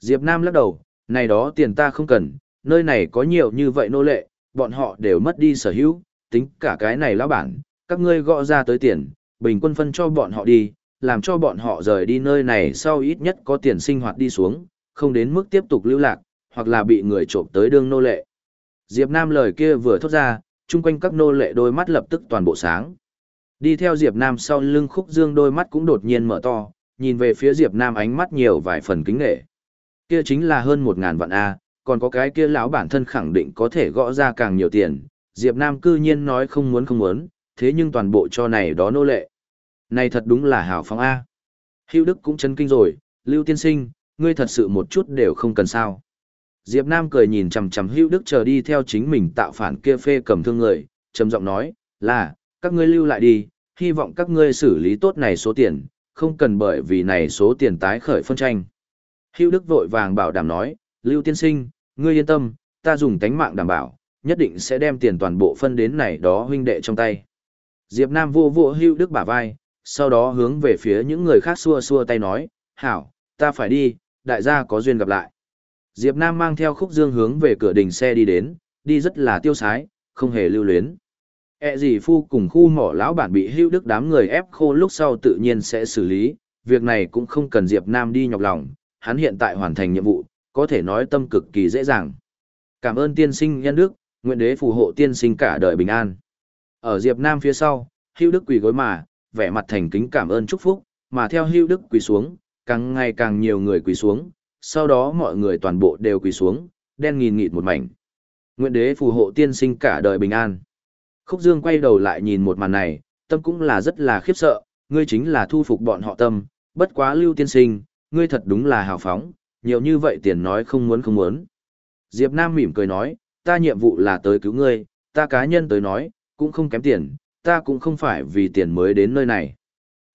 Diệp Nam lắc đầu, này đó tiền ta không cần, nơi này có nhiều như vậy nô lệ, bọn họ đều mất đi sở hữu, tính cả cái này lão bản, các ngươi gõ ra tới tiền, bình quân phân cho bọn họ đi, làm cho bọn họ rời đi nơi này sau ít nhất có tiền sinh hoạt đi xuống, không đến mức tiếp tục lưu lạc, hoặc là bị người trộm tới đương nô lệ. Diệp Nam lời kia vừa thốt ra, chung quanh các nô lệ đôi mắt lập tức toàn bộ sáng. Đi theo Diệp Nam sau lưng khúc dương đôi mắt cũng đột nhiên mở to, nhìn về phía Diệp Nam ánh mắt nhiều vài phần kính nghệ. Kia chính là hơn một ngàn vạn A, còn có cái kia lão bản thân khẳng định có thể gõ ra càng nhiều tiền. Diệp Nam cư nhiên nói không muốn không muốn, thế nhưng toàn bộ cho này đó nô lệ. Này thật đúng là hảo phóng A. Hữu Đức cũng chấn kinh rồi, Lưu Tiên Sinh, ngươi thật sự một chút đều không cần sao. Diệp Nam cười nhìn chằm chằm Hữu Đức chờ đi theo chính mình tạo phản kia phê cầm thương người, trầm giọng nói, là, các ngươi lưu lại đi, hy vọng các ngươi xử lý tốt này số tiền, không cần bởi vì này số tiền tái khởi phân tranh. Hữu Đức vội vàng bảo đảm nói, Lưu Tiên Sinh, ngươi yên tâm, ta dùng tánh mạng đảm bảo, nhất định sẽ đem tiền toàn bộ phân đến này đó huynh đệ trong tay. Diệp Nam vô vô Hữu Đức bả vai, sau đó hướng về phía những người khác xua xua tay nói, hảo, ta phải đi, đại gia có duyên gặp lại. Diệp Nam mang theo khúc dương hướng về cửa đình xe đi đến, đi rất là tiêu sái, không hề lưu luyến. E gì phu cùng khu mỏ lão bản bị hưu đức đám người ép khô lúc sau tự nhiên sẽ xử lý, việc này cũng không cần Diệp Nam đi nhọc lòng, hắn hiện tại hoàn thành nhiệm vụ, có thể nói tâm cực kỳ dễ dàng. Cảm ơn tiên sinh nhân đức, nguyện đế phù hộ tiên sinh cả đời bình an. Ở Diệp Nam phía sau, hưu đức quỳ gối mà, vẻ mặt thành kính cảm ơn chúc phúc, mà theo hưu đức quỳ xuống, càng ngày càng nhiều người quỳ xuống, sau đó mọi người toàn bộ đều quỳ xuống, đen nghìn nghịt một mảnh. Nguyện đế phù hộ tiên sinh cả đời bình an. Khúc Dương quay đầu lại nhìn một màn này, tâm cũng là rất là khiếp sợ, ngươi chính là thu phục bọn họ tâm, bất quá lưu tiên sinh, ngươi thật đúng là hào phóng, nhiều như vậy tiền nói không muốn không muốn. Diệp Nam mỉm cười nói, ta nhiệm vụ là tới cứu ngươi, ta cá nhân tới nói, cũng không kém tiền, ta cũng không phải vì tiền mới đến nơi này.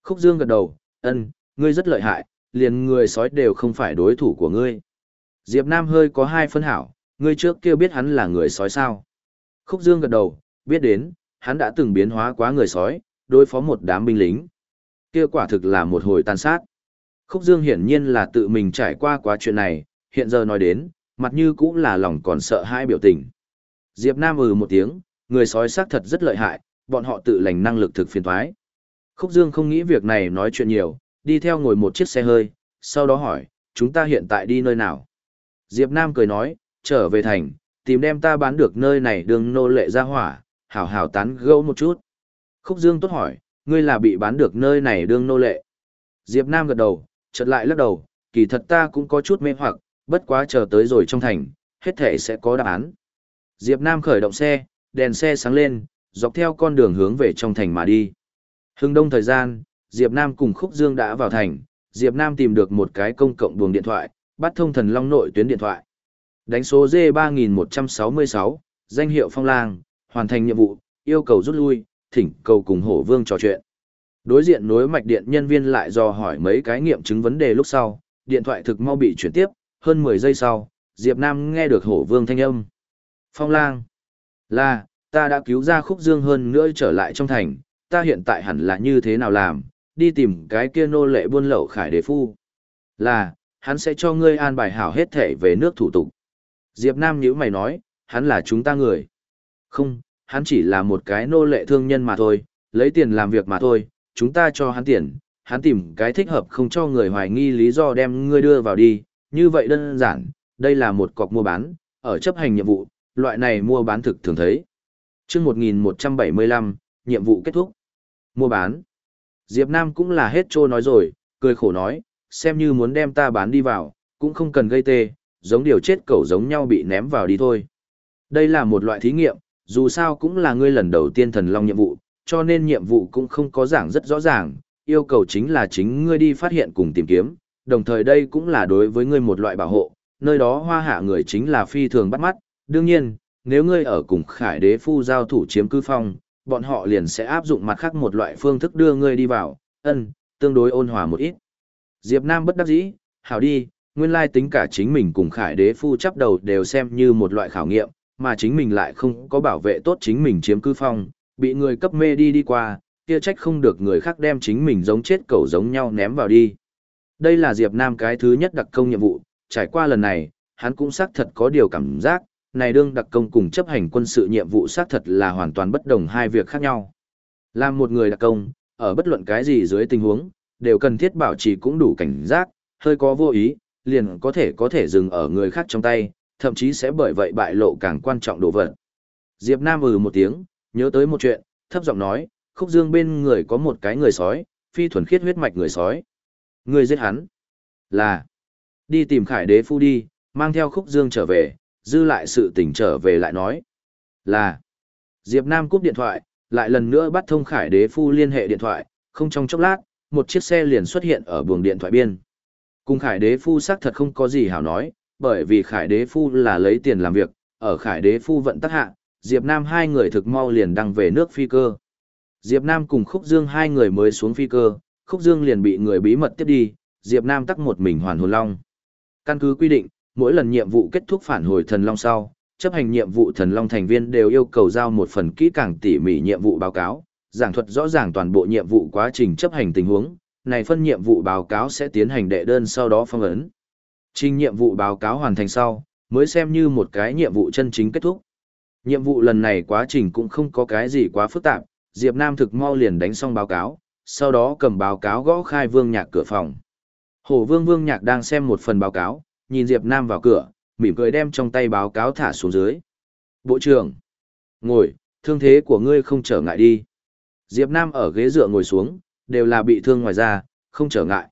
Khúc Dương gật đầu, ân, ngươi rất lợi hại, liền người sói đều không phải đối thủ của ngươi. Diệp Nam hơi có hai phân hảo, ngươi trước kia biết hắn là người sói sao. Khúc Dương gật đầu, biết đến, hắn đã từng biến hóa quá người sói, đối phó một đám binh lính. Kia quả thực là một hồi tàn sát. Khúc Dương hiển nhiên là tự mình trải qua quá chuyện này, hiện giờ nói đến, mặt như cũng là lòng còn sợ hai biểu tình. Diệp Nam ừ một tiếng, người sói xác thật rất lợi hại, bọn họ tự lành năng lực thực phiền thoái. Khúc Dương không nghĩ việc này nói chuyện nhiều, đi theo ngồi một chiếc xe hơi, sau đó hỏi, chúng ta hiện tại đi nơi nào? Diệp Nam cười nói, trở về thành, tìm đem ta bán được nơi này đường nô lệ ra hỏa, hảo hảo tán gẫu một chút. Khúc Dương tốt hỏi, ngươi là bị bán được nơi này đương nô lệ. Diệp Nam gật đầu, chợt lại lắc đầu, kỳ thật ta cũng có chút mê hoặc, bất quá chờ tới rồi trong thành, hết thể sẽ có đáp án. Diệp Nam khởi động xe, đèn xe sáng lên, dọc theo con đường hướng về trong thành mà đi. Hưng đông thời gian, Diệp Nam cùng Khúc Dương đã vào thành, Diệp Nam tìm được một cái công cộng buồng điện thoại, bắt thông thần long nội tuyến điện thoại. Đánh số D3166, danh hiệu phong lang, hoàn thành nhiệm vụ, yêu cầu rút lui, thỉnh cầu cùng hổ vương trò chuyện. Đối diện nối mạch điện nhân viên lại dò hỏi mấy cái nghiệm chứng vấn đề lúc sau, điện thoại thực mau bị chuyển tiếp, hơn 10 giây sau, Diệp Nam nghe được hổ vương thanh âm. Phong lang, là, ta đã cứu ra khúc dương hơn nữa trở lại trong thành, ta hiện tại hẳn là như thế nào làm, đi tìm cái kia nô lệ buôn lậu khải đế phu. Là, hắn sẽ cho ngươi an bài hảo hết thể về nước thủ tục. Diệp Nam nhữ mày nói, hắn là chúng ta người. Không, hắn chỉ là một cái nô lệ thương nhân mà thôi, lấy tiền làm việc mà thôi, chúng ta cho hắn tiền, hắn tìm cái thích hợp không cho người hoài nghi lý do đem ngươi đưa vào đi, như vậy đơn giản, đây là một cọc mua bán, ở chấp hành nhiệm vụ, loại này mua bán thực thường thấy. Chương 1175, nhiệm vụ kết thúc. Mua bán. Diệp Nam cũng là hết trô nói rồi, cười khổ nói, xem như muốn đem ta bán đi vào, cũng không cần gây tê, giống điều chết cẩu giống nhau bị ném vào đi thôi. Đây là một loại thí nghiệm, dù sao cũng là ngươi lần đầu tiên thần long nhiệm vụ, cho nên nhiệm vụ cũng không có giảng rất rõ ràng, yêu cầu chính là chính ngươi đi phát hiện cùng tìm kiếm, đồng thời đây cũng là đối với ngươi một loại bảo hộ, nơi đó hoa hạ người chính là phi thường bắt mắt, đương nhiên, nếu ngươi ở cùng khải đế phu giao thủ chiếm cư phong, bọn họ liền sẽ áp dụng mặt khác một loại phương thức đưa ngươi đi vào, ân, tương đối ôn hòa một ít. Diệp Nam bất đắc dĩ, hảo đi, nguyên lai tính cả chính mình cùng khải đế phu chấp đầu đều xem như một loại khảo nghiệm, mà chính mình lại không có bảo vệ tốt chính mình chiếm cư phong, bị người cấp mê đi đi qua, kia trách không được người khác đem chính mình giống chết cẩu giống nhau ném vào đi. Đây là Diệp Nam cái thứ nhất đặc công nhiệm vụ, trải qua lần này, hắn cũng xác thật có điều cảm giác, này đương đặc công cùng chấp hành quân sự nhiệm vụ xác thật là hoàn toàn bất đồng hai việc khác nhau. Làm một người đặc công, ở bất luận cái gì dưới tình huống, đều cần thiết bảo trì cũng đủ cảnh giác, hơi có vô ý, liền có thể có thể dừng ở người khác trong tay, thậm chí sẽ bởi vậy bại lộ càng quan trọng đồ vật. Diệp Nam ừ một tiếng, nhớ tới một chuyện, thấp giọng nói, khúc dương bên người có một cái người sói, phi thuần khiết huyết mạch người sói. Người giết hắn. Là. Đi tìm khải đế phu đi, mang theo khúc dương trở về, dư lại sự tỉnh trở về lại nói. Là. Diệp Nam cúp điện thoại, lại lần nữa bắt thông khải đế phu liên hệ điện thoại, không trong chốc lát, một chiếc xe liền xuất hiện ở buồng điện thoại biên. Cùng khải đế phu xác thật không có gì hảo nói, bởi vì khải đế phu là lấy tiền làm việc, ở khải đế phu vận tắc hạ, Diệp Nam hai người thực mau liền đăng về nước phi cơ. Diệp Nam cùng Khúc Dương hai người mới xuống phi cơ, Khúc Dương liền bị người bí mật tiếp đi, Diệp Nam tắc một mình hoàn hồn long. Căn cứ quy định, mỗi lần nhiệm vụ kết thúc phản hồi thần long sau, chấp hành nhiệm vụ thần long thành viên đều yêu cầu giao một phần kỹ càng tỉ mỉ nhiệm vụ báo cáo, giảng thuật rõ ràng toàn bộ nhiệm vụ quá trình chấp hành tình huống, này phân nhiệm vụ báo cáo sẽ tiến hành đệ đơn sau đó phong ấn. Trình nhiệm vụ báo cáo hoàn thành sau, mới xem như một cái nhiệm vụ chân chính kết thúc. Nhiệm vụ lần này quá trình cũng không có cái gì quá phức tạp, Diệp Nam thực mau liền đánh xong báo cáo, sau đó cầm báo cáo gõ khai Vương Nhạc cửa phòng. Hổ Vương Vương Nhạc đang xem một phần báo cáo, nhìn Diệp Nam vào cửa, mỉm cười đem trong tay báo cáo thả xuống dưới. Bộ trưởng, ngồi, thương thế của ngươi không trở ngại đi. Diệp Nam ở ghế dựa ngồi xuống, đều là bị thương ngoài da, không trở ngại.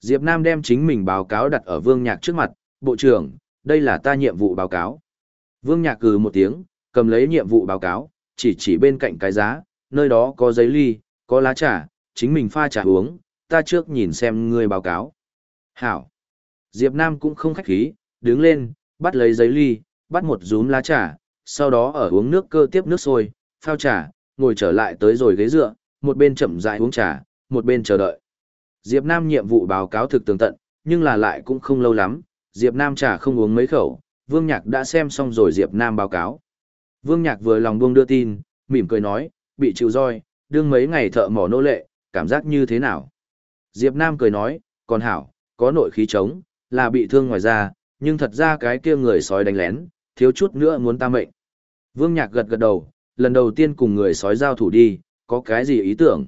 Diệp Nam đem chính mình báo cáo đặt ở Vương Nhạc trước mặt, Bộ trưởng, đây là ta nhiệm vụ báo cáo. Vương Nhạc cừ một tiếng, cầm lấy nhiệm vụ báo cáo, chỉ chỉ bên cạnh cái giá, nơi đó có giấy ly, có lá trà, chính mình pha trà uống, ta trước nhìn xem ngươi báo cáo. Hảo. Diệp Nam cũng không khách khí, đứng lên, bắt lấy giấy ly, bắt một rúm lá trà, sau đó ở uống nước cơ tiếp nước sôi, phao trà, ngồi trở lại tới rồi ghế dựa, một bên chậm rãi uống trà, một bên chờ đợi. Diệp Nam nhiệm vụ báo cáo thực tường tận, nhưng là lại cũng không lâu lắm, Diệp Nam trà không uống mấy khẩu, Vương Nhạc đã xem xong rồi Diệp Nam báo cáo. Vương Nhạc vừa lòng buông đưa tin, mỉm cười nói, bị chịu roi, đương mấy ngày thợ mỏ nô lệ, cảm giác như thế nào? Diệp Nam cười nói, còn hảo, có nội khí chống, là bị thương ngoài da, nhưng thật ra cái kia người sói đánh lén, thiếu chút nữa muốn ta mệnh. Vương Nhạc gật gật đầu, lần đầu tiên cùng người sói giao thủ đi, có cái gì ý tưởng?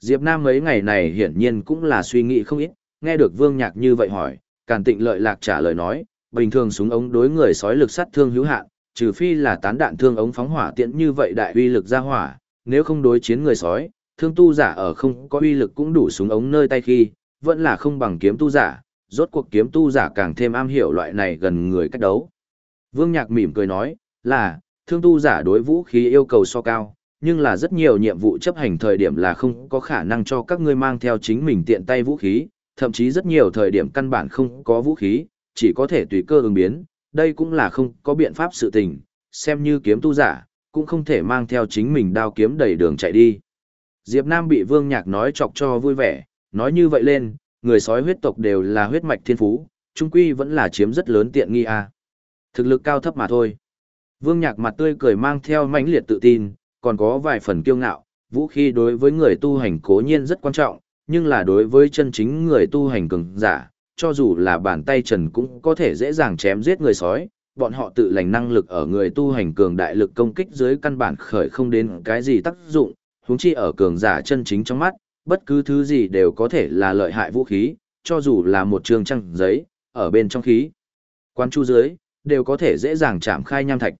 Diệp Nam mấy ngày này hiển nhiên cũng là suy nghĩ không ít, nghe được Vương Nhạc như vậy hỏi, Càn Tịnh lợi lạc trả lời nói, bình thường súng ống đối người sói lực sát thương hữu hạn, trừ phi là tán đạn thương ống phóng hỏa tiễn như vậy đại uy lực ra hỏa, nếu không đối chiến người sói, thương tu giả ở không có uy lực cũng đủ súng ống nơi tay khi, vẫn là không bằng kiếm tu giả, rốt cuộc kiếm tu giả càng thêm am hiểu loại này gần người cách đấu. Vương Nhạc mỉm cười nói, là, thương tu giả đối vũ khí yêu cầu so cao, nhưng là rất nhiều nhiệm vụ chấp hành thời điểm là không có khả năng cho các ngươi mang theo chính mình tiện tay vũ khí, thậm chí rất nhiều thời điểm căn bản không có vũ khí, chỉ có thể tùy cơ ứng biến, đây cũng là không có biện pháp sự tình, xem như kiếm tu giả, cũng không thể mang theo chính mình đao kiếm đầy đường chạy đi. Diệp Nam bị Vương Nhạc nói chọc cho vui vẻ, nói như vậy lên, người sói huyết tộc đều là huyết mạch thiên phú, trung quy vẫn là chiếm rất lớn tiện nghi a. Thực lực cao thấp mà thôi. Vương Nhạc mặt tươi cười mang theo mãnh liệt tự tin, còn có vài phần kiêu ngạo, vũ khí đối với người tu hành cố nhiên rất quan trọng, nhưng là đối với chân chính người tu hành cường giả, cho dù là bàn tay trần cũng có thể dễ dàng chém giết người sói, bọn họ tự lành năng lực ở người tu hành cường đại lực công kích dưới căn bản khởi không đến cái gì tác dụng, huống chi ở cường giả chân chính trong mắt, bất cứ thứ gì đều có thể là lợi hại vũ khí, cho dù là một trường trăng giấy, ở bên trong khí. Quan chu dưới, đều có thể dễ dàng chạm khai nham thạch.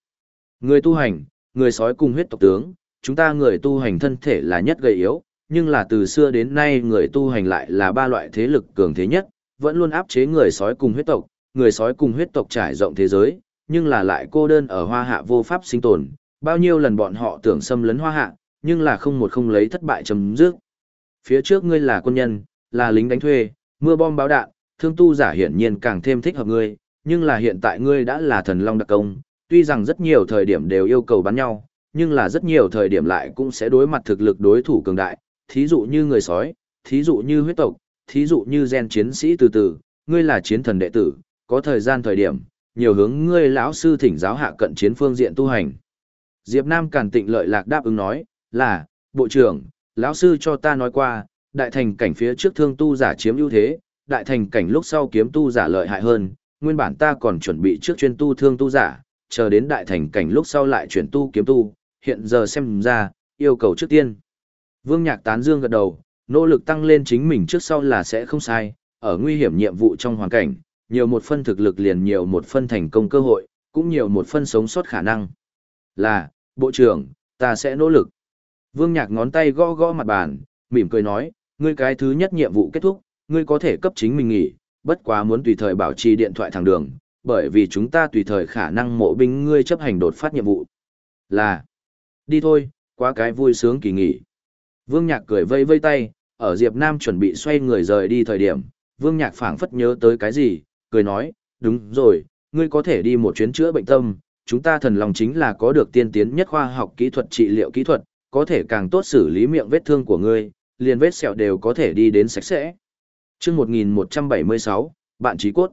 Người tu hành, người sói cùng huyết tộc tướng, chúng ta người tu hành thân thể là nhất gầy yếu, nhưng là từ xưa đến nay người tu hành lại là ba loại thế lực cường thế nhất, vẫn luôn áp chế người sói cùng huyết tộc, người sói cùng huyết tộc trải rộng thế giới, nhưng là lại cô đơn ở hoa hạ vô pháp sinh tồn, bao nhiêu lần bọn họ tưởng xâm lấn hoa hạ, nhưng là không một không lấy thất bại chấm dứt. Phía trước ngươi là quân nhân, là lính đánh thuê, mưa bom báo đạn, thương tu giả hiển nhiên càng thêm thích hợp ngươi, nhưng là hiện tại ngươi đã là thần long đặc công, tuy rằng rất nhiều thời điểm đều yêu cầu bắn nhau, nhưng là rất nhiều thời điểm lại cũng sẽ đối mặt thực lực đối thủ cường đại, thí dụ như người sói, thí dụ như huyết tộc, thí dụ như gen chiến sĩ từ từ, ngươi là chiến thần đệ tử, có thời gian thời điểm, nhiều hướng ngươi lão sư thỉnh giáo hạ cận chiến phương diện tu hành. Diệp Nam Càn Tịnh lợi lạc đáp ứng nói, là, bộ trưởng, lão sư cho ta nói qua, đại thành cảnh phía trước thương tu giả chiếm ưu thế, đại thành cảnh lúc sau kiếm tu giả lợi hại hơn, nguyên bản ta còn chuẩn bị trước chuyên tu thương tu giả, chờ đến đại thành cảnh lúc sau lại chuyển tu kiếm tu, hiện giờ xem ra, yêu cầu trước tiên. Vương Nhạc tán dương gật đầu, nỗ lực tăng lên chính mình trước sau là sẽ không sai, ở nguy hiểm nhiệm vụ trong hoàn cảnh, nhiều một phân thực lực liền nhiều một phân thành công cơ hội, cũng nhiều một phân sống sót khả năng. Là, Bộ trưởng, ta sẽ nỗ lực. Vương Nhạc ngón tay gõ gõ mặt bàn, mỉm cười nói, ngươi cái thứ nhất nhiệm vụ kết thúc, ngươi có thể cấp chính mình nghỉ, bất quá muốn tùy thời bảo trì điện thoại thẳng đường, bởi vì chúng ta tùy thời khả năng mộ binh ngươi chấp hành đột phát nhiệm vụ. Là, đi thôi, quá cái vui sướng kỳ nghỉ. Vương Nhạc cười vây vây tay, ở Diệp Nam chuẩn bị xoay người rời đi thời điểm, Vương Nhạc phảng phất nhớ tới cái gì, cười nói, đúng rồi, ngươi có thể đi một chuyến chữa bệnh tâm, chúng ta thần lòng chính là có được tiên tiến nhất khoa học kỹ thuật trị liệu kỹ thuật, có thể càng tốt xử lý miệng vết thương của ngươi, liền vết sẹo đều có thể đi đến sạch sẽ. Trước 1176, bạn trí cốt.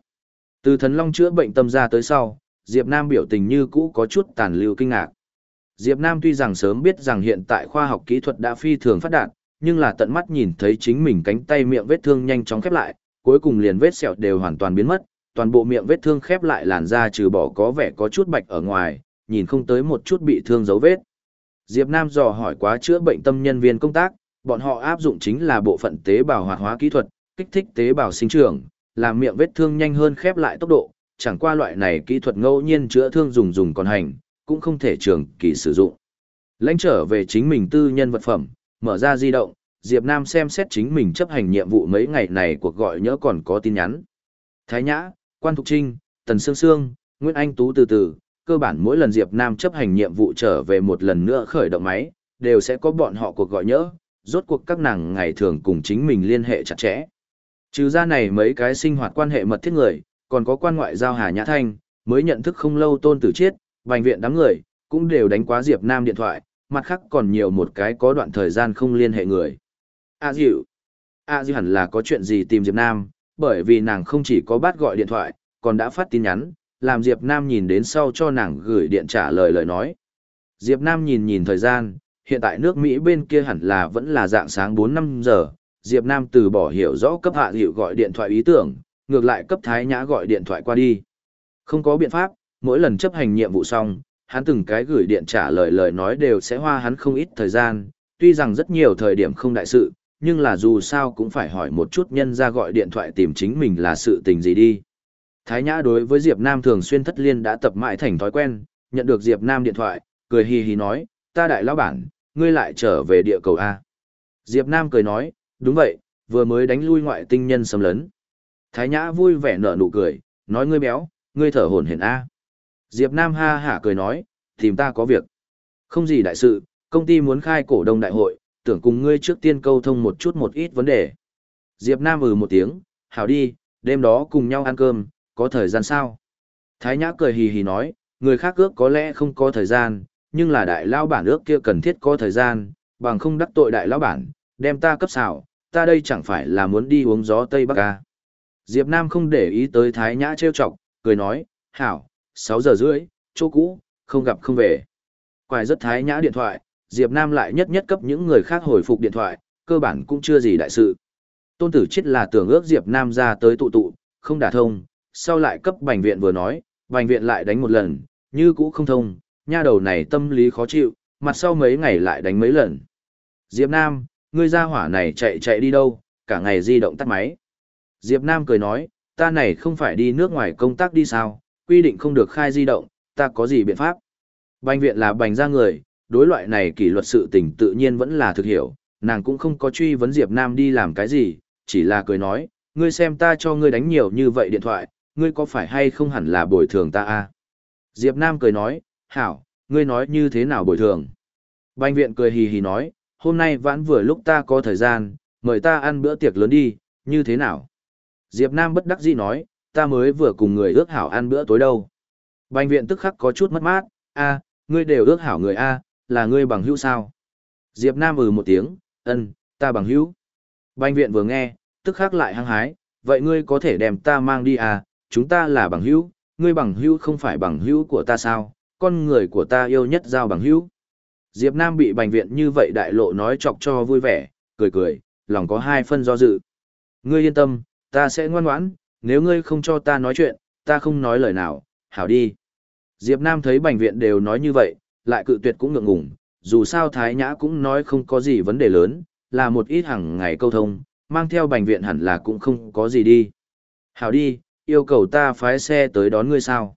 Từ thần long chữa bệnh tâm ra tới sau, Diệp Nam biểu tình như cũ có chút tàn lưu kinh ngạc. Diệp Nam tuy rằng sớm biết rằng hiện tại khoa học kỹ thuật đã phi thường phát đạt, nhưng là tận mắt nhìn thấy chính mình cánh tay miệng vết thương nhanh chóng khép lại, cuối cùng liền vết sẹo đều hoàn toàn biến mất, toàn bộ miệng vết thương khép lại làn da trừ bỏ có vẻ có chút bạch ở ngoài, nhìn không tới một chút bị thương dấu vết. Diệp Nam dò hỏi quá chữa bệnh tâm nhân viên công tác, bọn họ áp dụng chính là bộ phận tế bào hoạt hóa kỹ thuật, kích thích tế bào sinh trưởng, làm miệng vết thương nhanh hơn khép lại tốc độ, chẳng qua loại này kỹ thuật ngẫu nhiên chữa thương dùng dùng còn hành, cũng không thể trường kỳ sử dụng. Lãnh trở về chính mình tư nhân vật phẩm, mở ra di động, Diệp Nam xem xét chính mình chấp hành nhiệm vụ mấy ngày này cuộc gọi nhớ còn có tin nhắn. Thái Nhã, Quan Thục Trinh, Tần Sương Sương, Nguyễn Anh Tú từ từ, cơ bản mỗi lần Diệp Nam chấp hành nhiệm vụ trở về một lần nữa khởi động máy, đều sẽ có bọn họ cuộc gọi nhớ, rốt cuộc các nàng ngày thường cùng chính mình liên hệ chặt chẽ. Trừ ra này mấy cái sinh hoạt quan hệ mật thiết người, còn có quan ngoại giao Hà Nhã Thanh, mới nhận thức không lâu tôn tử chết, bành viện đám người, cũng đều đánh quá Diệp Nam điện thoại, mặt khác còn nhiều một cái có đoạn thời gian không liên hệ người. A Diệu. A Diệu hẳn là có chuyện gì tìm Diệp Nam, bởi vì nàng không chỉ có bắt gọi điện thoại, còn đã phát tin nhắn, làm Diệp Nam nhìn đến sau cho nàng gửi điện trả lời lời nói. Diệp Nam nhìn nhìn thời gian, hiện tại nước Mỹ bên kia hẳn là vẫn là dạng sáng 4-5 giờ, Diệp Nam từ bỏ hiểu rõ cấp hạ Diệu gọi điện thoại ý tưởng, ngược lại cấp Thái Nhã gọi điện thoại qua đi. Không có biện pháp, mỗi lần chấp hành nhiệm vụ xong, hắn từng cái gửi điện trả lời lời nói đều sẽ hoa hắn không ít thời gian, tuy rằng rất nhiều thời điểm không đại sự, nhưng là dù sao cũng phải hỏi một chút nhân ra gọi điện thoại tìm chính mình là sự tình gì đi. Thái Nhã đối với Diệp Nam thường xuyên thất liên đã tập mãi thành thói quen, nhận được Diệp Nam điện thoại, cười hì hì nói, ta đại lão bản, ngươi lại trở về địa cầu A. Diệp Nam cười nói, đúng vậy, vừa mới đánh lui ngoại tinh nhân xâm lấn. Thái Nhã vui vẻ nở nụ cười, nói ngươi béo, ngươi thở hổn hển A. Diệp Nam ha hả cười nói, tìm ta có việc. Không gì đại sự, công ty muốn khai cổ đông đại hội, tưởng cùng ngươi trước tiên câu thông một chút một ít vấn đề. Diệp Nam ừ một tiếng, hảo đi, đêm đó cùng nhau ăn cơm, có thời gian sao? Thái Nhã cười hì hì nói, người khác ước có lẽ không có thời gian, nhưng là đại lão bản ước kia cần thiết có thời gian, bằng không đắc tội đại lão bản, đem ta cấp xảo, ta đây chẳng phải là muốn đi uống gió Tây Bắc à. Diệp Nam không để ý tới Thái Nhã trêu chọc, cười nói, hảo, 6 giờ rưỡi, chỗ cũ, không gặp không về. Quài rất Thái Nhã điện thoại, Diệp Nam lại nhất nhất cấp những người khác hồi phục điện thoại, cơ bản cũng chưa gì đại sự. Tôn tử Chiết là tưởng ước Diệp Nam ra tới tụ tụ, không đả thông, sau lại cấp bệnh viện vừa nói, bệnh viện lại đánh một lần, như cũ không thông, nha đầu này tâm lý khó chịu, mặt sau mấy ngày lại đánh mấy lần. Diệp Nam, ngươi ra hỏa này chạy chạy đi đâu, cả ngày di động tắt máy. Diệp Nam cười nói, ta này không phải đi nước ngoài công tác đi sao, quy định không được khai di động, ta có gì biện pháp. Bành viện là bành ra người, đối loại này kỷ luật sự tình tự nhiên vẫn là thực hiểu, nàng cũng không có truy vấn Diệp Nam đi làm cái gì, chỉ là cười nói, ngươi xem ta cho ngươi đánh nhiều như vậy điện thoại, ngươi có phải hay không hẳn là bồi thường ta a? Diệp Nam cười nói, hảo, ngươi nói như thế nào bồi thường? Bành viện cười hì hì nói, hôm nay vãn vừa lúc ta có thời gian, mời ta ăn bữa tiệc lớn đi, như thế nào? Diệp Nam bất đắc dĩ nói, ta mới vừa cùng người ước hảo ăn bữa tối đâu. Bành viện tức khắc có chút mất mát, a, ngươi đều ước hảo người a, là ngươi bằng hữu sao? Diệp Nam ừ một tiếng, ân, ta bằng hữu. Bành viện vừa nghe, tức khắc lại hăng hái, vậy ngươi có thể đem ta mang đi à, chúng ta là bằng hữu, ngươi bằng hữu không phải bằng hữu của ta sao, con người của ta yêu nhất giao bằng hữu. Diệp Nam bị bành viện như vậy đại lộ nói chọc cho vui vẻ, cười cười, lòng có hai phân do dự. Ngươi yên tâm, ta sẽ ngoan ngoãn, nếu ngươi không cho ta nói chuyện, ta không nói lời nào, hảo đi. Diệp Nam thấy bệnh viện đều nói như vậy, lại cự tuyệt cũng ngượng ngùng, dù sao Thái Nhã cũng nói không có gì vấn đề lớn, là một ít hàng ngày câu thông, mang theo bệnh viện hẳn là cũng không có gì đi. Hảo đi, yêu cầu ta phái xe tới đón ngươi sao.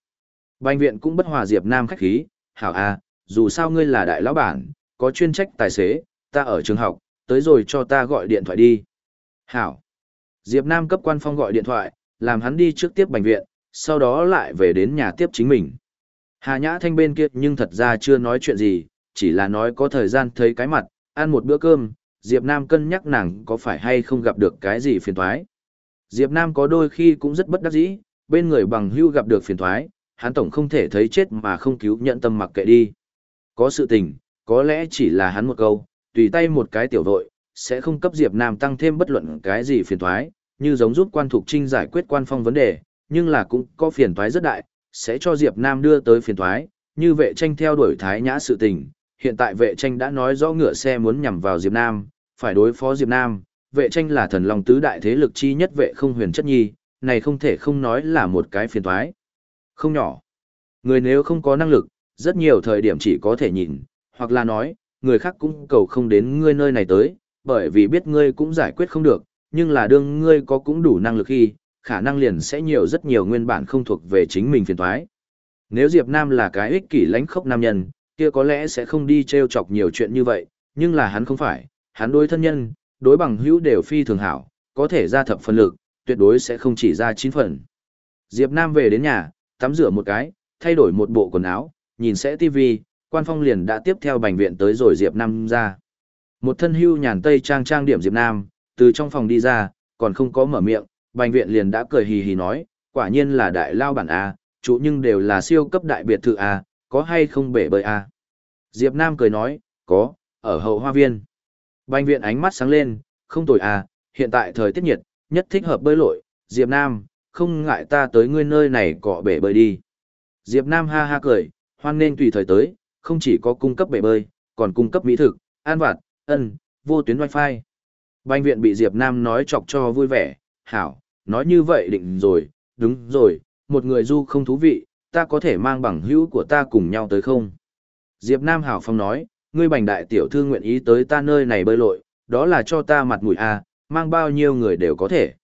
Bệnh viện cũng bất hòa Diệp Nam khách khí, hảo à, dù sao ngươi là đại lão bản, có chuyên trách tài xế, ta ở trường học, tới rồi cho ta gọi điện thoại đi. Hảo. Diệp Nam cấp quan phong gọi điện thoại, làm hắn đi trước tiếp bệnh viện, sau đó lại về đến nhà tiếp chính mình. Hà Nhã Thanh bên kia nhưng thật ra chưa nói chuyện gì, chỉ là nói có thời gian thấy cái mặt, ăn một bữa cơm, Diệp Nam cân nhắc nàng có phải hay không gặp được cái gì phiền toái. Diệp Nam có đôi khi cũng rất bất đắc dĩ, bên người bằng hưu gặp được phiền toái, hắn tổng không thể thấy chết mà không cứu nhận tâm mặc kệ đi. Có sự tình, có lẽ chỉ là hắn một câu, tùy tay một cái tiểu vội, sẽ không cấp Diệp Nam tăng thêm bất luận cái gì phiền toái, như giống giúp quan thuộc trinh giải quyết quan phong vấn đề, nhưng là cũng có phiền toái rất đại, sẽ cho Diệp Nam đưa tới phiền toái, như vệ tranh theo đuổi thái nhã sự tình, hiện tại vệ tranh đã nói rõ ngựa xe muốn nhằm vào Diệp Nam, phải đối phó Diệp Nam, vệ tranh là thần long tứ đại thế lực chi nhất vệ không huyền chất nhi, này không thể không nói là một cái phiền toái. Không nhỏ. Người nếu không có năng lực, rất nhiều thời điểm chỉ có thể nhìn, hoặc là nói, người khác cũng cầu không đến ngươi nơi này tới, bởi vì biết ngươi cũng giải quyết không được, nhưng là đương ngươi có cũng đủ năng lực khi, khả năng liền sẽ nhiều rất nhiều nguyên bản không thuộc về chính mình phiền toái. Nếu Diệp Nam là cái ích kỷ lãnh khốc nam nhân, kia có lẽ sẽ không đi treo chọc nhiều chuyện như vậy, nhưng là hắn không phải, hắn đối thân nhân, đối bằng hữu đều phi thường hảo, có thể ra thập phần lực, tuyệt đối sẽ không chỉ ra chín phần. Diệp Nam về đến nhà, tắm rửa một cái, thay đổi một bộ quần áo, nhìn sẽ tivi, quan phong liền đã tiếp theo bệnh viện tới rồi Diệp Nam ra. Một thân hưu nhàn tây trang trang điểm Diệp Nam, từ trong phòng đi ra, còn không có mở miệng, bành viện liền đã cười hì hì nói, quả nhiên là đại lao bản A, chủ nhưng đều là siêu cấp đại biệt thự A, có hay không bể bơi A. Diệp Nam cười nói, có, ở hậu hoa viên. Bành viện ánh mắt sáng lên, không tồi A, hiện tại thời tiết nhiệt, nhất thích hợp bơi lội, Diệp Nam, không ngại ta tới ngươi nơi này cọ bể bơi đi. Diệp Nam ha ha cười, hoan nên tùy thời tới, không chỉ có cung cấp bể bơi, còn cung cấp mỹ thực, an vặt, ân, vô tuyến wifi. Bệnh viện bị Diệp Nam nói chọc cho vui vẻ, hảo, nói như vậy định rồi, đúng rồi, một người du không thú vị, ta có thể mang bằng hữu của ta cùng nhau tới không? Diệp Nam hảo phong nói, ngươi bành đại tiểu thư nguyện ý tới ta nơi này bơi lội, đó là cho ta mặt mũi à? mang bao nhiêu người đều có thể.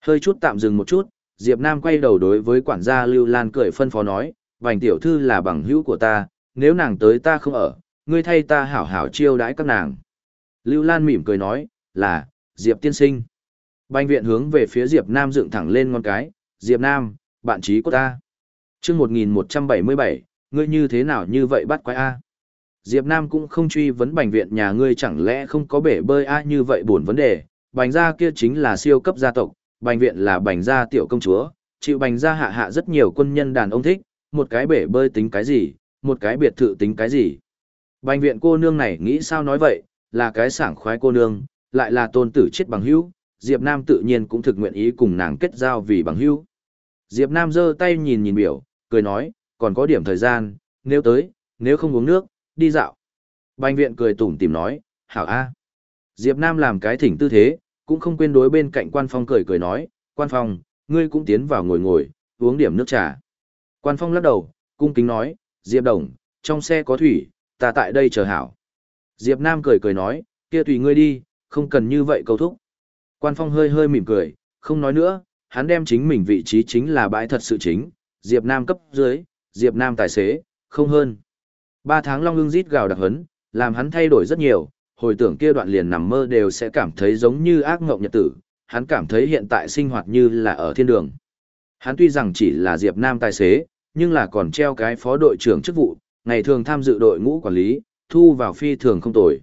Hơi chút tạm dừng một chút, Diệp Nam quay đầu đối với quản gia Lưu Lan cười phân phó nói, vành tiểu thư là bằng hữu của ta, nếu nàng tới ta không ở, ngươi thay ta hảo hảo chiêu đãi các nàng. Lưu Lan mỉm cười nói, là, Diệp tiên sinh. Bành viện hướng về phía Diệp Nam dựng thẳng lên ngón cái, Diệp Nam, bạn trí của ta. Trương một nghìn một trăm bảy mươi bảy, ngươi như thế nào như vậy bắt quái A. Diệp Nam cũng không truy vấn bành viện nhà ngươi chẳng lẽ không có bể bơi A như vậy buồn vấn đề, bành gia kia chính là siêu cấp gia tộc, bành viện là bành gia tiểu công chúa, chịu bành gia hạ hạ rất nhiều quân nhân đàn ông thích, một cái bể bơi tính cái gì, một cái biệt thự tính cái gì. Bành viện cô nương này nghĩ sao nói vậy, là cái sảng khoái cô nương, lại là tôn tử chết bằng hữu, Diệp Nam tự nhiên cũng thực nguyện ý cùng nàng kết giao vì bằng hữu. Diệp Nam giơ tay nhìn nhìn biểu, cười nói, còn có điểm thời gian, nếu tới, nếu không uống nước, đi dạo. Bành viện cười tủm tỉm nói, hảo a. Diệp Nam làm cái thỉnh tư thế, cũng không quên đối bên cạnh quan phong cười cười nói, quan phong, ngươi cũng tiến vào ngồi ngồi, uống điểm nước trà. Quan phong lắc đầu, cung kính nói, Diệp Đồng, trong xe có thủy, ta tại đây chờ hảo. Diệp Nam cười cười nói, kia tùy ngươi đi, không cần như vậy câu thúc. Quan phong hơi hơi mỉm cười, không nói nữa, hắn đem chính mình vị trí chính là bãi thật sự chính, Diệp Nam cấp dưới, Diệp Nam tài xế, không hơn. Ba tháng long ưng rít gào đặc hấn, làm hắn thay đổi rất nhiều, hồi tưởng kia đoạn liền nằm mơ đều sẽ cảm thấy giống như ác ngộng nhật tử, hắn cảm thấy hiện tại sinh hoạt như là ở thiên đường. Hắn tuy rằng chỉ là Diệp Nam tài xế, nhưng là còn treo cái phó đội trưởng chức vụ, ngày thường tham dự đội ngũ quản lý, thu vào phi thường không tồi.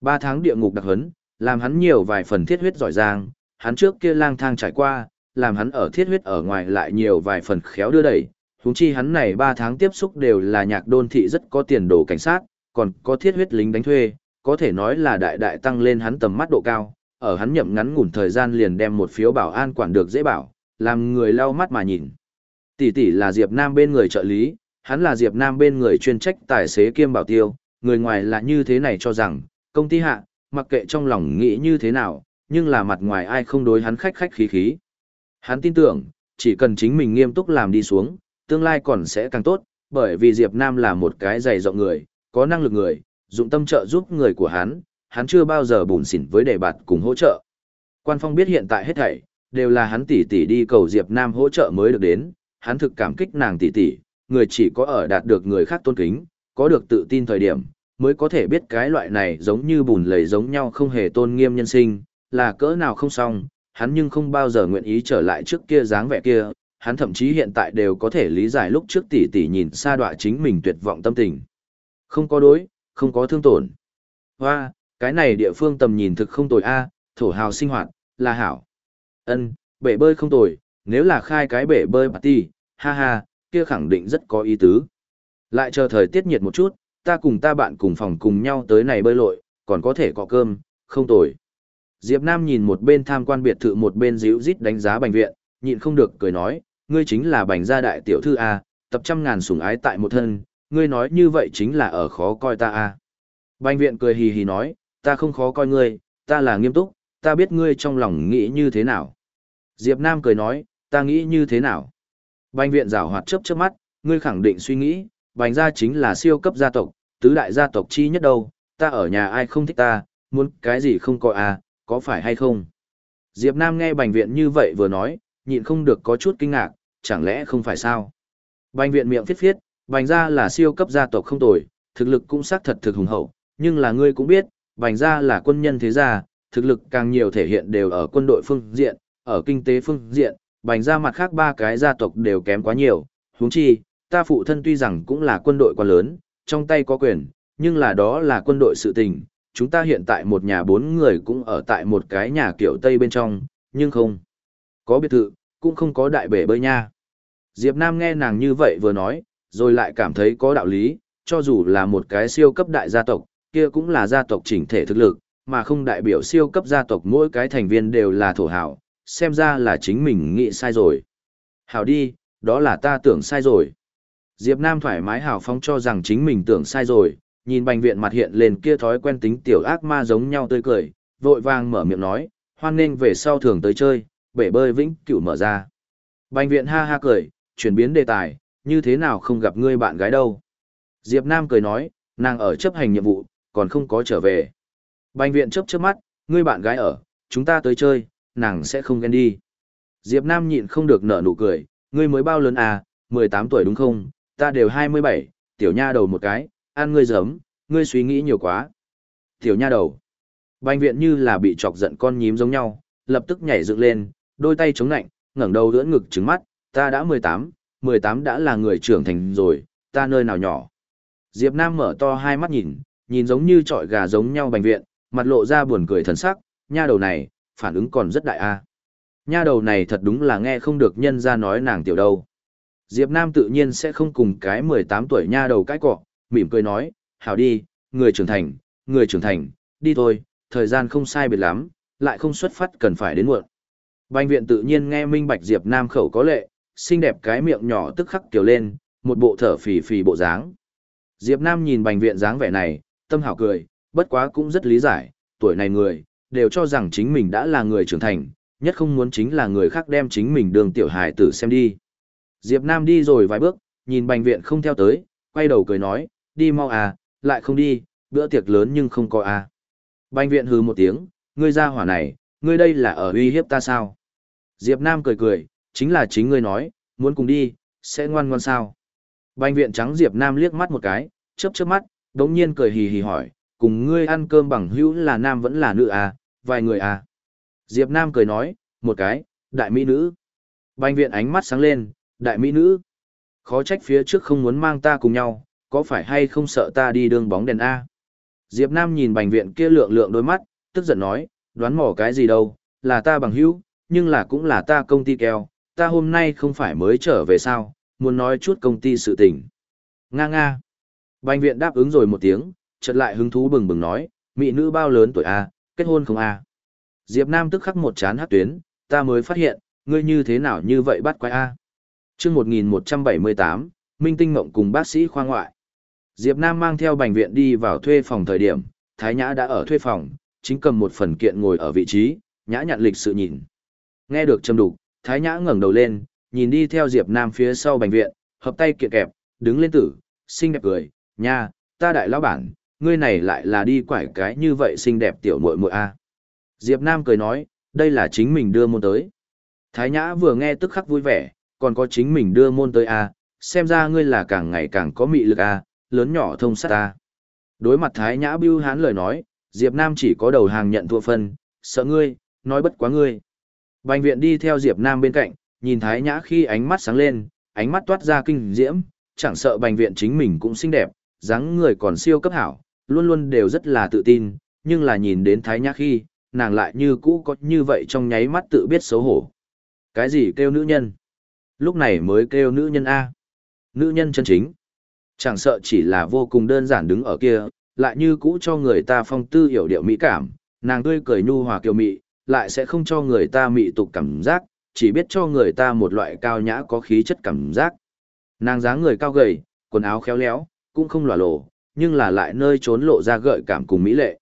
Ba tháng địa ngục đặc hấn, làm hắn nhiều vài phần thiết huyết giỏi giang, hắn trước kia lang thang trải qua, làm hắn ở thiết huyết ở ngoài lại nhiều vài phần khéo đưa đẩy. Húng chi hắn này ba tháng tiếp xúc đều là nhạc đôn thị rất có tiền đồ cảnh sát, còn có thiết huyết lính đánh thuê, có thể nói là đại đại tăng lên hắn tầm mắt độ cao, ở hắn nhậm ngắn ngủn thời gian liền đem một phiếu bảo an quản được dễ bảo, làm người lau mắt mà nhìn. Tỷ tỷ là Diệp Nam bên người trợ lý, hắn là Diệp Nam bên người chuyên trách tài xế kiêm bảo tiêu, người ngoài là như thế này cho rằng, công ty hạ, mặc kệ trong lòng nghĩ như thế nào, nhưng là mặt ngoài ai không đối hắn khách khách khí khí. Hắn tin tưởng, chỉ cần chính mình nghiêm túc làm đi xuống, tương lai còn sẽ càng tốt, bởi vì Diệp Nam là một cái dày rộng người, có năng lực người, dụng tâm trợ giúp người của hắn, hắn chưa bao giờ bùn xỉn với đề bạt cùng hỗ trợ. Quan Phong biết hiện tại hết thảy, đều là hắn tỷ tỷ đi cầu Diệp Nam hỗ trợ mới được đến, hắn thực cảm kích nàng tỷ tỷ, người chỉ có ở đạt được người khác tôn kính, có được tự tin thời điểm, mới có thể biết cái loại này giống như bùn lầy giống nhau không hề tôn nghiêm nhân sinh, là cỡ nào không xong, hắn nhưng không bao giờ nguyện ý trở lại trước kia dáng vẻ kia, hắn thậm chí hiện tại đều có thể lý giải lúc trước tỷ tỷ nhìn xa đọa chính mình tuyệt vọng tâm tình. Không có đối, không có thương tổn. Hoa, cái này địa phương tầm nhìn thực không tồi a, thổ hào sinh hoạt, là hảo. Ân, bể bơi không tồi, nếu là khai cái bể bơi party, ha ha, kia khẳng định rất có ý tứ. Lại chờ thời tiết nhiệt một chút, ta cùng ta bạn cùng phòng cùng nhau tới này bơi lội, còn có thể có cơm, không tồi. Diệp Nam nhìn một bên tham quan biệt thự một bên díu dít đánh giá bành viện, nhịn không được cười nói, ngươi chính là bành gia đại tiểu thư A, tập trăm ngàn sủng ái tại một thân, ngươi nói như vậy chính là ở khó coi ta A. Bành viện cười hì hì nói, ta không khó coi ngươi, ta là nghiêm túc, ta biết ngươi trong lòng nghĩ như thế nào. Diệp Nam cười nói, ta nghĩ như thế nào. Bành viện rảo hoạt chớp chớp mắt, ngươi khẳng định suy nghĩ, bành gia chính là siêu cấp gia tộc, tứ đại gia tộc chi nhất đâu, ta ở nhà ai không thích ta, muốn cái gì không có à, có phải hay không? Diệp Nam nghe bành viện như vậy vừa nói, nhịn không được có chút kinh ngạc, chẳng lẽ không phải sao? Bành viện miệng phiết phiết, bành gia là siêu cấp gia tộc không tồi, thực lực cũng xác thật thực hùng hậu, nhưng là ngươi cũng biết, bành gia là quân nhân thế gia, thực lực càng nhiều thể hiện đều ở quân đội phương diện, ở kinh tế phương diện, bành gia mặt khác ba cái gia tộc đều kém quá nhiều, huống chi, ta phụ thân tuy rằng cũng là quân đội quá lớn, trong tay có quyền, nhưng là đó là quân đội sự tình, chúng ta hiện tại một nhà bốn người cũng ở tại một cái nhà kiểu Tây bên trong, nhưng không có biệt thự, cũng không có đại bể bơi nha. Diệp Nam nghe nàng như vậy vừa nói, rồi lại cảm thấy có đạo lý, cho dù là một cái siêu cấp đại gia tộc, kia cũng là gia tộc chỉnh thể thực lực, mà không đại biểu siêu cấp gia tộc mỗi cái thành viên đều là thổ hảo, xem ra là chính mình nghĩ sai rồi. Hảo đi, đó là ta tưởng sai rồi. Diệp Nam thoải mái hào phóng cho rằng chính mình tưởng sai rồi, nhìn bành viện mặt hiện lên kia thói quen tính tiểu ác ma giống nhau tươi cười, vội vàng mở miệng nói, hoan nghênh về sau thường tới chơi, bể bơi vĩnh cửu mở ra. Bành viện ha ha cười, chuyển biến đề tài, như thế nào không gặp ngươi bạn gái đâu. Diệp Nam cười nói, nàng ở chấp hành nhiệm vụ, còn không có trở về. Bành viện chớp chớp mắt, ngươi bạn gái ở, chúng ta tới chơi, nàng sẽ không ghen đi. Diệp Nam nhịn không được nở nụ cười, ngươi mới bao lớn à, 18 tuổi đúng không, ta đều 27, tiểu nha đầu một cái, ăn ngươi giấm, ngươi suy nghĩ nhiều quá. Tiểu nha đầu. Bành viện như là bị chọc giận con nhím giống nhau, lập tức nhảy dựng lên, đôi tay chống nạnh, ngẩng đầu đỡ ngực trứng mắt, ta đã 18, 18 đã là người trưởng thành rồi, ta nơi nào nhỏ. Diệp Nam mở to hai mắt nhìn, nhìn giống như trọi gà giống nhau bành viện, mặt lộ ra buồn cười thần sắc, nha đầu này, phản ứng còn rất đại a. Nha đầu này thật đúng là nghe không được nhân gia nói nàng tiểu đâu. Diệp Nam tự nhiên sẽ không cùng cái 18 tuổi nha đầu cái cọ, mỉm cười nói, hảo đi, người trưởng thành, người trưởng thành, đi thôi, thời gian không sai biệt lắm, lại không xuất phát cần phải đến muộn. Bành viện tự nhiên nghe minh bạch Diệp Nam khẩu có lệ, xinh đẹp cái miệng nhỏ tức khắc kiểu lên, một bộ thở phì phì bộ dáng. Diệp Nam nhìn bành viện dáng vẻ này, tâm hảo cười, bất quá cũng rất lý giải, tuổi này người, đều cho rằng chính mình đã là người trưởng thành, nhất không muốn chính là người khác đem chính mình đường tiểu hài tử xem đi. Diệp Nam đi rồi vài bước, nhìn bành viện không theo tới, quay đầu cười nói, đi mau à, lại không đi, bữa tiệc lớn nhưng không có à. Bành viện hừ một tiếng, ngươi ra hỏa này, ngươi đây là ở uy hiếp ta sao? Diệp Nam cười cười, chính là chính ngươi nói, muốn cùng đi, sẽ ngoan ngoan sao? Bành viện trắng Diệp Nam liếc mắt một cái, chớp chớp mắt, đống nhiên cười hì hì hỏi, cùng ngươi ăn cơm bằng hữu là nam vẫn là nữ à, vài người à? Diệp Nam cười nói, một cái, đại mỹ nữ. Bành viện ánh mắt sáng lên, đại mỹ nữ. Khó trách phía trước không muốn mang ta cùng nhau, có phải hay không sợ ta đi đường bóng đèn A? Diệp Nam nhìn bành viện kia lượng lượng đôi mắt, tức giận nói, đoán mò cái gì đâu, là ta bằng hữu, nhưng là cũng là ta công ty keo, ta hôm nay không phải mới trở về sao, muốn nói chút công ty sự tình. Nga nga. Bành viện đáp ứng rồi một tiếng, chợt lại hứng thú bừng bừng nói, mỹ nữ bao lớn tuổi A, kết hôn không A. Diệp Nam tức khắc một chán hát tuyến, ta mới phát hiện, ngươi như thế nào như vậy bắt quái A. Trước 1178, Minh Tinh Mộng cùng bác sĩ khoa ngoại. Diệp Nam mang theo bành viện đi vào thuê phòng thời điểm, Thái Nhã đã ở thuê phòng, chính cầm một phần kiện ngồi ở vị trí, Nhã nhận lịch sự nhìn. Nghe được châm đục, Thái Nhã ngẩng đầu lên, nhìn đi theo Diệp Nam phía sau bệnh viện, hợp tay kiện kẹp, đứng lên tử, xinh đẹp cười, nha, ta đại lão bản, ngươi này lại là đi quải cái như vậy xinh đẹp tiểu muội muội a. Diệp Nam cười nói, đây là chính mình đưa môn tới. Thái Nhã vừa nghe tức khắc vui vẻ, còn có chính mình đưa môn tới a, xem ra ngươi là càng ngày càng có mị lực a, lớn nhỏ thông sát a. Đối mặt Thái Nhã bưu hán lời nói, Diệp Nam chỉ có đầu hàng nhận thua phân, sợ ngươi, nói bất quá ngươi. Bành viện đi theo Diệp Nam bên cạnh, nhìn Thái Nhã khi ánh mắt sáng lên, ánh mắt toát ra kinh diễm, chẳng sợ bành viện chính mình cũng xinh đẹp, dáng người còn siêu cấp hảo, luôn luôn đều rất là tự tin, nhưng là nhìn đến Thái Nhã khi, nàng lại như cũ có như vậy trong nháy mắt tự biết xấu hổ. Cái gì kêu nữ nhân? Lúc này mới kêu nữ nhân A. Nữ nhân chân chính. Chẳng sợ chỉ là vô cùng đơn giản đứng ở kia, lại như cũ cho người ta phong tư hiểu điệu mỹ cảm, nàng tươi cười nhu hòa kiều mị, lại sẽ không cho người ta mị tục cảm giác, chỉ biết cho người ta một loại cao nhã có khí chất cảm giác. Nàng dáng người cao gầy, quần áo khéo léo, cũng không lòa lộ, nhưng là lại nơi trốn lộ ra gợi cảm cùng mỹ lệ.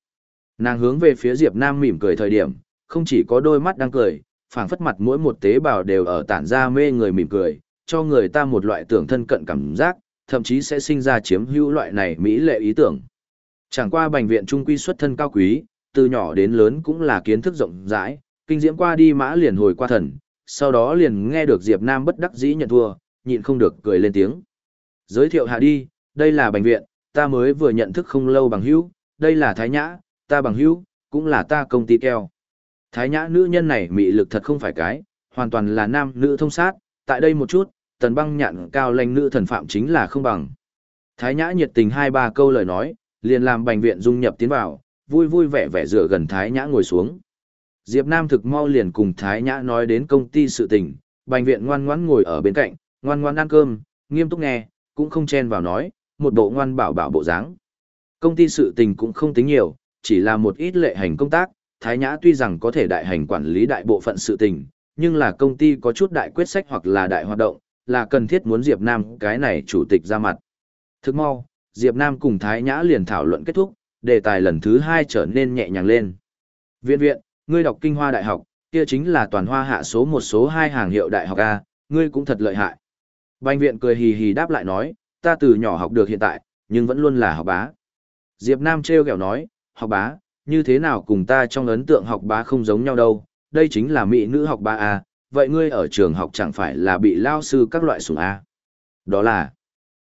Nàng hướng về phía Diệp Nam mỉm cười thời điểm, không chỉ có đôi mắt đang cười, phảng phất mặt mỗi một tế bào đều ở tản ra mê người mỉm cười, cho người ta một loại tưởng thân cận cảm giác, thậm chí sẽ sinh ra chiếm hữu loại này mỹ lệ ý tưởng. Chẳng qua bệnh viện trung quy xuất thân cao quý, từ nhỏ đến lớn cũng là kiến thức rộng rãi, kinh diễm qua đi mã liền hồi qua thần, sau đó liền nghe được Diệp Nam bất đắc dĩ nhận thua, nhịn không được cười lên tiếng. Giới thiệu hạ đi, đây là bệnh viện, ta mới vừa nhận thức không lâu bằng hữu, đây là Thái Nhã, ta bằng hữu, cũng là ta công ty keo. Thái Nhã nữ nhân này mị lực thật không phải cái, hoàn toàn là nam nữ thông sát, tại đây một chút, tần băng nhạn cao lãnh nữ thần phạm chính là không bằng. Thái Nhã nhiệt tình hai ba câu lời nói, liền làm bệnh viện dung nhập tiến vào, vui vui vẻ vẻ dựa gần Thái Nhã ngồi xuống. Diệp Nam thực mau liền cùng Thái Nhã nói đến công ty sự tình, bệnh viện ngoan ngoãn ngồi ở bên cạnh, ngoan ngoãn ăn cơm, nghiêm túc nghe, cũng không chen vào nói, một bộ ngoan bảo bảo bộ dáng. Công ty sự tình cũng không tính nhiều, chỉ là một ít lệ hành công tác, Thái Nhã tuy rằng có thể đại hành quản lý đại bộ phận sự tình, nhưng là công ty có chút đại quyết sách hoặc là đại hoạt động, là cần thiết muốn Diệp Nam cái này chủ tịch ra mặt. Thức mau, Diệp Nam cùng Thái Nhã liền thảo luận kết thúc, đề tài lần thứ hai trở nên nhẹ nhàng lên. Viện viện, ngươi đọc kinh hoa đại học, kia chính là toàn hoa hạ số một số hai hàng hiệu đại học A, ngươi cũng thật lợi hại. Bành viện cười hì hì đáp lại nói, ta từ nhỏ học được hiện tại, nhưng vẫn luôn là học bá. Diệp Nam treo kẹo nói, học bá, như thế nào cùng ta trong ấn tượng học bá không giống nhau đâu, đây chính là mỹ nữ học bá A, vậy ngươi ở trường học chẳng phải là bị lao sư các loại sủng A. Đó là,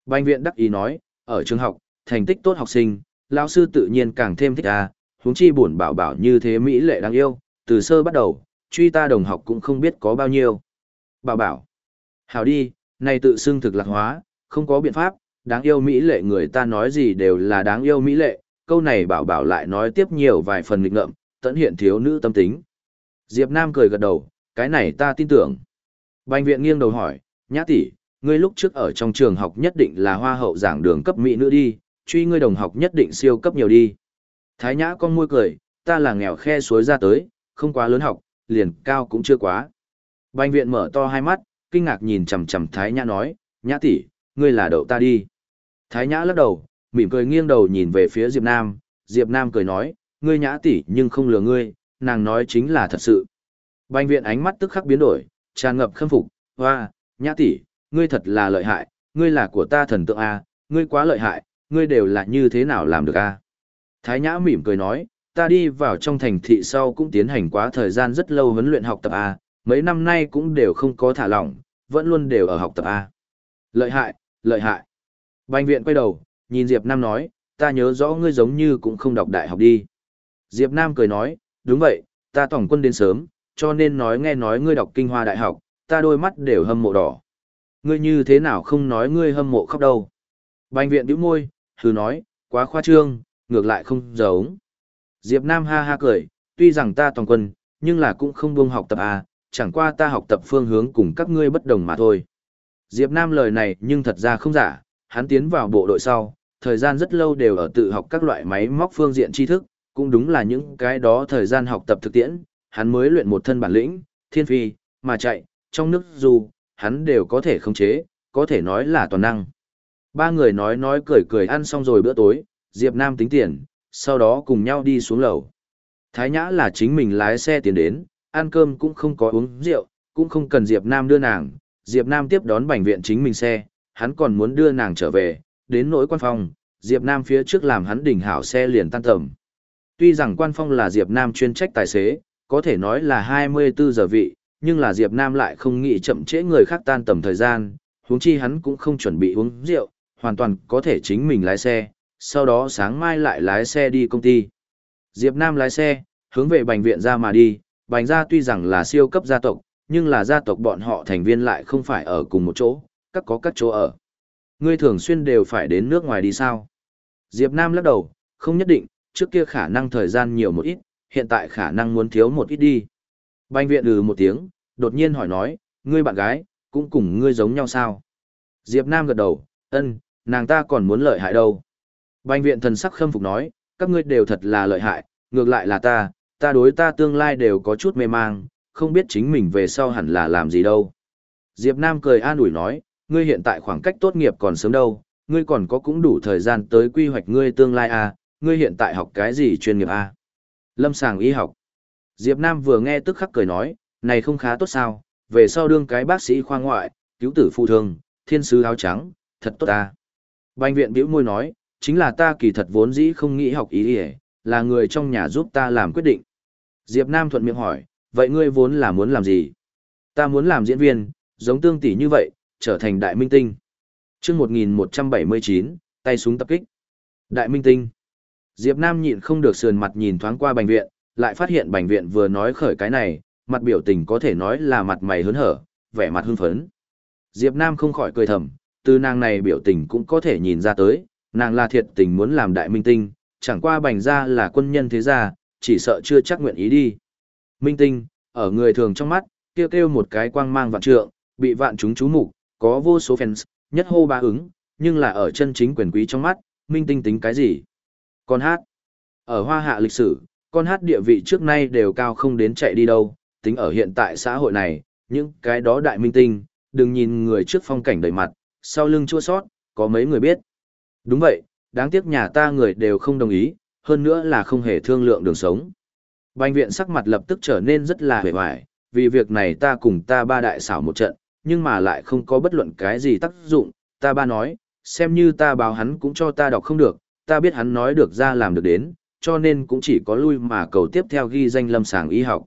bành viện đắc ý nói, ở trường học, thành tích tốt học sinh, lao sư tự nhiên càng thêm thích A, huống chi buồn bảo bảo như thế mỹ lệ đáng yêu, từ sơ bắt đầu, truy ta đồng học cũng không biết có bao nhiêu. Bảo bảo, hảo đi, này tự xưng thực lạc hóa, không có biện pháp, đáng yêu mỹ lệ người ta nói gì đều là đáng yêu mỹ lệ, câu này bảo bảo lại nói tiếp nhiều vài phần nghịch ngợm, tận hiện thiếu nữ tâm tính. Diệp Nam cười gật đầu, cái này ta tin tưởng. Bành viện nghiêng đầu hỏi, nhã tỷ, ngươi lúc trước ở trong trường học nhất định là hoa hậu giảng đường cấp mỹ nữ đi, truy ngươi đồng học nhất định siêu cấp nhiều đi. Thái nhã con môi cười, ta là nghèo khe suối ra tới, không quá lớn học, liền cao cũng chưa quá. Bành viện mở to hai mắt, kinh ngạc nhìn chằm chằm Thái nhã nói, nhã tỷ, ngươi là đậu ta đi. Thái nhã lắc đầu, mỉm cười nghiêng đầu nhìn về phía Diệp Nam, Diệp Nam cười nói, ngươi nhã tỷ nhưng không lừa ngươi, nàng nói chính là thật sự. Bành viện ánh mắt tức khắc biến đổi, tràn ngập khâm phục, hoa, nhã tỷ, ngươi thật là lợi hại, ngươi là của ta thần tượng A, ngươi quá lợi hại, ngươi đều là như thế nào làm được A. Thái nhã mỉm cười nói, ta đi vào trong thành thị sau cũng tiến hành quá thời gian rất lâu huấn luyện học tập A, mấy năm nay cũng đều không có thả lỏng, vẫn luôn đều ở học tập A. Lợi hại, lợi hại. Bành viện quay đầu, nhìn Diệp Nam nói, ta nhớ rõ ngươi giống như cũng không đọc đại học đi. Diệp Nam cười nói, đúng vậy, ta tổng quân đến sớm, cho nên nói nghe nói ngươi đọc kinh hoa đại học, ta đôi mắt đều hâm mộ đỏ. Ngươi như thế nào không nói ngươi hâm mộ khóc đâu. Bành viện bĩu môi, hừ nói, quá khoa trương, ngược lại không giống. Diệp Nam ha ha cười, tuy rằng ta toàn quân, nhưng là cũng không buông học tập à, chẳng qua ta học tập phương hướng cùng các ngươi bất đồng mà thôi. Diệp Nam lời này nhưng thật ra không giả, hắn tiến vào bộ đội sau, thời gian rất lâu đều ở tự học các loại máy móc phương diện tri thức, cũng đúng là những cái đó thời gian học tập thực tiễn, hắn mới luyện một thân bản lĩnh, thiên phi, mà chạy, trong nước dù, hắn đều có thể khống chế, có thể nói là toàn năng. Ba người nói nói cười cười ăn xong rồi bữa tối, Diệp Nam tính tiền, sau đó cùng nhau đi xuống lầu. Thái Nhã là chính mình lái xe tiền đến, ăn cơm cũng không có uống rượu, cũng không cần Diệp Nam đưa nàng, Diệp Nam tiếp đón bệnh viện chính mình xe, hắn còn muốn đưa nàng trở về, đến nỗi quan phong, Diệp Nam phía trước làm hắn đỉnh hảo xe liền tan tầm. Tuy rằng quan phong là Diệp Nam chuyên trách tài xế, có thể nói là 24 giờ vị, nhưng là Diệp Nam lại không nghĩ chậm trễ người khác tan tầm thời gian, huống chi hắn cũng không chuẩn bị uống rượu, hoàn toàn có thể chính mình lái xe, sau đó sáng mai lại lái xe đi công ty. Diệp Nam lái xe, hướng về bệnh viện ra mà đi, bành gia tuy rằng là siêu cấp gia tộc, nhưng là gia tộc bọn họ thành viên lại không phải ở cùng một chỗ, các có các chỗ ở. Ngươi thường xuyên đều phải đến nước ngoài đi sao? Diệp Nam lắc đầu, không nhất định, trước kia khả năng thời gian nhiều một ít, hiện tại khả năng muốn thiếu một ít đi. Bành viện ừ một tiếng, đột nhiên hỏi nói, ngươi bạn gái, cũng cùng ngươi giống nhau sao? Diệp Nam gật đầu, ân, nàng ta còn muốn lợi hại đâu. Bành viện thần sắc khâm phục nói, các ngươi đều thật là lợi hại, ngược lại là ta, ta đối ta tương lai đều có chút mê mang, không biết chính mình về sau hẳn là làm gì đâu. Diệp Nam cười an ủi nói, ngươi hiện tại khoảng cách tốt nghiệp còn sớm đâu, ngươi còn có cũng đủ thời gian tới quy hoạch ngươi tương lai à, ngươi hiện tại học cái gì chuyên nghiệp à? Lâm sàng y học. Diệp Nam vừa nghe tức khắc cười nói, này không khá tốt sao, về sau đương cái bác sĩ khoa ngoại, cứu tử phụ thương, thiên sứ áo trắng, thật tốt à. Bành viện biểu môi nói, chính là ta kỳ thật vốn dĩ không nghĩ học ý y, là người trong nhà giúp ta làm quyết định. Diệp Nam thuận miệng hỏi, vậy ngươi vốn là muốn làm gì? Ta muốn làm diễn viên, giống tương tỷ như vậy, trở thành đại minh tinh. Chương 1179, tay súng tập kích. Đại minh tinh. Diệp Nam nhịn không được sườn mặt nhìn thoáng qua bệnh viện, lại phát hiện bệnh viện vừa nói khởi cái này, mặt biểu tình có thể nói là mặt mày hớn hở, vẻ mặt hưng phấn. Diệp Nam không khỏi cười thầm, từ nàng này biểu tình cũng có thể nhìn ra tới, nàng là thiệt tình muốn làm đại minh tinh, chẳng qua bành ra là quân nhân thế gia, chỉ sợ chưa chắc nguyện ý đi. Minh tinh, ở người thường trong mắt, kêu kêu một cái quang mang vạn trượng, bị vạn chúng chú mục, có vô số fans, nhất hô ba ứng, nhưng là ở chân chính quyền quý trong mắt, minh tinh tính cái gì? Con hát. Ở hoa hạ lịch sử, con hát địa vị trước nay đều cao không đến chạy đi đâu, tính ở hiện tại xã hội này, những cái đó đại minh tinh, đừng nhìn người trước phong cảnh đầy mặt, sau lưng chua sót, có mấy người biết. Đúng vậy, đáng tiếc nhà ta người đều không đồng ý, hơn nữa là không hề thương lượng đường sống. Bành viện sắc mặt lập tức trở nên rất là hề hoài, vì việc này ta cùng ta ba đại xảo một trận, nhưng mà lại không có bất luận cái gì tác dụng, ta ba nói, xem như ta báo hắn cũng cho ta đọc không được, ta biết hắn nói được ra làm được đến, cho nên cũng chỉ có lui mà cầu tiếp theo ghi danh lâm sàng y học.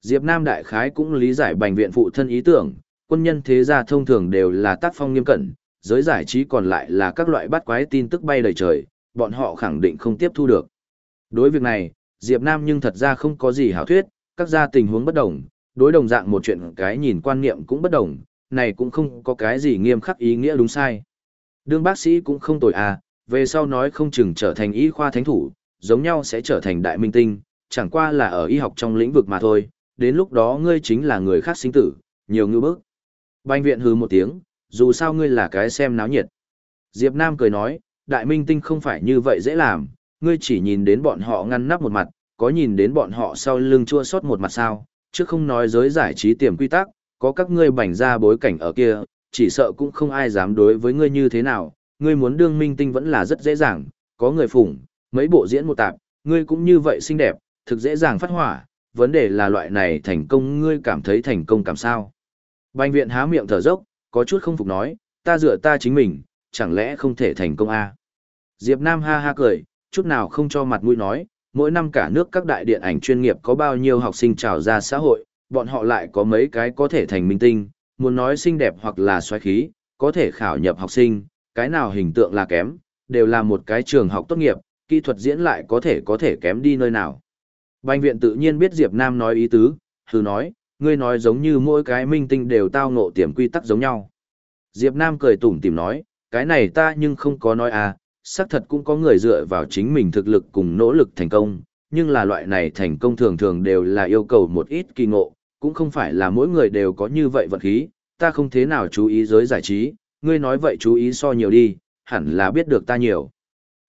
Diệp Nam Đại Khái cũng lý giải bành viện phụ thân ý tưởng, quân nhân thế gia thông thường đều là tác phong nghiêm cẩn, giới giải trí còn lại là các loại bắt quái tin tức bay đầy trời, bọn họ khẳng định không tiếp thu được. Đối việc này, Diệp Nam nhưng thật ra không có gì hảo thuyết, các gia tình huống bất đồng, đối đồng dạng một chuyện cái nhìn quan niệm cũng bất đồng, này cũng không có cái gì nghiêm khắc ý nghĩa đúng sai. Đương bác sĩ cũng không tồi à, về sau nói không chừng trở thành y khoa thánh thủ, giống nhau sẽ trở thành đại minh tinh, chẳng qua là ở y học trong lĩnh vực mà thôi, đến lúc đó ngươi chính là người khác sinh tử, nhiều ngư bức. Banh viện hứ một tiếng, dù sao ngươi là cái xem náo nhiệt. Diệp Nam cười nói, đại minh tinh không phải như vậy dễ làm, ngươi chỉ nhìn đến bọn họ ngăn nắp một mặt, có nhìn đến bọn họ sau lưng chua xót một mặt sao, chứ không nói giới giải trí tiềm quy tắc, có các ngươi bảnh ra bối cảnh ở kia, chỉ sợ cũng không ai dám đối với ngươi như thế nào, ngươi muốn đương minh tinh vẫn là rất dễ dàng, có người phủng, mấy bộ diễn một tạp, ngươi cũng như vậy xinh đẹp, thực dễ dàng phát hỏa, vấn đề là loại này thành công ngươi cảm thấy thành công cảm sao. Bành viện há miệng thở dốc, có chút không phục nói, ta dựa ta chính mình, chẳng lẽ không thể thành công a? À? Diệp Nam ha ha cười, chút nào không cho mặt mũi nói, mỗi năm cả nước các đại điện ảnh chuyên nghiệp có bao nhiêu học sinh trào ra xã hội, bọn họ lại có mấy cái có thể thành minh tinh, muốn nói xinh đẹp hoặc là xoáy khí, có thể khảo nhập học sinh, cái nào hình tượng là kém, đều là một cái trường học tốt nghiệp, kỹ thuật diễn lại có thể có thể kém đi nơi nào. Bành viện tự nhiên biết Diệp Nam nói ý tứ, thử nói, ngươi nói giống như mỗi cái minh tinh đều tao ngộ tiềm quy tắc giống nhau. Diệp Nam cười tủm tỉm nói, cái này ta nhưng không có nói à, xác thật cũng có người dựa vào chính mình thực lực cùng nỗ lực thành công, nhưng là loại này thành công thường thường đều là yêu cầu một ít kỳ ngộ, cũng không phải là mỗi người đều có như vậy vật khí, ta không thế nào chú ý giới giải trí, ngươi nói vậy chú ý so nhiều đi, hẳn là biết được ta nhiều.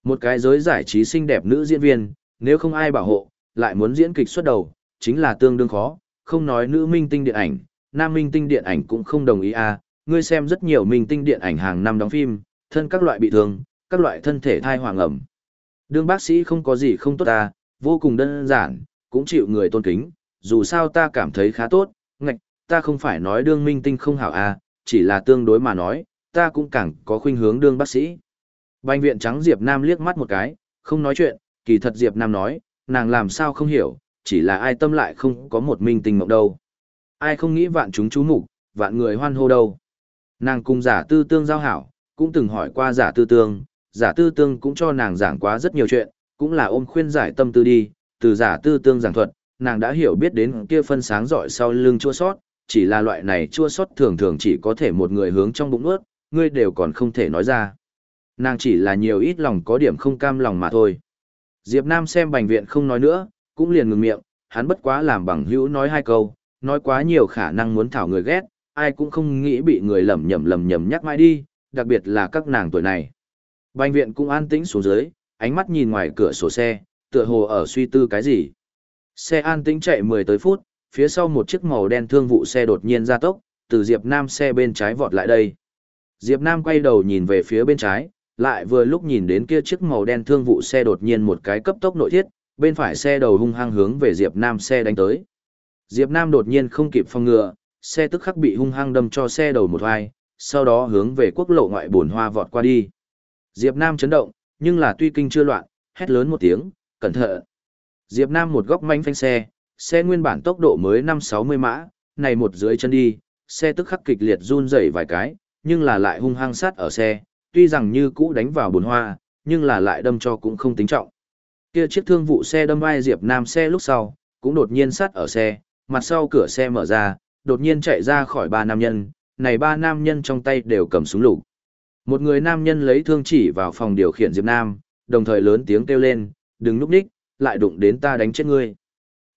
Một cái giới giải trí xinh đẹp nữ diễn viên, nếu không ai bảo hộ, lại muốn diễn kịch xuất đầu, chính là tương đương khó, không nói nữ minh tinh điện ảnh, nam minh tinh điện ảnh cũng không đồng ý à, ngươi xem rất nhiều minh tinh điện ảnh hàng năm đóng phim, thân các loại bị thương, các loại thân thể thai hoàng ẩm. Đương bác sĩ không có gì không tốt ta, vô cùng đơn giản, cũng chịu người tôn kính, dù sao ta cảm thấy khá tốt, ngạch, ta không phải nói đương minh tinh không hảo à, chỉ là tương đối mà nói, ta cũng càng có khuynh hướng đương bác sĩ. Bệnh viện trắng Diệp Nam liếc mắt một cái, không nói chuyện, kỳ thật Diệp Nam nói, nàng làm sao không hiểu, chỉ là ai tâm lại không có một minh Tinh mộng đâu. Ai không nghĩ vạn chúng chú mục, vạn người hoan hô đâu. Nàng cùng giả tư tương giao hảo, cũng từng hỏi qua giả tư tương, giả tư tương cũng cho nàng giảng quá rất nhiều chuyện, cũng là ôm khuyên giải tâm tư đi, từ giả tư tương giảng thuật, nàng đã hiểu biết đến kia phân sáng giỏi sau lưng chua sót, chỉ là loại này chua sót thường thường chỉ có thể một người hướng trong bụng nuốt, ngươi đều còn không thể nói ra. Nàng chỉ là nhiều ít lòng có điểm không cam lòng mà thôi. Diệp Nam xem bành viện không nói nữa, cũng liền ngừng miệng, hắn bất quá làm bằng hữu nói hai câu, nói quá nhiều khả năng muốn thảo người ghét, ai cũng không nghĩ bị người lầm nhầm lầm nhầm nhắc mãi đi, đặc biệt là các nàng tuổi này. Bành viện cũng an tĩnh xuống dưới, ánh mắt nhìn ngoài cửa sổ xe, tựa hồ ở suy tư cái gì. Xe an tĩnh chạy 10 tới phút, phía sau một chiếc màu đen thương vụ xe đột nhiên ra tốc, từ Diệp Nam xe bên trái vọt lại đây. Diệp Nam quay đầu nhìn về phía bên trái, lại vừa lúc nhìn đến kia chiếc màu đen thương vụ xe đột nhiên một cái cấp tốc nội thiết, bên phải xe đầu hung hăng hướng về Diệp Nam xe đánh tới. Diệp Nam đột nhiên không kịp phòng ngừa, xe tức khắc bị hung hăng đâm cho xe đầu một vai, sau đó hướng về quốc lộ ngoại bồn hoa vọt qua đi. Diệp Nam chấn động, nhưng là tuy kinh chưa loạn, hét lớn một tiếng, cẩn thận. Diệp Nam một góc manh phanh xe, xe nguyên bản tốc độ mới 5-60 mã, này một dưới chân đi, xe tức khắc kịch liệt run rẩy vài cái, nhưng là lại hung hăng sát ở xe, tuy rằng như cũ đánh vào bồn hoa, nhưng là lại đâm cho cũng không tính trọng. Kia chiếc thương vụ xe đâm vai Diệp Nam xe lúc sau, cũng đột nhiên sát ở xe, mặt sau cửa xe mở ra, đột nhiên chạy ra khỏi ba nam nhân, này ba nam nhân trong tay đều cầm súng lục. Một người nam nhân lấy thương chỉ vào phòng điều khiển Diệp Nam, đồng thời lớn tiếng kêu lên, đừng núp đích, lại đụng đến ta đánh chết ngươi.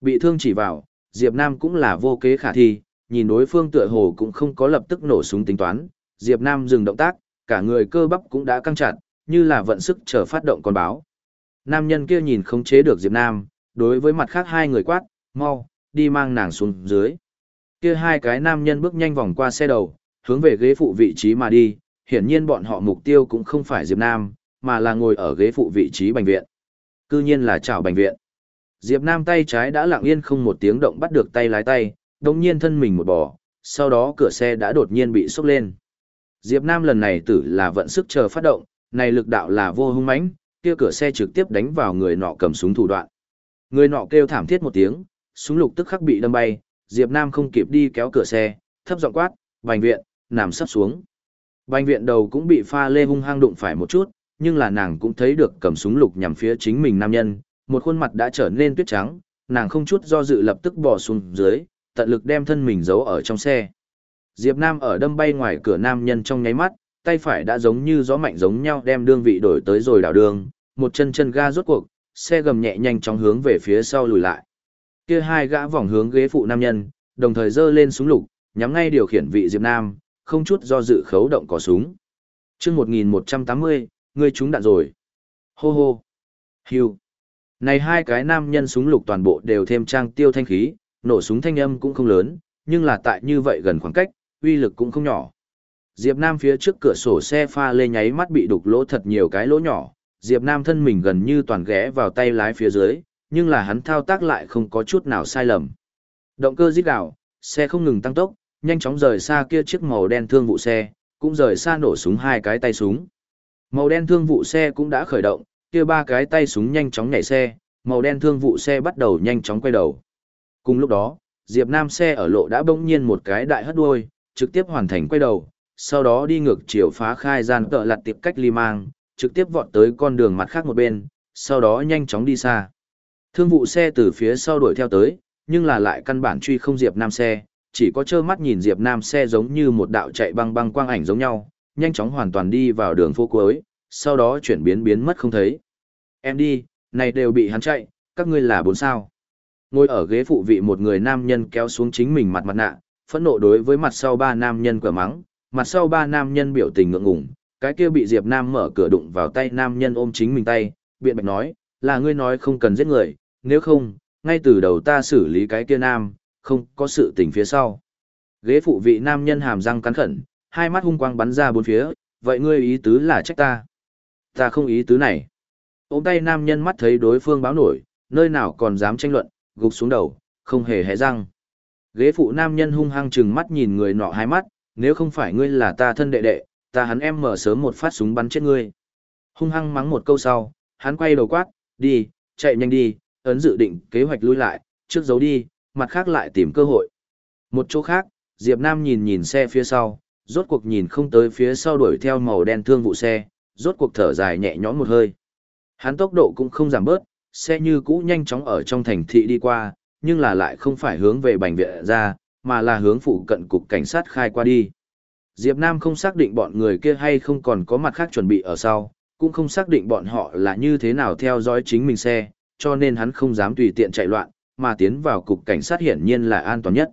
Bị thương chỉ vào, Diệp Nam cũng là vô kế khả thi, nhìn đối phương tựa hồ cũng không có lập tức nổ súng tính toán, Diệp Nam dừng động tác, cả người cơ bắp cũng đã căng chặt, như là vận sức chờ phát động con báo. Nam nhân kia nhìn không chế được Diệp Nam, đối với mặt khác hai người quát, mau, đi mang nàng xuống dưới. Kia hai cái nam nhân bước nhanh vòng qua xe đầu, hướng về ghế phụ vị trí mà đi, hiển nhiên bọn họ mục tiêu cũng không phải Diệp Nam, mà là ngồi ở ghế phụ vị trí bệnh viện. Cư nhiên là chào bệnh viện. Diệp Nam tay trái đã lặng yên không một tiếng động bắt được tay lái tay, đồng nhiên thân mình một bò, sau đó cửa xe đã đột nhiên bị sốc lên. Diệp Nam lần này tử là vận sức chờ phát động, này lực đạo là vô hung mãnh, kia cửa xe trực tiếp đánh vào người nọ cầm súng thủ đoạn. Người nọ kêu thảm thiết một tiếng, súng lục tức khắc bị đâm bay, Diệp Nam không kịp đi kéo cửa xe, thấp giọng quát, "Bành viện, nằm sắp xuống." Bành viện đầu cũng bị pha lê hung hăng đụng phải một chút, nhưng là nàng cũng thấy được cầm súng lục nhằm phía chính mình nam nhân, một khuôn mặt đã trở nên tuyết trắng, nàng không chút do dự lập tức bỏ xuống dưới, tận lực đem thân mình giấu ở trong xe. Diệp Nam ở đâm bay ngoài cửa nam nhân trong nháy mắt, tay phải đã giống như gió mạnh giống nhau đem đương vị đổi tới rồi đảo đường, một chân chân ga rốt cuộc, xe gầm nhẹ nhanh chóng hướng về phía sau lùi lại. Kia hai gã vòng hướng ghế phụ nam nhân, đồng thời giơ lên súng lục, nhắm ngay điều khiển vị Diệp Nam, không chút do dự khấu động cò súng. Chương 1180, ngươi trúng đạn rồi. Hô hô. hiu. Này hai cái nam nhân súng lục toàn bộ đều thêm trang tiêu thanh khí, nổ súng thanh âm cũng không lớn, nhưng là tại như vậy gần khoảng cách, uy lực cũng không nhỏ. Diệp Nam phía trước cửa sổ xe pha lê nháy mắt bị đục lỗ thật nhiều cái lỗ nhỏ, Diệp Nam thân mình gần như toàn ghé vào tay lái phía dưới, nhưng là hắn thao tác lại không có chút nào sai lầm. Động cơ rít gào, xe không ngừng tăng tốc, nhanh chóng rời xa kia chiếc màu đen thương vụ xe, cũng rời xa nổ súng hai cái tay súng. Màu đen thương vụ xe cũng đã khởi động, kia ba cái tay súng nhanh chóng nhảy xe, màu đen thương vụ xe bắt đầu nhanh chóng quay đầu. Cùng lúc đó, Diệp Nam xe ở lộ đã bỗng nhiên một cái đại hất đuôi, trực tiếp hoàn thành quay đầu, sau đó đi ngược chiều phá khai gian tợ lặt tiệp cách ly mang, trực tiếp vọt tới con đường mặt khác một bên, sau đó nhanh chóng đi xa. Thương vụ xe từ phía sau đuổi theo tới, nhưng là lại căn bản truy không Diệp Nam xe, chỉ có trơ mắt nhìn Diệp Nam xe giống như một đạo chạy băng băng quang ảnh giống nhau, nhanh chóng hoàn toàn đi vào đường phố cuối, sau đó chuyển biến biến mất không thấy. Em đi, này đều bị hắn chạy, các ngươi là bốn sao. Ngồi ở ghế phụ vị một người nam nhân kéo xuống chính mình mặt mặt nạ, phẫn nộ đối với mặt sau ba nam nhân cửa mắng, mặt sau ba nam nhân biểu tình ngượng ngùng, cái kia bị Diệp Nam mở cửa đụng vào tay nam nhân ôm chính mình tay, biện bạch nói, là ngươi nói không cần giết người, nếu không, ngay từ đầu ta xử lý cái kia nam, không có sự tình phía sau. Ghế phụ vị nam nhân hàm răng cắn khẩn, hai mắt hung quang bắn ra bốn phía, vậy ngươi ý tứ là trách ta. Ta không ý tứ này. Ôm tay nam nhân mắt thấy đối phương báo nổi, nơi nào còn dám tranh luận, gục xuống đầu, không hề hé răng. Ghế phụ nam nhân hung hăng chừng mắt nhìn người nọ hai mắt, nếu không phải ngươi là ta thân đệ đệ, ta hắn em mở sớm một phát súng bắn chết ngươi. Hung hăng mắng một câu sau, hắn quay đầu quát, đi, chạy nhanh đi, ấn dự định kế hoạch lui lại, trước giấu đi, mặt khác lại tìm cơ hội. Một chỗ khác, Diệp Nam nhìn nhìn xe phía sau, rốt cuộc nhìn không tới phía sau đuổi theo màu đen thương vụ xe, rốt cuộc thở dài nhẹ nhõm một hơi. Hắn tốc độ cũng không giảm bớt, xe như cũ nhanh chóng ở trong thành thị đi qua, nhưng là lại không phải hướng về bành viện ra, mà là hướng phụ cận cục cảnh sát khai qua đi. Diệp Nam không xác định bọn người kia hay không còn có mặt khác chuẩn bị ở sau, cũng không xác định bọn họ là như thế nào theo dõi chính mình xe, cho nên hắn không dám tùy tiện chạy loạn, mà tiến vào cục cảnh sát hiển nhiên là an toàn nhất.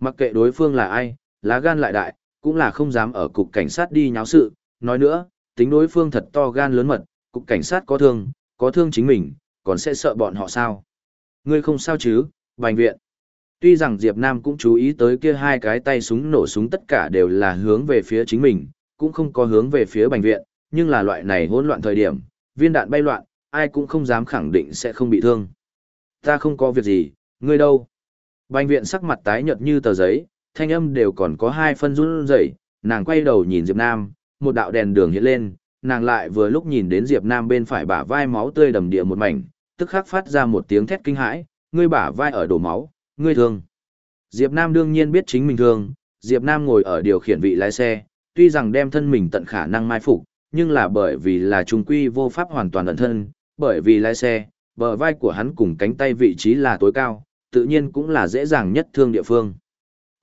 Mặc kệ đối phương là ai, lá gan lại đại, cũng là không dám ở cục cảnh sát đi nháo sự, nói nữa, tính đối phương thật to gan lớn mật, cục cảnh sát có thương, có thương chính mình, còn sẽ sợ bọn họ sao? Ngươi không sao chứ, bành viện. Tuy rằng Diệp Nam cũng chú ý tới kia hai cái tay súng nổ súng tất cả đều là hướng về phía chính mình, cũng không có hướng về phía bành viện, nhưng là loại này hỗn loạn thời điểm, viên đạn bay loạn, ai cũng không dám khẳng định sẽ không bị thương. Ta không có việc gì, ngươi đâu? Bành viện sắc mặt tái nhợt như tờ giấy, thanh âm đều còn có hai phân run rẩy, nàng quay đầu nhìn Diệp Nam, một đạo đèn đường hiện lên, nàng lại vừa lúc nhìn đến Diệp Nam bên phải bả vai máu tươi đầm địa một mảnh, tức khắc phát ra một tiếng thét kinh hãi, ngươi bả vai ở đổ máu, ngươi thương. Diệp Nam đương nhiên biết chính mình thương, Diệp Nam ngồi ở điều khiển vị lái xe, tuy rằng đem thân mình tận khả năng mai phục, nhưng là bởi vì là trung quy vô pháp hoàn toàn ẩn thân, bởi vì lái xe, bờ vai của hắn cùng cánh tay vị trí là tối cao, tự nhiên cũng là dễ dàng nhất thương địa phương.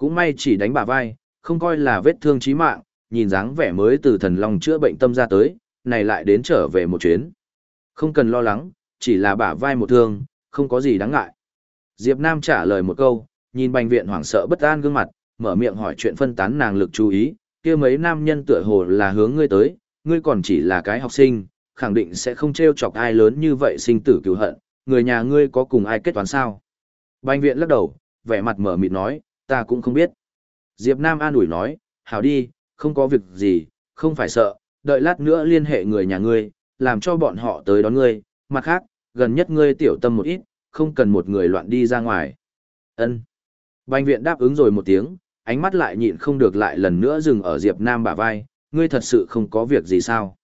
Cũng may chỉ đánh bả vai, không coi là vết thương chí mạng, nhìn dáng vẻ mới từ thần long chữa bệnh tâm ra tới, này lại đến trở về một chuyến. Không cần lo lắng, chỉ là bả vai một thương, không có gì đáng ngại. Diệp Nam trả lời một câu, nhìn bệnh viện hoảng sợ bất an gương mặt, mở miệng hỏi chuyện phân tán nàng lực chú ý, kia mấy nam nhân tựa hồ là hướng ngươi tới, ngươi còn chỉ là cái học sinh, khẳng định sẽ không treo chọc ai lớn như vậy sinh tử cứu hận, người nhà ngươi có cùng ai kết toán sao? Bệnh viện lắc đầu, vẻ mặt mở mịt nói, ta cũng không biết. Diệp Nam an ủi nói, hảo đi, không có việc gì, không phải sợ, đợi lát nữa liên hệ người nhà ngươi, làm cho bọn họ tới đón ngươi, mặt khác, gần nhất ngươi tiểu tâm một ít, không cần một người loạn đi ra ngoài. Ân. Bành viện đáp ứng rồi một tiếng, ánh mắt lại nhịn không được lại lần nữa dừng ở Diệp Nam bả vai, ngươi thật sự không có việc gì sao.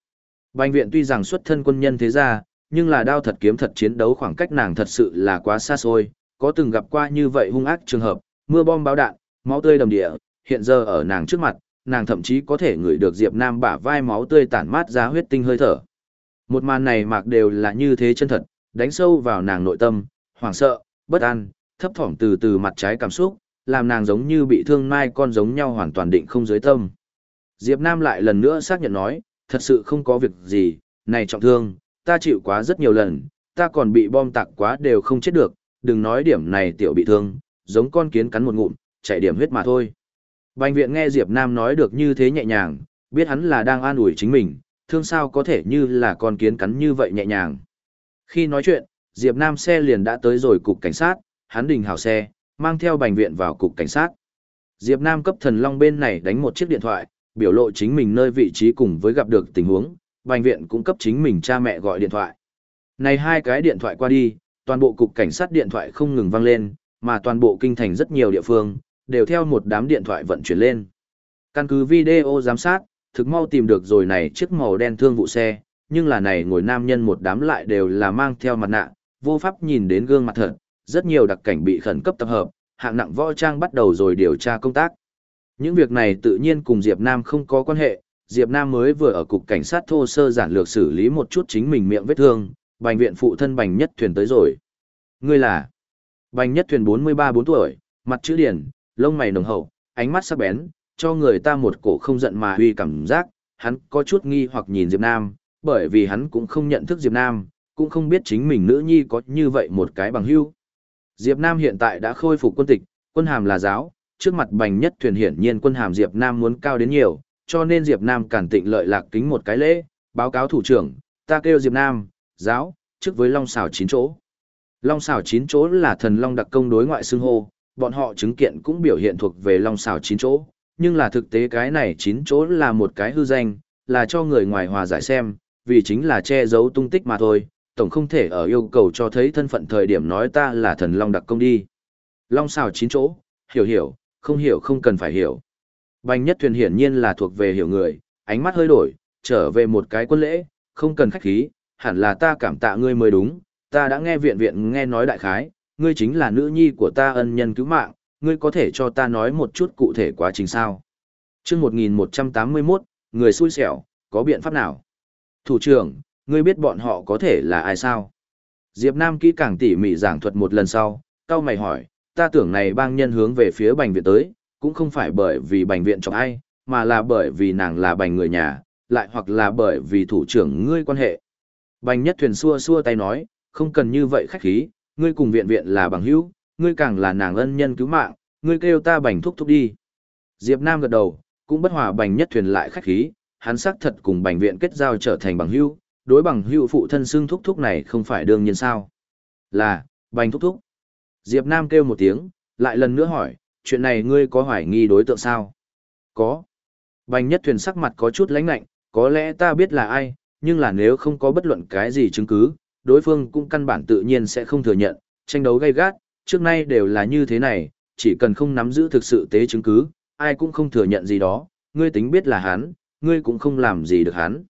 Bành viện tuy rằng xuất thân quân nhân thế gia, nhưng là đao thật kiếm thật chiến đấu khoảng cách nàng thật sự là quá xa xôi, có từng gặp qua như vậy hung ác trường hợp, mưa bom báo đạn, máu tươi đầm địa, hiện giờ ở nàng trước mặt, nàng thậm chí có thể ngửi được Diệp Nam bả vai máu tươi tản mát ra huyết tinh hơi thở. Một màn này mạc đều là như thế chân thật, đánh sâu vào nàng nội tâm, hoảng sợ, bất an, thấp thỏm từ từ mặt trái cảm xúc, làm nàng giống như bị thương mai con giống nhau hoàn toàn định không dưới tâm. Diệp Nam lại lần nữa xác nhận nói, thật sự không có việc gì, này trọng thương, ta chịu quá rất nhiều lần, ta còn bị bom tạc quá đều không chết được, đừng nói điểm này tiểu bị thương, giống con kiến cắn một ngụm, chạy điểm huyết mà thôi. Bành viện nghe Diệp Nam nói được như thế nhẹ nhàng, biết hắn là đang an ủi chính mình, thương sao có thể như là con kiến cắn như vậy nhẹ nhàng. Khi nói chuyện, Diệp Nam xe liền đã tới rồi cục cảnh sát, hắn đình hào xe, mang theo bành viện vào cục cảnh sát. Diệp Nam cấp thần long bên này đánh một chiếc điện thoại, biểu lộ chính mình nơi vị trí cùng với gặp được tình huống, bành viện cũng cấp chính mình cha mẹ gọi điện thoại. Này hai cái điện thoại qua đi, toàn bộ cục cảnh sát điện thoại không ngừng vang lên, mà toàn bộ kinh thành rất nhiều địa phương, đều theo một đám điện thoại vận chuyển lên. Căn cứ video giám sát, thực mau tìm được rồi này chiếc màu đen thương vụ xe, nhưng là này ngồi nam nhân một đám lại đều là mang theo mặt nạ, vô pháp nhìn đến gương mặt thật, rất nhiều đặc cảnh bị khẩn cấp tập hợp, hạng nặng võ trang bắt đầu rồi điều tra công tác. Những việc này tự nhiên cùng Diệp Nam không có quan hệ, Diệp Nam mới vừa ở cục cảnh sát thô sơ giản lược xử lý một chút chính mình miệng vết thương, bành viện phụ thân bành nhất thuyền tới rồi. Ngươi là? Bành nhất thuyền 43-4 tuổi, mặt chữ điển, lông mày nồng hậu, ánh mắt sắc bén, cho người ta một cổ không giận mà uy cảm giác, hắn có chút nghi hoặc nhìn Diệp Nam, bởi vì hắn cũng không nhận thức Diệp Nam, cũng không biết chính mình nữ nhi có như vậy một cái bằng hữu. Diệp Nam hiện tại đã khôi phục quân tịch, quân hàm là giáo, trước mặt bành nhất thuyền hiển nhiên quân hàm Diệp Nam muốn cao đến nhiều, cho nên Diệp Nam cản tịnh lợi lạc kính một cái lễ, báo cáo thủ trưởng, ta kêu Diệp Nam, giáo, trước với Long xảo chín chỗ. Long xảo chín chỗ là thần Long đặc công đối ngoại xưng hô, bọn họ chứng kiện cũng biểu hiện thuộc về Long xảo chín chỗ, nhưng là thực tế cái này chín chỗ là một cái hư danh, là cho người ngoài hòa giải xem, vì chính là che giấu tung tích mà thôi, tổng không thể ở yêu cầu cho thấy thân phận thời điểm nói ta là thần Long đặc công đi. Long xảo chín chỗ, hiểu hiểu, không hiểu không cần phải hiểu. Bành Nhất Thuyền hiển nhiên là thuộc về hiểu người, ánh mắt hơi đổi, trở về một cái quân lễ, không cần khách khí, hẳn là ta cảm tạ ngươi mới đúng, ta đã nghe viện viện nghe nói đại khái, ngươi chính là nữ nhi của ta ân nhân cứu mạng, ngươi có thể cho ta nói một chút cụ thể quá trình sao. chương 1181, người xui xẻo, có biện pháp nào? Thủ trưởng, ngươi biết bọn họ có thể là ai sao? Diệp Nam kỹ càng tỉ mỉ giảng thuật một lần sau, cao mày hỏi, ta tưởng này bang nhân hướng về phía bành viện tới, cũng không phải bởi vì bành viện chọc ai, mà là bởi vì nàng là bành người nhà, lại hoặc là bởi vì thủ trưởng ngươi quan hệ. Bành nhất thuyền xua xua tay nói, không cần như vậy khách khí, ngươi cùng viện viện là bằng hữu, ngươi càng là nàng ân nhân cứu mạng, ngươi kêu ta bành thúc thúc đi. Diệp Nam gật đầu, cũng bất hòa bành nhất thuyền lại khách khí, hắn xác thật cùng bành viện kết giao trở thành bằng hữu, đối bằng hữu phụ thân xưng thúc thúc này không phải đương nhiên sao. Là, bành thúc thúc. Diệp Nam kêu một tiếng, lại lần nữa hỏi, chuyện này ngươi có hoài nghi đối tượng sao? Có. Bành nhất thuyền sắc mặt có chút lãnh lạnh, có lẽ ta biết là ai, nhưng là nếu không có bất luận cái gì chứng cứ, đối phương cũng căn bản tự nhiên sẽ không thừa nhận, tranh đấu gay gắt, trước nay đều là như thế này, chỉ cần không nắm giữ thực sự tế chứng cứ, ai cũng không thừa nhận gì đó, ngươi tính biết là hắn, ngươi cũng không làm gì được hắn.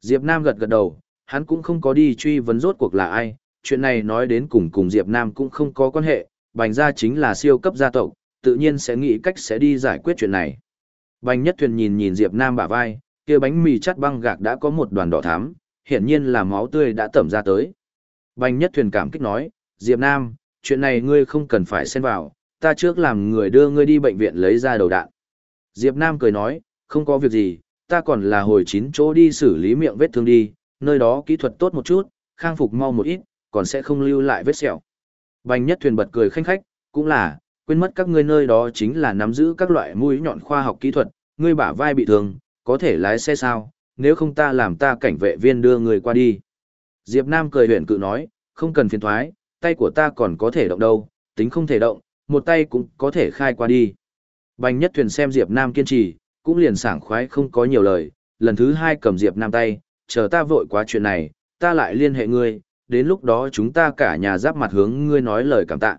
Diệp Nam gật gật đầu, hắn cũng không có đi truy vấn rốt cuộc là ai, chuyện này nói đến cùng cùng Diệp Nam cũng không có quan hệ, Bành gia chính là siêu cấp gia tộc, tự nhiên sẽ nghĩ cách sẽ đi giải quyết chuyện này. Bành Nhất Thuyền nhìn nhìn Diệp Nam bả vai, kia bánh mì chắt băng gạc đã có một đoàn đỏ thắm, hiển nhiên là máu tươi đã tẩm ra tới. Bành Nhất Thuyền cảm kích nói, Diệp Nam, chuyện này ngươi không cần phải xen vào, ta trước làm người đưa ngươi đi bệnh viện lấy ra đầu đạn. Diệp Nam cười nói, không có việc gì, ta còn là hồi chín chỗ đi xử lý miệng vết thương đi, nơi đó kỹ thuật tốt một chút, khang phục mau một ít, còn sẽ không lưu lại vết sẹo. Bành Nhất Thuyền bật cười khanh khách, cũng là, quên mất các ngươi nơi đó chính là nắm giữ các loại mũi nhọn khoa học kỹ thuật, ngươi bả vai bị thương, có thể lái xe sao, nếu không ta làm ta cảnh vệ viên đưa người qua đi. Diệp Nam cười huyền cự nói, không cần phiền thoái, tay của ta còn có thể động đâu, tính không thể động, một tay cũng có thể khai qua đi. Bành nhất thuyền xem Diệp Nam kiên trì, cũng liền sảng khoái không có nhiều lời, lần thứ hai cầm Diệp Nam tay, chờ ta vội quá chuyện này, ta lại liên hệ ngươi, đến lúc đó chúng ta cả nhà giáp mặt hướng ngươi nói lời cảm tạ.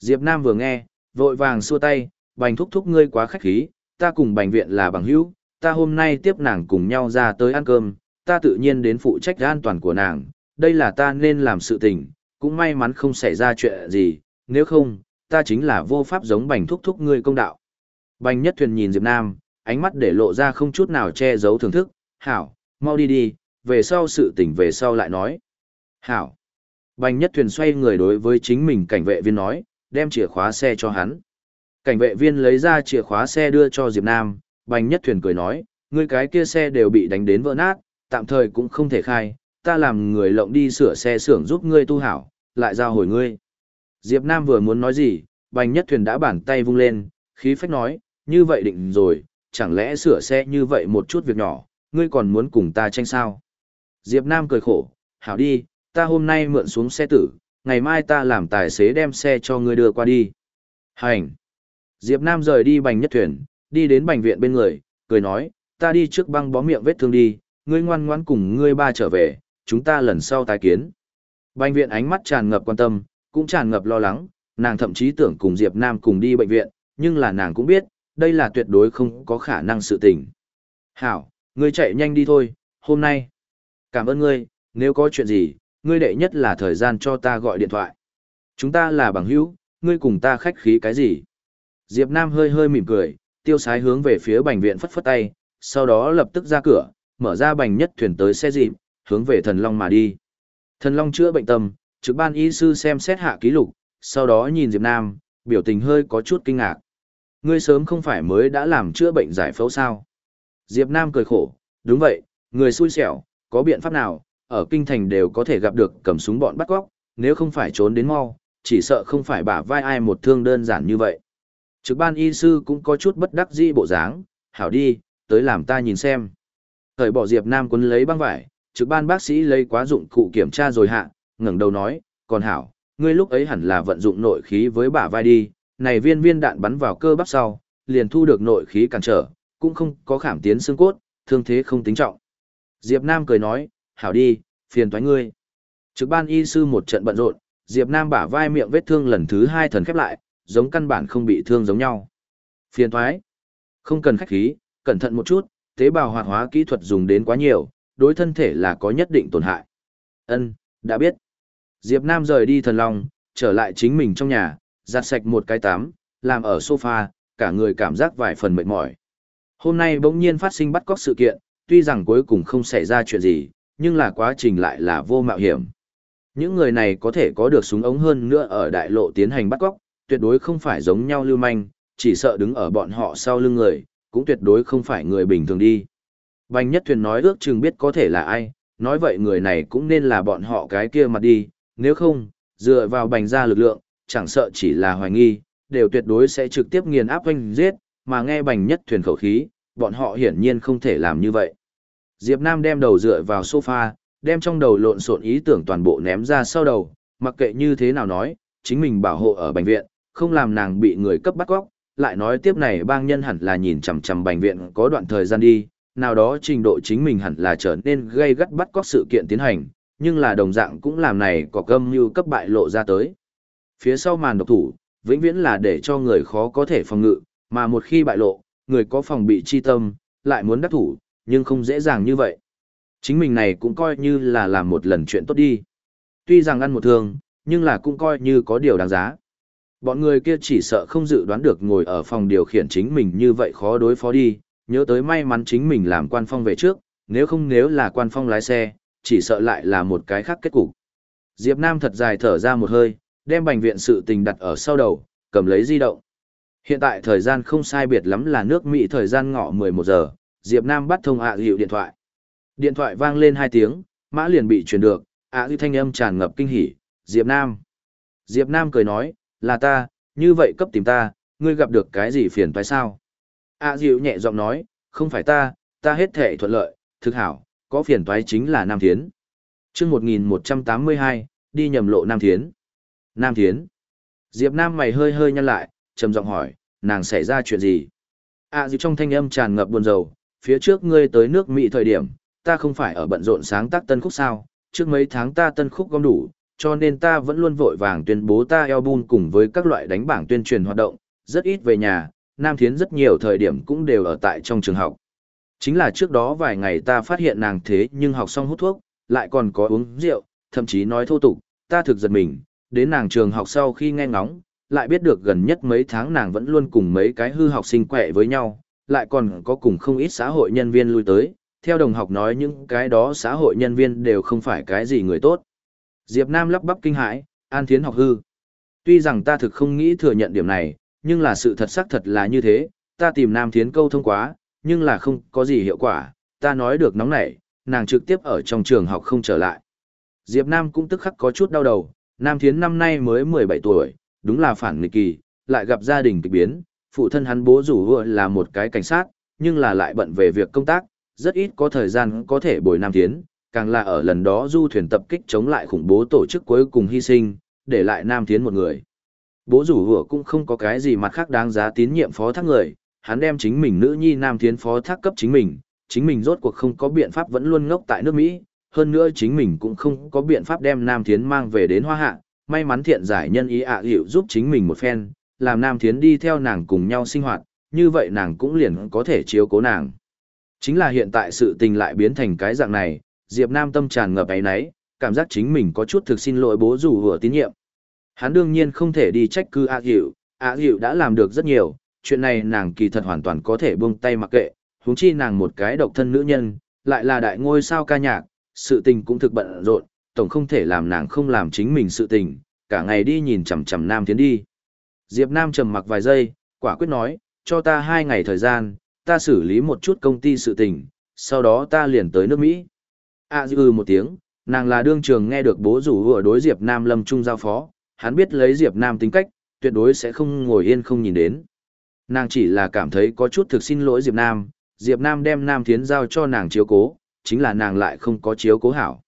Diệp Nam vừa nghe, vội vàng xua tay, bành thúc thúc ngươi quá khách khí, ta cùng bành viện là bằng hữu, ta hôm nay tiếp nàng cùng nhau ra tới ăn cơm, ta tự nhiên đến phụ trách an toàn của nàng, đây là ta nên làm sự tình, cũng may mắn không xảy ra chuyện gì, nếu không, ta chính là vô pháp giống bành thúc thúc ngươi công đạo. Bành nhất thuyền nhìn Diệp Nam, ánh mắt để lộ ra không chút nào che giấu thưởng thức, hảo, mau đi đi, về sau sự tình về sau lại nói. Hảo. Bành nhất thuyền xoay người đối với chính mình cảnh vệ viên nói, đem chìa khóa xe cho hắn. Cảnh vệ viên lấy ra chìa khóa xe đưa cho Diệp Nam, Bành Nhất Thuyền cười nói, ngươi cái kia xe đều bị đánh đến vỡ nát, tạm thời cũng không thể khai, ta làm người lộng đi sửa xe xưởng giúp ngươi tu hảo, lại giao hồi ngươi. Diệp Nam vừa muốn nói gì, Bành Nhất Thuyền đã bàn tay vung lên, khí phách nói, như vậy định rồi, chẳng lẽ sửa xe như vậy một chút việc nhỏ, ngươi còn muốn cùng ta tranh sao? Diệp Nam cười khổ, hảo đi, ta hôm nay mượn xuống xe tử, ngày mai ta làm tài xế đem xe cho ngươi đưa qua đi. Hành! Diệp Nam rời đi Bành Nhất Thuyền, đi đến bệnh viện bên người, cười nói, ta đi trước băng bó miệng vết thương đi, ngươi ngoan ngoãn cùng ngươi ba trở về, chúng ta lần sau tái kiến. Bệnh viện ánh mắt tràn ngập quan tâm, cũng tràn ngập lo lắng, nàng thậm chí tưởng cùng Diệp Nam cùng đi bệnh viện, nhưng là nàng cũng biết, đây là tuyệt đối không có khả năng sự tình. Hảo, ngươi chạy nhanh đi thôi, hôm nay. Cảm ơn ngươi, nếu có chuyện gì, ngươi đệ nhất là thời gian cho ta gọi điện thoại. Chúng ta là bằng hữu, ngươi cùng ta khách khí cái gì? Diệp Nam hơi hơi mỉm cười, tiêu sái hướng về phía bành viện phất phất tay, sau đó lập tức ra cửa, mở ra bành nhất thuyền tới xe dịp, hướng về thần long mà đi. Thần long chữa bệnh tâm, trực ban y sư xem xét hạ ký lục, sau đó nhìn Diệp Nam, biểu tình hơi có chút kinh ngạc. Ngươi sớm không phải mới đã làm chữa bệnh giải phẫu sao? Diệp Nam cười khổ, đúng vậy, người xui xẻo, có biện pháp nào, ở kinh thành đều có thể gặp được cầm súng bọn bắt cóc, nếu không phải trốn đến mau, chỉ sợ không phải bả vai ai một thương đơn giản như vậy. Trực ban y sư cũng có chút bất đắc dĩ bộ dáng, hảo đi, tới làm ta nhìn xem. Thời bỏ Diệp Nam quấn lấy băng vải, trực ban bác sĩ lấy quá dụng cụ kiểm tra rồi hạ, ngẩng đầu nói, còn hảo, ngươi lúc ấy hẳn là vận dụng nội khí với bả vai đi, này viên viên đạn bắn vào cơ bắp sau, liền thu được nội khí cản trở, cũng không có khảm tiến xương cốt, thương thế không tính trọng. Diệp Nam cười nói, hảo đi, phiền toái ngươi. Trực ban y sư một trận bận rộn, Diệp Nam bả vai miệng vết thương lần thứ hai thần khép lại, giống căn bản không bị thương giống nhau. Phiền thoái. Không cần khách khí, cẩn thận một chút, tế bào hoạt hóa kỹ thuật dùng đến quá nhiều, đối thân thể là có nhất định tổn hại. Ân, đã biết. Diệp Nam rời đi thần long, trở lại chính mình trong nhà, giặt sạch một cái tắm, làm ở sofa, cả người cảm giác vài phần mệt mỏi. Hôm nay bỗng nhiên phát sinh bắt cóc sự kiện, tuy rằng cuối cùng không xảy ra chuyện gì, nhưng là quá trình lại là vô mạo hiểm. Những người này có thể có được súng ống hơn nữa ở đại lộ tiến hành bắt cóc, tuyệt đối không phải giống nhau lưu manh, chỉ sợ đứng ở bọn họ sau lưng người, cũng tuyệt đối không phải người bình thường đi. Bành Nhất Thuyền nói ước chừng biết có thể là ai, nói vậy người này cũng nên là bọn họ cái kia mặt đi, nếu không, dựa vào bành ra lực lượng, chẳng sợ chỉ là hoài nghi, đều tuyệt đối sẽ trực tiếp nghiền áp anh giết, mà nghe Bành Nhất Thuyền khẩu khí, bọn họ hiển nhiên không thể làm như vậy. Diệp Nam đem đầu dựa vào sofa, đem trong đầu lộn xộn ý tưởng toàn bộ ném ra sau đầu, mặc kệ như thế nào nói, chính mình bảo hộ ở bệnh viện, không làm nàng bị người cấp bắt cóc, lại nói tiếp này bang nhân hẳn là nhìn chằm chằm bệnh viện có đoạn thời gian đi, nào đó trình độ chính mình hẳn là trở nên gây gắt bắt cóc sự kiện tiến hành, nhưng là đồng dạng cũng làm này có câm như cấp bại lộ ra tới. Phía sau màn độc thủ, vĩnh viễn là để cho người khó có thể phòng ngự, mà một khi bại lộ, người có phòng bị chi tâm, lại muốn đắc thủ, nhưng không dễ dàng như vậy. Chính mình này cũng coi như là làm một lần chuyện tốt đi. Tuy rằng ăn một thương, nhưng là cũng coi như có điều đáng giá. Bọn người kia chỉ sợ không dự đoán được ngồi ở phòng điều khiển chính mình như vậy khó đối phó đi, nhớ tới may mắn chính mình làm quan phong về trước, nếu không nếu là quan phong lái xe, chỉ sợ lại là một cái khác kết cục. Diệp Nam thật dài thở ra một hơi, đem bệnh viện sự tình đặt ở sau đầu, cầm lấy di động. Hiện tại thời gian không sai biệt lắm là nước Mỹ thời gian ngọ 11 giờ, Diệp Nam bắt thông ạ à hiệu điện thoại. Điện thoại vang lên hai tiếng, mã liền bị truyền được, ạ à thanh âm tràn ngập kinh hỉ, Diệp Nam. Diệp Nam cười nói, là ta, như vậy cấp tìm ta, ngươi gặp được cái gì phiền phải sao? A dịu nhẹ giọng nói, không phải ta, ta hết thể thuận lợi, thực hảo, có phiền toái chính là Nam Thiến. trước 1182, đi nhầm lộ Nam Thiến. Nam Thiến. Diệp Nam mày hơi hơi nhăn lại, trầm giọng hỏi, nàng xảy ra chuyện gì? À dịu trong thanh âm tràn ngập buồn rầu, phía trước ngươi tới nước Mỹ thời điểm, ta không phải ở bận rộn sáng tác tân khúc sao, trước mấy tháng ta tân khúc gom đủ, cho nên ta vẫn luôn vội vàng tuyên bố ta album cùng với các loại đánh bảng tuyên truyền hoạt động, rất ít về nhà, Nam Thiến rất nhiều thời điểm cũng đều ở tại trong trường học. Chính là trước đó vài ngày ta phát hiện nàng thế nhưng học xong hút thuốc, lại còn có uống rượu, thậm chí nói thô tục, ta thực giật mình, đến nàng trường học sau khi nghe ngóng, lại biết được gần nhất mấy tháng nàng vẫn luôn cùng mấy cái hư học sinh quẹ với nhau, lại còn có cùng không ít xã hội nhân viên lui tới, theo đồng học nói những cái đó xã hội nhân viên đều không phải cái gì người tốt. Diệp Nam lắp bắp kinh hãi, An Thiến học hư. Tuy rằng ta thực không nghĩ thừa nhận điểm này, nhưng là sự thật xác thật là như thế, ta tìm Nam Thiến câu thông quá, nhưng là không có gì hiệu quả, ta nói được nóng nảy, nàng trực tiếp ở trong trường học không trở lại. Diệp Nam cũng tức khắc có chút đau đầu, Nam Thiến năm nay mới 17 tuổi, đúng là phản nghịch kỳ, lại gặp gia đình kịch biến, phụ thân hắn bố rủ vừa là một cái cảnh sát, nhưng là lại bận về việc công tác, rất ít có thời gian có thể bồi Nam Thiến, càng là ở lần đó du thuyền tập kích chống lại khủng bố tổ chức cuối cùng hy sinh, để lại Nam Thiến một người. Bố rủ hủa cũng không có cái gì mặt khác đáng giá tín nhiệm phó thác người, hắn đem chính mình nữ nhi Nam Thiến phó thác cấp chính mình, chính mình rốt cuộc không có biện pháp vẫn luôn ngốc tại nước Mỹ, hơn nữa chính mình cũng không có biện pháp đem Nam Thiến mang về đến Hoa Hạ, may mắn thiện giải nhân ý ạ hiệu giúp chính mình một phen, làm Nam Thiến đi theo nàng cùng nhau sinh hoạt, như vậy nàng cũng liền có thể chiếu cố nàng. Chính là hiện tại sự tình lại biến thành cái dạng này, Diệp Nam tâm tràn ngập ấy nấy, cảm giác chính mình có chút thực xin lỗi bố rủ vừa tín nhiệm. Hắn đương nhiên không thể đi trách cứ A Diệu, A Diệu đã làm được rất nhiều, chuyện này nàng kỳ thật hoàn toàn có thể buông tay mặc kệ, huống chi nàng một cái độc thân nữ nhân, lại là đại ngôi sao ca nhạc, sự tình cũng thực bận rộn, tổng không thể làm nàng không làm chính mình sự tình, cả ngày đi nhìn chằm chằm Nam Tiến đi. Diệp Nam trầm mặc vài giây, quả quyết nói, cho ta hai ngày thời gian, ta xử lý một chút công ty sự tình, sau đó ta liền tới nước Mỹ a dư một tiếng, nàng là đương trường nghe được bố rủ vừa đối Diệp Nam lâm trung giao phó, hắn biết lấy Diệp Nam tính cách, tuyệt đối sẽ không ngồi yên không nhìn đến. Nàng chỉ là cảm thấy có chút thực xin lỗi Diệp Nam, Diệp Nam đem Nam Thiến giao cho nàng chiếu cố, chính là nàng lại không có chiếu cố hảo.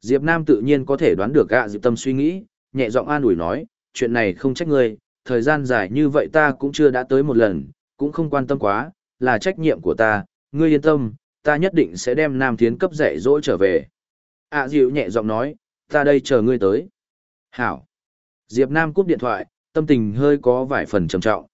Diệp Nam tự nhiên có thể đoán được gạ Diệp Tâm suy nghĩ, nhẹ giọng an ủi nói, chuyện này không trách ngươi, thời gian dài như vậy ta cũng chưa đã tới một lần, cũng không quan tâm quá, là trách nhiệm của ta, ngươi yên tâm, ta nhất định sẽ đem Nam Thiến cấp dạy dỗ trở về. À Dịu nhẹ giọng nói, ta đây chờ ngươi tới. Hảo. Diệp Nam cúp điện thoại, tâm tình hơi có vài phần trầm trọng.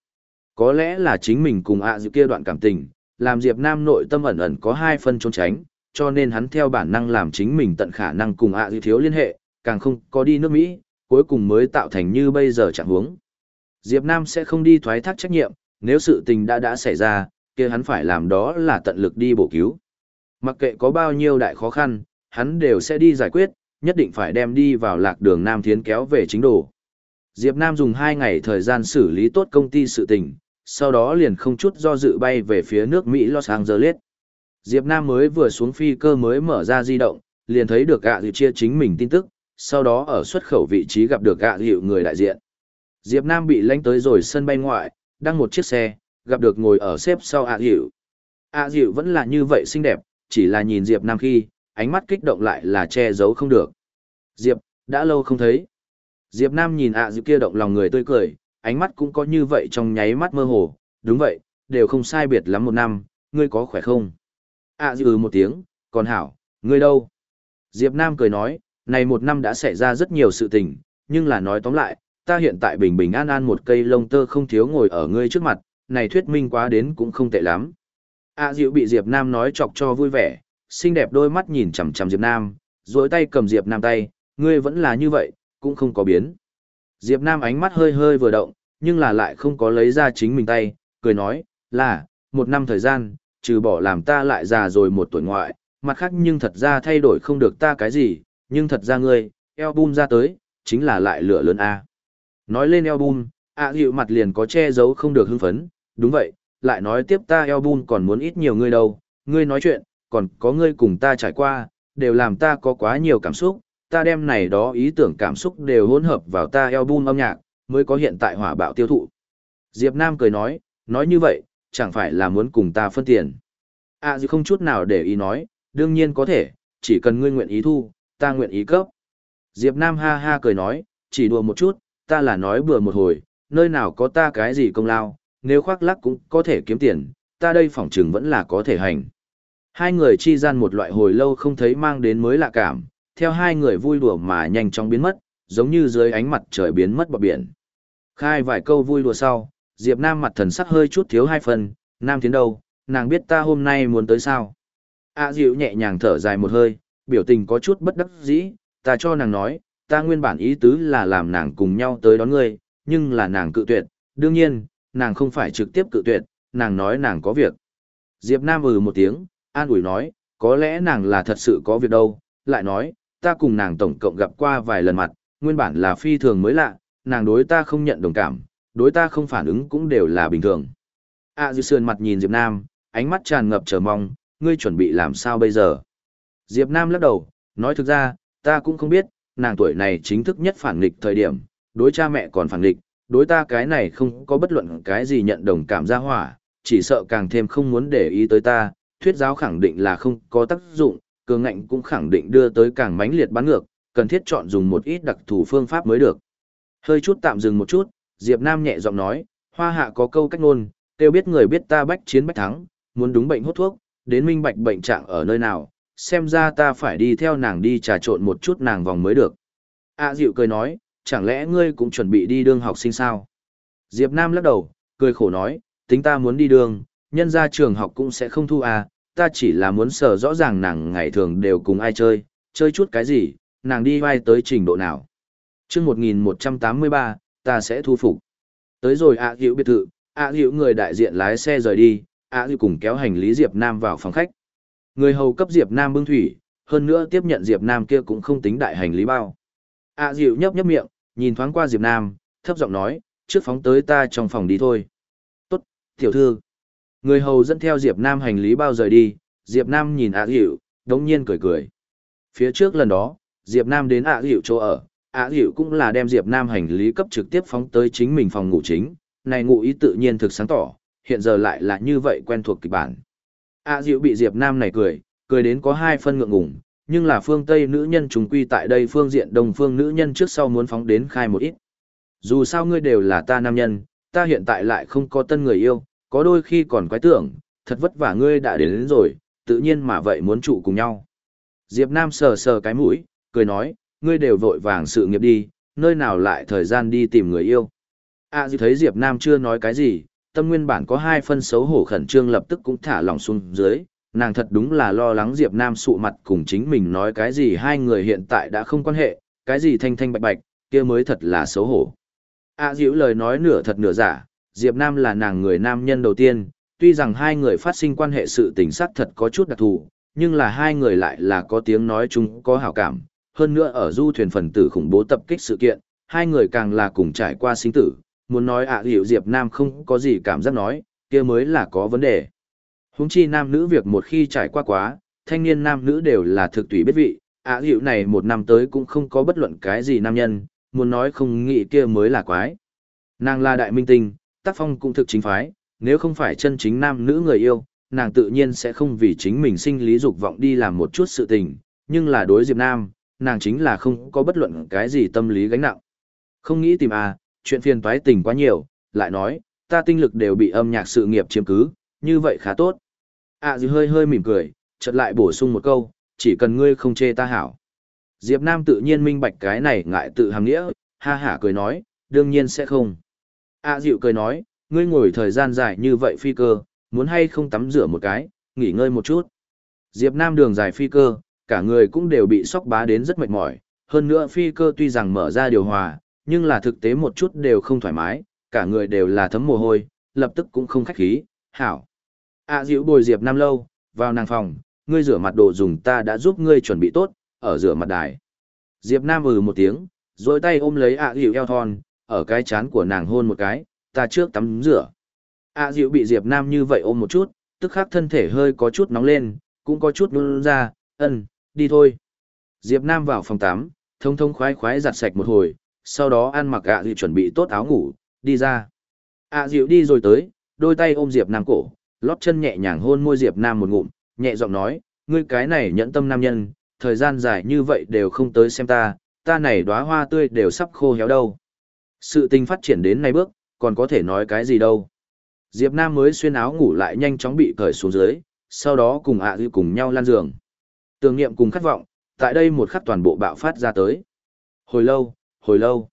Có lẽ là chính mình cùng ạ à kia đoạn cảm tình, làm Diệp Nam nội tâm ẩn ẩn có hai phân trốn tránh, cho nên hắn theo bản năng làm chính mình tận khả năng cùng ạ à thiếu liên hệ, càng không có đi nước Mỹ, cuối cùng mới tạo thành như bây giờ trạng huống. Diệp Nam sẽ không đi thoái thác trách nhiệm, nếu sự tình đã đã xảy ra, kia hắn phải làm đó là tận lực đi bổ cứu. Mặc kệ có bao nhiêu đại khó khăn, hắn đều sẽ đi giải quyết, nhất định phải đem đi vào lạc đường Nam Thiến kéo về chính đồ. Diệp Nam dùng 2 ngày thời gian xử lý tốt công ty sự tình, sau đó liền không chút do dự bay về phía nước Mỹ Los Angeles. Diệp Nam mới vừa xuống phi cơ mới mở ra di động, liền thấy được gạ dịu chia chính mình tin tức, sau đó ở xuất khẩu vị trí gặp được gạ dịu người đại diện. Diệp Nam bị lánh tới rồi sân bay ngoại, đăng một chiếc xe, gặp được ngồi ở xếp sau ạ dịu. ạ dịu vẫn là như vậy xinh đẹp, chỉ là nhìn Diệp Nam khi, ánh mắt kích động lại là che giấu không được. Diệp, đã lâu không thấy. Diệp Nam nhìn ạ dịu kia động lòng người tươi cười, ánh mắt cũng có như vậy trong nháy mắt mơ hồ, đúng vậy, đều không sai biệt lắm một năm, ngươi có khỏe không? ạ dịu ừ một tiếng, còn hảo, ngươi đâu? Diệp Nam cười nói, này một năm đã xảy ra rất nhiều sự tình, nhưng là nói tóm lại, ta hiện tại bình bình an an một cây lông tơ không thiếu ngồi ở ngươi trước mặt, này thuyết minh quá đến cũng không tệ lắm. A Diệu bị Diệp Nam nói chọc cho vui vẻ, xinh đẹp đôi mắt nhìn chằm chằm Diệp Nam, duỗi tay cầm Diệp Nam tay, ngươi vẫn là như vậy, cũng không có biến. Diệp Nam ánh mắt hơi hơi vừa động, nhưng là lại không có lấy ra chính mình tay, cười nói, là, một năm thời gian, trừ bỏ làm ta lại già rồi một tuổi ngoại, mặt khác nhưng thật ra thay đổi không được ta cái gì, nhưng thật ra ngươi, album ra tới, chính là lại lửa lớn A. Nói lên album, ạ hiệu mặt liền có che giấu không được hưng phấn, đúng vậy, lại nói tiếp ta album còn muốn ít nhiều ngươi đâu, ngươi nói chuyện, còn có ngươi cùng ta trải qua, đều làm ta có quá nhiều cảm xúc, ta đem này đó ý tưởng cảm xúc đều hỗn hợp vào ta album âm nhạc, mới có hiện tại hỏa bạo tiêu thụ. Diệp Nam cười nói, nói như vậy, chẳng phải là muốn cùng ta phân tiền. À gì không chút nào để ý nói, đương nhiên có thể, chỉ cần ngươi nguyện ý thu, ta nguyện ý cấp. Diệp Nam ha ha cười nói, chỉ đùa một chút, ta là nói bừa một hồi, nơi nào có ta cái gì công lao, nếu khoác lắc cũng có thể kiếm tiền, ta đây phỏng chừng vẫn là có thể hành. Hai người chi gian một loại hồi lâu không thấy mang đến mới lạ cảm, theo hai người vui đùa mà nhanh chóng biến mất, giống như dưới ánh mặt trời biến mất bọt biển. Khai vài câu vui đùa sau, Diệp Nam mặt thần sắc hơi chút thiếu hai phần, Nam tiến đâu, nàng biết ta hôm nay muốn tới sao. A Diệu nhẹ nhàng thở dài một hơi, biểu tình có chút bất đắc dĩ, ta cho nàng nói, ta nguyên bản ý tứ là làm nàng cùng nhau tới đón ngươi, nhưng là nàng cự tuyệt, đương nhiên, nàng không phải trực tiếp cự tuyệt, nàng nói nàng có việc. Diệp Nam ừ một tiếng, an ủi nói, có lẽ nàng là thật sự có việc đâu, lại nói, ta cùng nàng tổng cộng gặp qua vài lần mặt, nguyên bản là phi thường mới lạ, nàng đối ta không nhận đồng cảm, đối ta không phản ứng cũng đều là bình thường. A à, Dư Sườn mặt nhìn Diệp Nam, ánh mắt tràn ngập chờ mong, ngươi chuẩn bị làm sao bây giờ? Diệp Nam lắc đầu, nói thực ra, ta cũng không biết, nàng tuổi này chính thức nhất phản nghịch thời điểm, đối cha mẹ còn phản nghịch, đối ta cái này không có bất luận cái gì nhận đồng cảm ra hỏa, chỉ sợ càng thêm không muốn để ý tới ta, thuyết giáo khẳng định là không có tác dụng, cường ngạnh cũng khẳng định đưa tới càng mãnh liệt bắn ngược, cần thiết chọn dùng một ít đặc thù phương pháp mới được. Hơi chút tạm dừng một chút, Diệp Nam nhẹ giọng nói, hoa hạ có câu cách ngôn, tiêu biết người biết ta bách chiến bách thắng, muốn đúng bệnh hốt thuốc, đến minh bạch bệnh trạng ở nơi nào, xem ra ta phải đi theo nàng đi trà trộn một chút nàng vòng mới được. A à, Diệu cười nói, chẳng lẽ ngươi cũng chuẩn bị đi đường học sinh sao? Diệp Nam lắc đầu, cười khổ nói, tính ta muốn đi đường, nhân ra trường học cũng sẽ không thu à, ta chỉ là muốn sở rõ ràng nàng ngày thường đều cùng ai chơi, chơi chút cái gì, nàng đi vai tới trình độ nào. Trước 1183, ta sẽ thu phục. Tới rồi ạ à hiệu biệt thự, ạ à hiệu người đại diện lái xe rời đi, ạ à hiệu cùng kéo hành lý Diệp Nam vào phòng khách. Người hầu cấp Diệp Nam bưng thủy, hơn nữa tiếp nhận Diệp Nam kia cũng không tính đại hành lý bao. ạ hiệu nhấp nhấp miệng, nhìn thoáng qua Diệp Nam, thấp giọng nói, trước phóng tới ta trong phòng đi thôi. Tốt, tiểu thư. Người hầu dẫn theo Diệp Nam hành lý bao rời đi, Diệp Nam nhìn ạ hiệu, đống nhiên cười cười. Phía trước lần đó, Diệp Nam đến ạ hiệu chỗ ở, ạ hiệu cũng là đem Diệp Nam hành lý cấp trực tiếp phóng tới chính mình phòng ngủ chính, này ngụ ý tự nhiên thực sáng tỏ, hiện giờ lại là như vậy quen thuộc kịch bản. ạ hiệu bị Diệp Nam này cười, cười đến có hai phân ngượng ngùng, nhưng là phương Tây nữ nhân trùng quy tại đây phương diện đồng phương nữ nhân trước sau muốn phóng đến khai một ít. Dù sao ngươi đều là ta nam nhân, ta hiện tại lại không có tân người yêu, có đôi khi còn quái tưởng, thật vất vả ngươi đã đến, đến rồi, tự nhiên mà vậy muốn trụ cùng nhau. Diệp Nam sờ sờ cái mũi, cười nói, ngươi đều vội vàng sự nghiệp đi, nơi nào lại thời gian đi tìm người yêu. À dì thấy Diệp Nam chưa nói cái gì, tâm nguyên bản có hai phân xấu hổ khẩn trương lập tức cũng thả lỏng xuống dưới, nàng thật đúng là lo lắng Diệp Nam sụ mặt cùng chính mình nói cái gì hai người hiện tại đã không quan hệ, cái gì thanh thanh bạch bạch, kia mới thật là xấu hổ. A à, Diệu lời nói nửa thật nửa giả, Diệp Nam là nàng người nam nhân đầu tiên, tuy rằng hai người phát sinh quan hệ sự tình sắc thật có chút đặc thù, nhưng là hai người lại là có tiếng nói chung có hảo cảm. Hơn nữa ở du thuyền phần tử khủng bố tập kích sự kiện, hai người càng là cùng trải qua sinh tử, muốn nói ạ à, hiểu Diệp Nam không có gì cảm giác nói, kia mới là có vấn đề. Húng chi nam nữ việc một khi trải qua quá, thanh niên nam nữ đều là thực tùy biết vị, ạ à, này một năm tới cũng không có bất luận cái gì nam nhân, muốn nói không nghĩ kia mới là quái. Nàng là đại minh tinh, tác phong cũng thực chính phái, nếu không phải chân chính nam nữ người yêu, nàng tự nhiên sẽ không vì chính mình sinh lý dục vọng đi làm một chút sự tình, nhưng là đối Diệp Nam, nàng chính là không có bất luận cái gì tâm lý gánh nặng. Không nghĩ tìm à, chuyện phiền toái tình quá nhiều, lại nói, ta tinh lực đều bị âm nhạc sự nghiệp chiếm cứ, như vậy khá tốt. À dư hơi hơi mỉm cười, chợt lại bổ sung một câu, chỉ cần ngươi không chê ta hảo. Diệp Nam tự nhiên minh bạch cái này ngại tự hàm nghĩa, ha hả cười nói, đương nhiên sẽ không. À dịu cười nói, ngươi ngồi thời gian dài như vậy phi cơ, muốn hay không tắm rửa một cái, nghỉ ngơi một chút. Diệp Nam đường dài phi cơ, cả người cũng đều bị sóc bá đến rất mệt mỏi, hơn nữa phi cơ tuy rằng mở ra điều hòa, nhưng là thực tế một chút đều không thoải mái, cả người đều là thấm mồ hôi, lập tức cũng không khách khí, hảo. À dịu bồi Diệp Nam lâu, vào nàng phòng, ngươi rửa mặt đồ dùng ta đã giúp ngươi chuẩn bị tốt, ở rửa mặt đài. Diệp Nam ừ một tiếng, rồi tay ôm lấy ạ à dịu eo thon, ở cái chán của nàng hôn một cái, ta trước tắm rửa. ạ à dịu bị Diệp Nam như vậy ôm một chút, tức khắc thân thể hơi có chút nóng lên, cũng có chút nôn ra, ân, đi thôi. Diệp Nam vào phòng tắm, thông thông khoái khoái giặt sạch một hồi, sau đó ăn mặc à, ạ dịu chuẩn bị tốt áo ngủ, đi ra. À, ạ dịu đi rồi tới, đôi tay ôm Diệp Nam cổ, lót chân nhẹ nhàng hôn môi Diệp Nam một ngụm, nhẹ giọng nói, ngươi cái này nhẫn tâm nam nhân, thời gian dài như vậy đều không tới xem ta, ta này đóa hoa tươi đều sắp khô héo đâu. Sự tình phát triển đến nay bước, còn có thể nói cái gì đâu. Diệp Nam mới xuyên áo ngủ lại nhanh chóng bị cởi xuống dưới, sau đó cùng ạ à cùng nhau lan giường. Tưởng niệm cùng khát vọng, tại đây một khắc toàn bộ bạo phát ra tới. Hồi lâu, hồi lâu.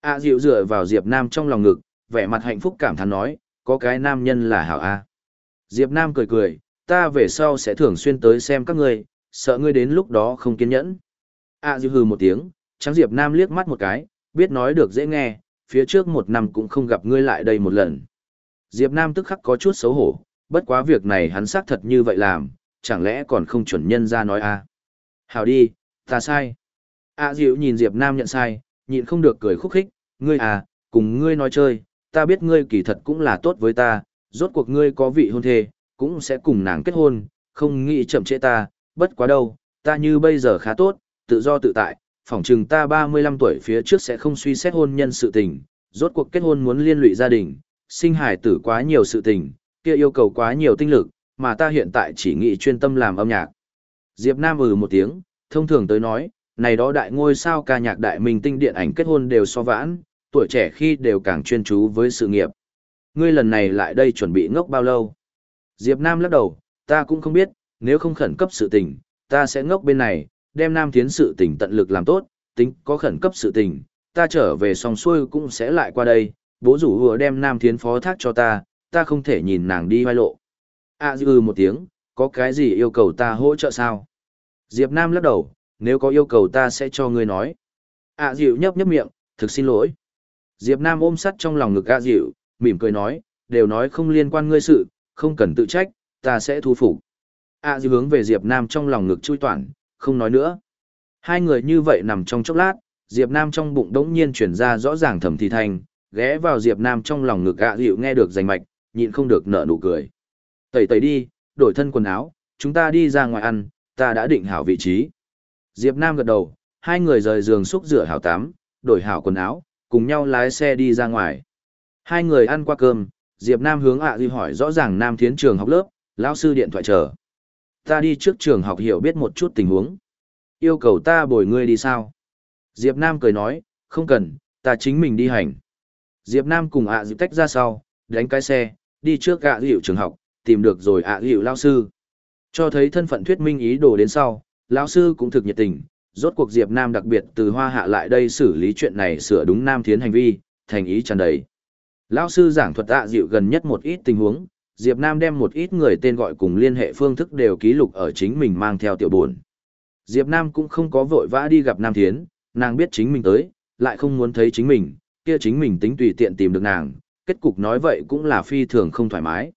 ạ à dịu dựa vào Diệp Nam trong lòng ngực, vẻ mặt hạnh phúc cảm thán nói, có cái nam nhân là hảo a. Diệp Nam cười cười, ta về sau sẽ thường xuyên tới xem các ngươi, sợ ngươi đến lúc đó không kiên nhẫn. à dư hừ một tiếng, trắng Diệp Nam liếc mắt một cái, biết nói được dễ nghe, phía trước một năm cũng không gặp ngươi lại đây một lần. Diệp Nam tức khắc có chút xấu hổ, bất quá việc này hắn xác thật như vậy làm, chẳng lẽ còn không chuẩn nhân ra nói a? À? Hảo đi, ta sai. A à, Diệu nhìn Diệp Nam nhận sai, nhịn không được cười khúc khích, ngươi à, cùng ngươi nói chơi, ta biết ngươi kỳ thật cũng là tốt với ta, rốt cuộc ngươi có vị hôn thê, cũng sẽ cùng nàng kết hôn, không nghĩ chậm trễ ta, bất quá đâu, ta như bây giờ khá tốt, tự do tự tại, phỏng chừng ta 35 tuổi phía trước sẽ không suy xét hôn nhân sự tình, rốt cuộc kết hôn muốn liên lụy gia đình, sinh hài tử quá nhiều sự tình, kia yêu cầu quá nhiều tinh lực, mà ta hiện tại chỉ nghĩ chuyên tâm làm âm nhạc. Diệp Nam ừ một tiếng, thông thường tới nói, này đó đại ngôi sao ca nhạc đại minh tinh điện ảnh kết hôn đều so vãn, tuổi trẻ khi đều càng chuyên chú với sự nghiệp. Ngươi lần này lại đây chuẩn bị ngốc bao lâu? Diệp Nam lắc đầu, ta cũng không biết, nếu không khẩn cấp sự tình, ta sẽ ngốc bên này, đem Nam Thiến sự tình tận lực làm tốt, tính có khẩn cấp sự tình, ta trở về xong xuôi cũng sẽ lại qua đây, bố rủ vừa đem Nam Thiến phó thác cho ta, ta không thể nhìn nàng đi vai lộ. À dư một tiếng, có cái gì yêu cầu ta hỗ trợ sao? Diệp Nam lắc đầu, nếu có yêu cầu ta sẽ cho ngươi nói. À dịu nhấp nhấp miệng, thực xin lỗi. Diệp Nam ôm sắt trong lòng ngực à dịu, mỉm cười nói, đều nói không liên quan ngươi sự, không cần tự trách, ta sẽ thu phục. À dịu hướng về Diệp Nam trong lòng ngực chui toàn, không nói nữa. Hai người như vậy nằm trong chốc lát, Diệp Nam trong bụng đống nhiên chuyển ra rõ ràng thầm thì thành, ghé vào Diệp Nam trong lòng ngực gạ dịu nghe được rành mạch, nhịn không được nở nụ cười. Tẩy tẩy đi, đổi thân quần áo, chúng ta đi ra ngoài ăn, ta đã định hảo vị trí. Diệp Nam gật đầu, hai người rời giường xúc rửa hảo tắm, đổi hảo quần áo, cùng nhau lái xe đi ra ngoài. Hai người ăn qua cơm, Diệp Nam hướng ạ à hỏi rõ ràng Nam Thiến trường học lớp, lão sư điện thoại chờ ta đi trước trường học hiểu biết một chút tình huống. Yêu cầu ta bồi ngươi đi sao? Diệp Nam cười nói, không cần, ta chính mình đi hành. Diệp Nam cùng ạ à tách ra sau, đánh cái xe, đi trước ạ à trường học, tìm được rồi ạ Duy lão sư. Cho thấy thân phận thuyết minh ý đồ đến sau, lão sư cũng thực nhiệt tình, rốt cuộc Diệp Nam đặc biệt từ hoa hạ lại đây xử lý chuyện này sửa đúng Nam Thiến hành vi, thành ý tràn đầy. Lão sư giảng thuật ạ dịu gần nhất một ít tình huống, Diệp Nam đem một ít người tên gọi cùng liên hệ phương thức đều ký lục ở chính mình mang theo tiểu buồn. Diệp Nam cũng không có vội vã đi gặp Nam Thiến, nàng biết chính mình tới, lại không muốn thấy chính mình, kia chính mình tính tùy tiện tìm được nàng, kết cục nói vậy cũng là phi thường không thoải mái.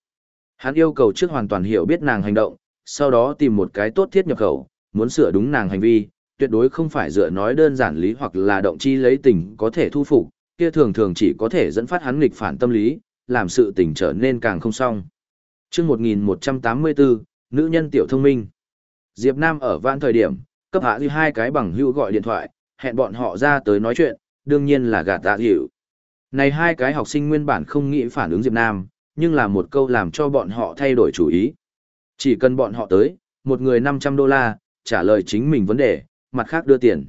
Hắn yêu cầu trước hoàn toàn hiểu biết nàng hành động, sau đó tìm một cái tốt thiết nhập khẩu, muốn sửa đúng nàng hành vi, tuyệt đối không phải dựa nói đơn giản lý hoặc là động chi lấy tình có thể thu phục, kia thường thường chỉ có thể dẫn phát hắn nghịch phản tâm lý, làm sự tình trở nên càng không xong. Trước 1184, nữ nhân tiểu thông minh. Diệp Nam ở vãn thời điểm, cấp hạ như hai cái bằng hữu gọi điện thoại, hẹn bọn họ ra tới nói chuyện, đương nhiên là gạt dạ tạ hiểu. Này hai cái học sinh nguyên bản không nghĩ phản ứng Diệp Nam, nhưng là một câu làm cho bọn họ thay đổi chủ ý. Chỉ cần bọn họ tới, một người 500 đô la, trả lời chính mình vấn đề, mặt khác đưa tiền.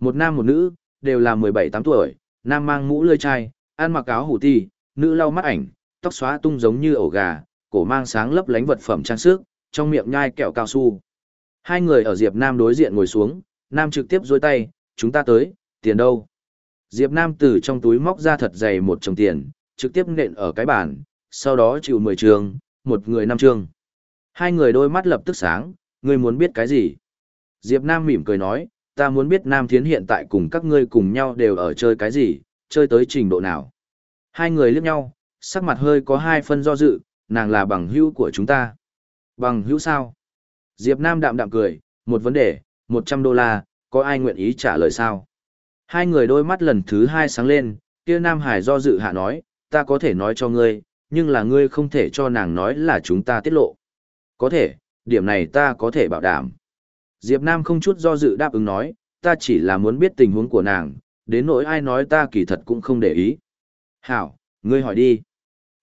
Một nam một nữ, đều là 17-8 tuổi, nam mang mũ lơi chai, ăn mặc áo hủ ti, nữ lau mắt ảnh, tóc xóa tung giống như ổ gà, cổ mang sáng lấp lánh vật phẩm trang sức, trong miệng nhai kẹo cao su. Hai người ở Diệp Nam đối diện ngồi xuống, Nam trực tiếp dối tay, chúng ta tới, tiền đâu? Diệp Nam từ trong túi móc ra thật dày một chồng tiền, trực tiếp nện ở cái bàn, sau đó chịu 10 trường, một người năm trường. Hai người đôi mắt lập tức sáng, ngươi muốn biết cái gì? Diệp Nam mỉm cười nói, ta muốn biết Nam Thiến hiện tại cùng các ngươi cùng nhau đều ở chơi cái gì, chơi tới trình độ nào. Hai người liếc nhau, sắc mặt hơi có hai phân do dự, nàng là bằng hữu của chúng ta. Bằng hữu sao? Diệp Nam đạm đạm cười, một vấn đề, 100 đô la, có ai nguyện ý trả lời sao? Hai người đôi mắt lần thứ hai sáng lên, kia Nam Hải do dự hạ nói, ta có thể nói cho ngươi, nhưng là ngươi không thể cho nàng nói là chúng ta tiết lộ. Có thể, điểm này ta có thể bảo đảm. Diệp Nam không chút do dự đáp ứng nói, ta chỉ là muốn biết tình huống của nàng, đến nỗi ai nói ta kỳ thật cũng không để ý. Hảo, ngươi hỏi đi.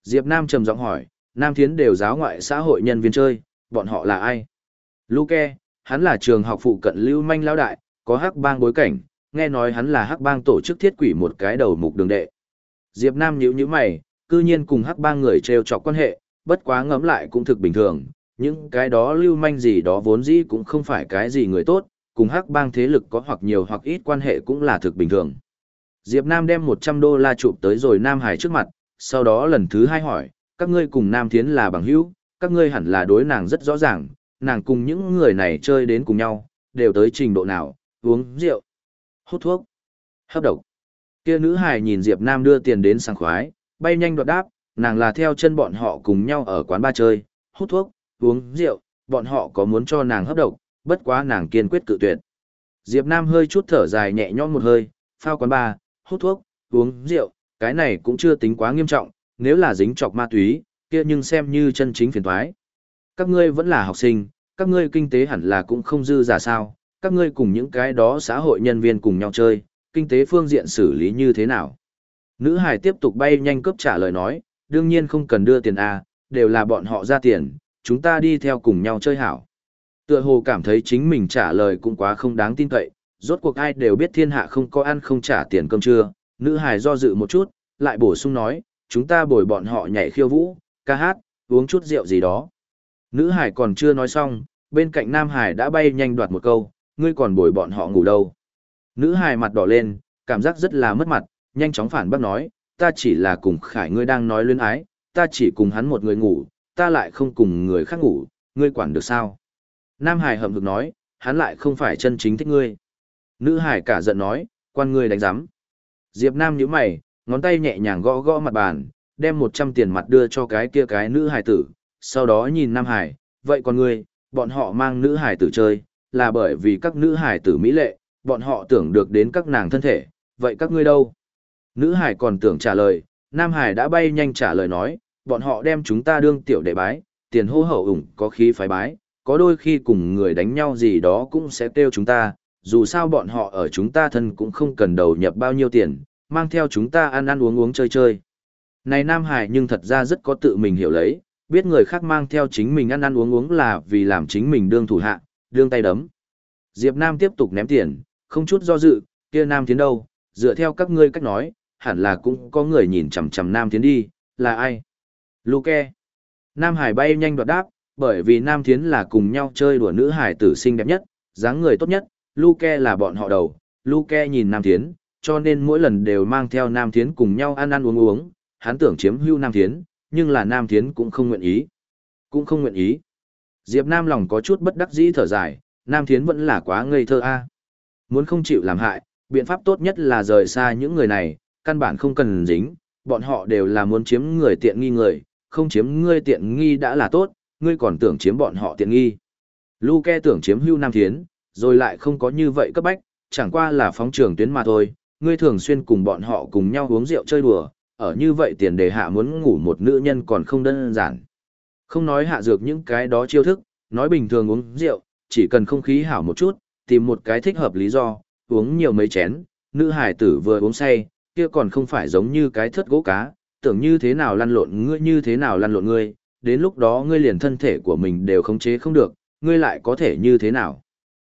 Diệp Nam trầm giọng hỏi, Nam Thiến đều giáo ngoại xã hội nhân viên chơi, bọn họ là ai? Luke, hắn là trường học phụ cận lưu manh lão đại, có hắc bang bối cảnh, nghe nói hắn là hắc bang tổ chức thiết quỷ một cái đầu mục đường đệ. Diệp Nam nhíu nhíu mày, cư nhiên cùng hắc bang người treo chọc quan hệ, bất quá ngẫm lại cũng thực bình thường, những cái đó lưu manh gì đó vốn dĩ cũng không phải cái gì người tốt, cùng hắc bang thế lực có hoặc nhiều hoặc ít quan hệ cũng là thực bình thường. Diệp Nam đem 100 đô la chụp tới rồi Nam Hải trước mặt, sau đó lần thứ hai hỏi, các ngươi cùng Nam Thiến là bằng hữu, các ngươi hẳn là đối nàng rất rõ ràng, nàng cùng những người này chơi đến cùng nhau, đều tới trình độ nào, uống rượu, hút thuốc, hấp độc. Kia nữ hải nhìn Diệp Nam đưa tiền đến sang khoái, bay nhanh đoạt đáp, nàng là theo chân bọn họ cùng nhau ở quán ba chơi, hút thuốc, uống rượu, bọn họ có muốn cho nàng hấp độc, bất quá nàng kiên quyết cự tuyệt. Diệp Nam hơi chút thở dài nhẹ nhõm một hơi, phao quán ba, hút thuốc, uống rượu, cái này cũng chưa tính quá nghiêm trọng, nếu là dính chọc ma túy, kia nhưng xem như chân chính phiền toái. Các ngươi vẫn là học sinh, các ngươi kinh tế hẳn là cũng không dư giả sao, các ngươi cùng những cái đó xã hội nhân viên cùng nhau chơi, kinh tế phương diện xử lý như thế nào. Nữ hải tiếp tục bay nhanh cấp trả lời nói, đương nhiên không cần đưa tiền A, đều là bọn họ ra tiền, chúng ta đi theo cùng nhau chơi hảo. Tựa hồ cảm thấy chính mình trả lời cũng quá không đáng tin cậy, rốt cuộc ai đều biết thiên hạ không có ăn không trả tiền cơm trưa, nữ hải do dự một chút, lại bổ sung nói, chúng ta bồi bọn họ nhảy khiêu vũ, ca hát, uống chút rượu gì đó. Nữ hải còn chưa nói xong, bên cạnh nam hải đã bay nhanh đoạt một câu, ngươi còn bồi bọn họ ngủ đâu. Nữ hải mặt đỏ lên, cảm giác rất là mất mặt, nhanh chóng phản bác nói, ta chỉ là cùng khải ngươi đang nói luyến ái, ta chỉ cùng hắn một người ngủ, ta lại không cùng người khác ngủ, ngươi quản được sao? Nam hải hậm hực nói, hắn lại không phải chân chính thích ngươi. Nữ hải cả giận nói, quan ngươi đánh giám. Diệp Nam nhíu mày, ngón tay nhẹ nhàng gõ gõ mặt bàn, đem 100 tiền mặt đưa cho cái kia cái nữ hải tử, sau đó nhìn Nam Hải, vậy còn ngươi, bọn họ mang nữ hải tử chơi, là bởi vì các nữ hải tử mỹ lệ, bọn họ tưởng được đến các nàng thân thể, vậy các ngươi đâu? Nữ hải còn tưởng trả lời, Nam Hải đã bay nhanh trả lời nói, bọn họ đem chúng ta đương tiểu đệ bái, tiền hô hậu ủng có khí phái bái, có đôi khi cùng người đánh nhau gì đó cũng sẽ tiêu chúng ta, dù sao bọn họ ở chúng ta thân cũng không cần đầu nhập bao nhiêu tiền, mang theo chúng ta ăn ăn uống uống chơi chơi. Này Nam Hải nhưng thật ra rất có tự mình hiểu lấy, biết người khác mang theo chính mình ăn ăn uống uống là vì làm chính mình đương thủ hạ, đương tay đấm. Diệp Nam tiếp tục ném tiền, không chút do dự, kia Nam tiến đâu, dựa theo các ngươi cách nói, hẳn là cũng có người nhìn chằm chằm Nam tiến đi, là ai? Luke. Nam Hải bay nhanh đoạt đáp, bởi vì Nam Thiến là cùng nhau chơi đùa nữ hải tử xinh đẹp nhất, dáng người tốt nhất, Luke là bọn họ đầu, Luke nhìn Nam Thiến, cho nên mỗi lần đều mang theo Nam Thiến cùng nhau ăn ăn uống uống, hắn tưởng chiếm hưu Nam Thiến, nhưng là Nam Thiến cũng không nguyện ý. Cũng không nguyện ý. Diệp Nam lòng có chút bất đắc dĩ thở dài, Nam Thiến vẫn là quá ngây thơ a. Muốn không chịu làm hại, biện pháp tốt nhất là rời xa những người này, căn bản không cần dính, bọn họ đều là muốn chiếm người tiện nghi người, không chiếm ngươi tiện nghi đã là tốt, ngươi còn tưởng chiếm bọn họ tiện nghi. Luke tưởng chiếm hưu Nam Thiến, rồi lại không có như vậy cấp bách, chẳng qua là phóng trường tuyến mà thôi, ngươi thường xuyên cùng bọn họ cùng nhau uống rượu chơi đùa, ở như vậy tiền đề hạ muốn ngủ một nữ nhân còn không đơn giản. Không nói hạ dược những cái đó chiêu thức, nói bình thường uống rượu, chỉ cần không khí hảo một chút, tìm một cái thích hợp lý do, uống nhiều mấy chén, nữ hải tử vừa uống say, kia còn không phải giống như cái thất gỗ cá, tưởng như thế nào lăn lộn ngươi như thế nào lăn lộn ngươi, đến lúc đó ngươi liền thân thể của mình đều khống chế không được, ngươi lại có thể như thế nào.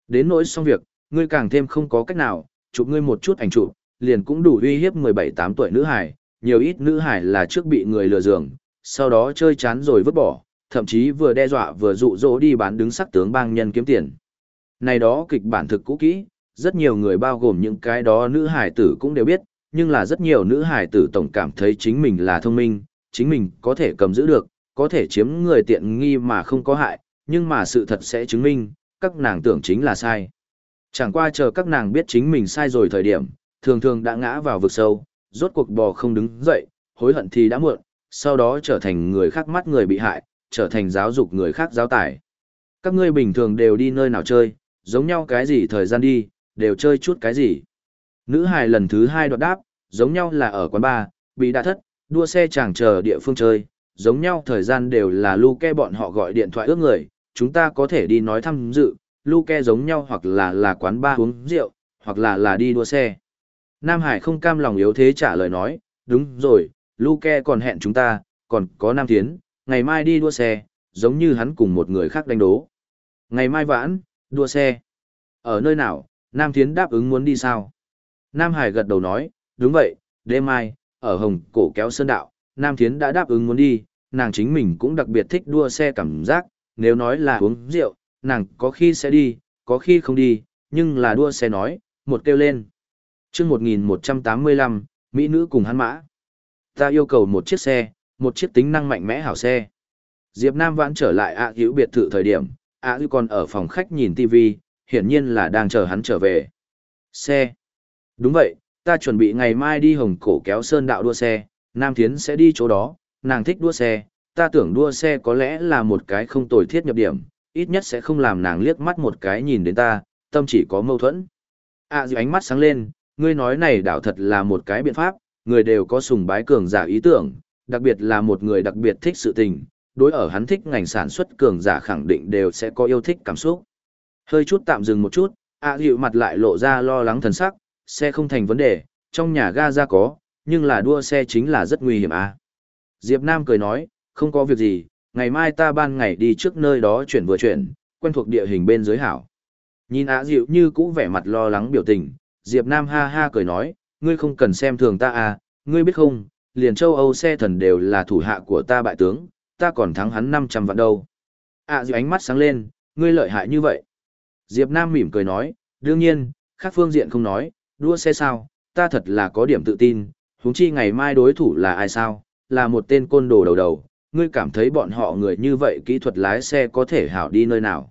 Đến nỗi xong việc, ngươi càng thêm không có cách nào, chụp ngươi một chút ảnh chụp, liền cũng đủ uy hiếp 17-8 tuổi nữ hải, nhiều ít nữ hải là trước bị người lừa giường, sau đó chơi chán rồi vứt bỏ, thậm chí vừa đe dọa vừa dụ dỗ đi bán đứng sắc tướng bang nhân kiếm tiền. Này đó kịch bản thực cũ kỹ, rất nhiều người bao gồm những cái đó nữ hải tử cũng đều biết, nhưng là rất nhiều nữ hải tử tổng cảm thấy chính mình là thông minh, chính mình có thể cầm giữ được, có thể chiếm người tiện nghi mà không có hại, nhưng mà sự thật sẽ chứng minh, các nàng tưởng chính là sai. Chẳng qua chờ các nàng biết chính mình sai rồi thời điểm, thường thường đã ngã vào vực sâu, rốt cuộc bò không đứng dậy, hối hận thì đã muộn, sau đó trở thành người khác mắt người bị hại, trở thành giáo dục người khác giáo tải. Các ngươi bình thường đều đi nơi nào chơi, giống nhau cái gì thời gian đi, đều chơi chút cái gì. Nữ hài lần thứ hai đoạt đáp, giống nhau là ở quán bar, bị đã thất, đua xe chẳng chờ địa phương chơi, giống nhau thời gian đều là Luke bọn họ gọi điện thoại ước người, chúng ta có thể đi nói thăm dự, Luke giống nhau hoặc là là quán bar uống rượu, hoặc là là đi đua xe. Nam Hải không cam lòng yếu thế trả lời nói, đúng rồi, Luke còn hẹn chúng ta, còn có Nam Thiến, ngày mai đi đua xe, giống như hắn cùng một người khác đánh đố. Ngày mai vãn, đua xe. Ở nơi nào, Nam Thiến đáp ứng muốn đi sao? Nam Hải gật đầu nói, đúng vậy, đêm mai, ở Hồng Cổ kéo sơn đạo, Nam Thiến đã đáp ứng muốn đi, nàng chính mình cũng đặc biệt thích đua xe cảm giác, nếu nói là uống rượu, nàng có khi sẽ đi, có khi không đi, nhưng là đua xe nói, một kêu lên. chương 1185, Mỹ nữ cùng hắn mã. Ta yêu cầu một chiếc xe, một chiếc tính năng mạnh mẽ hảo xe. Diệp Nam vãn trở lại ạ hữu biệt thự thời điểm, ạ hữu còn ở phòng khách nhìn TV, hiển nhiên là đang chờ hắn trở về. Xe. Đúng vậy, ta chuẩn bị ngày mai đi hồng cổ kéo sơn đạo đua xe, Nam Thiến sẽ đi chỗ đó, nàng thích đua xe, ta tưởng đua xe có lẽ là một cái không tồi thiết nhập điểm, ít nhất sẽ không làm nàng liếc mắt một cái nhìn đến ta, tâm chỉ có mâu thuẫn. À dịu ánh mắt sáng lên, ngươi nói này đảo thật là một cái biện pháp, người đều có sùng bái cường giả ý tưởng, đặc biệt là một người đặc biệt thích sự tình, đối ở hắn thích ngành sản xuất cường giả khẳng định đều sẽ có yêu thích cảm xúc. Hơi chút tạm dừng một chút, à, ạ dịu mặt lại lộ ra lo lắng thần sắc, xe không thành vấn đề, trong nhà ga ra có, nhưng là đua xe chính là rất nguy hiểm à. Diệp Nam cười nói, không có việc gì, ngày mai ta ban ngày đi trước nơi đó chuyển vừa chuyển, quen thuộc địa hình bên dưới hảo. Nhìn Á dịu như cũ vẻ mặt lo lắng biểu tình, Diệp Nam ha ha cười nói, ngươi không cần xem thường ta à, ngươi biết không, liền châu Âu xe thần đều là thủ hạ của ta bại tướng, ta còn thắng hắn 500 vạn đâu. Á dịu ánh mắt sáng lên, ngươi lợi hại như vậy. Diệp Nam mỉm cười nói, đương nhiên, khác phương diện không nói, đua xe sao, ta thật là có điểm tự tin, huống chi ngày mai đối thủ là ai sao, là một tên côn đồ đầu đầu, ngươi cảm thấy bọn họ người như vậy kỹ thuật lái xe có thể hảo đi nơi nào.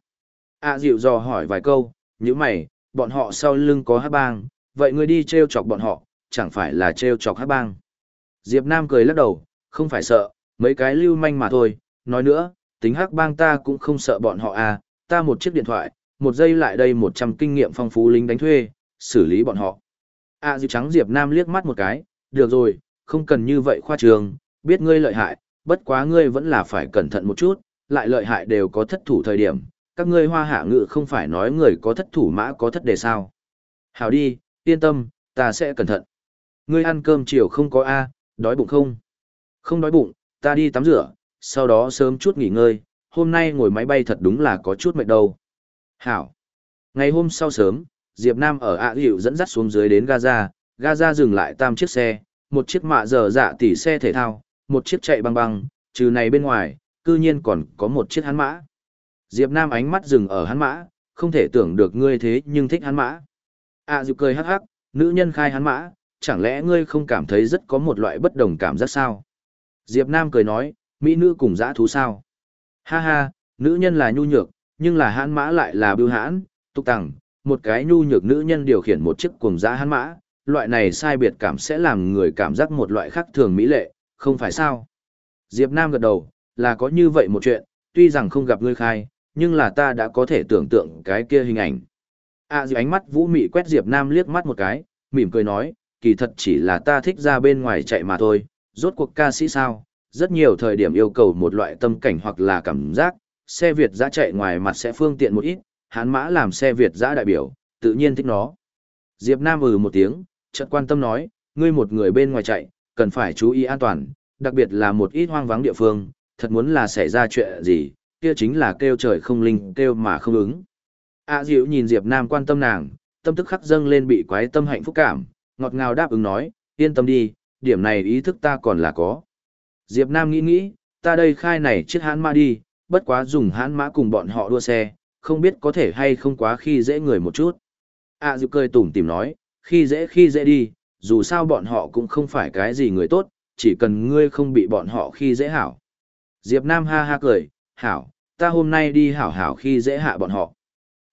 À dịu dò hỏi vài câu, như mày, bọn họ sau lưng có hát bang, vậy ngươi đi treo chọc bọn họ, chẳng phải là treo chọc hát bang. Diệp Nam cười lắc đầu, không phải sợ, mấy cái lưu manh mà thôi, nói nữa, tính hắc bang ta cũng không sợ bọn họ à, ta một chiếc điện thoại, một giây lại đây 100 kinh nghiệm phong phú lính đánh thuê, xử lý bọn họ. À dịu trắng Diệp Nam liếc mắt một cái, được rồi, không cần như vậy khoa trường, biết ngươi lợi hại, bất quá ngươi vẫn là phải cẩn thận một chút, lại lợi hại đều có thất thủ thời điểm, các ngươi hoa hạ ngự không phải nói người có thất thủ mã có thất đề sao. Hảo đi, yên tâm, ta sẽ cẩn thận. Ngươi ăn cơm chiều không có A, đói bụng không? Không đói bụng, ta đi tắm rửa, sau đó sớm chút nghỉ ngơi, hôm nay ngồi máy bay thật đúng là có chút mệt đâu. Hảo. Ngày hôm sau sớm, Diệp Nam ở ạ hiệu dẫn dắt xuống dưới đến Gaza, Gaza dừng lại tam chiếc xe, một chiếc mạ dở dạ tỷ xe thể thao, một chiếc chạy băng băng, trừ này bên ngoài, cư nhiên còn có một chiếc hắn mã. Diệp Nam ánh mắt dừng ở hắn mã, không thể tưởng được ngươi thế nhưng thích hắn mã. À dịu cười hắc hắc, nữ nhân khai hắn mã, chẳng lẽ ngươi không cảm thấy rất có một loại bất đồng cảm giác sao? Diệp Nam cười nói, mỹ nữ cùng dã thú sao? Ha ha, nữ nhân là nhu nhược, nhưng là hắn mã lại là bưu hãn, tục tằng, một cái nhu nhược nữ nhân điều khiển một chiếc cuồng dã hắn mã, loại này sai biệt cảm sẽ làm người cảm giác một loại khác thường mỹ lệ, không phải sao? Diệp Nam gật đầu, là có như vậy một chuyện, tuy rằng không gặp ngươi khai, nhưng là ta đã có thể tưởng tượng cái kia hình ảnh. À dịu ánh mắt vũ mị quét Diệp Nam liếc mắt một cái, mỉm cười nói, kỳ thật chỉ là ta thích ra bên ngoài chạy mà thôi, rốt cuộc ca sĩ sao, rất nhiều thời điểm yêu cầu một loại tâm cảnh hoặc là cảm giác, xe Việt ra chạy ngoài mặt sẽ phương tiện một ít, hán mã làm xe Việt giã đại biểu, tự nhiên thích nó. Diệp Nam ừ một tiếng, chợt quan tâm nói, ngươi một người bên ngoài chạy, cần phải chú ý an toàn, đặc biệt là một ít hoang vắng địa phương, thật muốn là xảy ra chuyện gì, kia chính là kêu trời không linh, kêu mà không ứng. A Diệu nhìn Diệp Nam quan tâm nàng, tâm tức khắc dâng lên bị quái tâm hạnh phúc cảm, ngọt ngào đáp ứng nói, yên tâm đi, điểm này ý thức ta còn là có. Diệp Nam nghĩ nghĩ, ta đây khai này chiếc hãn mã đi, bất quá dùng hãn mã cùng bọn họ đua xe, không biết có thể hay không quá khi dễ người một chút. A Diệu cười tủm tỉm nói, khi dễ khi dễ đi, dù sao bọn họ cũng không phải cái gì người tốt, chỉ cần ngươi không bị bọn họ khi dễ hảo. Diệp Nam ha ha cười, hảo, ta hôm nay đi hảo hảo khi dễ hạ bọn họ.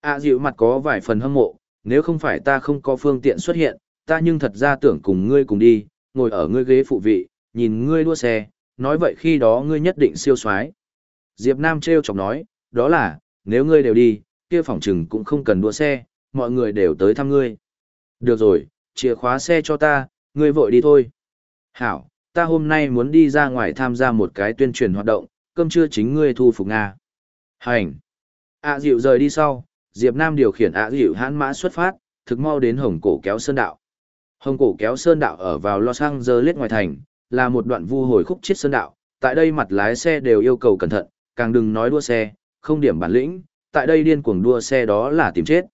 A Diệu mặt có vài phần hâm mộ, nếu không phải ta không có phương tiện xuất hiện, ta nhưng thật ra tưởng cùng ngươi cùng đi, ngồi ở ngươi ghế phụ vị, nhìn ngươi đua xe, nói vậy khi đó ngươi nhất định siêu soái. Diệp Nam treo chọc nói, đó là, nếu ngươi đều đi, kia phòng trừng cũng không cần đua xe, mọi người đều tới thăm ngươi. Được rồi, chìa khóa xe cho ta, ngươi vội đi thôi. Hảo, ta hôm nay muốn đi ra ngoài tham gia một cái tuyên truyền hoạt động, cơm trưa chính ngươi thu phục Nga. Hành. ạ dịu rời đi sau, Diệp Nam điều khiển ạ dịu hãn mã xuất phát, thực mau đến hồng cổ kéo sơn đạo. Hồng cổ kéo sơn đạo ở vào Los Angeles ngoài thành, là một đoạn vu hồi khúc chết sơn đạo, tại đây mặt lái xe đều yêu cầu cẩn thận, càng đừng nói đua xe, không điểm bản lĩnh, tại đây điên cuồng đua xe đó là tìm chết.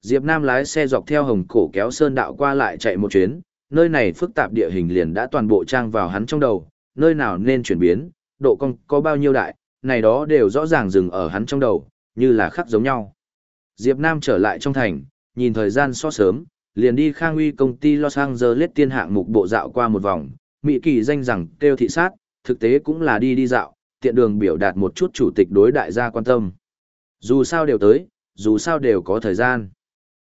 Diệp Nam lái xe dọc theo hồng cổ kéo sơn đạo qua lại chạy một chuyến, nơi này phức tạp địa hình liền đã toàn bộ trang vào hắn trong đầu, nơi nào nên chuyển biến, độ cong có bao nhiêu đại, này đó đều rõ ràng dừng ở hắn trong đầu, như là khắc giống nhau. Diệp Nam trở lại trong thành, nhìn thời gian so sớm, liền đi Khang Uy công ty Los Angeles tiên hạng mục bộ dạo qua một vòng, Mỹ kỳ danh rằng kêu thị sát, thực tế cũng là đi đi dạo, tiện đường biểu đạt một chút chủ tịch đối đại gia quan tâm. Dù sao đều tới, dù sao đều có thời gian.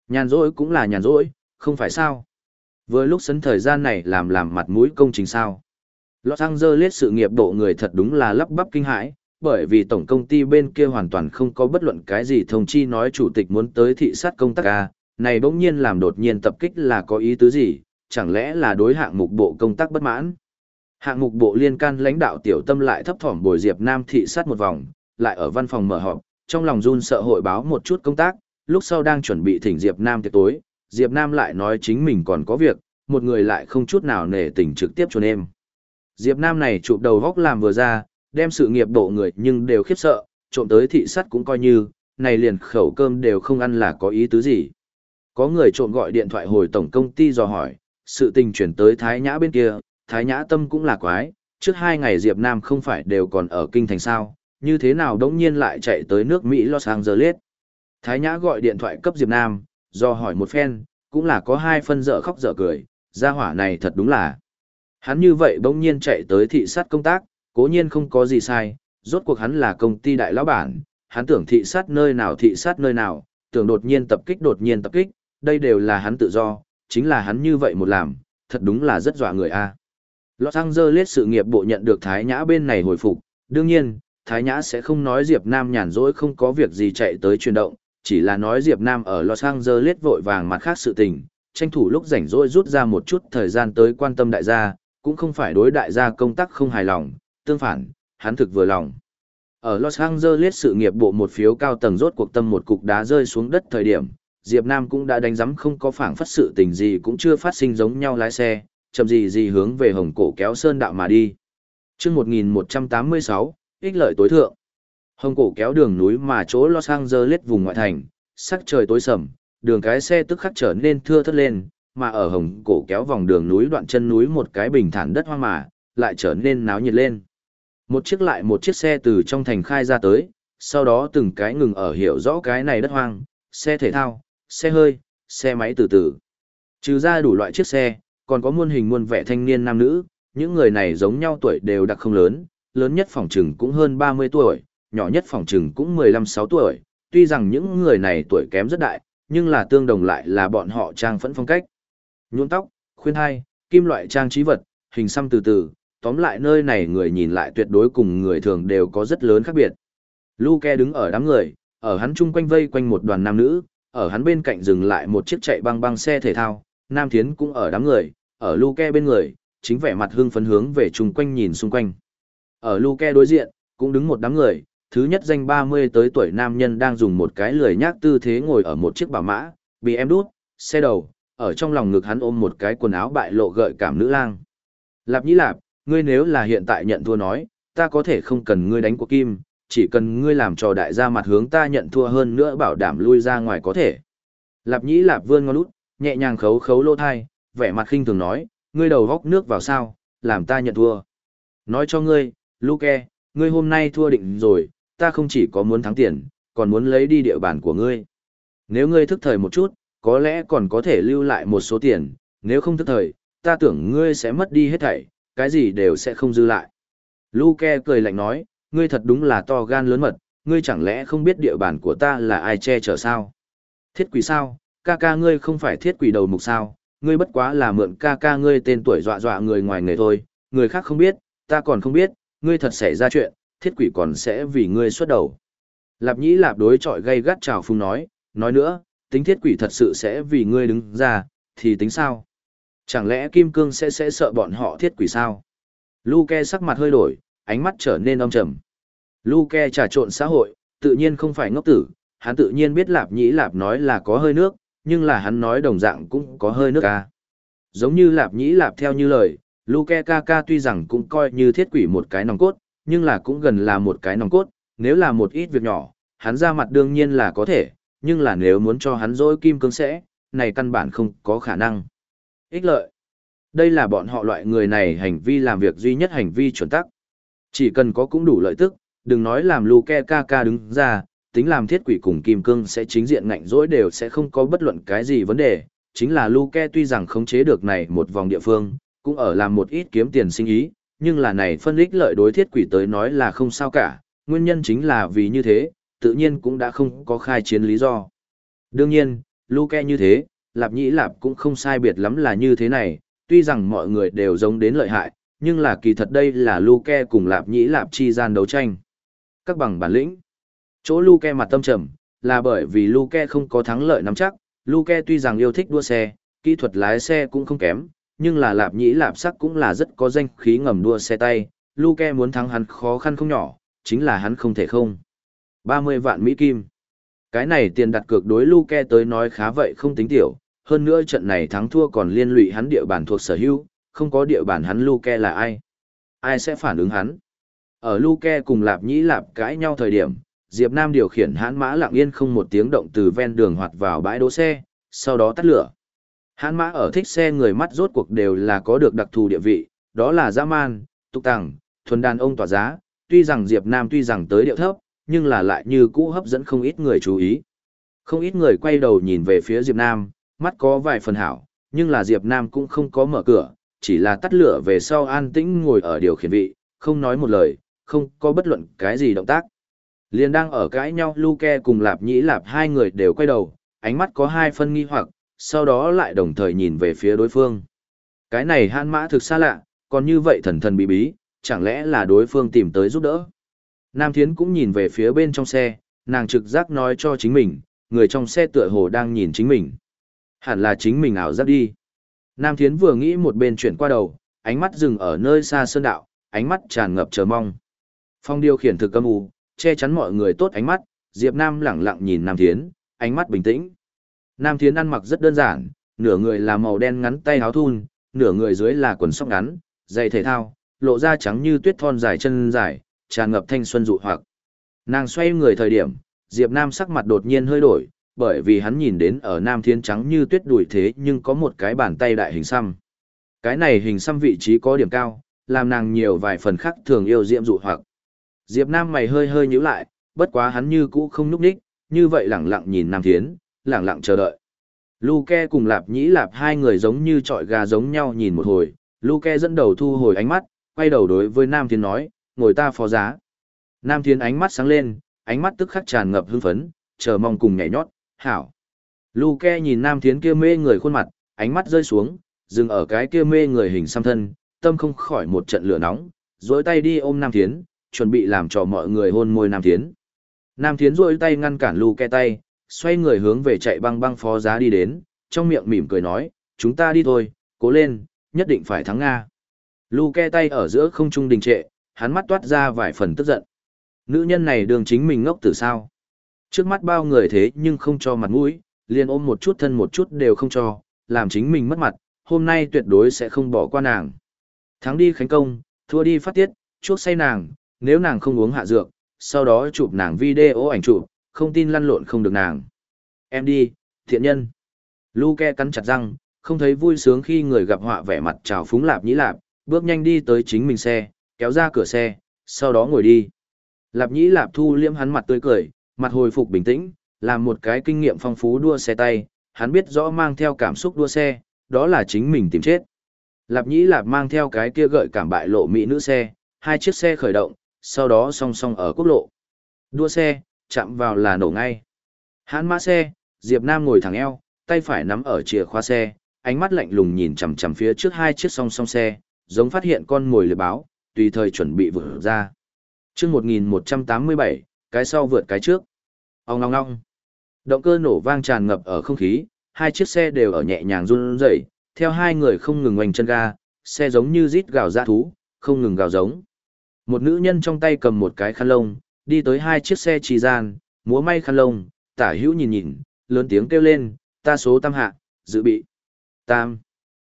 Nhàn rỗi cũng là nhàn rỗi, không phải sao. Vừa lúc sấn thời gian này làm làm mặt mũi công trình sao. Los Angeles sự nghiệp bộ người thật đúng là lắp bắp kinh hãi, bởi vì tổng công ty bên kia hoàn toàn không có bất luận cái gì thông chi nói chủ tịch muốn tới thị sát công tác A, này bỗng nhiên làm đột nhiên tập kích là có ý tứ gì, chẳng lẽ là đối hạng mục bộ công tác bất mãn. Hạng mục bộ liên can lãnh đạo tiểu tâm lại thấp thỏm bồi Diệp Nam thị sát một vòng, lại ở văn phòng mở họp, trong lòng run sợ hội báo một chút công tác, lúc sau đang chuẩn bị thỉnh Diệp Nam tiệc tối, Diệp Nam lại nói chính mình còn có việc, một người lại không chút nào nể tình trực tiếp cho em. Diệp Nam này chụp đầu góc làm vừa ra, đem sự nghiệp bộ người nhưng đều khiếp sợ, trộm tới thị sát cũng coi như, này liền khẩu cơm đều không ăn là có ý tứ gì. Có người trộm gọi điện thoại hồi tổng công ty dò hỏi, sự tình chuyển tới Thái Nhã bên kia, Thái Nhã tâm cũng là quái, trước hai ngày Diệp Nam không phải đều còn ở kinh thành sao, như thế nào đống nhiên lại chạy tới nước Mỹ Los Angeles. Thái Nhã gọi điện thoại cấp Diệp Nam, do hỏi một phen, cũng là có hai phân dở khóc dở cười, gia hỏa này thật đúng là. Hắn như vậy bỗng nhiên chạy tới thị sát công tác, cố nhiên không có gì sai, rốt cuộc hắn là công ty đại lão bản, hắn tưởng thị sát nơi nào thị sát nơi nào, tưởng đột nhiên tập kích đột nhiên tập kích, đây đều là hắn tự do, chính là hắn như vậy một làm, thật đúng là rất dọa người a. Los Angeles sự nghiệp bộ nhận được Thái Nhã bên này hồi phục, đương nhiên, Thái Nhã sẽ không nói Diệp Nam nhàn rỗi không có việc gì chạy tới chuyển động, chỉ là nói Diệp Nam ở Los Angeles vội vàng mặt khác sự tình, tranh thủ lúc rảnh rỗi rút ra một chút thời gian tới quan tâm đại gia, cũng không phải đối đại gia công tác không hài lòng, tương phản, hắn thực vừa lòng. Ở Los Angeles sự nghiệp bộ một phiếu cao tầng rốt cuộc tâm một cục đá rơi xuống đất thời điểm, Diệp Nam cũng đã đánh giấm không có phản phất sự tình gì cũng chưa phát sinh giống nhau lái xe, chậm gì gì hướng về hồng cổ kéo sơn đạo mà đi. Chương 1186, ích lợi tối thượng. Hồng cổ kéo đường núi mà chỗ Los Angeles vùng ngoại thành, sắc trời tối sầm, đường cái xe tức khắc trở nên thưa thớt lên, mà ở hồng cổ kéo vòng đường núi đoạn chân núi một cái bình thản đất hoang mà, lại trở nên náo nhiệt lên. Một chiếc lại một chiếc xe từ trong thành khai ra tới, sau đó từng cái ngừng ở hiểu rõ cái này đất hoang, xe thể thao, xe hơi, xe máy từ từ. Trừ ra đủ loại chiếc xe, còn có muôn hình muôn vẻ thanh niên nam nữ, những người này giống nhau tuổi đều đặc không lớn, lớn nhất phòng trừng cũng hơn 30 tuổi, nhỏ nhất phòng trừng cũng 15-6 tuổi, tuy rằng những người này tuổi kém rất đại, nhưng là tương đồng lại là bọn họ trang phẫn phong cách. Nhuộm tóc, khuyên hai, kim loại trang trí vật, hình xăm từ từ, tóm lại nơi này người nhìn lại tuyệt đối cùng người thường đều có rất lớn khác biệt. Luke đứng ở đám người, ở hắn chung quanh vây quanh một đoàn nam nữ, ở hắn bên cạnh dừng lại một chiếc chạy băng băng xe thể thao, Nam Thiến cũng ở đám người, ở Luke bên người, chính vẻ mặt hưng phấn hướng về chung quanh nhìn xung quanh. Ở Luke đối diện, cũng đứng một đám người, thứ nhất danh 30 tới tuổi nam nhân đang dùng một cái lười nhác tư thế ngồi ở một chiếc bảo mã, bị em đút, xe đầu, ở trong lòng ngực hắn ôm một cái quần áo bại lộ gợi cảm nữ lang. Lạp nhĩ lạp, ngươi nếu là hiện tại nhận thua nói, ta có thể không cần ngươi đánh của kim, chỉ cần ngươi làm cho đại gia mặt hướng ta nhận thua hơn nữa bảo đảm lui ra ngoài có thể. Lạp nhĩ lạp vươn ngon út, nhẹ nhàng khấu khấu lỗ thai, vẻ mặt khinh thường nói, ngươi đầu góc nước vào sao, làm ta nhận thua. Nói cho ngươi, Luke, ngươi hôm nay thua định rồi, ta không chỉ có muốn thắng tiền, còn muốn lấy đi địa bàn của ngươi. Nếu ngươi thức thời một chút, có lẽ còn có thể lưu lại một số tiền, nếu không thức thời, ta tưởng ngươi sẽ mất đi hết thảy, cái gì đều sẽ không dư lại. Luke cười lạnh nói, ngươi thật đúng là to gan lớn mật, ngươi chẳng lẽ không biết địa bàn của ta là ai che chở sao? Thiết quỷ sao, ca ca ngươi không phải thiết quỷ đầu mục sao, ngươi bất quá là mượn ca ca ngươi tên tuổi dọa dọa người ngoài người thôi, người khác không biết, ta còn không biết, ngươi thật xảy ra chuyện, thiết quỷ còn sẽ vì ngươi xuất đầu. Lạp nhĩ lạp đối chọi gây gắt chào phung nói, nói nữa, tính thiết quỷ thật sự sẽ vì ngươi đứng ra, thì tính sao? Chẳng lẽ Kim Cương sẽ sẽ sợ bọn họ thiết quỷ sao? Luke sắc mặt hơi đổi, ánh mắt trở nên âm trầm. Luke trà trộn xã hội, tự nhiên không phải ngốc tử, hắn tự nhiên biết lạp nhĩ lạp nói là có hơi nước, nhưng là hắn nói đồng dạng cũng có hơi nước ca. Giống như lạp nhĩ lạp theo như lời, Luke Kaka tuy rằng cũng coi như thiết quỷ một cái nòng cốt, nhưng là cũng gần là một cái nòng cốt, nếu là một ít việc nhỏ, hắn ra mặt đương nhiên là có thể, nhưng là nếu muốn cho hắn dối kim cương sẽ, này căn bản không có khả năng. Ích lợi. Đây là bọn họ loại người này hành vi làm việc duy nhất hành vi chuẩn tắc. Chỉ cần có cũng đủ lợi tức, đừng nói làm Luke Kaka đứng ra, tính làm thiết quỷ cùng kim cương sẽ chính diện ngạnh dỗi đều sẽ không có bất luận cái gì vấn đề. Chính là Luke tuy rằng khống chế được này một vòng địa phương, cũng ở làm một ít kiếm tiền sinh ý, nhưng là này phân ích lợi đối thiết quỷ tới nói là không sao cả, nguyên nhân chính là vì như thế, tự nhiên cũng đã không có khai chiến lý do. Đương nhiên, Luke như thế, Lạp Nhĩ Lạp cũng không sai biệt lắm là như thế này, tuy rằng mọi người đều giống đến lợi hại, nhưng là kỳ thật đây là Luke cùng Lạp Nhĩ Lạp chi gian đấu tranh. Các bằng bản lĩnh. Chỗ Luke mặt tâm trầm, là bởi vì Luke không có thắng lợi nắm chắc, Luke tuy rằng yêu thích đua xe, kỹ thuật lái xe cũng không kém, nhưng là Lạp Nhĩ Lạp sắc cũng là rất có danh khí ngầm đua xe tay, Luke muốn thắng hắn khó khăn không nhỏ, chính là hắn không thể không. 30 vạn Mỹ Kim. Cái này tiền đặt cược đối Luke tới nói khá vậy không tính tiểu, hơn nữa trận này thắng thua còn liên lụy hắn địa bàn thuộc sở hữu, không có địa bàn hắn Luke là ai? Ai sẽ phản ứng hắn? Ở Luke cùng Lạp Nhĩ Lạp cãi nhau thời điểm, Diệp Nam điều khiển hãn mã lặng yên không một tiếng động từ ven đường hoạt vào bãi đỗ xe, sau đó tắt lửa. Hãn mã ở thích xe người mắt rốt cuộc đều là có được đặc thù địa vị, đó là dã man, tục tàng, thuần đàn ông tỏa giá, tuy rằng Diệp Nam tuy rằng tới điệu thấp, nhưng là lại như cũ hấp dẫn không ít người chú ý. Không ít người quay đầu nhìn về phía Diệp Nam, mắt có vài phần hảo, nhưng là Diệp Nam cũng không có mở cửa, chỉ là tắt lửa về sau an tĩnh ngồi ở điều khiển vị, không nói một lời, không có bất luận cái gì động tác. Liên đang ở cãi nhau Luke cùng Lạp Nhĩ Lạp hai người đều quay đầu, ánh mắt có hai phân nghi hoặc, sau đó lại đồng thời nhìn về phía đối phương. Cái này han mã thực xa lạ, còn như vậy thần thần bí bí, chẳng lẽ là đối phương tìm tới giúp đỡ. Nam Thiến cũng nhìn về phía bên trong xe, nàng trực giác nói cho chính mình, người trong xe tựa hồ đang nhìn chính mình. Hẳn là chính mình ảo giác đi. Nam Thiến vừa nghĩ một bên chuyển qua đầu, ánh mắt dừng ở nơi xa sơn đạo, ánh mắt tràn ngập chờ mong. Phong điều khiển thực âm u, che chắn mọi người tốt ánh mắt, Diệp Nam lẳng lặng nhìn Nam Thiến, ánh mắt bình tĩnh. Nam Thiến ăn mặc rất đơn giản, nửa người là màu đen ngắn tay áo thun, nửa người dưới là quần sóc ngắn, giày thể thao, lộ ra trắng như tuyết thon dài chân dài, tràn ngập thanh xuân dụ hoặc. Nàng xoay người thời điểm, Diệp Nam sắc mặt đột nhiên hơi đổi, bởi vì hắn nhìn đến ở Nam Thiên trắng như tuyết đuổi thế nhưng có một cái bàn tay đại hình xăm. Cái này hình xăm vị trí có điểm cao, làm nàng nhiều vài phần khác thường yêu diệm dụ hoặc. Diệp Nam mày hơi hơi nhíu lại, bất quá hắn như cũ không núp đích, như vậy lẳng lặng nhìn Nam Thiến, lẳng lặng chờ đợi. Luke cùng Lạp Nhĩ Lạp hai người giống như trọi gà giống nhau nhìn một hồi, Luke dẫn đầu thu hồi ánh mắt, quay đầu đối với Nam Thiến nói, ngồi ta phó giá. Nam Thiến ánh mắt sáng lên, ánh mắt tức khắc tràn ngập hưng phấn, chờ mong cùng nhảy nhót, hảo. Luke nhìn Nam Thiến kia mê người khuôn mặt, ánh mắt rơi xuống, dừng ở cái kia mê người hình xăm thân, tâm không khỏi một trận lửa nóng, dối tay đi ôm Nam Thiến, chuẩn bị làm cho mọi người hôn môi Nam Thiến. Nam Thiến rôi tay ngăn cản Luke tay, xoay người hướng về chạy băng băng phó giá đi đến, trong miệng mỉm cười nói, chúng ta đi thôi, cố lên, nhất định phải thắng Nga. Luke tay ở giữa không trung đình trệ, hắn mắt toát ra vài phần tức giận. Nữ nhân này đường chính mình ngốc từ sao. Trước mắt bao người thế nhưng không cho mặt mũi, liền ôm một chút thân một chút đều không cho, làm chính mình mất mặt, hôm nay tuyệt đối sẽ không bỏ qua nàng. Thắng đi khánh công, thua đi phát tiết, chuốc say nàng, nếu nàng không uống hạ dược, sau đó chụp nàng video ảnh chụp, không tin lăn lộn không được nàng. Em đi, thiện nhân. Luke cắn chặt răng, không thấy vui sướng khi người gặp họa vẻ mặt trào phúng lạp nhĩ lạp, bước nhanh đi tới chính mình xe, kéo ra cửa xe, sau đó ngồi đi. Lạp nhĩ lạp thu liễm hắn mặt tươi cười, mặt hồi phục bình tĩnh, làm một cái kinh nghiệm phong phú đua xe tay, hắn biết rõ mang theo cảm xúc đua xe, đó là chính mình tìm chết. Lạp nhĩ lạp mang theo cái kia gợi cảm bại lộ mỹ nữ xe, hai chiếc xe khởi động, sau đó song song ở quốc lộ. Đua xe, chạm vào là nổ ngay. Hãn mã xe, Diệp Nam ngồi thẳng eo, tay phải nắm ở chìa khóa xe, ánh mắt lạnh lùng nhìn chằm chằm phía trước hai chiếc song song xe, giống phát hiện con mồi lừa báo, tùy thời chuẩn bị vượt ra. Trước 1187, cái sau vượt cái trước. Ông ngong ngong. Động cơ nổ vang tràn ngập ở không khí, hai chiếc xe đều ở nhẹ nhàng run rẩy, theo hai người không ngừng ngoảnh chân ga, xe giống như rít gào dã thú, không ngừng gào giống. Một nữ nhân trong tay cầm một cái khăn lông, đi tới hai chiếc xe trì gian, múa may khăn lông, tả hữu nhìn nhìn, lớn tiếng kêu lên, ta số tam hạ, dự bị. Tam.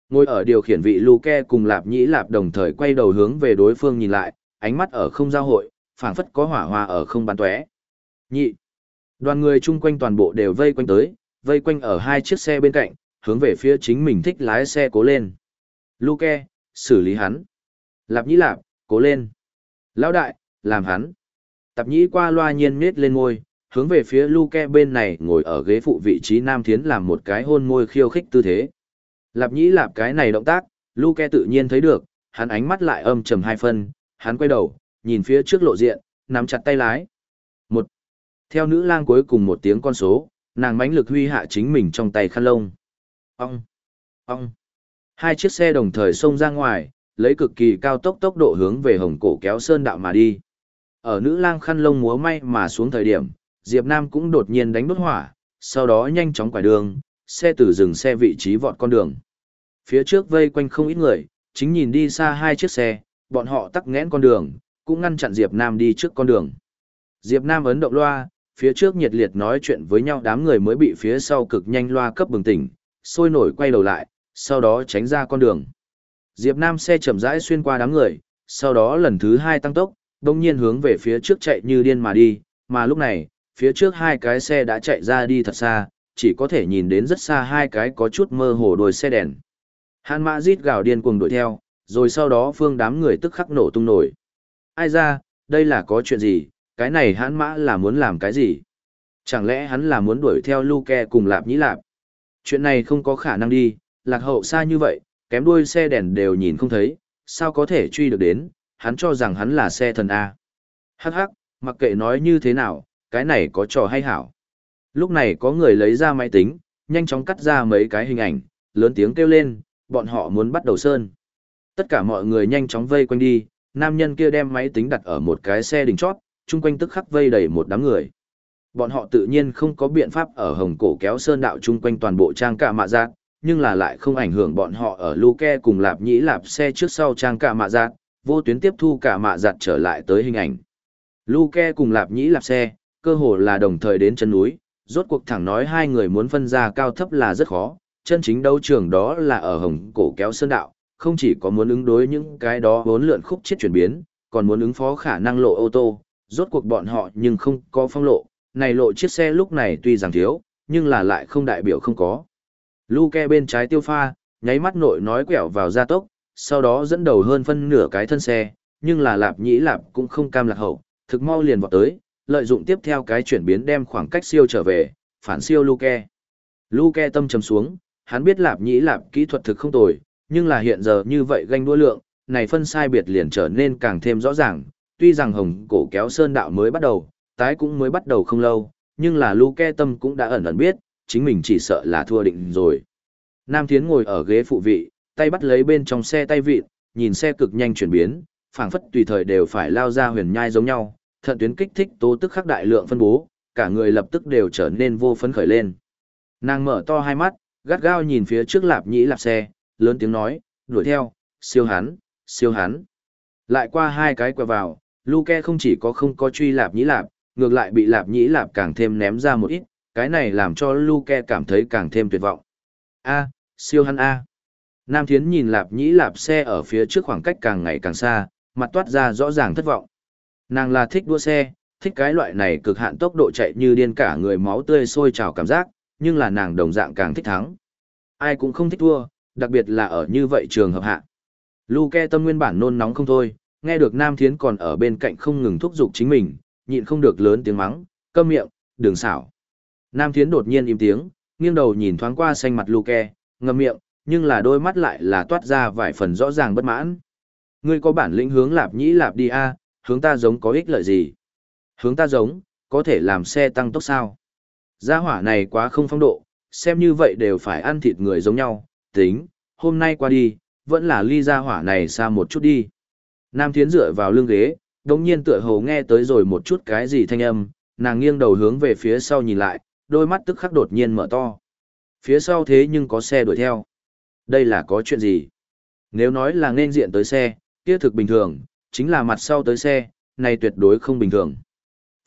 Ngồi ở điều khiển vị Luke cùng Lạp Nhĩ Lạp đồng thời quay đầu hướng về đối phương nhìn lại, ánh mắt ở không giao hội, phảng phất có hỏa hoa ở không bắn tóe. Nhị. Đoàn người chung quanh toàn bộ đều vây quanh tới, vây quanh ở hai chiếc xe bên cạnh, hướng về phía chính mình thích lái xe cố lên. Luke, xử lý hắn. Lạp Nhĩ Lạp, cố lên. Lão đại, làm hắn. Tạp Nhĩ qua loa nhiên nết lên môi, hướng về phía Luke bên này ngồi ở ghế phụ vị trí Nam Thiến làm một cái hôn môi khiêu khích tư thế. Lạp nhĩ lạp cái này động tác, Luke tự nhiên thấy được, hắn ánh mắt lại âm trầm hai phân, hắn quay đầu, nhìn phía trước lộ diện, nắm chặt tay lái. Một. Theo nữ lang cuối cùng một tiếng con số, nàng mãnh lực huy hạ chính mình trong tay khăn lông. ong ong Hai chiếc xe đồng thời xông ra ngoài, lấy cực kỳ cao tốc tốc độ hướng về hồng cổ kéo sơn đạo mà đi. Ở nữ lang khăn lông múa may mà xuống thời điểm, Diệp Nam cũng đột nhiên đánh đốt hỏa, sau đó nhanh chóng quải đường, xe từ dừng xe vị trí vọt con đường. Phía trước vây quanh không ít người, chính nhìn đi xa hai chiếc xe, bọn họ tắc nghẽn con đường, cũng ngăn chặn Diệp Nam đi trước con đường. Diệp Nam ấn động loa, phía trước nhiệt liệt nói chuyện với nhau đám người mới bị phía sau cực nhanh loa cấp bừng tỉnh, sôi nổi quay đầu lại, sau đó tránh ra con đường. Diệp Nam xe chậm rãi xuyên qua đám người, sau đó lần thứ hai tăng tốc, đồng nhiên hướng về phía trước chạy như điên mà đi, mà lúc này, phía trước hai cái xe đã chạy ra đi thật xa, chỉ có thể nhìn đến rất xa hai cái có chút mơ hồ đôi xe đèn. Hàn mã rít gào điên cuồng đuổi theo, rồi sau đó phương đám người tức khắc nổ tung nổi. Ai ra, đây là có chuyện gì, cái này hãn mã là muốn làm cái gì? Chẳng lẽ hắn là muốn đuổi theo Luke cùng Lạp Nhĩ Lạp? Chuyện này không có khả năng đi, lạc hậu xa như vậy, kém đuôi xe đèn đều nhìn không thấy, sao có thể truy được đến, hắn cho rằng hắn là xe thần A. Hắc hắc, mặc kệ nói như thế nào, cái này có trò hay hảo. Lúc này có người lấy ra máy tính, nhanh chóng cắt ra mấy cái hình ảnh, lớn tiếng kêu lên, bọn họ muốn bắt đầu sơn. Tất cả mọi người nhanh chóng vây quanh đi, nam nhân kia đem máy tính đặt ở một cái xe đỉnh chót, chung quanh tức khắc vây đầy một đám người. Bọn họ tự nhiên không có biện pháp ở hồng cổ kéo sơn đạo chung quanh toàn bộ trang cả mạ giác, nhưng là lại không ảnh hưởng bọn họ ở Luke cùng lạp nhĩ lạp xe trước sau trang cả mạ giặt, vô tuyến tiếp thu cả mạ giặt trở lại tới hình ảnh. Luke cùng lạp nhĩ lạp xe, cơ hồ là đồng thời đến chân núi, rốt cuộc thẳng nói hai người muốn phân ra cao thấp là rất khó, chân chính đấu trường đó là ở hồng cổ kéo sơn đạo, không chỉ có muốn ứng đối những cái đó vốn lượn khúc chết chuyển biến, còn muốn ứng phó khả năng lộ ô tô, rốt cuộc bọn họ nhưng không có phong lộ, này lộ chiếc xe lúc này tuy rằng thiếu, nhưng là lại không đại biểu không có. Luke bên trái tiêu pha, nháy mắt nội nói quẹo vào gia tốc, sau đó dẫn đầu hơn phân nửa cái thân xe, nhưng là lạp nhĩ lạp cũng không cam lạc hậu, thực mau liền vọt tới, lợi dụng tiếp theo cái chuyển biến đem khoảng cách siêu trở về, phản siêu Luke. Luke tâm trầm xuống, hắn biết lạp nhĩ lạp kỹ thuật thực không tồi, Nhưng là hiện giờ như vậy ganh đua lượng, này phân sai biệt liền trở nên càng thêm rõ ràng, tuy rằng hồng cổ kéo sơn đạo mới bắt đầu, tái cũng mới bắt đầu không lâu, nhưng là Luke tâm cũng đã ẩn ẩn biết, chính mình chỉ sợ là thua định rồi. Nam Thiến ngồi ở ghế phụ vị, tay bắt lấy bên trong xe tay vịt, nhìn xe cực nhanh chuyển biến, phảng phất tùy thời đều phải lao ra huyền nhai giống nhau, thận tuyến kích thích tố tức khắc đại lượng phân bố, cả người lập tức đều trở nên vô phấn khởi lên. Nàng mở to hai mắt, gắt gao nhìn phía trước lạp nhĩ lạp xe, lớn tiếng nói, đuổi theo, siêu hắn, siêu hắn. Lại qua hai cái quẹo vào, Luke không chỉ có không có truy lạp nhĩ lạp, ngược lại bị lạp nhĩ lạp càng thêm ném ra một ít, cái này làm cho Luke cảm thấy càng thêm tuyệt vọng. A, siêu hắn A. Nam Thiến nhìn lạp nhĩ lạp xe ở phía trước khoảng cách càng ngày càng xa, mặt toát ra rõ ràng thất vọng. Nàng là thích đua xe, thích cái loại này cực hạn tốc độ chạy như điên cả người máu tươi sôi trào cảm giác, nhưng là nàng đồng dạng càng thích thắng. Ai cũng không thích thua, đặc biệt là ở như vậy trường hợp hạ. Luke tâm nguyên bản nôn nóng không thôi, nghe được Nam Thiến còn ở bên cạnh không ngừng thúc giục chính mình, nhịn không được lớn tiếng mắng, câm miệng, đường xảo. Nam Thiến đột nhiên im tiếng, nghiêng đầu nhìn thoáng qua xanh mặt Luke, ngậm miệng, nhưng là đôi mắt lại là toát ra vài phần rõ ràng bất mãn. Ngươi có bản lĩnh hướng lạp nhĩ lạp đi a, hướng ta giống có ích lợi gì? Hướng ta giống, có thể làm xe tăng tốc sao? Gia hỏa này quá không phong độ, xem như vậy đều phải ăn thịt người giống nhau, tính, hôm nay qua đi, vẫn là ly gia hỏa này xa một chút đi. Nam Thiến dựa vào lưng ghế, đồng nhiên tựa hồ nghe tới rồi một chút cái gì thanh âm, nàng nghiêng đầu hướng về phía sau nhìn lại, đôi mắt tức khắc đột nhiên mở to. Phía sau thế nhưng có xe đuổi theo. Đây là có chuyện gì? Nếu nói là nên diện tới xe, kia thực bình thường, chính là mặt sau tới xe, này tuyệt đối không bình thường.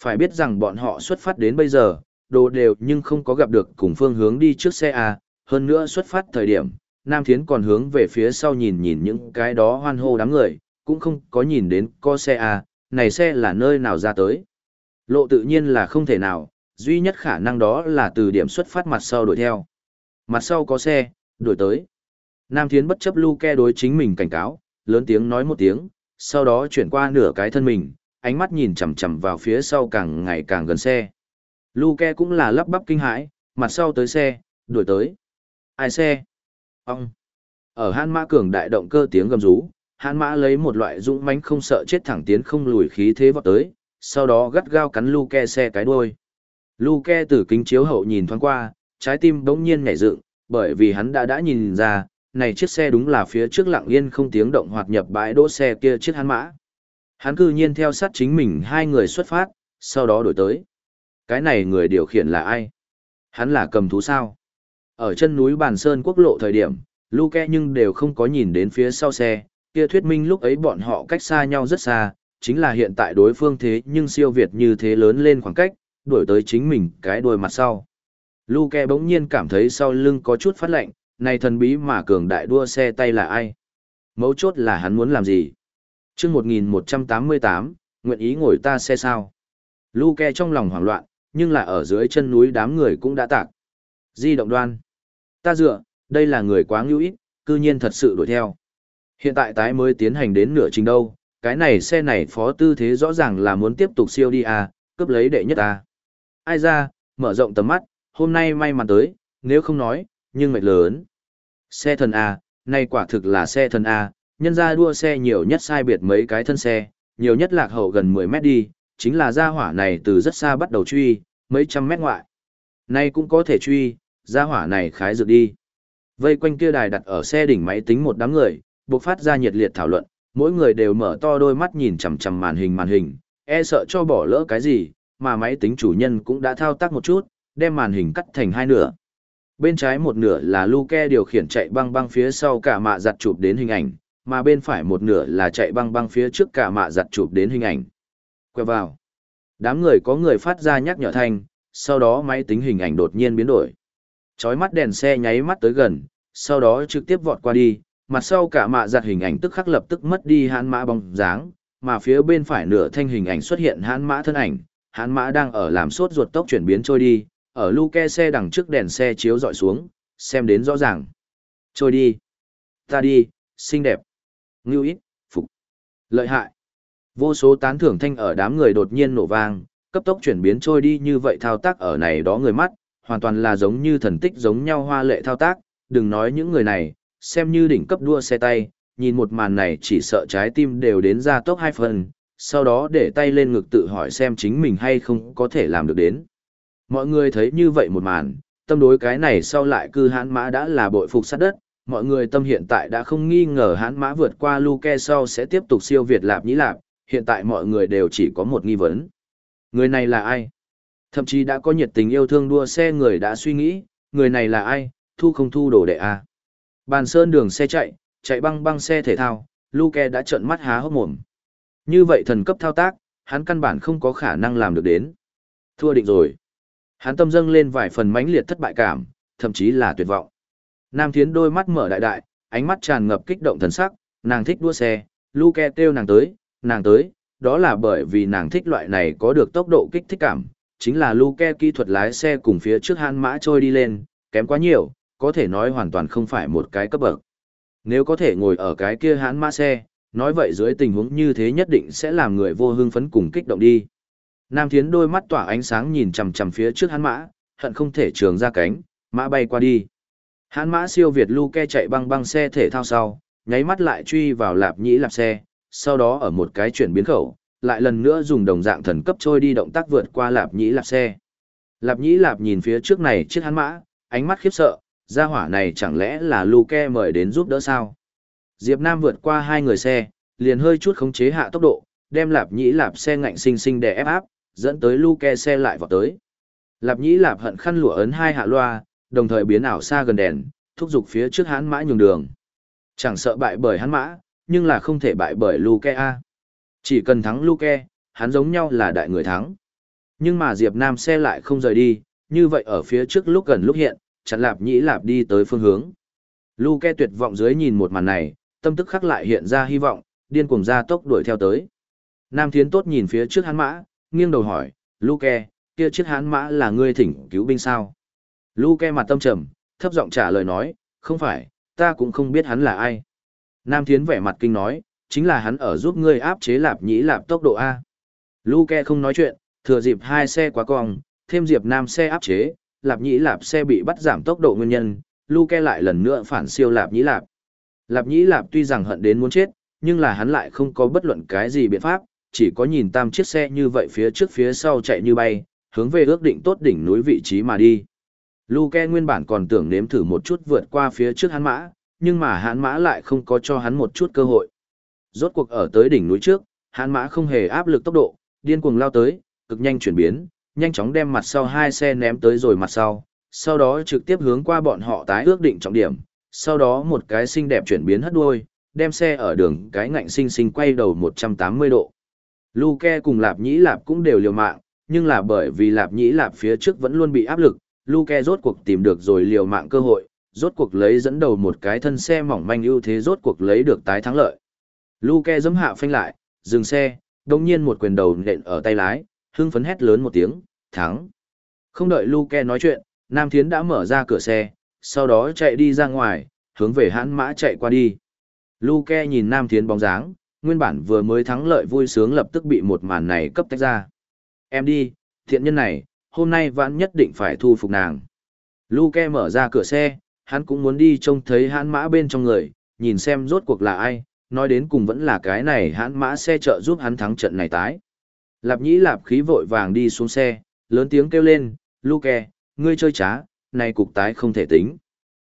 Phải biết rằng bọn họ xuất phát đến bây giờ, đồ đều nhưng không có gặp được cùng phương hướng đi trước xe à, hơn nữa xuất phát thời điểm, Nam Thiến còn hướng về phía sau nhìn nhìn những cái đó hoan hô đám người, cũng không có nhìn đến có xe à, này xe là nơi nào ra tới. Lộ tự nhiên là không thể nào, duy nhất khả năng đó là từ điểm xuất phát mặt sau đuổi theo. Mặt sau có xe, đuổi tới. Nam Thiến bất chấp Luke đối chính mình cảnh cáo, lớn tiếng nói một tiếng, sau đó chuyển qua nửa cái thân mình, ánh mắt nhìn chằm chằm vào phía sau càng ngày càng gần xe. Luke cũng là lắp bắp kinh hãi, mặt sau tới xe, đuổi tới. Ai xe? Ông. Ở han Mã cường đại động cơ tiếng gầm rú, han Mã lấy một loại dũng mãnh không sợ chết thẳng tiến không lùi khí thế vọt tới, sau đó gắt gao cắn Luke xe cái đuôi. Luke từ kính chiếu hậu nhìn thoáng qua, trái tim bỗng nhiên nhảy dựng, bởi vì hắn đã đã nhìn ra, này chiếc xe đúng là phía trước lặng yên không tiếng động hoạt nhập bãi đỗ xe kia chiếc hắn mã. Hắn cư nhiên theo sát chính mình hai người xuất phát, sau đó đổi tới. Cái này người điều khiển là ai? Hắn là cầm thú sao? Ở chân núi Bàn Sơn quốc lộ thời điểm, Luke nhưng đều không có nhìn đến phía sau xe, kia thuyết minh lúc ấy bọn họ cách xa nhau rất xa, chính là hiện tại đối phương thế nhưng siêu việt như thế lớn lên khoảng cách, đuổi tới chính mình cái đuôi mặt sau. Luke bỗng nhiên cảm thấy sau lưng có chút phát lạnh, này thần bí mà cường đại đua xe tay là ai? Mấu chốt là hắn muốn làm gì? Trước 1188, nguyện ý ngồi ta xe sao? Luke trong lòng hoảng loạn, nhưng là ở dưới chân núi đám người cũng đã tạc. Di động đoan. Ta dựa, đây là người quá ngưu ít, cư nhiên thật sự đuổi theo. Hiện tại tái mới tiến hành đến nửa trình đâu, cái này xe này phó tư thế rõ ràng là muốn tiếp tục siêu đi à, cướp lấy đệ nhất à. Ai ra, mở rộng tầm mắt, hôm nay may mắn tới, nếu không nói, nhưng mệt lớn. Xe thần A, nay quả thực là xe thần A, nhân ra đua xe nhiều nhất sai biệt mấy cái thân xe, nhiều nhất lạc hậu gần 10 mét đi, chính là gia hỏa này từ rất xa bắt đầu truy, mấy trăm mét ngoại. Nay cũng có thể truy, gia hỏa này khái dược đi. Vây quanh kia đài đặt ở xe đỉnh máy tính một đám người, bộc phát ra nhiệt liệt thảo luận, mỗi người đều mở to đôi mắt nhìn chằm chằm màn hình màn hình, e sợ cho bỏ lỡ cái gì, mà máy tính chủ nhân cũng đã thao tác một chút, đem màn hình cắt thành hai nửa. Bên trái một nửa là Luke điều khiển chạy băng băng phía sau cả mạ giặt chụp đến hình ảnh, mà bên phải một nửa là chạy băng băng phía trước cả mạ giặt chụp đến hình ảnh. quẹo vào. Đám người có người phát ra nhắc nhở thanh, sau đó máy tính hình ảnh đột nhiên biến đổi. Chói mắt đèn xe nháy mắt tới gần, sau đó trực tiếp vọt qua đi, mặt sau cả mạ giặt hình ảnh tức khắc lập tức mất đi hãn mã bóng dáng, mà phía bên phải nửa thanh hình ảnh xuất hiện hãn mã thân ảnh, Hán mã đang ở làm sốt ruột tốc chuyển biến trôi đi, ở lu ke xe đằng trước đèn xe chiếu dọi xuống, xem đến rõ ràng. Trôi đi. Ta đi, xinh đẹp. Ngưu ít, phục. Lợi hại. Vô số tán thưởng thanh ở đám người đột nhiên nổ vang, cấp tốc chuyển biến trôi đi như vậy thao tác ở này đó người mắt, hoàn toàn là giống như thần tích giống nhau hoa lệ thao tác, đừng nói những người này, xem như đỉnh cấp đua xe tay, nhìn một màn này chỉ sợ trái tim đều đến ra tốc hai phần, sau đó để tay lên ngực tự hỏi xem chính mình hay không có thể làm được đến. Mọi người thấy như vậy một màn, tâm đối cái này sau lại cư hãn mã đã là bội phục sát đất, mọi người tâm hiện tại đã không nghi ngờ hãn mã vượt qua Luke sau sẽ tiếp tục siêu Việt Lạp Nhĩ Lạp, hiện tại mọi người đều chỉ có một nghi vấn. Người này là ai? Thậm chí đã có nhiệt tình yêu thương đua xe người đã suy nghĩ, người này là ai, thu không thu đồ đệ à? Bàn sơn đường xe chạy, chạy băng băng xe thể thao, Luke đã trợn mắt há hốc mồm. Như vậy thần cấp thao tác, hắn căn bản không có khả năng làm được đến. Thua định rồi. Hắn tâm dâng lên vài phần mãnh liệt thất bại cảm, thậm chí là tuyệt vọng. Nam Thiến đôi mắt mở đại đại, ánh mắt tràn ngập kích động thần sắc, nàng thích đua xe, Luke kêu nàng tới, nàng tới, đó là bởi vì nàng thích loại này có được tốc độ kích thích cảm, chính là Luke kỹ thuật lái xe cùng phía trước hắn mã trôi đi lên, kém quá nhiều, có thể nói hoàn toàn không phải một cái cấp bậc. Nếu có thể ngồi ở cái kia hãn mã xe, nói vậy dưới tình huống như thế nhất định sẽ làm người vô hưng phấn cùng kích động đi. Nam Thiến đôi mắt tỏa ánh sáng nhìn chằm chằm phía trước hắn mã, hận không thể trường ra cánh, mã bay qua đi. hắn mã siêu Việt Luke chạy băng băng xe thể thao sau, nháy mắt lại truy vào lạp nhĩ lạp xe, sau đó ở một cái chuyển biến khẩu, lại lần nữa dùng đồng dạng thần cấp trôi đi động tác vượt qua lạp nhĩ lạp xe. Lạp nhĩ lạp nhìn phía trước này chiếc hắn mã, ánh mắt khiếp sợ, gia hỏa này chẳng lẽ là Luke mời đến giúp đỡ sao? Diệp Nam vượt qua hai người xe, liền hơi chút khống chế hạ tốc độ, đem Lạp Nhĩ Lạp xe ngạnh sinh sinh đè ép áp, dẫn tới Luke xe lại vào tới. Lạp Nhĩ Lạp hận khăn lụa ấn hai hạ loa, đồng thời biến ảo xa gần đèn, thúc giục phía trước hắn mã nhường đường. Chẳng sợ bại bởi hắn mã, nhưng là không thể bại bởi Luke A. Chỉ cần thắng Luke, hắn giống nhau là đại người thắng. Nhưng mà Diệp Nam xe lại không rời đi, như vậy ở phía trước lúc gần lúc hiện, chặn lạp nhĩ lạp đi tới phương hướng. Luke tuyệt vọng dưới nhìn một màn này, tâm tức khắc lại hiện ra hy vọng, điên cuồng ra tốc đuổi theo tới. Nam Thiến tốt nhìn phía trước hán mã, nghiêng đầu hỏi, Luke, kia chiếc hán mã là ngươi thỉnh cứu binh sao? Luke mặt tâm trầm, thấp giọng trả lời nói, không phải, ta cũng không biết hắn là ai. Nam Thiến vẻ mặt kinh nói, chính là hắn ở giúp ngươi áp chế lạp nhĩ lạp tốc độ A. Luke không nói chuyện, thừa dịp hai xe quá cong, thêm diệp nam xe áp chế, lạp nhĩ lạp xe bị bắt giảm tốc độ nguyên nhân, Luke lại lần nữa phản siêu lạp nhĩ lạp. Lạp nhĩ lạp tuy rằng hận đến muốn chết, nhưng là hắn lại không có bất luận cái gì biện pháp, chỉ có nhìn tam chiếc xe như vậy phía trước phía sau chạy như bay, hướng về ước định tốt đỉnh núi vị trí mà đi. Luke nguyên bản còn tưởng nếm thử một chút vượt qua phía trước hắn mã, nhưng mà hắn mã lại không có cho hắn một chút cơ hội. Rốt cuộc ở tới đỉnh núi trước, hắn mã không hề áp lực tốc độ, điên cuồng lao tới, cực nhanh chuyển biến, nhanh chóng đem mặt sau hai xe ném tới rồi mặt sau, sau đó trực tiếp hướng qua bọn họ tái ước định trọng điểm, sau đó một cái xinh đẹp chuyển biến hất đuôi, đem xe ở đường cái ngạnh sinh sinh quay đầu 180 độ. Luke cùng Lạp Nhĩ Lạp cũng đều liều mạng, nhưng là bởi vì Lạp Nhĩ Lạp phía trước vẫn luôn bị áp lực, Luke rốt cuộc tìm được rồi liều mạng cơ hội, rốt cuộc lấy dẫn đầu một cái thân xe mỏng manh ưu thế rốt cuộc lấy được tái thắng lợi. Luke giẫm hạ phanh lại, dừng xe, đồng nhiên một quyền đầu nện ở tay lái, hưng phấn hét lớn một tiếng, thắng. Không đợi Luke nói chuyện, Nam Thiến đã mở ra cửa xe, sau đó chạy đi ra ngoài, hướng về hãn mã chạy qua đi. Luke nhìn Nam Thiến bóng dáng, nguyên bản vừa mới thắng lợi vui sướng lập tức bị một màn này cấp tách ra. Em đi, thiện nhân này, hôm nay vẫn nhất định phải thu phục nàng. Luke mở ra cửa xe, hắn cũng muốn đi trông thấy hãn mã bên trong người, nhìn xem rốt cuộc là ai, nói đến cùng vẫn là cái này hãn mã xe trợ giúp hắn thắng trận này tái. Lạp nhĩ lạp khí vội vàng đi xuống xe, lớn tiếng kêu lên, Luke, ngươi chơi trá, nay cục tái không thể tính.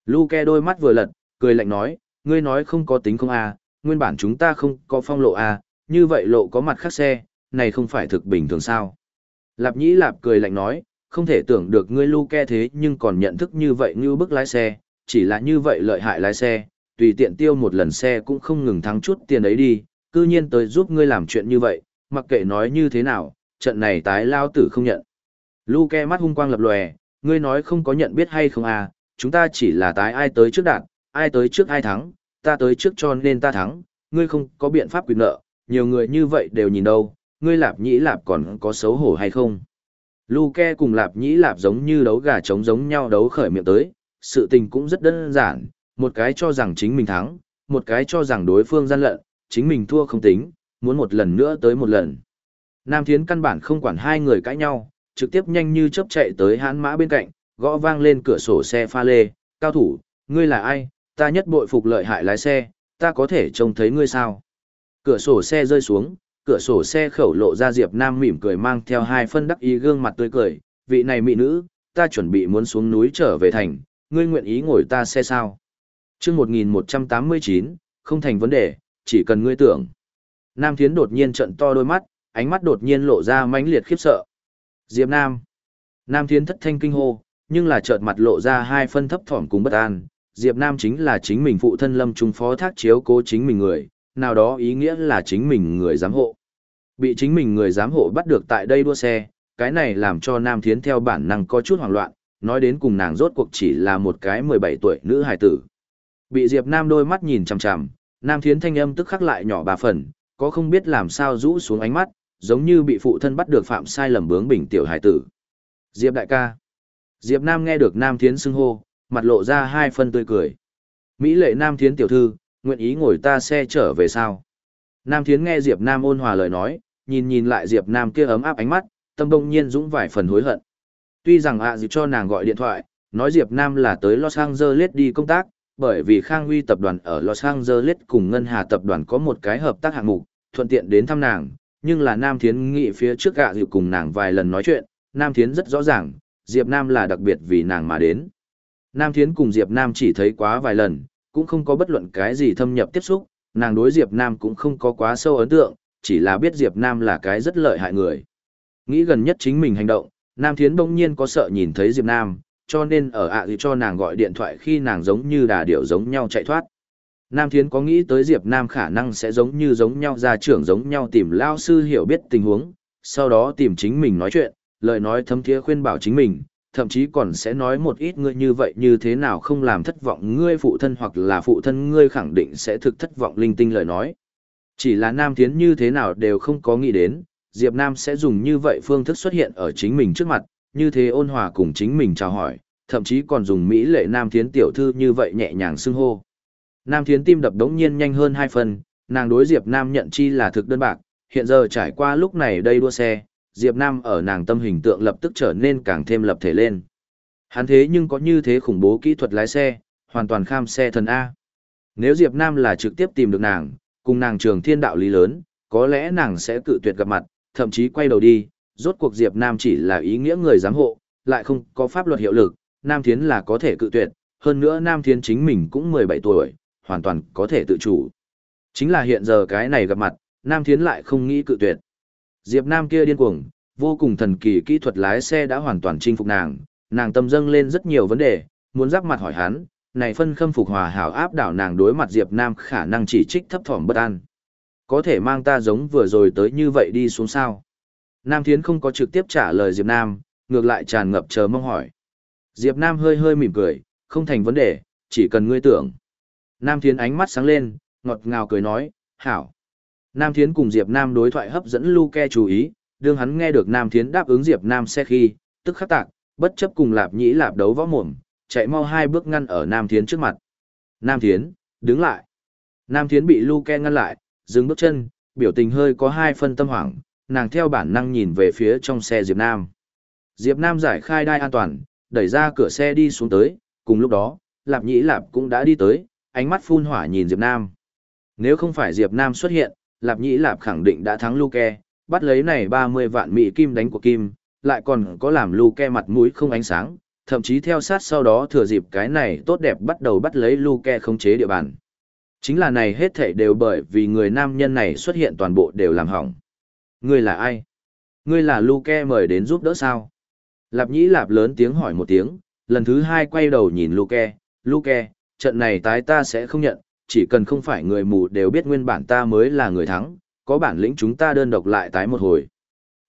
Luke đôi mắt vừa lật, cười lạnh nói, ngươi nói không có tính không à, nguyên bản chúng ta không có phong lộ à, như vậy lộ có mặt khác xe, này không phải thực bình thường sao. Lạp nhĩ lạp cười lạnh nói, không thể tưởng được ngươi Luke thế nhưng còn nhận thức như vậy như bức lái xe, chỉ là như vậy lợi hại lái xe, tùy tiện tiêu một lần xe cũng không ngừng thắng chút tiền ấy đi, cư nhiên tới giúp ngươi làm chuyện như vậy, mặc kệ nói như thế nào, trận này tái lao tử không nhận. Luke mắt hung quang lập lòe, ngươi nói không có nhận biết hay không à, chúng ta chỉ là tái ai tới trước đạt, ai tới trước ai thắng, ta tới trước cho nên ta thắng, ngươi không có biện pháp quyền nợ, nhiều người như vậy đều nhìn đâu, ngươi lạp nhĩ lạp còn có xấu hổ hay không. Luke cùng lạp nhĩ lạp giống như đấu gà trống giống nhau đấu khởi miệng tới, sự tình cũng rất đơn giản, một cái cho rằng chính mình thắng, một cái cho rằng đối phương gian lận, chính mình thua không tính, muốn một lần nữa tới một lần. Nam Thiến căn bản không quản hai người cãi nhau, trực tiếp nhanh như chớp chạy tới hãn mã bên cạnh, gõ vang lên cửa sổ xe pha lê, cao thủ, ngươi là ai, Ta nhất bội phục lợi hại lái xe, ta có thể trông thấy ngươi sao? Cửa sổ xe rơi xuống, cửa sổ xe khẩu lộ ra Diệp Nam mỉm cười mang theo hai phân đắc ý gương mặt tươi cười, vị này mỹ nữ, ta chuẩn bị muốn xuống núi trở về thành, ngươi nguyện ý ngồi ta xe sao? trước 1189, không thành vấn đề, chỉ cần ngươi tưởng. Nam Thiến đột nhiên trận to đôi mắt, ánh mắt đột nhiên lộ ra mãnh liệt khiếp sợ. Diệp Nam. Nam Thiến thất thanh kinh hô, nhưng là chợt mặt lộ ra hai phân thấp thỏm cùng bất an. Diệp Nam chính là chính mình phụ thân lâm trung phó thác chiếu cố chính mình người, nào đó ý nghĩa là chính mình người giám hộ. Bị chính mình người giám hộ bắt được tại đây đua xe, cái này làm cho Nam Thiến theo bản năng có chút hoảng loạn, nói đến cùng nàng rốt cuộc chỉ là một cái 17 tuổi nữ hài tử. Bị Diệp Nam đôi mắt nhìn chằm chằm, Nam Thiến thanh âm tức khắc lại nhỏ bà phần, có không biết làm sao rũ xuống ánh mắt, giống như bị phụ thân bắt được phạm sai lầm bướng bỉnh tiểu hải tử. Diệp đại ca. Diệp Nam nghe được Nam Thiến xưng hô, mặt lộ ra hai phân tươi cười. Mỹ lệ Nam Thiến tiểu thư, nguyện ý ngồi ta xe trở về sao? Nam Thiến nghe Diệp Nam ôn hòa lời nói, nhìn nhìn lại Diệp Nam kia ấm áp ánh mắt, tâm đông nhiên dũng vài phần hối hận. Tuy rằng ạ à dịp cho nàng gọi điện thoại, nói Diệp Nam là tới Los Angeles đi công tác, bởi vì Khang Huy tập đoàn ở Los Angeles cùng Ngân Hà tập đoàn có một cái hợp tác hạng mục, thuận tiện đến thăm nàng, nhưng là Nam Thiến nghĩ phía trước gạ dịp cùng nàng vài lần nói chuyện, Nam Thiến rất rõ ràng, Diệp Nam là đặc biệt vì nàng mà đến. Nam Thiến cùng Diệp Nam chỉ thấy quá vài lần, cũng không có bất luận cái gì thâm nhập tiếp xúc, nàng đối Diệp Nam cũng không có quá sâu ấn tượng, chỉ là biết Diệp Nam là cái rất lợi hại người. Nghĩ gần nhất chính mình hành động, Nam Thiến bỗng nhiên có sợ nhìn thấy Diệp Nam, cho nên ở ạ à cho nàng gọi điện thoại khi nàng giống như đà điểu giống nhau chạy thoát. Nam Thiến có nghĩ tới Diệp Nam khả năng sẽ giống như giống nhau ra trưởng giống nhau tìm lao sư hiểu biết tình huống, sau đó tìm chính mình nói chuyện, lời nói thâm thiế khuyên bảo chính mình, thậm chí còn sẽ nói một ít ngươi như vậy như thế nào không làm thất vọng ngươi phụ thân hoặc là phụ thân ngươi khẳng định sẽ thực thất vọng linh tinh lời nói. Chỉ là Nam Thiến như thế nào đều không có nghĩ đến, Diệp Nam sẽ dùng như vậy phương thức xuất hiện ở chính mình trước mặt, như thế ôn hòa cùng chính mình chào hỏi, thậm chí còn dùng Mỹ lệ Nam Thiến tiểu thư như vậy nhẹ nhàng xưng hô. Nam Thiến tim đập đống nhiên nhanh hơn hai phần, nàng đối Diệp Nam nhận chi là thực đơn bạc, hiện giờ trải qua lúc này đây đua xe, Diệp Nam ở nàng tâm hình tượng lập tức trở nên càng thêm lập thể lên. Hắn thế nhưng có như thế khủng bố kỹ thuật lái xe, hoàn toàn kham xe thần A. Nếu Diệp Nam là trực tiếp tìm được nàng, cùng nàng trường thiên đạo lý lớn, có lẽ nàng sẽ cự tuyệt gặp mặt, thậm chí quay đầu đi, rốt cuộc Diệp Nam chỉ là ý nghĩa người giám hộ, lại không có pháp luật hiệu lực, Nam Thiến là có thể cự tuyệt, hơn nữa Nam Thiến chính mình cũng 17 tuổi, hoàn toàn có thể tự chủ. Chính là hiện giờ cái này gặp mặt, Nam Thiến lại không nghĩ cự tuyệt. Diệp Nam kia điên cuồng, vô cùng thần kỳ kỹ thuật lái xe đã hoàn toàn chinh phục nàng, nàng tâm dâng lên rất nhiều vấn đề, muốn giáp mặt hỏi hắn, này phân khâm phục hòa hảo áp đảo nàng đối mặt Diệp Nam khả năng chỉ trích thấp thỏm bất an. Có thể mang ta giống vừa rồi tới như vậy đi xuống sao? Nam Thiến không có trực tiếp trả lời Diệp Nam, ngược lại tràn ngập chờ mong hỏi. Diệp Nam hơi hơi mỉm cười, không thành vấn đề, chỉ cần ngươi tưởng. Nam Thiến ánh mắt sáng lên, ngọt ngào cười nói, hảo. Nam Thiến cùng Diệp Nam đối thoại hấp dẫn Luke chú ý, đương hắn nghe được Nam Thiến đáp ứng Diệp Nam xe khi, tức khắc tạc, bất chấp cùng Lạp Nhĩ Lạp đấu võ mồm, chạy mau hai bước ngăn ở Nam Thiến trước mặt. Nam Thiến, đứng lại. Nam Thiến bị Luke ngăn lại, dừng bước chân, biểu tình hơi có hai phân tâm hoảng, nàng theo bản năng nhìn về phía trong xe Diệp Nam. Diệp Nam giải khai đai an toàn, đẩy ra cửa xe đi xuống tới, cùng lúc đó, Lạp Nhĩ Lạp cũng đã đi tới, ánh mắt phun hỏa nhìn Diệp Nam. Nếu không phải Diệp Nam xuất hiện, Lạp Nhĩ Lạp khẳng định đã thắng Luke, bắt lấy này 30 vạn mỹ kim đánh của kim, lại còn có làm Luke mặt mũi không ánh sáng, thậm chí theo sát sau đó thừa dịp cái này tốt đẹp bắt đầu bắt lấy Luke khống chế địa bàn. Chính là này hết thảy đều bởi vì người nam nhân này xuất hiện toàn bộ đều làm hỏng. Ngươi là ai? Ngươi là Luke mời đến giúp đỡ sao? Lạp nhĩ lạp lớn tiếng hỏi một tiếng, lần thứ hai quay đầu nhìn Luke, Luke, trận này tái ta sẽ không nhận, chỉ cần không phải người mù đều biết nguyên bản ta mới là người thắng, có bản lĩnh chúng ta đơn độc lại tái một hồi.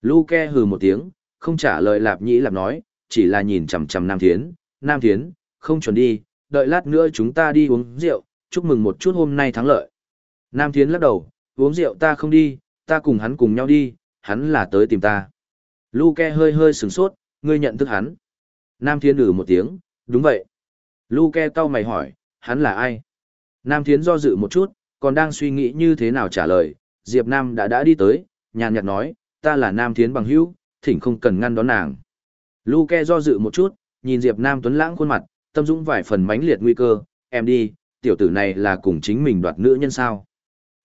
Luke hừ một tiếng, không trả lời lạp nhĩ lạp nói, chỉ là nhìn chằm chằm Nam Thiến, Nam Thiến, không chuẩn đi, đợi lát nữa chúng ta đi uống rượu, chúc mừng một chút hôm nay thắng lợi. Nam Thiến lắc đầu, uống rượu ta không đi, ta cùng hắn cùng nhau đi, hắn là tới tìm ta. Luke hơi hơi sửng sốt, ngươi nhận thức hắn. Nam Thiến ử một tiếng, đúng vậy. Luke cau mày hỏi, hắn là ai? Nam Thiến do dự một chút, còn đang suy nghĩ như thế nào trả lời, Diệp Nam đã đã đi tới, nhàn nhạt nói, ta là Nam Thiến bằng hữu, thỉnh không cần ngăn đón nàng. Luke do dự một chút, nhìn Diệp Nam tuấn lãng khuôn mặt, tâm dũng vài phần mãnh liệt nguy cơ, em đi, tiểu tử này là cùng chính mình đoạt nữ nhân sao.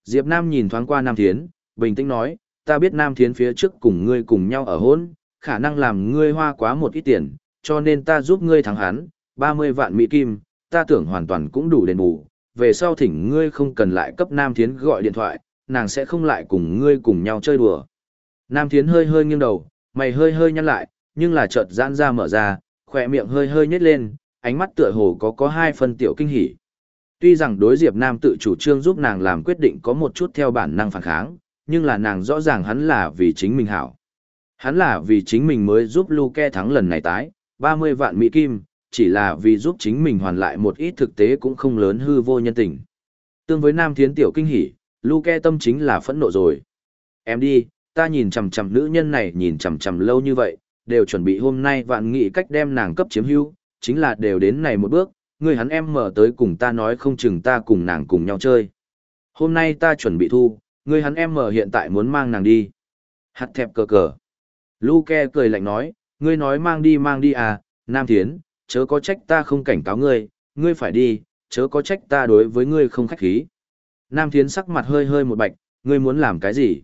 Diệp Nam nhìn thoáng qua Nam Thiến, bình tĩnh nói, ta biết Nam Thiến phía trước cùng ngươi cùng nhau ở hôn, khả năng làm ngươi hoa quá một ít tiền, cho nên ta giúp ngươi thắng hắn, 30 vạn mỹ kim, ta tưởng hoàn toàn cũng đủ đền bù, về sau thỉnh ngươi không cần lại cấp Nam Thiến gọi điện thoại, nàng sẽ không lại cùng ngươi cùng nhau chơi đùa. Nam Thiến hơi hơi nghiêng đầu, mày hơi hơi nhăn lại, nhưng là chợt giãn ra mở ra, khỏe miệng hơi hơi nhếch lên, ánh mắt tựa hồ có có hai phần tiểu kinh hỉ. Tuy rằng đối Diệp Nam tự chủ trương giúp nàng làm quyết định có một chút theo bản năng phản kháng, nhưng là nàng rõ ràng hắn là vì chính mình hảo. Hắn là vì chính mình mới giúp Luke thắng lần này tái, 30 vạn Mỹ Kim, chỉ là vì giúp chính mình hoàn lại một ít thực tế cũng không lớn hư vô nhân tình. Tương với Nam Thiến tiểu kinh hỉ, Luke tâm chính là phẫn nộ rồi. Em đi, ta nhìn chằm chằm nữ nhân này nhìn chằm chằm lâu như vậy, đều chuẩn bị hôm nay vạn nghị cách đem nàng cấp chiếm hữu, chính là đều đến này một bước, người hắn em mở tới cùng ta nói không chừng ta cùng nàng cùng nhau chơi. Hôm nay ta chuẩn bị thu, người hắn em mở hiện tại muốn mang nàng đi. Hạt thẹp cờ cờ. Luke cười lạnh nói, ngươi nói mang đi mang đi à, Nam Thiến, chớ có trách ta không cảnh cáo ngươi, ngươi phải đi, chớ có trách ta đối với ngươi không khách khí. Nam Thiến sắc mặt hơi hơi một bạch, ngươi muốn làm cái gì?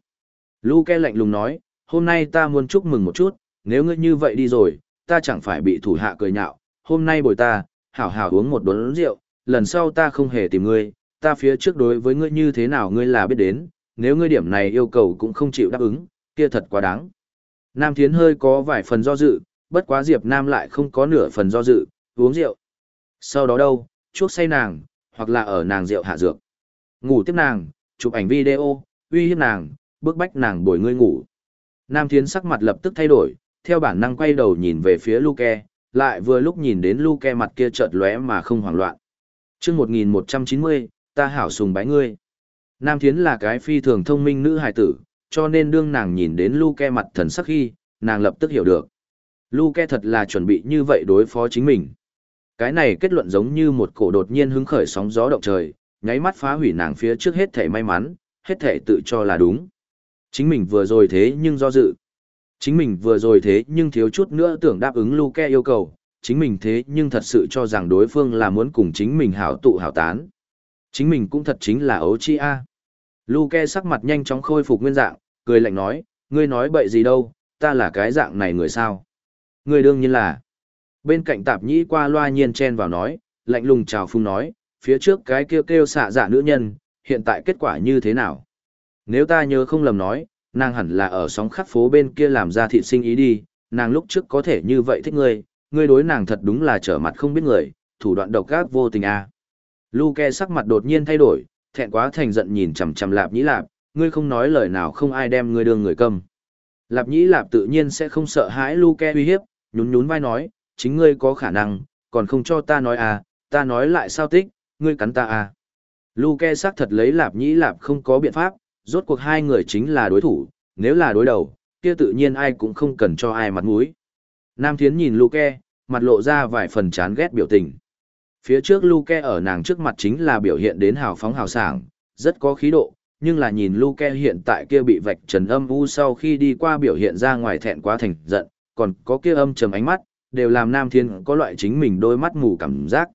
Luke lạnh lùng nói, hôm nay ta muốn chúc mừng một chút, nếu ngươi như vậy đi rồi, ta chẳng phải bị thủ hạ cười nhạo, hôm nay bồi ta, hảo hảo uống một đốn rượu, lần sau ta không hề tìm ngươi, ta phía trước đối với ngươi như thế nào ngươi là biết đến, nếu ngươi điểm này yêu cầu cũng không chịu đáp ứng, kia thật quá đáng. Nam Thiến hơi có vài phần do dự, bất quá Diệp Nam lại không có nửa phần do dự, uống rượu. Sau đó đâu, chuốc say nàng, hoặc là ở nàng rượu hạ dược. Ngủ tiếp nàng, chụp ảnh video, uy hiếp nàng, bức bách nàng bồi ngươi ngủ. Nam Thiến sắc mặt lập tức thay đổi, theo bản năng quay đầu nhìn về phía Luke, lại vừa lúc nhìn đến Luke mặt kia chợt lóe mà không hoảng loạn. trước 1190, ta hảo sùng bái ngươi. Nam Thiến là cái phi thường thông minh nữ hài tử, cho nên đương nàng nhìn đến Luke mặt thần sắc khi, nàng lập tức hiểu được. Luke thật là chuẩn bị như vậy đối phó chính mình. Cái này kết luận giống như một cổ đột nhiên hứng khởi sóng gió động trời, nháy mắt phá hủy nàng phía trước hết thể may mắn, hết thể tự cho là đúng. Chính mình vừa rồi thế nhưng do dự. Chính mình vừa rồi thế nhưng thiếu chút nữa tưởng đáp ứng Luke yêu cầu, chính mình thế nhưng thật sự cho rằng đối phương là muốn cùng chính mình hảo tụ hảo tán. Chính mình cũng thật chính là ấu chi a. Luke sắc mặt nhanh chóng khôi phục nguyên dạng, cười lạnh nói, ngươi nói bậy gì đâu, ta là cái dạng này người sao. Người đương nhiên là. Bên cạnh tạp nhĩ qua loa nhiên chen vào nói, lạnh lùng chào phung nói, phía trước cái kêu kêu xạ dạ nữ nhân, hiện tại kết quả như thế nào? Nếu ta nhớ không lầm nói, nàng hẳn là ở sóng khắc phố bên kia làm ra thị sinh ý đi, nàng lúc trước có thể như vậy thích ngươi, ngươi đối nàng thật đúng là trở mặt không biết người, thủ đoạn độc ác vô tình à. Luke sắc mặt đột nhiên thay đổi, thẹn quá thành giận nhìn chằm chằm Lạp Nhĩ Lạp, ngươi không nói lời nào không ai đem ngươi đương người câm. Lạp Nhĩ Lạp tự nhiên sẽ không sợ hãi Luke uy hiếp, nhún nhún vai nói, chính ngươi có khả năng, còn không cho ta nói à, ta nói lại sao tích, ngươi cắn ta à. Luke xác thật lấy Lạp Nhĩ Lạp không có biện pháp, rốt cuộc hai người chính là đối thủ, nếu là đối đầu, kia tự nhiên ai cũng không cần cho ai mặt mũi. Nam Thiến nhìn Luke, mặt lộ ra vài phần chán ghét biểu tình. Phía trước Luke ở nàng trước mặt chính là biểu hiện đến hào phóng hào sảng, rất có khí độ, nhưng là nhìn Luke hiện tại kia bị vạch trần âm u sau khi đi qua biểu hiện ra ngoài thẹn quá thành giận, còn có kia âm trầm ánh mắt, đều làm Nam Thiên có loại chính mình đôi mắt mù cảm giác.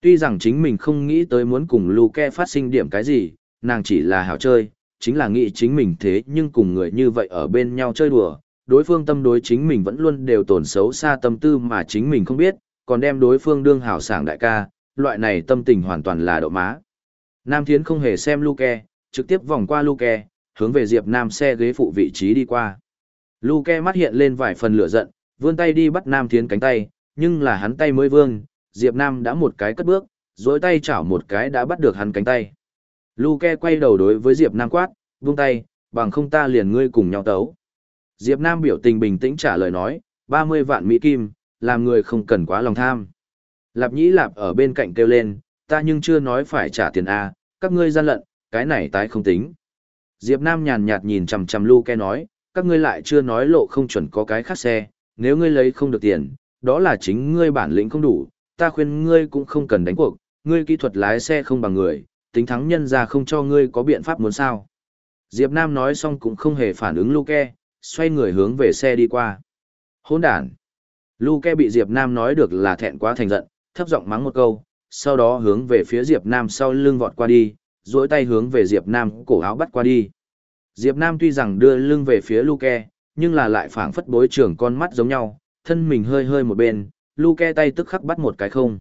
Tuy rằng chính mình không nghĩ tới muốn cùng Luke phát sinh điểm cái gì, nàng chỉ là hào chơi, chính là nghĩ chính mình thế nhưng cùng người như vậy ở bên nhau chơi đùa, đối phương tâm đối chính mình vẫn luôn đều tổn xấu xa tâm tư mà chính mình không biết, còn đem đối phương đương hảo sảng đại ca, loại này tâm tình hoàn toàn là độ má. Nam Thiến không hề xem Luke, trực tiếp vòng qua Luke, hướng về Diệp Nam xe ghế phụ vị trí đi qua. Luke mắt hiện lên vài phần lửa giận, vươn tay đi bắt Nam Thiến cánh tay, nhưng là hắn tay mới vương, Diệp Nam đã một cái cất bước, dối tay chảo một cái đã bắt được hắn cánh tay. Luke quay đầu đối với Diệp Nam quát, buông tay, bằng không ta liền ngươi cùng nhau tấu. Diệp Nam biểu tình bình tĩnh trả lời nói, 30 vạn Mỹ Kim, làm người không cần quá lòng tham. Lạp nhĩ lạp ở bên cạnh kêu lên, ta nhưng chưa nói phải trả tiền A, các ngươi gian lận, cái này tái không tính. Diệp Nam nhàn nhạt nhìn chằm chằm Luke nói, các ngươi lại chưa nói lộ không chuẩn có cái khác xe, nếu ngươi lấy không được tiền, đó là chính ngươi bản lĩnh không đủ, ta khuyên ngươi cũng không cần đánh cuộc, ngươi kỹ thuật lái xe không bằng người, tính thắng nhân ra không cho ngươi có biện pháp muốn sao. Diệp Nam nói xong cũng không hề phản ứng Luke, xoay người hướng về xe đi qua. Hỗn đản. Luke bị Diệp Nam nói được là thẹn quá thành giận, thấp giọng mắng một câu, sau đó hướng về phía Diệp Nam sau lưng vọt qua đi, duỗi tay hướng về Diệp Nam cổ áo bắt qua đi. Diệp Nam tuy rằng đưa lưng về phía Luke, nhưng là lại phảng phất bối trưởng con mắt giống nhau, thân mình hơi hơi một bên, Luke tay tức khắc bắt một cái không.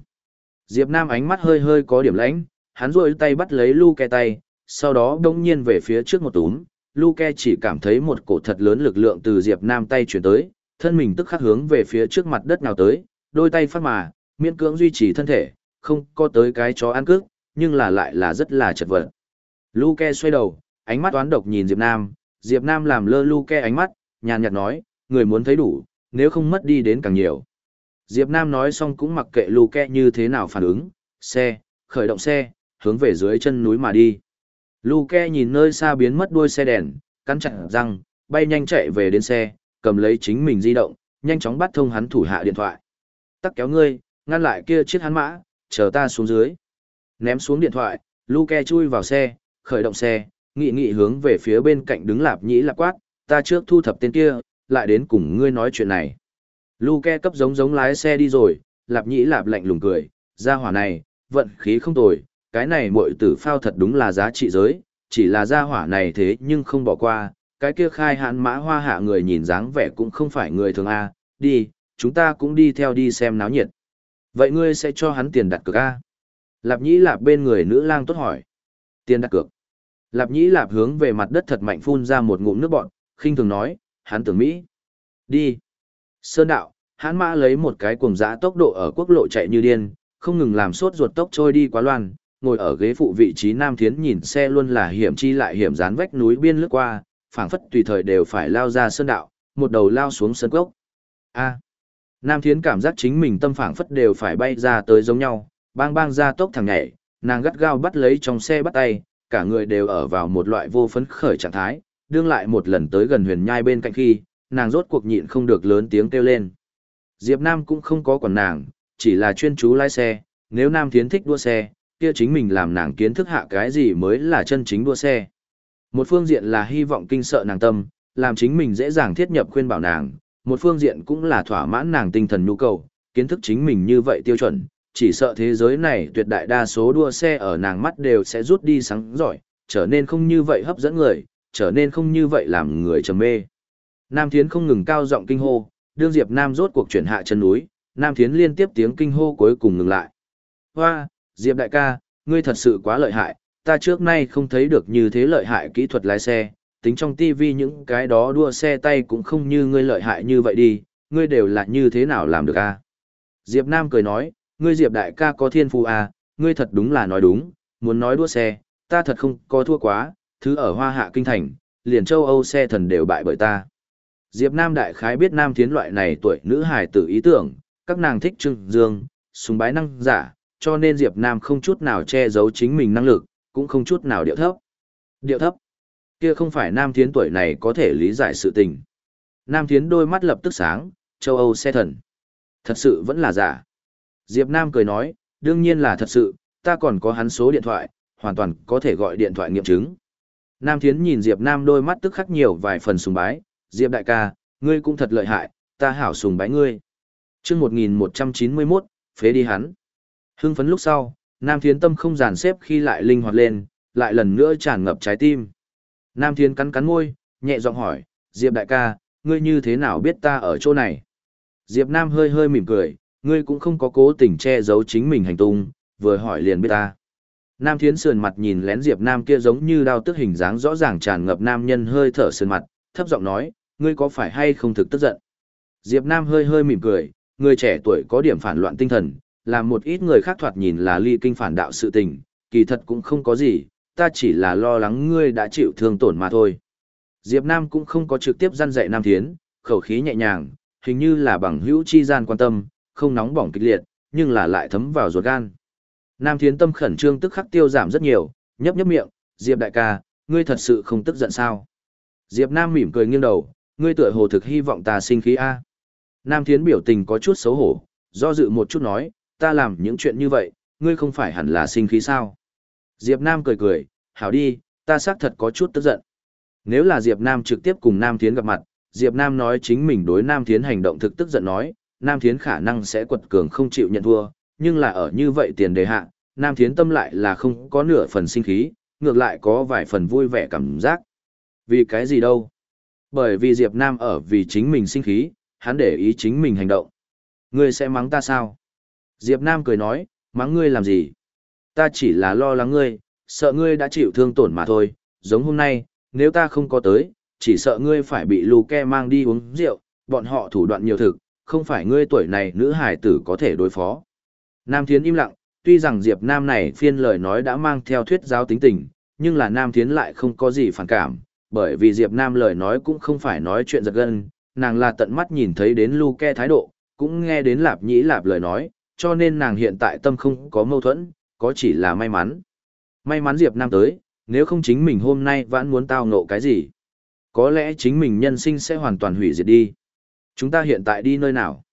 Diệp Nam ánh mắt hơi hơi có điểm lãnh, hắn duỗi tay bắt lấy Luke tay, sau đó đông nhiên về phía trước một túm, Luke chỉ cảm thấy một cổ thật lớn lực lượng từ Diệp Nam tay chuyển tới, thân mình tức khắc hướng về phía trước mặt đất nào tới, đôi tay phát mà, miễn cưỡng duy trì thân thể, không có tới cái chó ăn cước, nhưng là lại là rất là chật vật. Luke xoay đầu, ánh mắt toán độc nhìn Diệp Nam, Diệp Nam làm lơ Luke ánh mắt, nhàn nhạt nói, người muốn thấy đủ, nếu không mất đi đến càng nhiều. Diệp Nam nói xong cũng mặc kệ Luke như thế nào phản ứng, xe, khởi động xe, hướng về dưới chân núi mà đi. Luke nhìn nơi xa biến mất đuôi xe đèn, cắn chặt răng, bay nhanh chạy về đến xe, cầm lấy chính mình di động, nhanh chóng bắt thông hắn thủ hạ điện thoại. Tắc kéo ngươi, ngăn lại kia chiếc hắn mã, chờ ta xuống dưới. Ném xuống điện thoại, Luke chui vào xe, khởi động xe, nghị nghị hướng về phía bên cạnh đứng lạp nhĩ lạp quát, ta trước thu thập tên kia, lại đến cùng ngươi nói chuyện này. Luke cấp giống giống lái xe đi rồi, lạp nhĩ lạp lạnh lùng cười, ra hỏa này, vận khí không tồi, cái này muội tử phao thật đúng là giá trị giới, chỉ là ra hỏa này thế nhưng không bỏ qua, cái kia khai hạn mã hoa hạ người nhìn dáng vẻ cũng không phải người thường A, đi, chúng ta cũng đi theo đi xem náo nhiệt. Vậy ngươi sẽ cho hắn tiền đặt cược A? Lạp nhĩ lạp bên người nữ lang tốt hỏi. Tiền đặt cược. Lạp nhĩ lạp hướng về mặt đất thật mạnh phun ra một ngụm nước bọn, khinh thường nói, hắn tưởng Mỹ. Đi. Sơn đạo, hắn mã lấy một cái cuồng dã tốc độ ở quốc lộ chạy như điên, không ngừng làm sốt ruột tốc trôi đi quá loan, ngồi ở ghế phụ vị trí Nam Thiến nhìn xe luôn là hiểm chi lại hiểm dán vách núi biên lướt qua, phảng phất tùy thời đều phải lao ra sơn đạo, một đầu lao xuống sơn cốc. A. À. Nam Thiến cảm giác chính mình tâm phảng phất đều phải bay ra tới giống nhau, bang bang ra tốc thẳng nhảy, nàng gắt gao bắt lấy trong xe bắt tay, cả người đều ở vào một loại vô phấn khởi trạng thái, đương lại một lần tới gần huyền nhai bên cạnh khi, nàng rốt cuộc nhịn không được lớn tiếng kêu lên. Diệp Nam cũng không có quản nàng, chỉ là chuyên chú lái xe, nếu Nam Thiến thích đua xe, kia chính mình làm nàng kiến thức hạ cái gì mới là chân chính đua xe. Một phương diện là hy vọng kinh sợ nàng tâm, làm chính mình dễ dàng thiết nhập khuyên bảo nàng, một phương diện cũng là thỏa mãn nàng tinh thần nhu cầu, kiến thức chính mình như vậy tiêu chuẩn, chỉ sợ thế giới này tuyệt đại đa số đua xe ở nàng mắt đều sẽ rút đi sáng giỏi, trở nên không như vậy hấp dẫn người, trở nên không như vậy làm người trầm mê. Nam Thiến không ngừng cao giọng kinh hô, đương Diệp Nam rốt cuộc chuyển hạ chân núi, Nam Thiến liên tiếp tiếng kinh hô cuối cùng ngừng lại. Hoa, Diệp đại ca, ngươi thật sự quá lợi hại, ta trước nay không thấy được như thế lợi hại kỹ thuật lái xe, tính trong TV những cái đó đua xe tay cũng không như ngươi lợi hại như vậy đi, ngươi đều là như thế nào làm được a? Diệp Nam cười nói, ngươi Diệp đại ca có thiên phú à, ngươi thật đúng là nói đúng, muốn nói đua xe, ta thật không có thua quá, thứ ở hoa hạ kinh thành, liền châu Âu xe thần đều bại bởi ta. Diệp Nam đại khái biết nam thiến loại này tuổi nữ hài tử ý tưởng, các nàng thích trưng dương, súng bái năng giả, cho nên Diệp Nam không chút nào che giấu chính mình năng lực, cũng không chút nào điệu thấp. Điệu thấp? Kia không phải nam thiến tuổi này có thể lý giải sự tình. Nam thiến đôi mắt lập tức sáng, châu Âu xe thần. Thật sự vẫn là giả. Diệp Nam cười nói, đương nhiên là thật sự, ta còn có hắn số điện thoại, hoàn toàn có thể gọi điện thoại nghiệm chứng. Nam Thiến nhìn Diệp Nam đôi mắt tức khắc nhiều vài phần sùng bái, Diệp đại ca, ngươi cũng thật lợi hại, ta hảo sùng bái ngươi. Trước 1191, phế đi hắn. Hưng phấn lúc sau, Nam Thiến tâm không giàn xếp khi lại linh hoạt lên, lại lần nữa tràn ngập trái tim. Nam Thiến cắn cắn môi, nhẹ giọng hỏi, Diệp đại ca, ngươi như thế nào biết ta ở chỗ này? Diệp Nam hơi hơi mỉm cười, ngươi cũng không có cố tình che giấu chính mình hành tung, vừa hỏi liền biết ta. Nam Thiến sườn mặt nhìn lén Diệp Nam kia giống như đao tức hình dáng rõ ràng tràn ngập nam nhân hơi thở sườn mặt, thấp giọng nói, ngươi có phải hay không thực tức giận? Diệp Nam hơi hơi mỉm cười, người trẻ tuổi có điểm phản loạn tinh thần, làm một ít người khác thoạt nhìn là ly kinh phản đạo sự tình, kỳ thật cũng không có gì, ta chỉ là lo lắng ngươi đã chịu thương tổn mà thôi. Diệp Nam cũng không có trực tiếp gian dạy Nam Thiến, khẩu khí nhẹ nhàng, hình như là bằng hữu chi gian quan tâm, không nóng bỏng kịch liệt, nhưng là lại thấm vào ruột gan. Nam Thiến tâm khẩn trương tức khắc tiêu giảm rất nhiều, nhấp nhấp miệng, Diệp đại ca, ngươi thật sự không tức giận sao? Diệp Nam mỉm cười nghiêng đầu, ngươi tựa hồ thực hy vọng ta sinh khí a. Nam Thiến biểu tình có chút xấu hổ, do dự một chút nói, ta làm những chuyện như vậy, ngươi không phải hẳn là sinh khí sao? Diệp Nam cười cười, hảo đi, ta xác thật có chút tức giận. Nếu là Diệp Nam trực tiếp cùng Nam Thiến gặp mặt, Diệp Nam nói chính mình đối Nam Thiến hành động thực tức giận nói, Nam Thiến khả năng sẽ quật cường không chịu nhận thua, nhưng là ở như vậy tiền đề hạ, Nam Thiến Tâm lại là không có nửa phần sinh khí, ngược lại có vài phần vui vẻ cảm giác. Vì cái gì đâu? Bởi vì Diệp Nam ở vì chính mình sinh khí, hắn để ý chính mình hành động. Ngươi sẽ mắng ta sao? Diệp Nam cười nói, mắng ngươi làm gì? Ta chỉ là lo lắng ngươi, sợ ngươi đã chịu thương tổn mà thôi, giống hôm nay, nếu ta không có tới, chỉ sợ ngươi phải bị lù ke mang đi uống rượu, bọn họ thủ đoạn nhiều thực, không phải ngươi tuổi này nữ hải tử có thể đối phó. Nam Thiến im lặng, tuy rằng Diệp Nam này phiên lời nói đã mang theo thuyết giáo tính tình, nhưng là Nam Thiến lại không có gì phản cảm, bởi vì Diệp Nam lời nói cũng không phải nói chuyện giật gân, nàng là tận mắt nhìn thấy đến Lu Ke thái độ, cũng nghe đến Lạp Nhĩ Lạp lời nói, cho nên nàng hiện tại tâm không có mâu thuẫn, có chỉ là may mắn. May mắn Diệp Nam tới, nếu không chính mình hôm nay vẫn muốn tao ngộ cái gì. Có lẽ chính mình nhân sinh sẽ hoàn toàn hủy diệt đi. Chúng ta hiện tại đi nơi nào?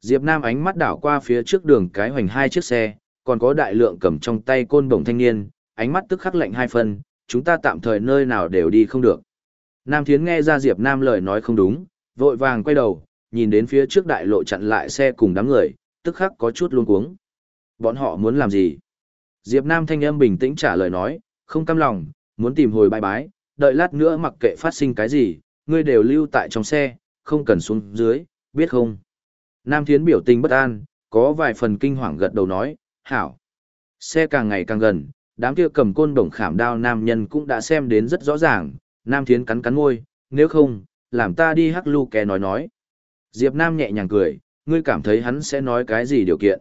Diệp Nam ánh mắt đảo qua phía trước đường cái hoành hai chiếc xe, còn có đại lượng cầm trong tay côn đồng thanh niên, ánh mắt tức khắc lạnh hai phần, chúng ta tạm thời nơi nào đều đi không được. Nam Thiến nghe ra Diệp Nam lời nói không đúng, vội vàng quay đầu, nhìn đến phía trước đại lộ chặn lại xe cùng đám người, tức khắc có chút luống cuống. Bọn họ muốn làm gì? Diệp Nam thanh âm bình tĩnh trả lời nói, không cam lòng, muốn tìm hồi bái bái, đợi lát nữa mặc kệ phát sinh cái gì, ngươi đều lưu tại trong xe, không cần xuống dưới, biết không? Nam Thiến biểu tình bất an, có vài phần kinh hoàng gật đầu nói, hảo. Xe càng ngày càng gần, đám kia cầm côn đồng khảm đao nam nhân cũng đã xem đến rất rõ ràng, Nam Thiến cắn cắn môi, nếu không, làm ta đi hắc lu kè nói nói. Diệp Nam nhẹ nhàng cười, ngươi cảm thấy hắn sẽ nói cái gì điều kiện.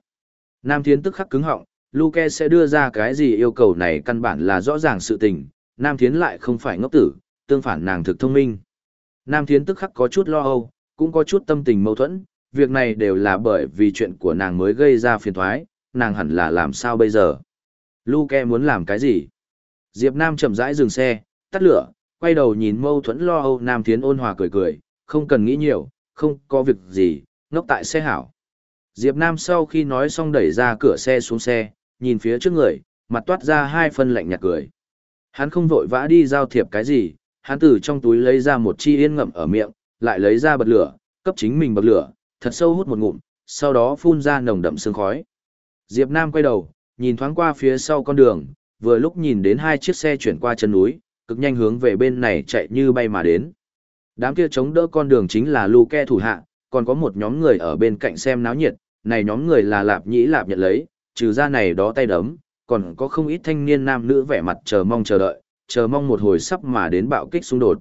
Nam Thiến tức khắc cứng họng, Luke sẽ đưa ra cái gì yêu cầu này căn bản là rõ ràng sự tình, Nam Thiến lại không phải ngốc tử, tương phản nàng thực thông minh. Nam Thiến tức khắc có chút lo âu, cũng có chút tâm tình mâu thuẫn, việc này đều là bởi vì chuyện của nàng mới gây ra phiền thoái, nàng hẳn là làm sao bây giờ. Luke muốn làm cái gì? Diệp Nam chậm rãi dừng xe, tắt lửa, quay đầu nhìn mâu thuẫn lo âu Nam Thiến ôn hòa cười cười, không cần nghĩ nhiều, không có việc gì, ngốc tại xe hảo. Diệp Nam sau khi nói xong đẩy ra cửa xe xuống xe, nhìn phía trước người, mặt toát ra hai phân lạnh nhạt cười. Hắn không vội vã đi giao thiệp cái gì, hắn từ trong túi lấy ra một chi yên ngậm ở miệng, lại lấy ra bật lửa, cấp chính mình bật lửa, thật sâu hút một ngụm, sau đó phun ra nồng đậm sương khói. Diệp Nam quay đầu, nhìn thoáng qua phía sau con đường, vừa lúc nhìn đến hai chiếc xe chuyển qua chân núi, cực nhanh hướng về bên này chạy như bay mà đến. Đám kia chống đỡ con đường chính là Luke thủ hạ, còn có một nhóm người ở bên cạnh xem náo nhiệt, này nhóm người là Lạp Nhĩ Lạp nhận lấy, trừ ra này đó tay đấm, còn có không ít thanh niên nam nữ vẻ mặt chờ mong chờ đợi, chờ mong một hồi sắp mà đến bạo kích xung đột.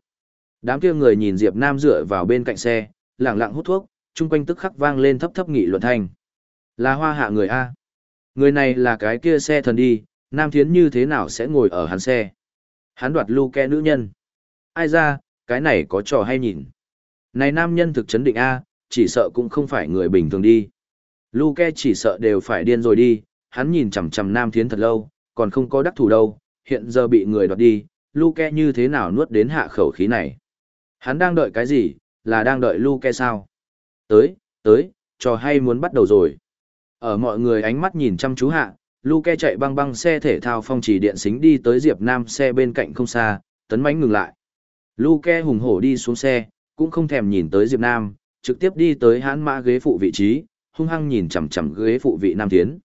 Đám kia người nhìn Diệp Nam dựa vào bên cạnh xe, lặng lặng hút thuốc, chung quanh tức khắc vang lên thấp thấp nghị luận thanh. Là hoa hạ người A. Người này là cái kia xe thần đi, Nam Thiến như thế nào sẽ ngồi ở hắn xe. Hắn đoạt lưu ke nữ nhân. Ai ra, cái này có trò hay nhìn. Này nam nhân thực chấn định A, chỉ sợ cũng không phải người bình thường đi. Luke chỉ sợ đều phải điên rồi đi, hắn nhìn chằm chằm Nam Thiến thật lâu, còn không có đắc thủ đâu, hiện giờ bị người đoạt đi, Luke như thế nào nuốt đến hạ khẩu khí này. Hắn đang đợi cái gì, là đang đợi Luke sao? Tới, tới, trò hay muốn bắt đầu rồi. Ở mọi người ánh mắt nhìn chăm chú hạ, Luke chạy băng băng xe thể thao phong trì điện xính đi tới Diệp Nam xe bên cạnh không xa, tấn mánh ngừng lại. Luke hùng hổ đi xuống xe, cũng không thèm nhìn tới Diệp Nam, trực tiếp đi tới hãn mã ghế phụ vị trí, hung hăng nhìn chằm chằm ghế phụ vị Nam Thiến.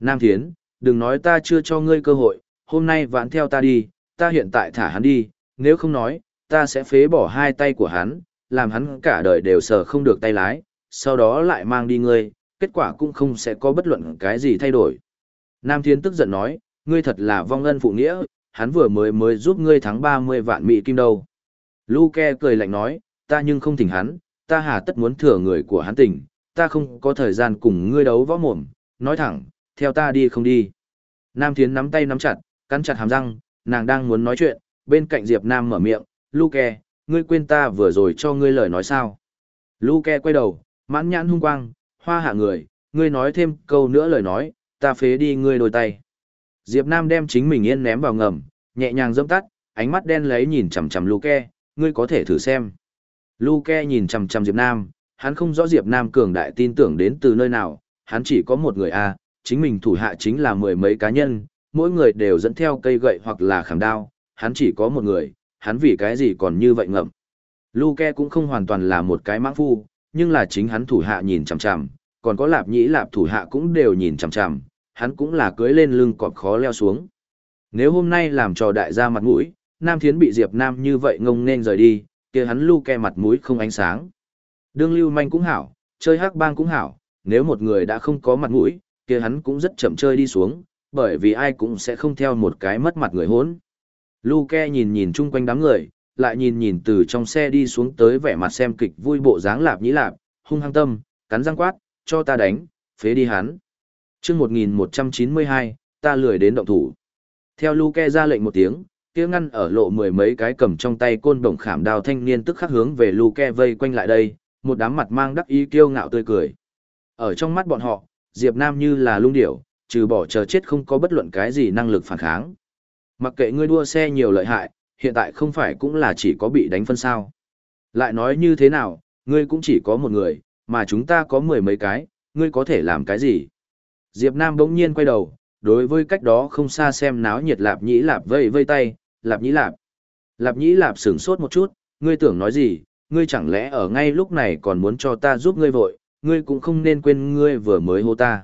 Nam Thiến, đừng nói ta chưa cho ngươi cơ hội, hôm nay vãn theo ta đi, ta hiện tại thả hắn đi, nếu không nói, ta sẽ phế bỏ hai tay của hắn, làm hắn cả đời đều sờ không được tay lái, sau đó lại mang đi ngươi, kết quả cũng không sẽ có bất luận cái gì thay đổi. Nam Thiên tức giận nói, ngươi thật là vong ân phụ nghĩa, hắn vừa mới mới giúp ngươi thắng 30 vạn mỹ kim đâu. Luke cười lạnh nói, ta nhưng không thỉnh hắn, ta hà tất muốn thừa người của hắn tỉnh, ta không có thời gian cùng ngươi đấu võ mồm, nói thẳng, theo ta đi không đi. Nam Thiến nắm tay nắm chặt, cắn chặt hàm răng, nàng đang muốn nói chuyện, bên cạnh Diệp Nam mở miệng, Luke, ngươi quên ta vừa rồi cho ngươi lời nói sao. Luke quay đầu, mãn nhãn hung quang, hoa hạ người, ngươi nói thêm câu nữa lời nói, ta phế đi ngươi đôi tay. Diệp Nam đem chính mình yên ném vào ngầm, nhẹ nhàng dâm tắt, ánh mắt đen lấy nhìn chằm chằm Luke, ngươi có thể thử xem. Luke nhìn chằm chằm Diệp Nam, hắn không rõ Diệp Nam cường đại tin tưởng đến từ nơi nào, hắn chỉ có một người a, chính mình thủ hạ chính là mười mấy cá nhân, mỗi người đều dẫn theo cây gậy hoặc là khảm đao, hắn chỉ có một người, hắn vì cái gì còn như vậy ngậm. Luke cũng không hoàn toàn là một cái mãng phu, nhưng là chính hắn thủ hạ nhìn chằm chằm, còn có lạp nhĩ lạp thủ hạ cũng đều nhìn chằm chằm, hắn cũng là cưới lên lưng cọp khó leo xuống. Nếu hôm nay làm trò đại gia mặt mũi, Nam Thiến bị Diệp Nam như vậy ngông nên rời đi, kia hắn Luke mặt mũi không ánh sáng. Đương lưu manh cũng hảo, chơi hắc bang cũng hảo, nếu một người đã không có mặt mũi, kia hắn cũng rất chậm chơi đi xuống, bởi vì ai cũng sẽ không theo một cái mất mặt người hốn. Luke nhìn nhìn chung quanh đám người, lại nhìn nhìn từ trong xe đi xuống tới vẻ mặt xem kịch vui bộ dáng lạp nhĩ lạp, hung hăng tâm, cắn răng quát, cho ta đánh, phế đi hắn. chương 1192, ta lười đến động thủ. Theo Luke ra lệnh một tiếng, kia ngăn ở lộ mười mấy cái cầm trong tay côn đồng khảm đào thanh niên tức khắc hướng về Luke vây quanh lại đây, một đám mặt mang đắc ý kiêu ngạo tươi cười. Ở trong mắt bọn họ, Diệp Nam như là lung điểu, trừ bỏ chờ chết không có bất luận cái gì năng lực phản kháng. Mặc kệ ngươi đua xe nhiều lợi hại, hiện tại không phải cũng là chỉ có bị đánh phân sao. Lại nói như thế nào, ngươi cũng chỉ có một người, mà chúng ta có mười mấy cái, ngươi có thể làm cái gì? Diệp Nam bỗng nhiên quay đầu, đối với cách đó không xa xem náo nhiệt lạp nhĩ lạp vây vây tay, lạp nhĩ lạp. Lạp nhĩ lạp sửng sốt một chút, ngươi tưởng nói gì, ngươi chẳng lẽ ở ngay lúc này còn muốn cho ta giúp ngươi vội, ngươi cũng không nên quên ngươi vừa mới hô ta.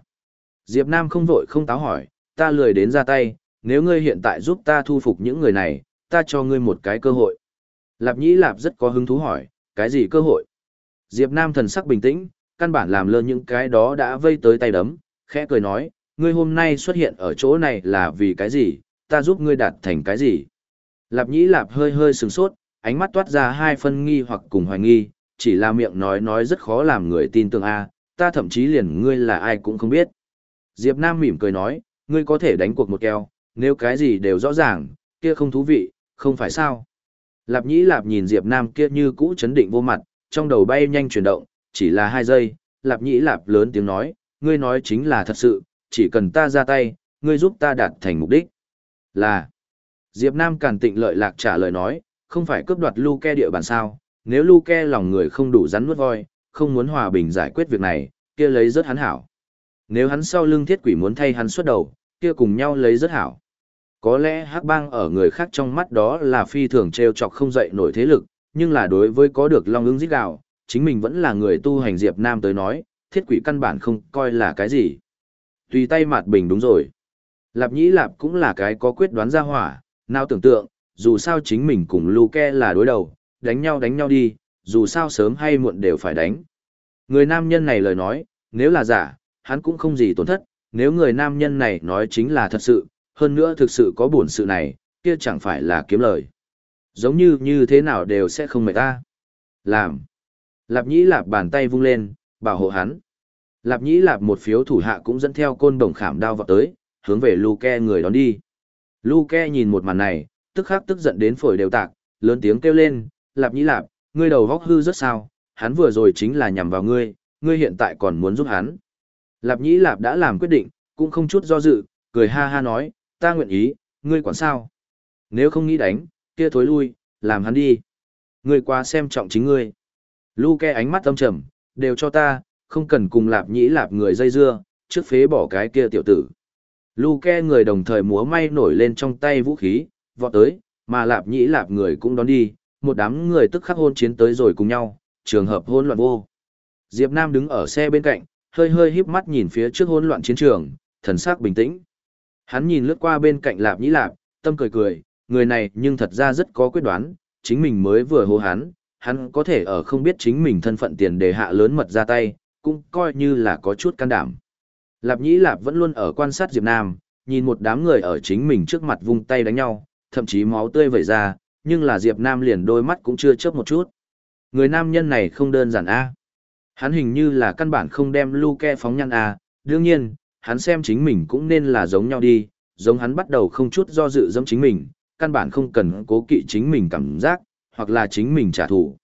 Diệp Nam không vội không táo hỏi, ta lười đến ra tay, nếu ngươi hiện tại giúp ta thu phục những người này, ta cho ngươi một cái cơ hội. Lạp Nhĩ Lạp rất có hứng thú hỏi, cái gì cơ hội? Diệp Nam thần sắc bình tĩnh, căn bản làm lơ những cái đó đã vây tới tay đấm, khẽ cười nói, ngươi hôm nay xuất hiện ở chỗ này là vì cái gì, ta giúp ngươi đạt thành cái gì? Lạp Nhĩ Lạp hơi hơi sừng sốt, ánh mắt toát ra hai phân nghi hoặc cùng hoài nghi, chỉ là miệng nói nói rất khó làm người tin tưởng a, ta thậm chí liền ngươi là ai cũng không biết. Diệp Nam mỉm cười nói, ngươi có thể đánh cuộc một keo, nếu cái gì đều rõ ràng, kia không thú vị, không phải sao. Lạp nhĩ lạp nhìn Diệp Nam kia như cũ chấn định vô mặt, trong đầu bay nhanh chuyển động, chỉ là hai giây, lạp nhĩ lạp lớn tiếng nói, ngươi nói chính là thật sự, chỉ cần ta ra tay, ngươi giúp ta đạt thành mục đích. Là, Diệp Nam càn tịnh lợi lạc trả lời nói, không phải cướp đoạt Luke địa bàn sao, nếu Luke lòng người không đủ rắn nuốt voi, không muốn hòa bình giải quyết việc này, kia lấy rất hắn hảo. Nếu hắn sau lưng thiết quỷ muốn thay hắn xuất đầu, kia cùng nhau lấy rất hảo. Có lẽ hắc bang ở người khác trong mắt đó là phi thường treo chọc không dậy nổi thế lực, nhưng là đối với có được long ứng giết gạo, chính mình vẫn là người tu hành Diệp Nam tới nói, thiết quỷ căn bản không coi là cái gì. Tùy tay mặt bình đúng rồi. Lạp nhĩ lạp cũng là cái có quyết đoán ra hỏa, nào tưởng tượng, dù sao chính mình cùng Luke là đối đầu, đánh nhau đánh nhau đi, dù sao sớm hay muộn đều phải đánh. Người nam nhân này lời nói, nếu là giả, hắn cũng không gì tổn thất, nếu người nam nhân này nói chính là thật sự, hơn nữa thực sự có buồn sự này, kia chẳng phải là kiếm lời. Giống như như thế nào đều sẽ không mệt ta. Làm. Lạp nhĩ lạp bàn tay vung lên, bảo hộ hắn. Lạp nhĩ lạp một phiếu thủ hạ cũng dẫn theo côn đồng khảm đao vào tới, hướng về Luke người đón đi. Luke nhìn một màn này, tức khắc tức giận đến phổi đều tạc, lớn tiếng kêu lên, Lạp nhĩ lạp, ngươi đầu góc hư rất sao, hắn vừa rồi chính là nhằm vào ngươi, ngươi hiện tại còn muốn giúp hắn. Lạp nhĩ lạp đã làm quyết định, cũng không chút do dự, cười ha ha nói, ta nguyện ý, ngươi quản sao? Nếu không nghĩ đánh, kia thối lui, làm hắn đi. Ngươi qua xem trọng chính ngươi. Luke ánh mắt âm trầm, đều cho ta, không cần cùng lạp nhĩ lạp người dây dưa, trước phế bỏ cái kia tiểu tử. Luke người đồng thời múa may nổi lên trong tay vũ khí, vọt tới, mà lạp nhĩ lạp người cũng đón đi, một đám người tức khắc hôn chiến tới rồi cùng nhau, trường hợp hôn loạn vô. Diệp Nam đứng ở xe bên cạnh, hơi hơi híp mắt nhìn phía trước hỗn loạn chiến trường, thần sắc bình tĩnh. Hắn nhìn lướt qua bên cạnh Lạp Nhĩ Lạp, tâm cười cười, người này nhưng thật ra rất có quyết đoán, chính mình mới vừa hô hắn, hắn có thể ở không biết chính mình thân phận tiền đề hạ lớn mật ra tay, cũng coi như là có chút can đảm. Lạp Nhĩ Lạp vẫn luôn ở quan sát Diệp Nam, nhìn một đám người ở chính mình trước mặt vung tay đánh nhau, thậm chí máu tươi vẩy ra, nhưng là Diệp Nam liền đôi mắt cũng chưa chớp một chút. Người nam nhân này không đơn giản a. Hắn hình như là căn bản không đem Luke phóng nhăn à? đương nhiên, hắn xem chính mình cũng nên là giống nhau đi, giống hắn bắt đầu không chút do dự giống chính mình, căn bản không cần cố kỵ chính mình cảm giác, hoặc là chính mình trả thù.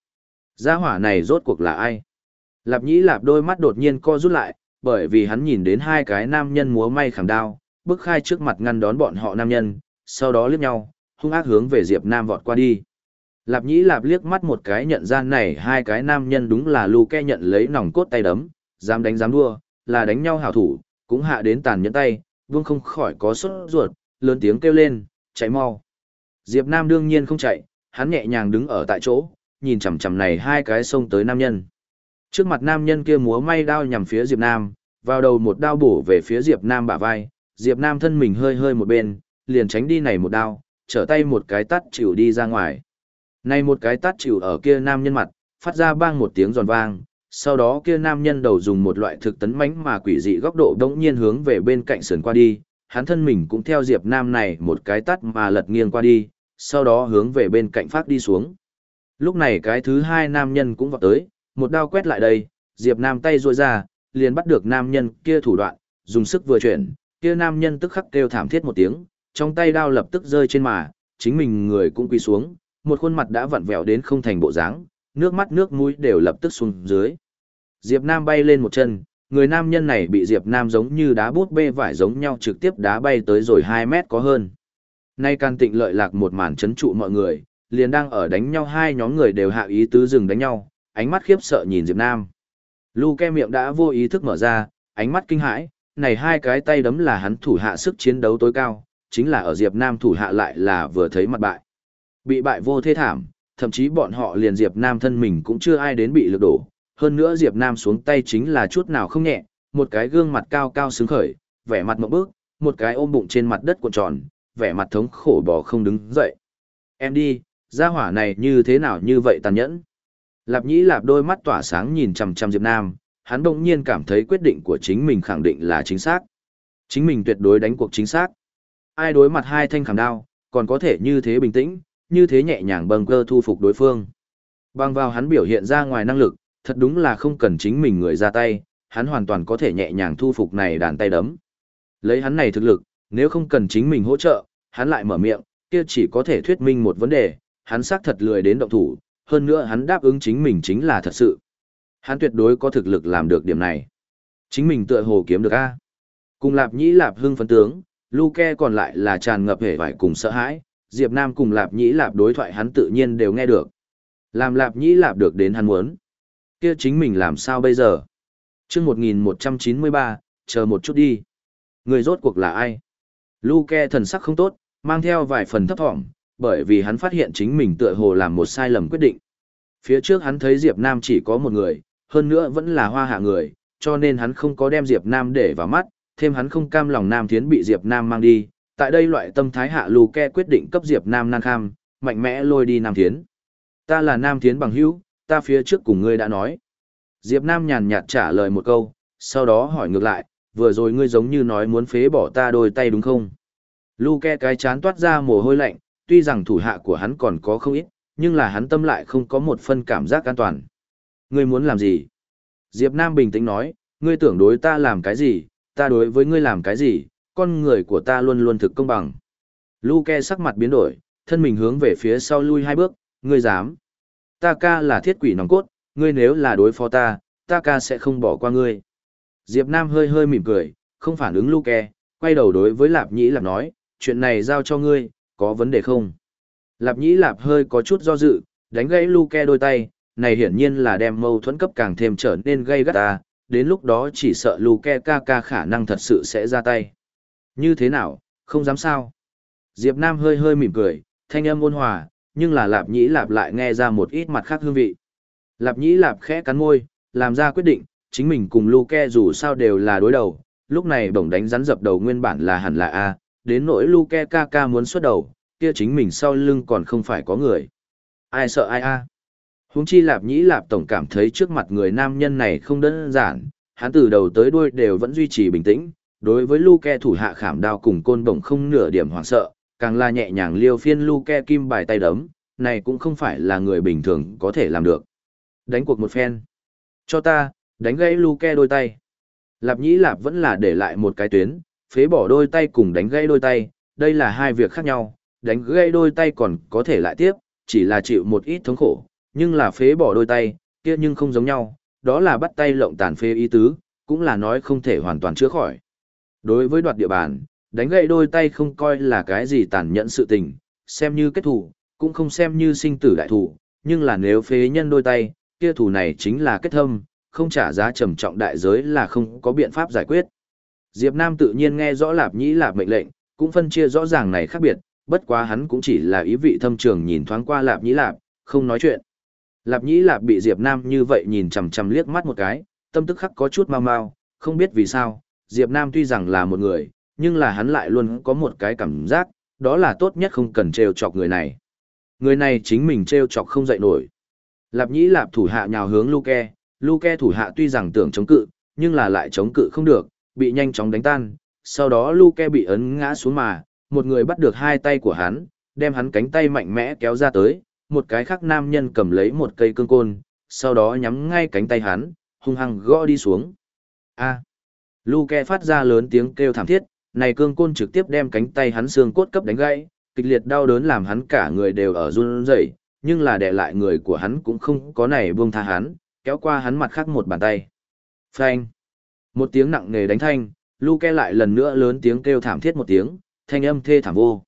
Gia hỏa này rốt cuộc là ai? Lạp nhĩ lạp đôi mắt đột nhiên co rút lại, bởi vì hắn nhìn đến hai cái nam nhân múa may khảm đao, bước khai trước mặt ngăn đón bọn họ nam nhân, sau đó liếc nhau, hung ác hướng về Diệp Nam vọt qua đi. Lạp nhĩ lạp liếc mắt một cái nhận ra này hai cái nam nhân đúng là lù ke nhận lấy nòng cốt tay đấm, dám đánh dám đua, là đánh nhau hảo thủ, cũng hạ đến tàn nhẫn tay, vương không khỏi có sốt ruột, lớn tiếng kêu lên, chạy mau. Diệp Nam đương nhiên không chạy, hắn nhẹ nhàng đứng ở tại chỗ, nhìn chằm chằm này hai cái xông tới nam nhân. Trước mặt nam nhân kia múa may đao nhằm phía Diệp Nam, vào đầu một đao bổ về phía Diệp Nam bả vai, Diệp Nam thân mình hơi hơi một bên, liền tránh đi này một đao, trở tay một cái tát chịu đi ra ngoài. Này một cái tát chịu ở kia nam nhân mặt, phát ra bang một tiếng giòn vang, sau đó kia nam nhân đầu dùng một loại thực tấn mãnh mà quỷ dị góc độ đống nhiên hướng về bên cạnh sườn qua đi, hắn thân mình cũng theo Diệp Nam này một cái tát mà lật nghiêng qua đi, sau đó hướng về bên cạnh phát đi xuống. Lúc này cái thứ hai nam nhân cũng vọt tới, một đao quét lại đây, Diệp Nam tay ruôi ra, liền bắt được nam nhân kia thủ đoạn, dùng sức vừa chuyển, kia nam nhân tức khắc kêu thảm thiết một tiếng, trong tay đao lập tức rơi trên mà, chính mình người cũng quỳ xuống, một khuôn mặt đã vặn vẹo đến không thành bộ dáng, nước mắt nước mũi đều lập tức xuống dưới. Diệp Nam bay lên một chân, người nam nhân này bị Diệp Nam giống như đá bút bê vải giống nhau trực tiếp đá bay tới rồi 2 mét có hơn. Nay can tịnh lợi lạc một màn chấn trụ mọi người, liền đang ở đánh nhau hai nhóm người đều hạ ý tứ dừng đánh nhau, ánh mắt khiếp sợ nhìn Diệp Nam. Lu ke miệng đã vô ý thức mở ra, ánh mắt kinh hãi, này hai cái tay đấm là hắn thủ hạ sức chiến đấu tối cao, chính là ở Diệp Nam thủ hạ lại là vừa thấy mặt bại. Bị bại vô thế thảm, thậm chí bọn họ liền Diệp Nam thân mình cũng chưa ai đến bị lực đổ. Hơn nữa Diệp Nam xuống tay chính là chút nào không nhẹ, một cái gương mặt cao cao sướng khởi, vẻ mặt mộng bước, một cái ôm bụng trên mặt đất cuộn tròn, vẻ mặt thống khổ bò không đứng dậy. Em đi, gia hỏa này như thế nào như vậy tàn nhẫn. Lạp nhĩ lạp đôi mắt tỏa sáng nhìn chằm chằm Diệp Nam, hắn đồng nhiên cảm thấy quyết định của chính mình khẳng định là chính xác. Chính mình tuyệt đối đánh cuộc chính xác. Ai đối mặt hai thanh khảm đao, còn có thể như thế bình tĩnh, như thế nhẹ nhàng bâng cơ thu phục đối phương. Bằng vào hắn biểu hiện ra ngoài năng lực, thật đúng là không cần chính mình người ra tay, hắn hoàn toàn có thể nhẹ nhàng thu phục này đàn tay đấm. Lấy hắn này thực lực, nếu không cần chính mình hỗ trợ, hắn lại mở miệng, kia chỉ có thể thuyết minh một vấn đề, hắn xác thật lười đến động thủ, hơn nữa hắn đáp ứng chính mình chính là thật sự. Hắn tuyệt đối có thực lực làm được điểm này. Chính mình tựa hồ kiếm được a. Cùng Lạp Nhĩ Lạp Hưng phấn tướng, Luke còn lại là tràn ngập hề vải cùng sợ hãi, Diệp Nam cùng Lạp Nhĩ Lạp đối thoại hắn tự nhiên đều nghe được. Làm Lạp Nhĩ Lạp được đến hắn muốn. Kia chính mình làm sao bây giờ? Trước 1193, chờ một chút đi. Người rốt cuộc là ai? Luke thần sắc không tốt, mang theo vài phần thấp thỏm, bởi vì hắn phát hiện chính mình tựa hồ làm một sai lầm quyết định. Phía trước hắn thấy Diệp Nam chỉ có một người, hơn nữa vẫn là hoa hạ người, cho nên hắn không có đem Diệp Nam để vào mắt, thêm hắn không cam lòng Nam Thiến bị Diệp Nam mang đi. Tại đây loại tâm thái hạ lù ke quyết định cấp Diệp Nam nan kham, mạnh mẽ lôi đi Nam Thiến. Ta là Nam Thiến bằng hữu, ta phía trước cùng ngươi đã nói. Diệp Nam nhàn nhạt trả lời một câu, sau đó hỏi ngược lại, vừa rồi ngươi giống như nói muốn phế bỏ ta đôi tay đúng không? Lu ke cái chán toát ra mồ hôi lạnh, tuy rằng thủ hạ của hắn còn có không ít, nhưng là hắn tâm lại không có một phân cảm giác an toàn. Ngươi muốn làm gì? Diệp Nam bình tĩnh nói, ngươi tưởng đối ta làm cái gì, ta đối với ngươi làm cái gì, con người của ta luôn luôn thực công bằng. Luke sắc mặt biến đổi, thân mình hướng về phía sau lui hai bước, ngươi dám. Ta ca là thiết quỷ nòng cốt, ngươi nếu là đối phó ta, ta ca sẽ không bỏ qua ngươi. Diệp Nam hơi hơi mỉm cười, không phản ứng Luke, quay đầu đối với Lạp Nhĩ Lạp nói, chuyện này giao cho ngươi, có vấn đề không? Lạp Nhĩ Lạp hơi có chút do dự, đánh gãy Luke đôi tay, này hiển nhiên là đem mâu thuẫn cấp càng thêm trở nên gây gắt ta, đến lúc đó chỉ sợ Luke ca ca khả năng thật sự sẽ ra tay. Như thế nào, không dám sao? Diệp Nam hơi hơi mỉm cười, thanh âm ôn hòa, nhưng là Lạp Nhĩ Lạp lại nghe ra một ít mặt khác hương vị. Lạp Nhĩ Lạp khẽ cắn môi, làm ra quyết định, chính mình cùng Luke dù sao đều là đối đầu, lúc này bổng đánh rắn dập đầu nguyên bản là hẳn là A, đến nỗi Luke ca ca muốn xuất đầu, kia chính mình sau lưng còn không phải có người. Ai sợ ai A. Huống chi Lạp Nhĩ Lạp tổng cảm thấy trước mặt người nam nhân này không đơn giản, hắn từ đầu tới đuôi đều vẫn duy trì bình tĩnh, đối với Luke thủ hạ khảm đao cùng côn bổng không nửa điểm hoảng sợ, càng là nhẹ nhàng liêu phiên Luke kim bài tay đấm, này cũng không phải là người bình thường có thể làm được. Đánh cuộc một phen. Cho ta, đánh gãy Luke đôi tay. Lạp Nhĩ Lạp vẫn là để lại một cái tuyến, phế bỏ đôi tay cùng đánh gãy đôi tay, đây là hai việc khác nhau, đánh gãy đôi tay còn có thể lại tiếp, chỉ là chịu một ít thống khổ, nhưng là phế bỏ đôi tay, kia nhưng không giống nhau, đó là bắt tay lộng tàn phế ý tứ, cũng là nói không thể hoàn toàn chữa khỏi. Đối với đoạt địa bàn, đánh gậy đôi tay không coi là cái gì tàn nhẫn sự tình, xem như kết thủ, cũng không xem như sinh tử đại thủ, nhưng là nếu phế nhân đôi tay, kia thủ này chính là kết thâm, không trả giá trầm trọng đại giới là không có biện pháp giải quyết. Diệp Nam tự nhiên nghe rõ Lạp Nhĩ Lạp mệnh lệnh, cũng phân chia rõ ràng này khác biệt, bất quá hắn cũng chỉ là ý vị thâm trường nhìn thoáng qua Lạp Nhĩ Lạp, không nói chuyện. Lạp nhĩ lạp bị Diệp Nam như vậy nhìn chằm chằm liếc mắt một cái, tâm tức khắc có chút mau mau, không biết vì sao, Diệp Nam tuy rằng là một người, nhưng là hắn lại luôn có một cái cảm giác, đó là tốt nhất không cần treo chọc người này. Người này chính mình treo chọc không dậy nổi. Lạp nhĩ lạp thủ hạ nhào hướng Luke, Luke thủ hạ tuy rằng tưởng chống cự, nhưng là lại chống cự không được, bị nhanh chóng đánh tan. Sau đó Luke bị ấn ngã xuống mà, một người bắt được hai tay của hắn, đem hắn cánh tay mạnh mẽ kéo ra tới, một cái khác nam nhân cầm lấy một cây cương côn, sau đó nhắm ngay cánh tay hắn, hung hăng gõ đi xuống. A. Luke phát ra lớn tiếng kêu thảm thiết, này cương côn trực tiếp đem cánh tay hắn xương cốt cấp đánh gãy, kịch liệt đau đớn làm hắn cả người đều ở run rẩy, nhưng là đè lại người của hắn cũng không có này buông tha hắn, kéo qua hắn mặt khác một bàn tay. Phanh. Một tiếng nặng nề đánh thanh, Luke lại lần nữa lớn tiếng kêu thảm thiết một tiếng, thanh âm thê thảm vô.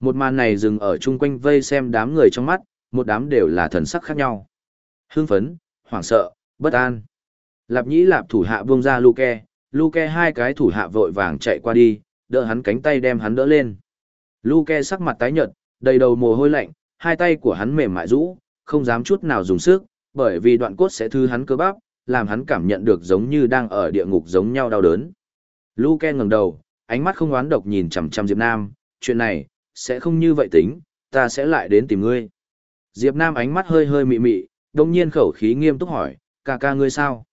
Một màn này dừng ở chung quanh vây xem đám người trong mắt, một đám đều là thần sắc khác nhau. Hưng phấn, hoảng sợ, bất an. Lạp nhĩ lạp thủ hạ buông ra Luke, Luke hai cái thủ hạ vội vàng chạy qua đi, đỡ hắn cánh tay đem hắn đỡ lên. Luke sắc mặt tái nhợt, đầy đầu mồ hôi lạnh, hai tay của hắn mềm mại rũ, không dám chút nào dùng sức, bởi vì đoạn cốt sẽ thư hắn cơ bắp, làm hắn cảm nhận được giống như đang ở địa ngục giống nhau đau đớn. Luke ngẩng đầu, ánh mắt không oán độc nhìn chằm chằm Diệp Nam, chuyện này, sẽ không như vậy tính, ta sẽ lại đến tìm ngươi. Diệp Nam ánh mắt hơi hơi mị mị, đồng nhiên khẩu khí nghiêm túc hỏi, ca ca ngươi sao?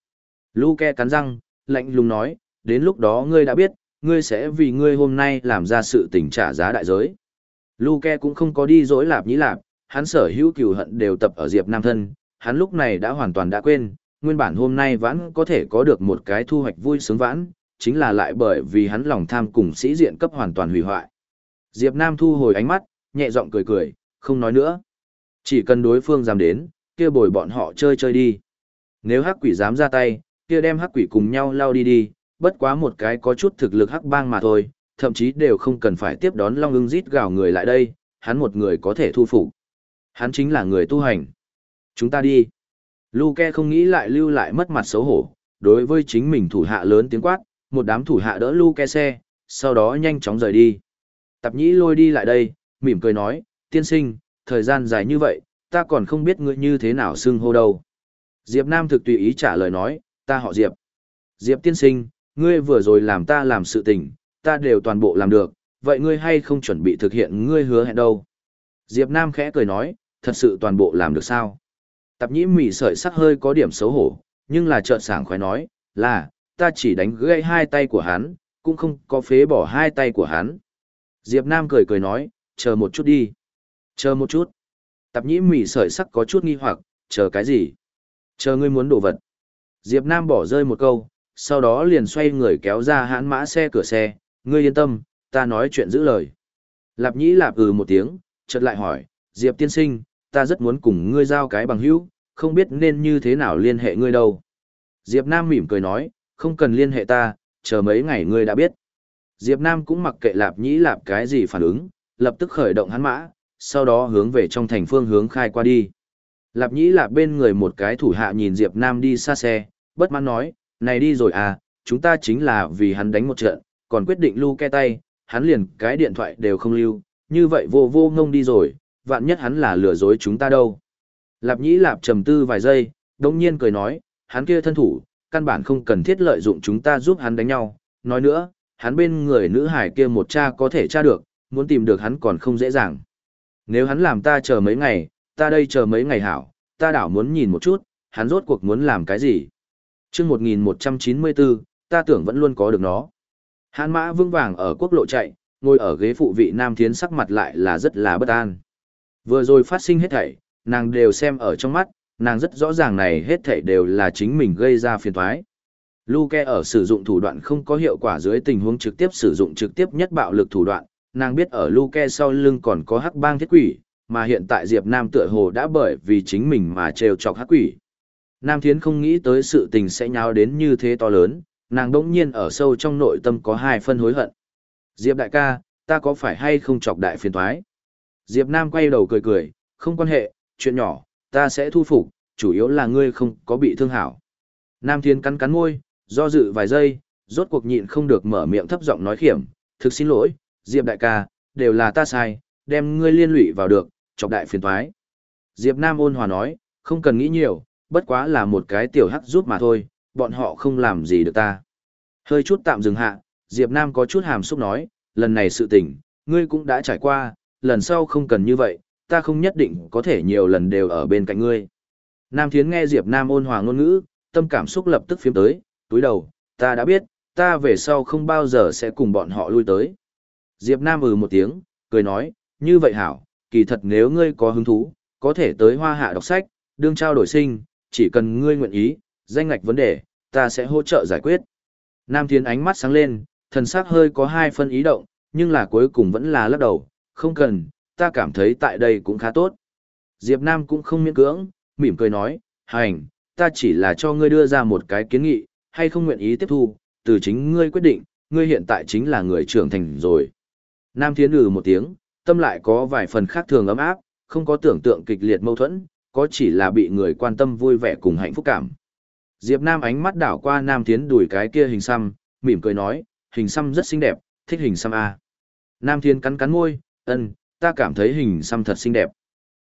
Luke cắn răng, lạnh lùng nói, đến lúc đó ngươi đã biết, ngươi sẽ vì ngươi hôm nay làm ra sự tình trả giá đại giới. Luke cũng không có đi dối lạp nhĩ lạp, hắn sở hữu cừu hận đều tập ở Diệp Nam thân, hắn lúc này đã hoàn toàn đã quên, nguyên bản hôm nay vẫn có thể có được một cái thu hoạch vui sướng vãn, chính là lại bởi vì hắn lòng tham cùng sĩ diện cấp hoàn toàn hủy hoại. Diệp Nam thu hồi ánh mắt, nhẹ giọng cười cười, không nói nữa. Chỉ cần đối phương dám đến, kia bồi bọn họ chơi chơi đi. Nếu hắc quỷ dám ra tay, kia đem hắc quỷ cùng nhau lao đi đi, bất quá một cái có chút thực lực hắc bang mà thôi, thậm chí đều không cần phải tiếp đón long ưng rít gào người lại đây, hắn một người có thể thu phục. Hắn chính là người tu hành. Chúng ta đi. Luke không nghĩ lại lưu lại mất mặt xấu hổ, đối với chính mình thủ hạ lớn tiếng quát, một đám thủ hạ đỡ Luke xe, sau đó nhanh chóng rời đi. Tạp nhĩ lôi đi lại đây, mỉm cười nói, tiên sinh, thời gian dài như vậy, ta còn không biết ngươi như thế nào xưng hô đâu. Diệp Nam thực tùy ý trả lời nói, ta họ Diệp. Diệp tiên sinh, ngươi vừa rồi làm ta làm sự tình, ta đều toàn bộ làm được, vậy ngươi hay không chuẩn bị thực hiện ngươi hứa hẹn đâu? Diệp Nam khẽ cười nói, thật sự toàn bộ làm được sao? Tạp nhĩ mỉ sợi sắc hơi có điểm xấu hổ, nhưng là trợn sảng khoái nói, là, ta chỉ đánh gãy hai tay của hắn, cũng không có phế bỏ hai tay của hắn. Diệp Nam cười cười nói, chờ một chút đi. Chờ một chút. Tạp nhĩ mỉ sợi sắc có chút nghi hoặc, chờ cái gì? Chờ ngươi muốn đổ vật. Diệp Nam bỏ rơi một câu, sau đó liền xoay người kéo ra hãn mã xe cửa xe, ngươi yên tâm, ta nói chuyện giữ lời. Lạp nhĩ lạp ừ một tiếng, chợt lại hỏi, Diệp tiên sinh, ta rất muốn cùng ngươi giao cái bằng hữu, không biết nên như thế nào liên hệ ngươi đâu. Diệp Nam mỉm cười nói, không cần liên hệ ta, chờ mấy ngày ngươi đã biết. Diệp Nam cũng mặc kệ lạp nhĩ lạp cái gì phản ứng, lập tức khởi động hắn mã, sau đó hướng về trong thành phương hướng khai qua đi. Lạp nhĩ lạp bên người một cái thủ hạ nhìn Diệp Nam đi xa xe, bất mãn nói, này đi rồi à, chúng ta chính là vì hắn đánh một trận, còn quyết định lưu ke tay, hắn liền cái điện thoại đều không lưu, như vậy vô vô ngông đi rồi, vạn nhất hắn là lừa dối chúng ta đâu. Lạp nhĩ lạp trầm tư vài giây, đồng nhiên cười nói, hắn kia thân thủ, căn bản không cần thiết lợi dụng chúng ta giúp hắn đánh nhau, nói nữa, hắn bên người nữ hải kia một cha có thể tra được, muốn tìm được hắn còn không dễ dàng. Nếu hắn làm ta chờ mấy ngày, ta đây chờ mấy ngày hảo, ta đảo muốn nhìn một chút, hắn rốt cuộc muốn làm cái gì chương 1194, ta tưởng vẫn luôn có được nó. Hán mã vương vàng ở quốc lộ chạy, ngồi ở ghế phụ vị Nam Thiến sắc mặt lại là rất là bất an. Vừa rồi phát sinh hết thảy, nàng đều xem ở trong mắt, nàng rất rõ ràng này hết thảy đều là chính mình gây ra phiền toái. Luke ở sử dụng thủ đoạn không có hiệu quả dưới tình huống trực tiếp sử dụng trực tiếp nhất bạo lực thủ đoạn, nàng biết ở Luke sau lưng còn có hắc bang thiết quỷ, mà hiện tại Diệp Nam tựa hồ đã bởi vì chính mình mà trêu chọc hắc quỷ. Nam Thiến không nghĩ tới sự tình sẽ nháo đến như thế to lớn, nàng đỗng nhiên ở sâu trong nội tâm có hai phân hối hận. Diệp đại ca, ta có phải hay không chọc đại phiền toái? Diệp Nam quay đầu cười cười, không quan hệ, chuyện nhỏ, ta sẽ thu phục, chủ yếu là ngươi không có bị thương hảo. Nam Thiên cắn cắn môi, do dự vài giây, rốt cuộc nhịn không được mở miệng thấp giọng nói khiểm, thực xin lỗi, Diệp đại ca, đều là ta sai, đem ngươi liên lụy vào được, chọc đại phiền toái. Diệp Nam ôn hòa nói, Không cần nghĩ nhiều, bất quá là một cái tiểu hắc giúp mà thôi, bọn họ không làm gì được ta. Hơi chút tạm dừng hạ, Diệp Nam có chút hàm xúc nói, lần này sự tình, ngươi cũng đã trải qua, lần sau không cần như vậy, ta không nhất định có thể nhiều lần đều ở bên cạnh ngươi. Nam Thiến nghe Diệp Nam ôn hòa ngôn ngữ, tâm cảm xúc lập tức phiếm tới, túi đầu, ta đã biết, ta về sau không bao giờ sẽ cùng bọn họ lui tới. Diệp Nam ừ một tiếng, cười nói, như vậy hảo, kỳ thật nếu ngươi có hứng thú, có thể tới hoa hạ đọc sách, đương trao đổi sinh, chỉ cần ngươi nguyện ý, danh ngạch vấn đề, ta sẽ hỗ trợ giải quyết. Nam Thiến ánh mắt sáng lên, thần sắc hơi có hai phân ý động, nhưng là cuối cùng vẫn là lắc đầu, không cần, ta cảm thấy tại đây cũng khá tốt. Diệp Nam cũng không miễn cưỡng, mỉm cười nói, hành, ta chỉ là cho ngươi đưa ra một cái kiến nghị, hay không nguyện ý tiếp thu, từ chính ngươi quyết định, ngươi hiện tại chính là người trưởng thành rồi. Nam Thiến ừ một tiếng, tâm lại có vài phần khác thường ấm áp, không có tưởng tượng kịch liệt mâu thuẫn, có chỉ là bị người quan tâm vui vẻ cùng hạnh phúc cảm. Diệp Nam ánh mắt đảo qua Nam Thiến đuổi cái kia hình xăm, mỉm cười nói, hình xăm rất xinh đẹp, thích hình xăm A. Nam Thiến cắn cắn môi, ân, ta cảm thấy hình xăm thật xinh đẹp.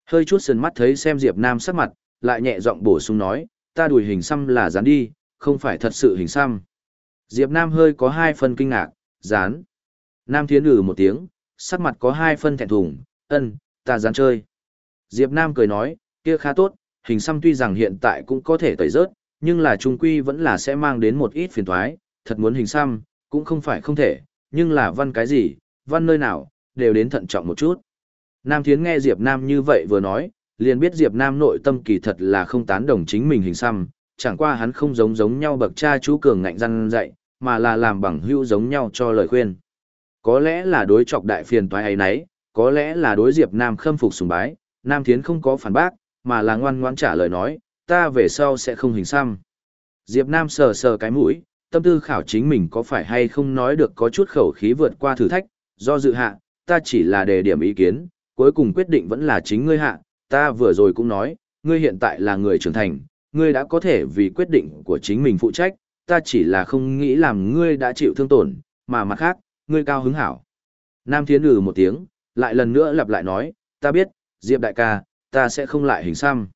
Hơi chút sườn mắt thấy xem Diệp Nam sắc mặt, lại nhẹ giọng bổ sung nói, ta đuổi hình xăm là dán đi, không phải thật sự hình xăm. Diệp Nam hơi có hai phần kinh ngạc, dán. Nam Thiến ử một tiếng, sắc mặt có hai phân thẹn thùng, ân, ta dán chơi. Diệp Nam cười nói, kia khá tốt, hình xăm tuy rằng hiện tại cũng có thể tẩy rớt, nhưng là trung quy vẫn là sẽ mang đến một ít phiền toái, thật muốn hình xăm, cũng không phải không thể, nhưng là văn cái gì, văn nơi nào, đều đến thận trọng một chút. Nam Thiến nghe Diệp Nam như vậy vừa nói, liền biết Diệp Nam nội tâm kỳ thật là không tán đồng chính mình hình xăm, chẳng qua hắn không giống giống nhau bậc cha chú cường ngạnh răn dạy, mà là làm bằng hữu giống nhau cho lời khuyên. Có lẽ là đối chọc đại phiền toái ấy nấy, có lẽ là đối Diệp Nam khâm phục sùng bái, Nam Thiến không có phản bác, mà là ngoan ngoãn trả lời nói, ta về sau sẽ không hình xăm. Diệp Nam sờ sờ cái mũi, tâm tư khảo chính mình có phải hay không nói được có chút khẩu khí vượt qua thử thách, do dự hạ, ta chỉ là đề điểm ý kiến, cuối cùng quyết định vẫn là chính ngươi hạ, ta vừa rồi cũng nói, ngươi hiện tại là người trưởng thành, ngươi đã có thể vì quyết định của chính mình phụ trách, ta chỉ là không nghĩ làm ngươi đã chịu thương tổn, mà mặt khác, ngươi cao hứng hảo. Nam Thiến ừ một tiếng, lại lần nữa lặp lại nói, ta biết, Diệp đại ca, ta sẽ không lại hình xăm.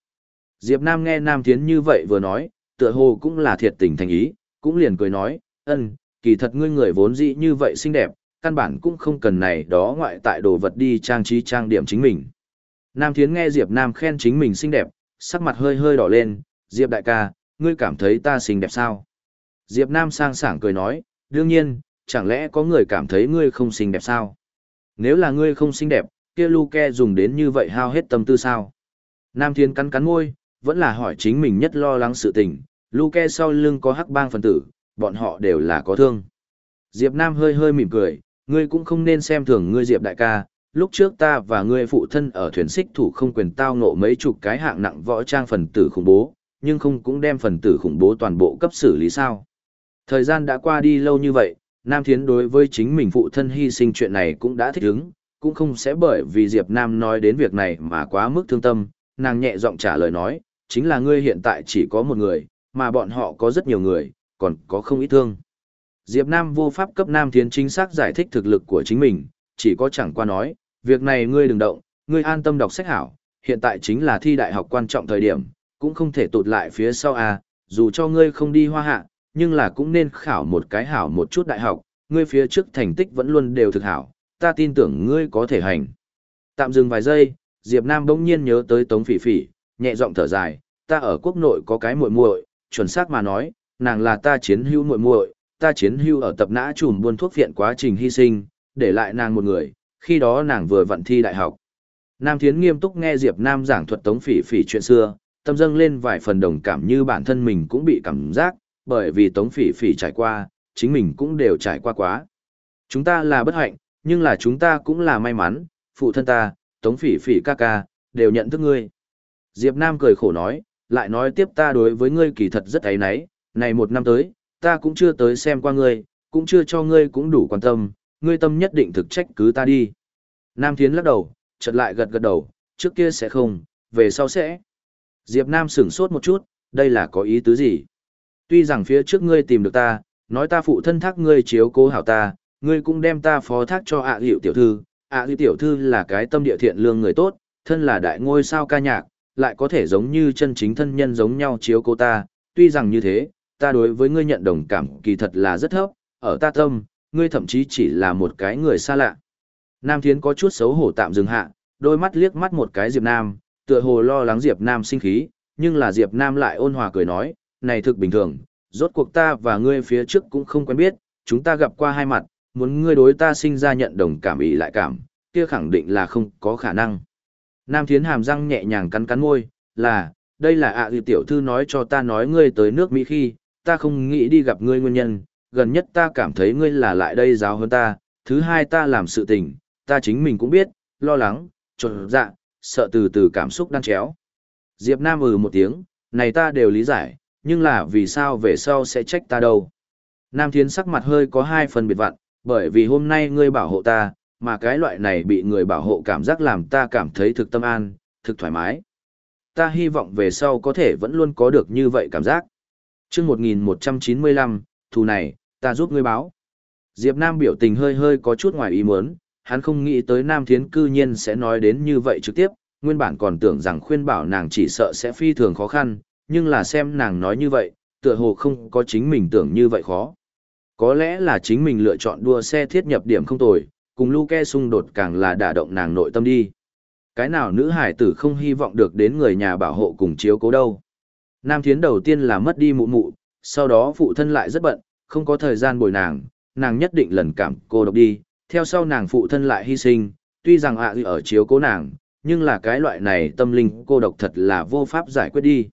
Diệp Nam nghe Nam Thiến như vậy vừa nói, tựa hồ cũng là thiệt tình thành ý, cũng liền cười nói, ân, kỳ thật ngươi người vốn dĩ như vậy xinh đẹp, căn bản cũng không cần này đó ngoại tại đồ vật đi trang trí trang điểm chính mình. Nam Thiến nghe Diệp Nam khen chính mình xinh đẹp, sắc mặt hơi hơi đỏ lên, Diệp đại ca, ngươi cảm thấy ta xinh đẹp sao? Diệp Nam sang sảng cười nói, đương nhiên, chẳng lẽ có người cảm thấy ngươi không xinh đẹp sao? Nếu là ngươi không xinh đẹp, kia Luke dùng đến như vậy hao hết tâm tư sao? Nam Thiên cắn cắn môi, vẫn là hỏi chính mình nhất lo lắng sự tình, Luke sau lưng có hắc bang phần tử, bọn họ đều là có thương. Diệp Nam hơi hơi mỉm cười, ngươi cũng không nên xem thường ngươi Diệp đại ca, lúc trước ta và ngươi phụ thân ở thuyền xích thủ không quyền tao ngộ mấy chục cái hạng nặng võ trang phần tử khủng bố, nhưng không cũng đem phần tử khủng bố toàn bộ cấp xử lý sao. Thời gian đã qua đi lâu như vậy, Nam Thiến đối với chính mình phụ thân hy sinh chuyện này cũng đã thích ứng, cũng không sẽ bởi vì Diệp Nam nói đến việc này mà quá mức thương tâm, nàng nhẹ giọng trả lời nói, chính là ngươi hiện tại chỉ có một người, mà bọn họ có rất nhiều người, còn có không ít thương. Diệp Nam vô pháp cấp Nam Thiến chính xác giải thích thực lực của chính mình, chỉ có chẳng qua nói, việc này ngươi đừng động, ngươi an tâm đọc sách hảo, hiện tại chính là thi đại học quan trọng thời điểm, cũng không thể tụt lại phía sau à, dù cho ngươi không đi hoa hạ, nhưng là cũng nên khảo một cái hảo một chút đại học, ngươi phía trước thành tích vẫn luôn đều thực hảo, ta tin tưởng ngươi có thể hành. Tạm dừng vài giây, Diệp Nam bỗng nhiên nhớ tới Tống Phỉ Phỉ, nhẹ giọng thở dài, ta ở quốc nội có cái muội muội, chuẩn xác mà nói, nàng là ta chiến hữu muội muội, ta chiến hữu ở tập nã trùm buôn thuốc viện quá trình hy sinh, để lại nàng một người, khi đó nàng vừa vận thi đại học. Nam Thiến nghiêm túc nghe Diệp Nam giảng thuật Tống Phỉ Phỉ chuyện xưa, tâm dâng lên vài phần đồng cảm như bản thân mình cũng bị cảm giác, bởi vì Tống Phỉ Phỉ trải qua, chính mình cũng đều trải qua quá. Chúng ta là bất hạnh, nhưng là chúng ta cũng là may mắn, phụ thân ta, Tống Phỉ Phỉ ca ca, đều nhận thức ngươi. Diệp Nam cười khổ nói, lại nói tiếp ta đối với ngươi kỳ thật rất ấy nấy, này một năm tới, ta cũng chưa tới xem qua ngươi, cũng chưa cho ngươi cũng đủ quan tâm, ngươi tâm nhất định thực trách cứ ta đi. Nam Thiến lắc đầu, chợt lại gật gật đầu, trước kia sẽ không, về sau sẽ. Diệp Nam sửng sốt một chút, đây là có ý tứ gì? Tuy rằng phía trước ngươi tìm được ta, nói ta phụ thân thác ngươi chiếu cố hảo ta, ngươi cũng đem ta phó thác cho ạ à hiệu tiểu thư, ạ à hiệu tiểu thư là cái tâm địa thiện lương người tốt, thân là đại ngôi sao ca nhạc, lại có thể giống như chân chính thân nhân giống nhau chiếu cô ta, tuy rằng như thế, ta đối với ngươi nhận đồng cảm kỳ thật là rất thấp, ở ta tâm, ngươi thậm chí chỉ là một cái người xa lạ. Nam Thiến có chút xấu hổ tạm dừng hạ, đôi mắt liếc mắt một cái Diệp Nam, tựa hồ lo lắng Diệp Nam sinh khí, nhưng là Diệp Nam lại ôn hòa cười nói, này thực bình thường, rốt cuộc ta và ngươi phía trước cũng không quen biết, chúng ta gặp qua hai mặt, muốn ngươi đối ta sinh ra nhận đồng cảm ý lại cảm, kia khẳng định là không có khả năng. Nam Thiến hàm răng nhẹ nhàng cắn cắn môi, là, đây là ạ à tiểu thư nói cho ta nói ngươi tới nước Mỹ khi, ta không nghĩ đi gặp ngươi nguyên nhân, gần nhất ta cảm thấy ngươi là lại đây giáo hơn ta, thứ hai ta làm sự tình, ta chính mình cũng biết, lo lắng, trột dạ, sợ từ từ cảm xúc đang chéo. Diệp Nam ừ một tiếng, này ta đều lý giải, nhưng là vì sao về sau sẽ trách ta đâu. Nam Thiến sắc mặt hơi có hai phần biệt vặn, bởi vì hôm nay ngươi bảo hộ ta, mà cái loại này bị người bảo hộ cảm giác làm ta cảm thấy thực tâm an, thực thoải mái. Ta hy vọng về sau có thể vẫn luôn có được như vậy cảm giác. Trước 1195, thù này, ta giúp ngươi báo. Diệp Nam biểu tình hơi hơi có chút ngoài ý muốn, hắn không nghĩ tới Nam Thiến cư nhiên sẽ nói đến như vậy trực tiếp, nguyên bản còn tưởng rằng khuyên bảo nàng chỉ sợ sẽ phi thường khó khăn, nhưng là xem nàng nói như vậy, tựa hồ không có chính mình tưởng như vậy khó. Có lẽ là chính mình lựa chọn đua xe thiết nhập điểm không tồi, cùng Luke xung đột càng là đả động nàng nội tâm đi. Cái nào nữ hải tử không hy vọng được đến người nhà bảo hộ cùng chiếu cố đâu. Nam Thiến đầu tiên là mất đi mụ mụ, sau đó phụ thân lại rất bận, không có thời gian bồi nàng, nàng nhất định lần cảm cô độc đi, theo sau nàng phụ thân lại hy sinh, tuy rằng ạ ở chiếu cố nàng, nhưng là cái loại này tâm linh cô độc thật là vô pháp giải quyết đi.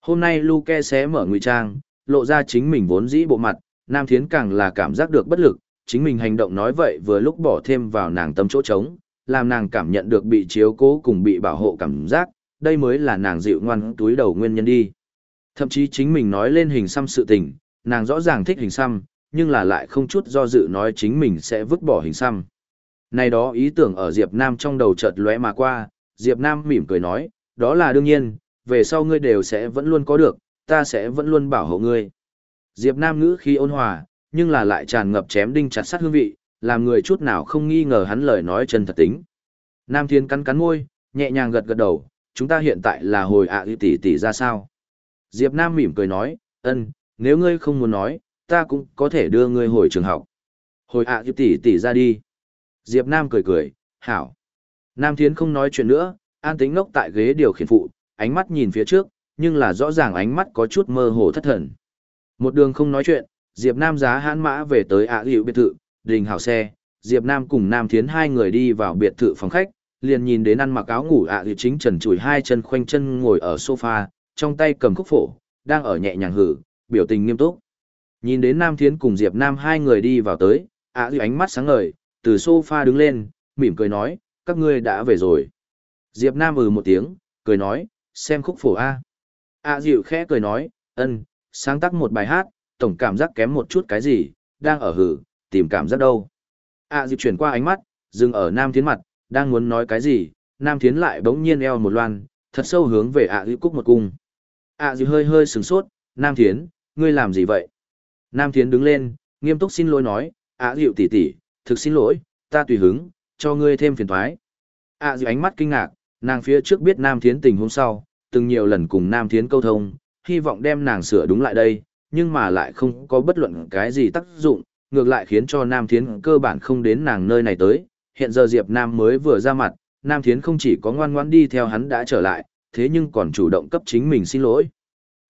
Hôm nay Luke sẽ mở ngụy trang, lộ ra chính mình vốn dĩ bộ mặt, Nam Thiến càng là cảm giác được bất lực, chính mình hành động nói vậy vừa lúc bỏ thêm vào nàng tâm chỗ trống, làm nàng cảm nhận được bị chiếu cố cùng bị bảo hộ cảm giác, đây mới là nàng dịu ngoan túi đầu nguyên nhân đi. Thậm chí chính mình nói lên hình xăm sự tình, nàng rõ ràng thích hình xăm, nhưng là lại không chút do dự nói chính mình sẽ vứt bỏ hình xăm. Này đó ý tưởng ở Diệp Nam trong đầu chợt lóe mà qua, Diệp Nam mỉm cười nói, đó là đương nhiên, về sau ngươi đều sẽ vẫn luôn có được, ta sẽ vẫn luôn bảo hộ ngươi. Diệp Nam ngữ khi ôn hòa, nhưng là lại tràn ngập chém đinh chặt sắt hương vị, làm người chút nào không nghi ngờ hắn lời nói chân thật tính. Nam Thiên cắn cắn môi, nhẹ nhàng gật gật đầu, chúng ta hiện tại là hồi ạ à tỷ tỷ ra sao? Diệp Nam mỉm cười nói, ân, nếu ngươi không muốn nói, ta cũng có thể đưa ngươi hồi trường học. Hồi ạ à tỷ tỷ ra đi. Diệp Nam cười cười, hảo. Nam Thiến không nói chuyện nữa, an tĩnh ngốc tại ghế điều khiển phụ, ánh mắt nhìn phía trước, nhưng là rõ ràng ánh mắt có chút mơ hồ thất thần. Một đường không nói chuyện, Diệp Nam giá hãn mã về tới ạ hiệu biệt thự, đình hảo xe, Diệp Nam cùng Nam Thiến hai người đi vào biệt thự phòng khách, liền nhìn đến ăn mặc áo ngủ ạ hiệu chính trần chùi hai chân khoanh chân ngồi ở sofa, trong tay cầm khúc phổ, đang ở nhẹ nhàng hử, biểu tình nghiêm túc. Nhìn đến Nam Thiến cùng Diệp Nam hai người đi vào tới, ạ hiệu ánh mắt sáng ngời, từ sofa đứng lên, mỉm cười nói, các ngươi đã về rồi. Diệp Nam ừ một tiếng, cười nói, xem khúc phổ A. ạ dịu khẽ cười nói, ân, sáng tác một bài hát, tổng cảm giác kém một chút cái gì, đang ở hử, tìm cảm giác đâu. À dịp chuyển qua ánh mắt, dừng ở Nam Thiến mặt, đang muốn nói cái gì, Nam Thiến lại bỗng nhiên eo một loan, thật sâu hướng về ạ à dịp cúc một cung. à dịp hơi hơi sừng sốt, Nam Thiến, ngươi làm gì vậy? Nam Thiến đứng lên, nghiêm túc xin lỗi nói, ạ diệu dịu tỷ tỷ, thực xin lỗi, ta tùy hứng, cho ngươi thêm phiền thoái. À, ạ dịu ánh mắt kinh ngạc, nàng phía trước biết Nam Thiến tình hôm sau, từng nhiều lần cùng Nam Thiến câu thông, hy vọng đem nàng sửa đúng lại đây, nhưng mà lại không có bất luận cái gì tác dụng, ngược lại khiến cho Nam Thiến cơ bản không đến nàng nơi này tới. Hiện giờ Diệp Nam mới vừa ra mặt, Nam Thiến không chỉ có ngoan ngoãn đi theo hắn đã trở lại, thế nhưng còn chủ động cấp chính mình xin lỗi.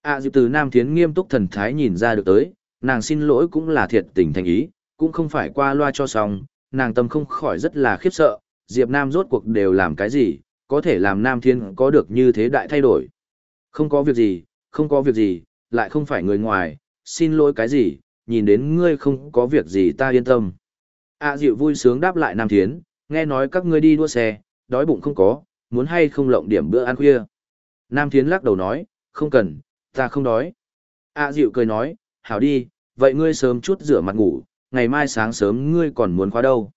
À Diệp từ Nam Thiến nghiêm túc thần thái nhìn ra được tới, nàng xin lỗi cũng là thiệt tình thành ý, cũng không phải qua loa cho xong, nàng tâm không khỏi rất là khiếp sợ, Diệp Nam rốt cuộc đều làm cái gì, có thể làm Nam Thiên có được như thế đại thay đổi. Không có việc gì, không có việc gì, lại không phải người ngoài, xin lỗi cái gì, nhìn đến ngươi không có việc gì ta yên tâm. A dịu vui sướng đáp lại Nam Thiến, nghe nói các ngươi đi đua xe, đói bụng không có, muốn hay không lộng điểm bữa ăn khuya. Nam Thiến lắc đầu nói, không cần, ta không đói. A dịu cười nói, hảo đi, vậy ngươi sớm chút rửa mặt ngủ, ngày mai sáng sớm ngươi còn muốn khóa đâu.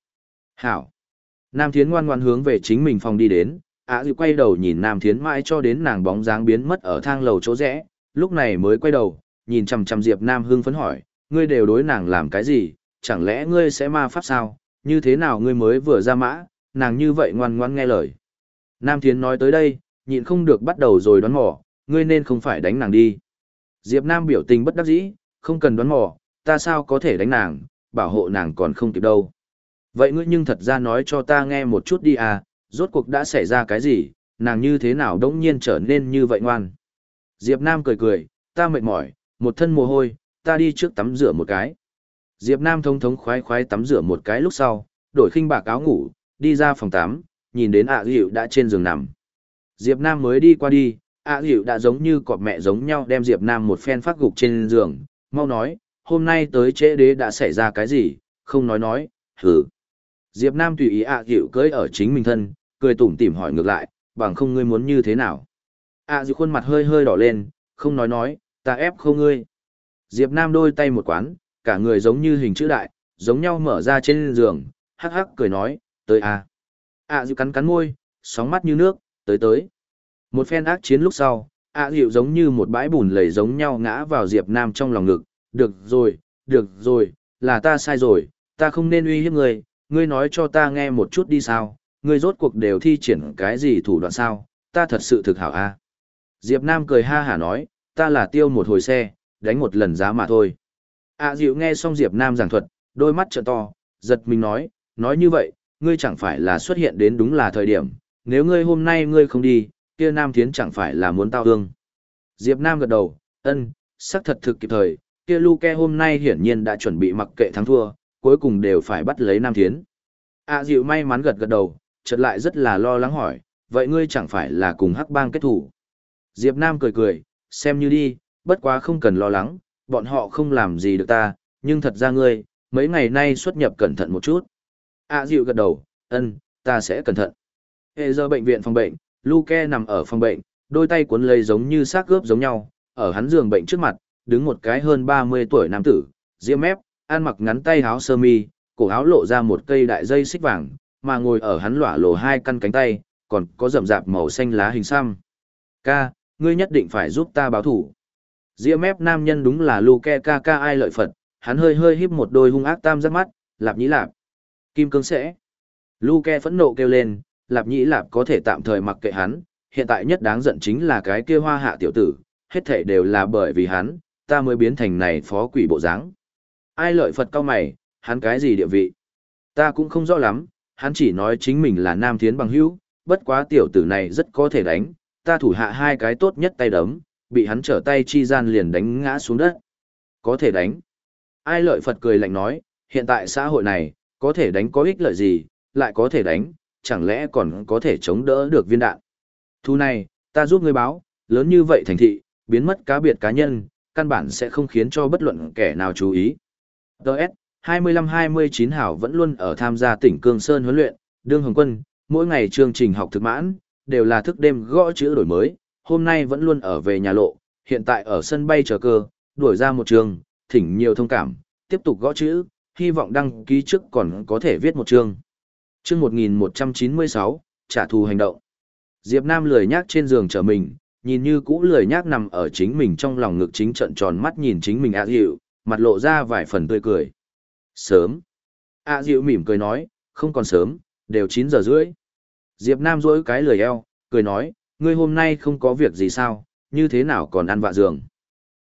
Hảo. Nam Thiến ngoan ngoan hướng về chính mình phòng đi đến, A dịu quay đầu nhìn Nam Thiến mãi cho đến nàng bóng dáng biến mất ở thang lầu chỗ rẽ, lúc này mới quay đầu, nhìn chằm chằm Diệp Nam hưng phấn hỏi, ngươi đều đối nàng làm cái gì, chẳng lẽ ngươi sẽ ma pháp sao, như thế nào ngươi mới vừa ra mã, nàng như vậy ngoan ngoan nghe lời. Nam Thiến nói tới đây, nhịn không được bắt đầu rồi đoán mò, ngươi nên không phải đánh nàng đi. Diệp Nam biểu tình bất đắc dĩ, không cần đoán mò, ta sao có thể đánh nàng, bảo hộ nàng còn không kịp đâu. Vậy ngươi nhưng thật ra nói cho ta nghe một chút đi à, rốt cuộc đã xảy ra cái gì, nàng như thế nào đống nhiên trở nên như vậy ngoan. Diệp Nam cười cười, ta mệt mỏi, một thân mồ hôi, ta đi trước tắm rửa một cái. Diệp Nam thông thống khoái khoái tắm rửa một cái lúc sau, đổi khinh bạc áo ngủ, đi ra phòng tắm, nhìn đến ạ à đã trên giường nằm. Diệp Nam mới đi qua đi, ạ à đã giống như cọp mẹ giống nhau đem Diệp Nam một phen phát gục trên giường, mau nói, hôm nay tới trễ đế đã xảy ra cái gì, không nói nói, hử. Diệp Nam tùy ý ạ à cưới ở chính mình thân, cười tủm tỉm hỏi ngược lại, bằng không ngươi muốn như thế nào. ạ à khuôn mặt hơi hơi đỏ lên, không nói nói, ta ép không ngươi. Diệp Nam đôi tay một quán, cả người giống như hình chữ đại, giống nhau mở ra trên giường, hắc hắc cười nói, tới à. ạ dịu cắn cắn môi, sóng mắt như nước, tới tới. Một phen ác chiến lúc sau, ạ dịu giống như một bãi bùn lầy giống nhau ngã vào Diệp Nam trong lòng ngực, được rồi, được rồi, là ta sai rồi, ta không nên uy hiếp ngươi, ngươi nói cho ta nghe một chút đi sao, ngươi rốt cuộc đều thi triển cái gì thủ đoạn sao, ta thật sự thực hảo a. À? Diệp Nam cười ha hả nói, ta là tiêu một hồi xe, đánh một lần giá mà thôi. À dịu nghe xong Diệp Nam giảng thuật, đôi mắt trợ to, giật mình nói, nói như vậy, ngươi chẳng phải là xuất hiện đến đúng là thời điểm, nếu ngươi hôm nay ngươi không đi, kia Nam Thiến chẳng phải là muốn tao hương. Diệp Nam gật đầu, ân, xác thật thực kịp thời, kia Luke hôm nay hiển nhiên đã chuẩn bị mặc kệ thắng thua, cuối cùng đều phải bắt lấy Nam Thiến. À dịu may mắn gật gật đầu, chợt lại rất là lo lắng hỏi, vậy ngươi chẳng phải là cùng hắc bang kết thủ. Diệp Nam cười cười, xem như đi, bất quá không cần lo lắng, bọn họ không làm gì được ta, nhưng thật ra ngươi, mấy ngày nay xuất nhập cẩn thận một chút. À dịu gật đầu, ân, ta sẽ cẩn thận. Hệ giờ bệnh viện phòng bệnh, Luke nằm ở phòng bệnh, đôi tay cuốn lấy giống như xác gớp giống nhau, ở hắn giường bệnh trước mặt, đứng một cái hơn 30 tuổi nam tử, diễm mép, ăn mặc ngắn tay áo sơ mi, cổ áo lộ ra một cây đại dây xích vàng, mà ngồi ở hắn lỏa lộ hai căn cánh tay, còn có rậm rạp màu xanh lá hình xăm. Ca, ngươi nhất định phải giúp ta báo thủ. Diễm mép nam nhân đúng là Luke ca ca ai lợi Phật, hắn hơi hơi híp một đôi hung ác tam giác mắt, lạp nhĩ lạp. Kim cương sẽ. Luke phẫn nộ kêu lên, lạp nhĩ lạp có thể tạm thời mặc kệ hắn, hiện tại nhất đáng giận chính là cái kia hoa hạ tiểu tử, hết thể đều là bởi vì hắn, ta mới biến thành này phó quỷ bộ dáng. Ai lợi Phật cao mày, hắn cái gì địa vị? Ta cũng không rõ lắm, hắn chỉ nói chính mình là nam thiến bằng hữu, bất quá tiểu tử này rất có thể đánh, ta thủ hạ hai cái tốt nhất tay đấm, bị hắn trở tay chi gian liền đánh ngã xuống đất. Có thể đánh. Ai lợi Phật cười lạnh nói, hiện tại xã hội này, có thể đánh có ích lợi gì, lại có thể đánh, chẳng lẽ còn có thể chống đỡ được viên đạn. Thu này, ta giúp ngươi báo, lớn như vậy thành thị, biến mất cá biệt cá nhân, căn bản sẽ không khiến cho bất luận kẻ nào chú ý. Đợt, 25-29 hảo vẫn luôn ở tham gia tỉnh Cương Sơn huấn luyện, đương hồng quân, mỗi ngày chương trình học thực mãn, đều là thức đêm gõ chữ đổi mới, hôm nay vẫn luôn ở về nhà lộ, hiện tại ở sân bay chờ cơ, đuổi ra một trường, thỉnh nhiều thông cảm, tiếp tục gõ chữ, hy vọng đăng ký trước còn có thể viết một chương. Chương 1196, trả thù hành động. Diệp Nam lười nhác trên giường chờ mình, nhìn như cũ lười nhác nằm ở chính mình trong lòng ngực chính trận tròn mắt nhìn chính mình ạ dịu, mặt lộ ra vài phần tươi cười. Sớm. ạ Diệu mỉm cười nói, không còn sớm, đều 9 giờ rưỡi. Diệp Nam duỗi cái lười eo, cười nói, ngươi hôm nay không có việc gì sao, như thế nào còn ăn vạ giường.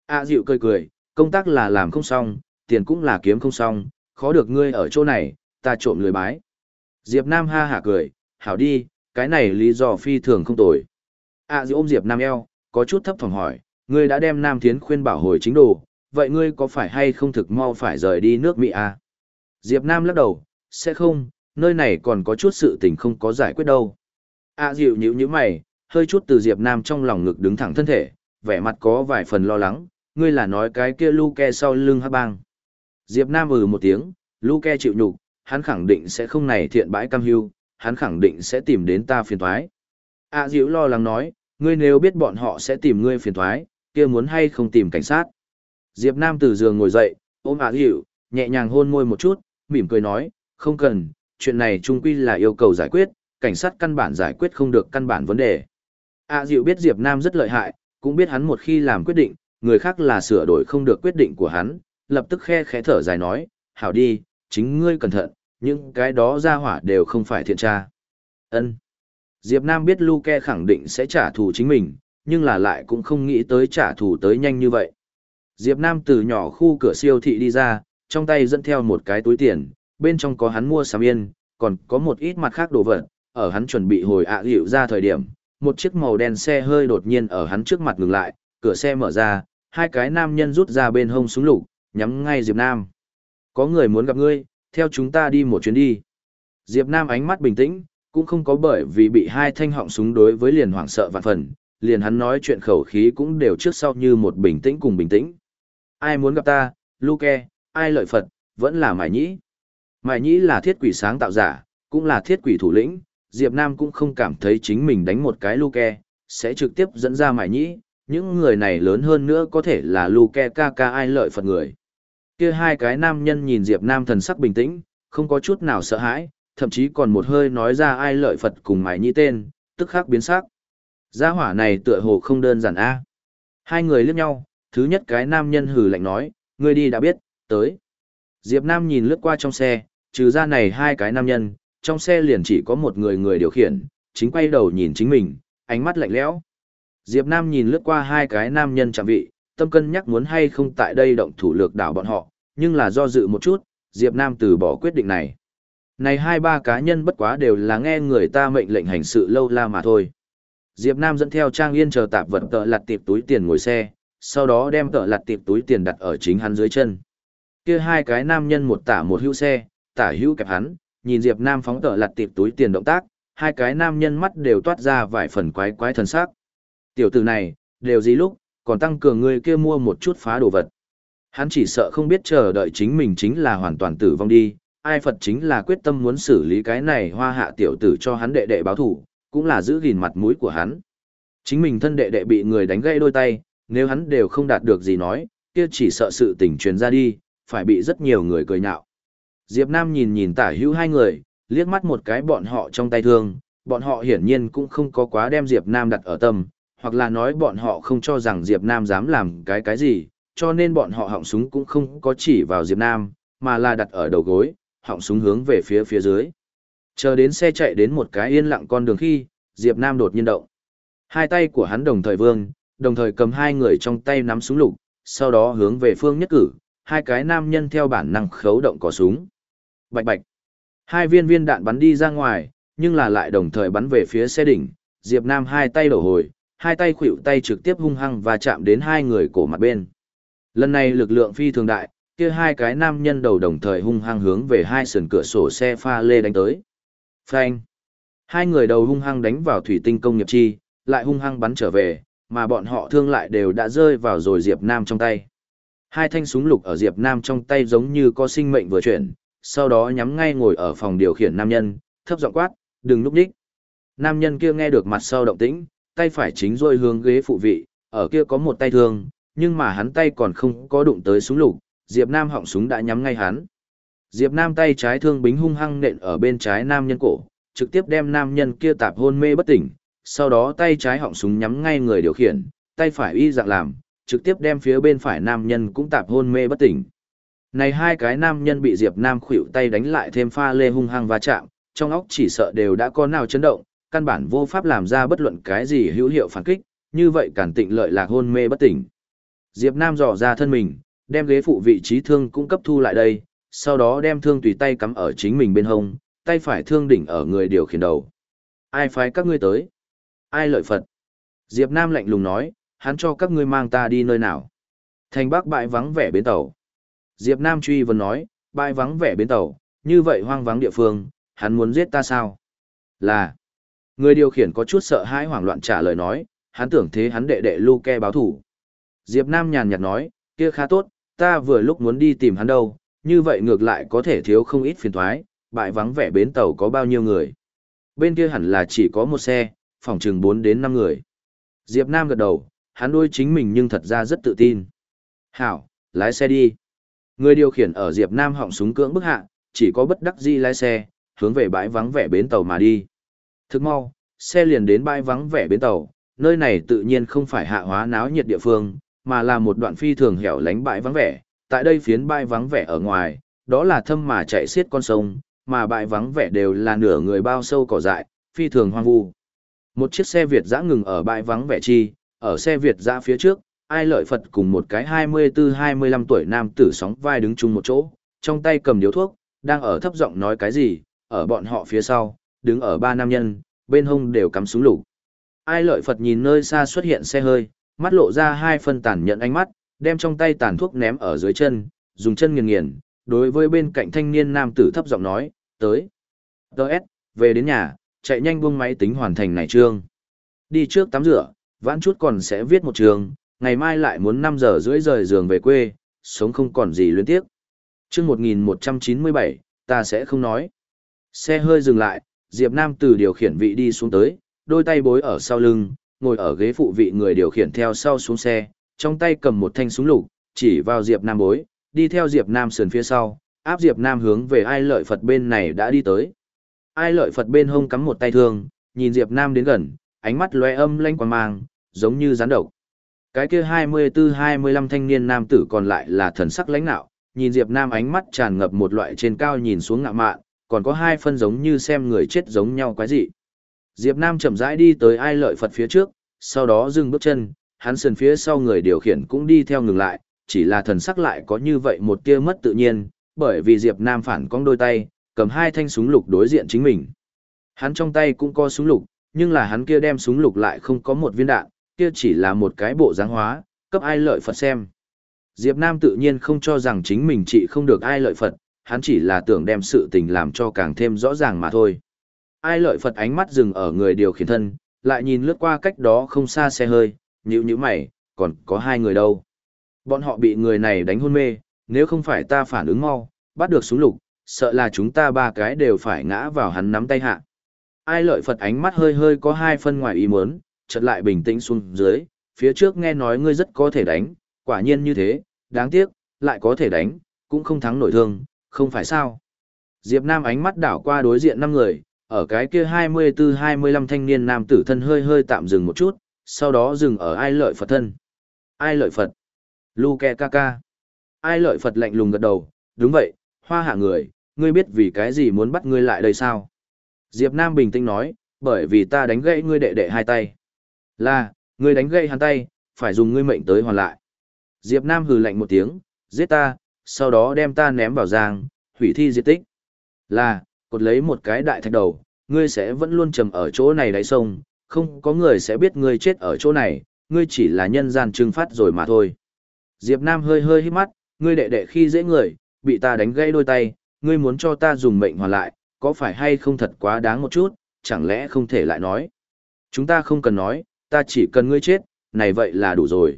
ạ Diệu cười cười, công tác là làm không xong, tiền cũng là kiếm không xong, khó được ngươi ở chỗ này, ta trộm lười bái. Diệp Nam ha hả cười, hảo đi, cái này lý do phi thường không tồi. À Diệu ôm Diệp Nam eo, có chút thấp thỏm hỏi, ngươi đã đem Nam Thiến khuyên bảo hồi chính đồ, vậy ngươi có phải hay không thực mau phải rời đi nước Mỹ à? Diệp Nam lắc đầu, sẽ không, nơi này còn có chút sự tình không có giải quyết đâu. À dịu nhíu như mày, hơi chút từ Diệp Nam trong lòng ngực đứng thẳng thân thể, vẻ mặt có vài phần lo lắng, ngươi là nói cái kia Luke sau lưng hắc bang. Diệp Nam ừ một tiếng, Luke chịu nhục, hắn khẳng định sẽ không này thiện bãi cam hưu, hắn khẳng định sẽ tìm đến ta phiền toái. A Diệu lo lắng nói, ngươi nếu biết bọn họ sẽ tìm ngươi phiền toái, kia muốn hay không tìm cảnh sát. Diệp Nam từ giường ngồi dậy, ôm A Diệu, nhẹ nhàng hôn môi một chút, mỉm cười nói, không cần, chuyện này Trung quy là yêu cầu giải quyết, cảnh sát căn bản giải quyết không được căn bản vấn đề. A Diệu biết Diệp Nam rất lợi hại, cũng biết hắn một khi làm quyết định, người khác là sửa đổi không được quyết định của hắn, lập tức khe khẽ thở dài nói, hảo đi, chính ngươi cẩn thận, những cái đó ra hỏa đều không phải thiện tra. Ân. Diệp Nam biết Luke khẳng định sẽ trả thù chính mình, nhưng là lại cũng không nghĩ tới trả thù tới nhanh như vậy. Diệp Nam từ nhỏ khu cửa siêu thị đi ra, trong tay dẫn theo một cái túi tiền, bên trong có hắn mua sắm yên, còn có một ít mặt khác đồ vật, ở hắn chuẩn bị hồi ạ à ra thời điểm, một chiếc màu đen xe hơi đột nhiên ở hắn trước mặt ngừng lại, cửa xe mở ra, hai cái nam nhân rút ra bên hông súng lục, nhắm ngay Diệp Nam. Có người muốn gặp ngươi, theo chúng ta đi một chuyến đi. Diệp Nam ánh mắt bình tĩnh, cũng không có bởi vì bị hai thanh họng súng đối với liền hoảng sợ vạn phần, liền hắn nói chuyện khẩu khí cũng đều trước sau như một bình tĩnh cùng bình tĩnh. Ai muốn gặp ta, Luke, ai lợi Phật, vẫn là Mải Nhĩ. Mải Nhĩ là thiết quỷ sáng tạo giả, cũng là thiết quỷ thủ lĩnh, Diệp Nam cũng không cảm thấy chính mình đánh một cái Luke, sẽ trực tiếp dẫn ra Mải Nhĩ, những người này lớn hơn nữa có thể là Luke ca ca ai lợi Phật người. Kia hai cái nam nhân nhìn Diệp Nam thần sắc bình tĩnh, không có chút nào sợ hãi, thậm chí còn một hơi nói ra ai lợi Phật cùng Mải Nhĩ tên, tức khắc biến sắc. Gia hỏa này tựa hồ không đơn giản a. Hai người liếc nhau, thứ nhất cái nam nhân hừ lạnh nói, ngươi đi đã biết, tới. Diệp Nam nhìn lướt qua trong xe, trừ ra này hai cái nam nhân, trong xe liền chỉ có một người người điều khiển, chính quay đầu nhìn chính mình, ánh mắt lạnh lẽo. Diệp Nam nhìn lướt qua hai cái nam nhân chạm vị, tâm cân nhắc muốn hay không tại đây động thủ lược đảo bọn họ, nhưng là do dự một chút, Diệp Nam từ bỏ quyết định này. Này hai ba cá nhân bất quá đều là nghe người ta mệnh lệnh hành sự lâu la mà thôi. Diệp Nam dẫn theo Trang Yên chờ tạp vật tợ lặt tiệp túi tiền ngồi xe, sau đó đem tợ lặt tiệp túi tiền đặt ở chính hắn dưới chân. Kia hai cái nam nhân một tả một hữu xe, tả hữu kẹp hắn, nhìn Diệp Nam phóng tợ lặt tiệp túi tiền động tác, hai cái nam nhân mắt đều toát ra vài phần quái quái thần sắc. Tiểu tử này, đều gì lúc, còn tăng cường người kia mua một chút phá đồ vật. Hắn chỉ sợ không biết chờ đợi chính mình chính là hoàn toàn tử vong đi, ai Phật chính là quyết tâm muốn xử lý cái này hoa hạ tiểu tử cho hắn đệ đệ báo thủ, cũng là giữ gìn mặt mũi của hắn. Chính mình thân đệ đệ bị người đánh gãy đôi tay, nếu hắn đều không đạt được gì nói, kia chỉ sợ sự tình truyền ra đi, phải bị rất nhiều người cười nhạo. Diệp Nam nhìn nhìn tả hữu hai người, liếc mắt một cái bọn họ trong tay thương, bọn họ hiển nhiên cũng không có quá đem Diệp Nam đặt ở tâm, hoặc là nói bọn họ không cho rằng Diệp Nam dám làm cái cái gì, cho nên bọn họ họng súng cũng không có chỉ vào Diệp Nam, mà là đặt ở đầu gối, họng súng hướng về phía phía dưới. Chờ đến xe chạy đến một cái yên lặng con đường khi, Diệp Nam đột nhiên động. Hai tay của hắn đồng thời vương, đồng thời cầm hai người trong tay nắm súng lục, sau đó hướng về phương nhất cử, hai cái nam nhân theo bản năng khấu động cò súng. Bạch bạch. Hai viên viên đạn bắn đi ra ngoài, nhưng là lại đồng thời bắn về phía xe đỉnh, Diệp Nam hai tay đổ hồi, hai tay khuỵu tay trực tiếp hung hăng và chạm đến hai người cổ mặt bên. Lần này lực lượng phi thường đại, kia hai cái nam nhân đầu đồng thời hung hăng hướng về hai sườn cửa sổ xe pha lê đánh tới. Phanh. Hai người đầu hung hăng đánh vào thủy tinh công nghiệp chi, lại hung hăng bắn trở về, mà bọn họ thương lại đều đã rơi vào rồi Diệp Nam trong tay. Hai thanh súng lục ở Diệp Nam trong tay giống như có sinh mệnh vừa chuyển, sau đó nhắm ngay ngồi ở phòng điều khiển nam nhân, thấp giọng quát, đừng núp đích. Nam nhân kia nghe được mặt sau động tĩnh, tay phải chính rôi hướng ghế phụ vị, ở kia có một tay thương, nhưng mà hắn tay còn không có đụng tới súng lục, Diệp Nam họng súng đã nhắm ngay hắn. Diệp Nam tay trái thương bính hung hăng nện ở bên trái nam nhân cổ, trực tiếp đem nam nhân kia tạp hôn mê bất tỉnh, sau đó tay trái họng súng nhắm ngay người điều khiển, tay phải y dạng làm, trực tiếp đem phía bên phải nam nhân cũng tạp hôn mê bất tỉnh. Này hai cái nam nhân bị Diệp Nam khuỷu tay đánh lại thêm pha lê hung hăng va chạm, trong óc chỉ sợ đều đã có nào chấn động, căn bản vô pháp làm ra bất luận cái gì hữu hiệu phản kích, như vậy cản tịnh lợi lạc hôn mê bất tỉnh. Diệp Nam dò ra thân mình, đem ghế phụ vị trí thương cũng cấp thu lại đây, sau đó đem thương tùy tay cắm ở chính mình bên hông, tay phải thương đỉnh ở người điều khiển đầu. Ai phái các ngươi tới? Ai lợi Phật? Diệp Nam lạnh lùng nói, hắn cho các ngươi mang ta đi nơi nào? Thành Bắc bãi vắng vẻ bến tàu. Diệp Nam truy vấn nói, bãi vắng vẻ bến tàu, như vậy hoang vắng địa phương, hắn muốn giết ta sao? Là. Người điều khiển có chút sợ hãi hoảng loạn trả lời nói, hắn tưởng thế hắn đệ đệ Luke báo thủ. Diệp Nam nhàn nhạt nói, kia khá tốt, ta vừa lúc muốn đi tìm hắn đâu, như vậy ngược lại có thể thiếu không ít phiền toái, bãi vắng vẻ bến tàu có bao nhiêu người. Bên kia hẳn là chỉ có một xe, phòng chừng 4 đến 5 người. Diệp Nam gật đầu, hắn đôi chính mình nhưng thật ra rất tự tin. Hảo, lái xe đi. Người điều khiển ở Diệp Nam họng súng cưỡng bức hạ, chỉ có bất đắc dĩ lái xe, hướng về bãi vắng vẻ bến tàu mà đi. Thức mau, xe liền đến bãi vắng vẻ bến tàu, nơi này tự nhiên không phải hạ hóa náo nhiệt địa phương, mà là một đoạn phi thường hẻo lánh bãi vắng vẻ. Tại đây phiến bãi vắng vẻ ở ngoài, đó là thâm mà chạy xiết con sông, mà bãi vắng vẻ đều là nửa người bao sâu cỏ dại, phi thường hoang vu. Một chiếc xe Việt dã ngừng ở bãi vắng vẻ chi, ở xe Việt dã phía trước, ai lợi Phật cùng một cái 24-25 tuổi nam tử sóng vai đứng chung một chỗ, trong tay cầm điếu thuốc, đang ở thấp giọng nói cái gì, ở bọn họ phía sau, đứng ở ba nam nhân, bên hông đều cắm súng lục. Ai lợi Phật nhìn nơi xa xuất hiện xe hơi, mắt lộ ra hai phân tàn nhận ánh mắt, đem trong tay tàn thuốc ném ở dưới chân, dùng chân nghiền nghiền, đối với bên cạnh thanh niên nam tử thấp giọng nói, tới. Đợt, về đến nhà, chạy nhanh buông máy tính hoàn thành này trương. Đi trước tắm rửa, vãn chút còn sẽ viết một trường, ngày mai lại muốn 5 giờ rưỡi rời giường về quê, sống không còn gì luyến tiếc. chương 1197, ta sẽ không nói. Xe hơi dừng lại, Diệp Nam từ điều khiển vị đi xuống tới, đôi tay bối ở sau lưng, ngồi ở ghế phụ vị người điều khiển theo sau xuống xe, trong tay cầm một thanh súng lục, chỉ vào Diệp Nam bối, đi theo Diệp Nam sườn phía sau, áp Diệp Nam hướng về ai lợi Phật bên này đã đi tới. Ai lợi Phật bên hông cắm một tay thương, nhìn Diệp Nam đến gần, ánh mắt lóe âm lanh quang mang, giống như rắn độc. Cái kia 24-25 thanh niên nam tử còn lại là thần sắc lãnh nạo, nhìn Diệp Nam ánh mắt tràn ngập một loại trên cao nhìn xuống ngạ mạn, còn có hai phân giống như xem người chết giống nhau quái dị. Diệp Nam chậm rãi đi tới ai lợi Phật phía trước, sau đó dừng bước chân, hắn sườn phía sau người điều khiển cũng đi theo ngừng lại, chỉ là thần sắc lại có như vậy một tia mất tự nhiên, bởi vì Diệp Nam phản cong đôi tay, cầm hai thanh súng lục đối diện chính mình. Hắn trong tay cũng có súng lục, nhưng là hắn kia đem súng lục lại không có một viên đạn, kia chỉ là một cái bộ dáng hóa, cấp ai lợi Phật xem. Diệp Nam tự nhiên không cho rằng chính mình trị không được ai lợi Phật, hắn chỉ là tưởng đem sự tình làm cho càng thêm rõ ràng mà thôi. Ai lợi Phật ánh mắt dừng ở người điều khiển thân, lại nhìn lướt qua cách đó không xa xe hơi, nhíu nhíu mày, còn có hai người đâu. Bọn họ bị người này đánh hôn mê, nếu không phải ta phản ứng mau, bắt được súng lục, sợ là chúng ta ba cái đều phải ngã vào hắn nắm tay hạ. Ai lợi Phật ánh mắt hơi hơi có hai phân ngoài ý muốn, chợt lại bình tĩnh xuống dưới, phía trước nghe nói ngươi rất có thể đánh, quả nhiên như thế, đáng tiếc, lại có thể đánh, cũng không thắng nổi thương, không phải sao. Diệp Nam ánh mắt đảo qua đối diện năm người, ở cái kia 24-25 thanh niên nam tử thân hơi hơi tạm dừng một chút, sau đó dừng ở ai lợi Phật thân. Ai lợi Phật? Luke Kaka. Ai lợi Phật lạnh lùng gật đầu, đúng vậy, hoa hạ người, ngươi biết vì cái gì muốn bắt ngươi lại đây sao? Diệp Nam bình tĩnh nói, bởi vì ta đánh gãy ngươi đệ đệ hai tay. Là, ngươi đánh gãy hắn tay, phải dùng ngươi mệnh tới hoàn lại. Diệp Nam hừ lạnh một tiếng, giết ta, sau đó đem ta ném vào giang, hủy thi diệt tích. Là, cột lấy một cái đại thạch đầu, ngươi sẽ vẫn luôn trầm ở chỗ này đáy sông, không có người sẽ biết ngươi chết ở chỗ này, ngươi chỉ là nhân gian trừng phát rồi mà thôi. Diệp Nam hơi hơi hít mắt, ngươi đệ đệ khi dễ người, bị ta đánh gãy đôi tay, ngươi muốn cho ta dùng mệnh hoàn lại, có phải hay không thật quá đáng một chút, chẳng lẽ không thể lại nói. Chúng ta không cần nói, ta chỉ cần ngươi chết, này vậy là đủ rồi.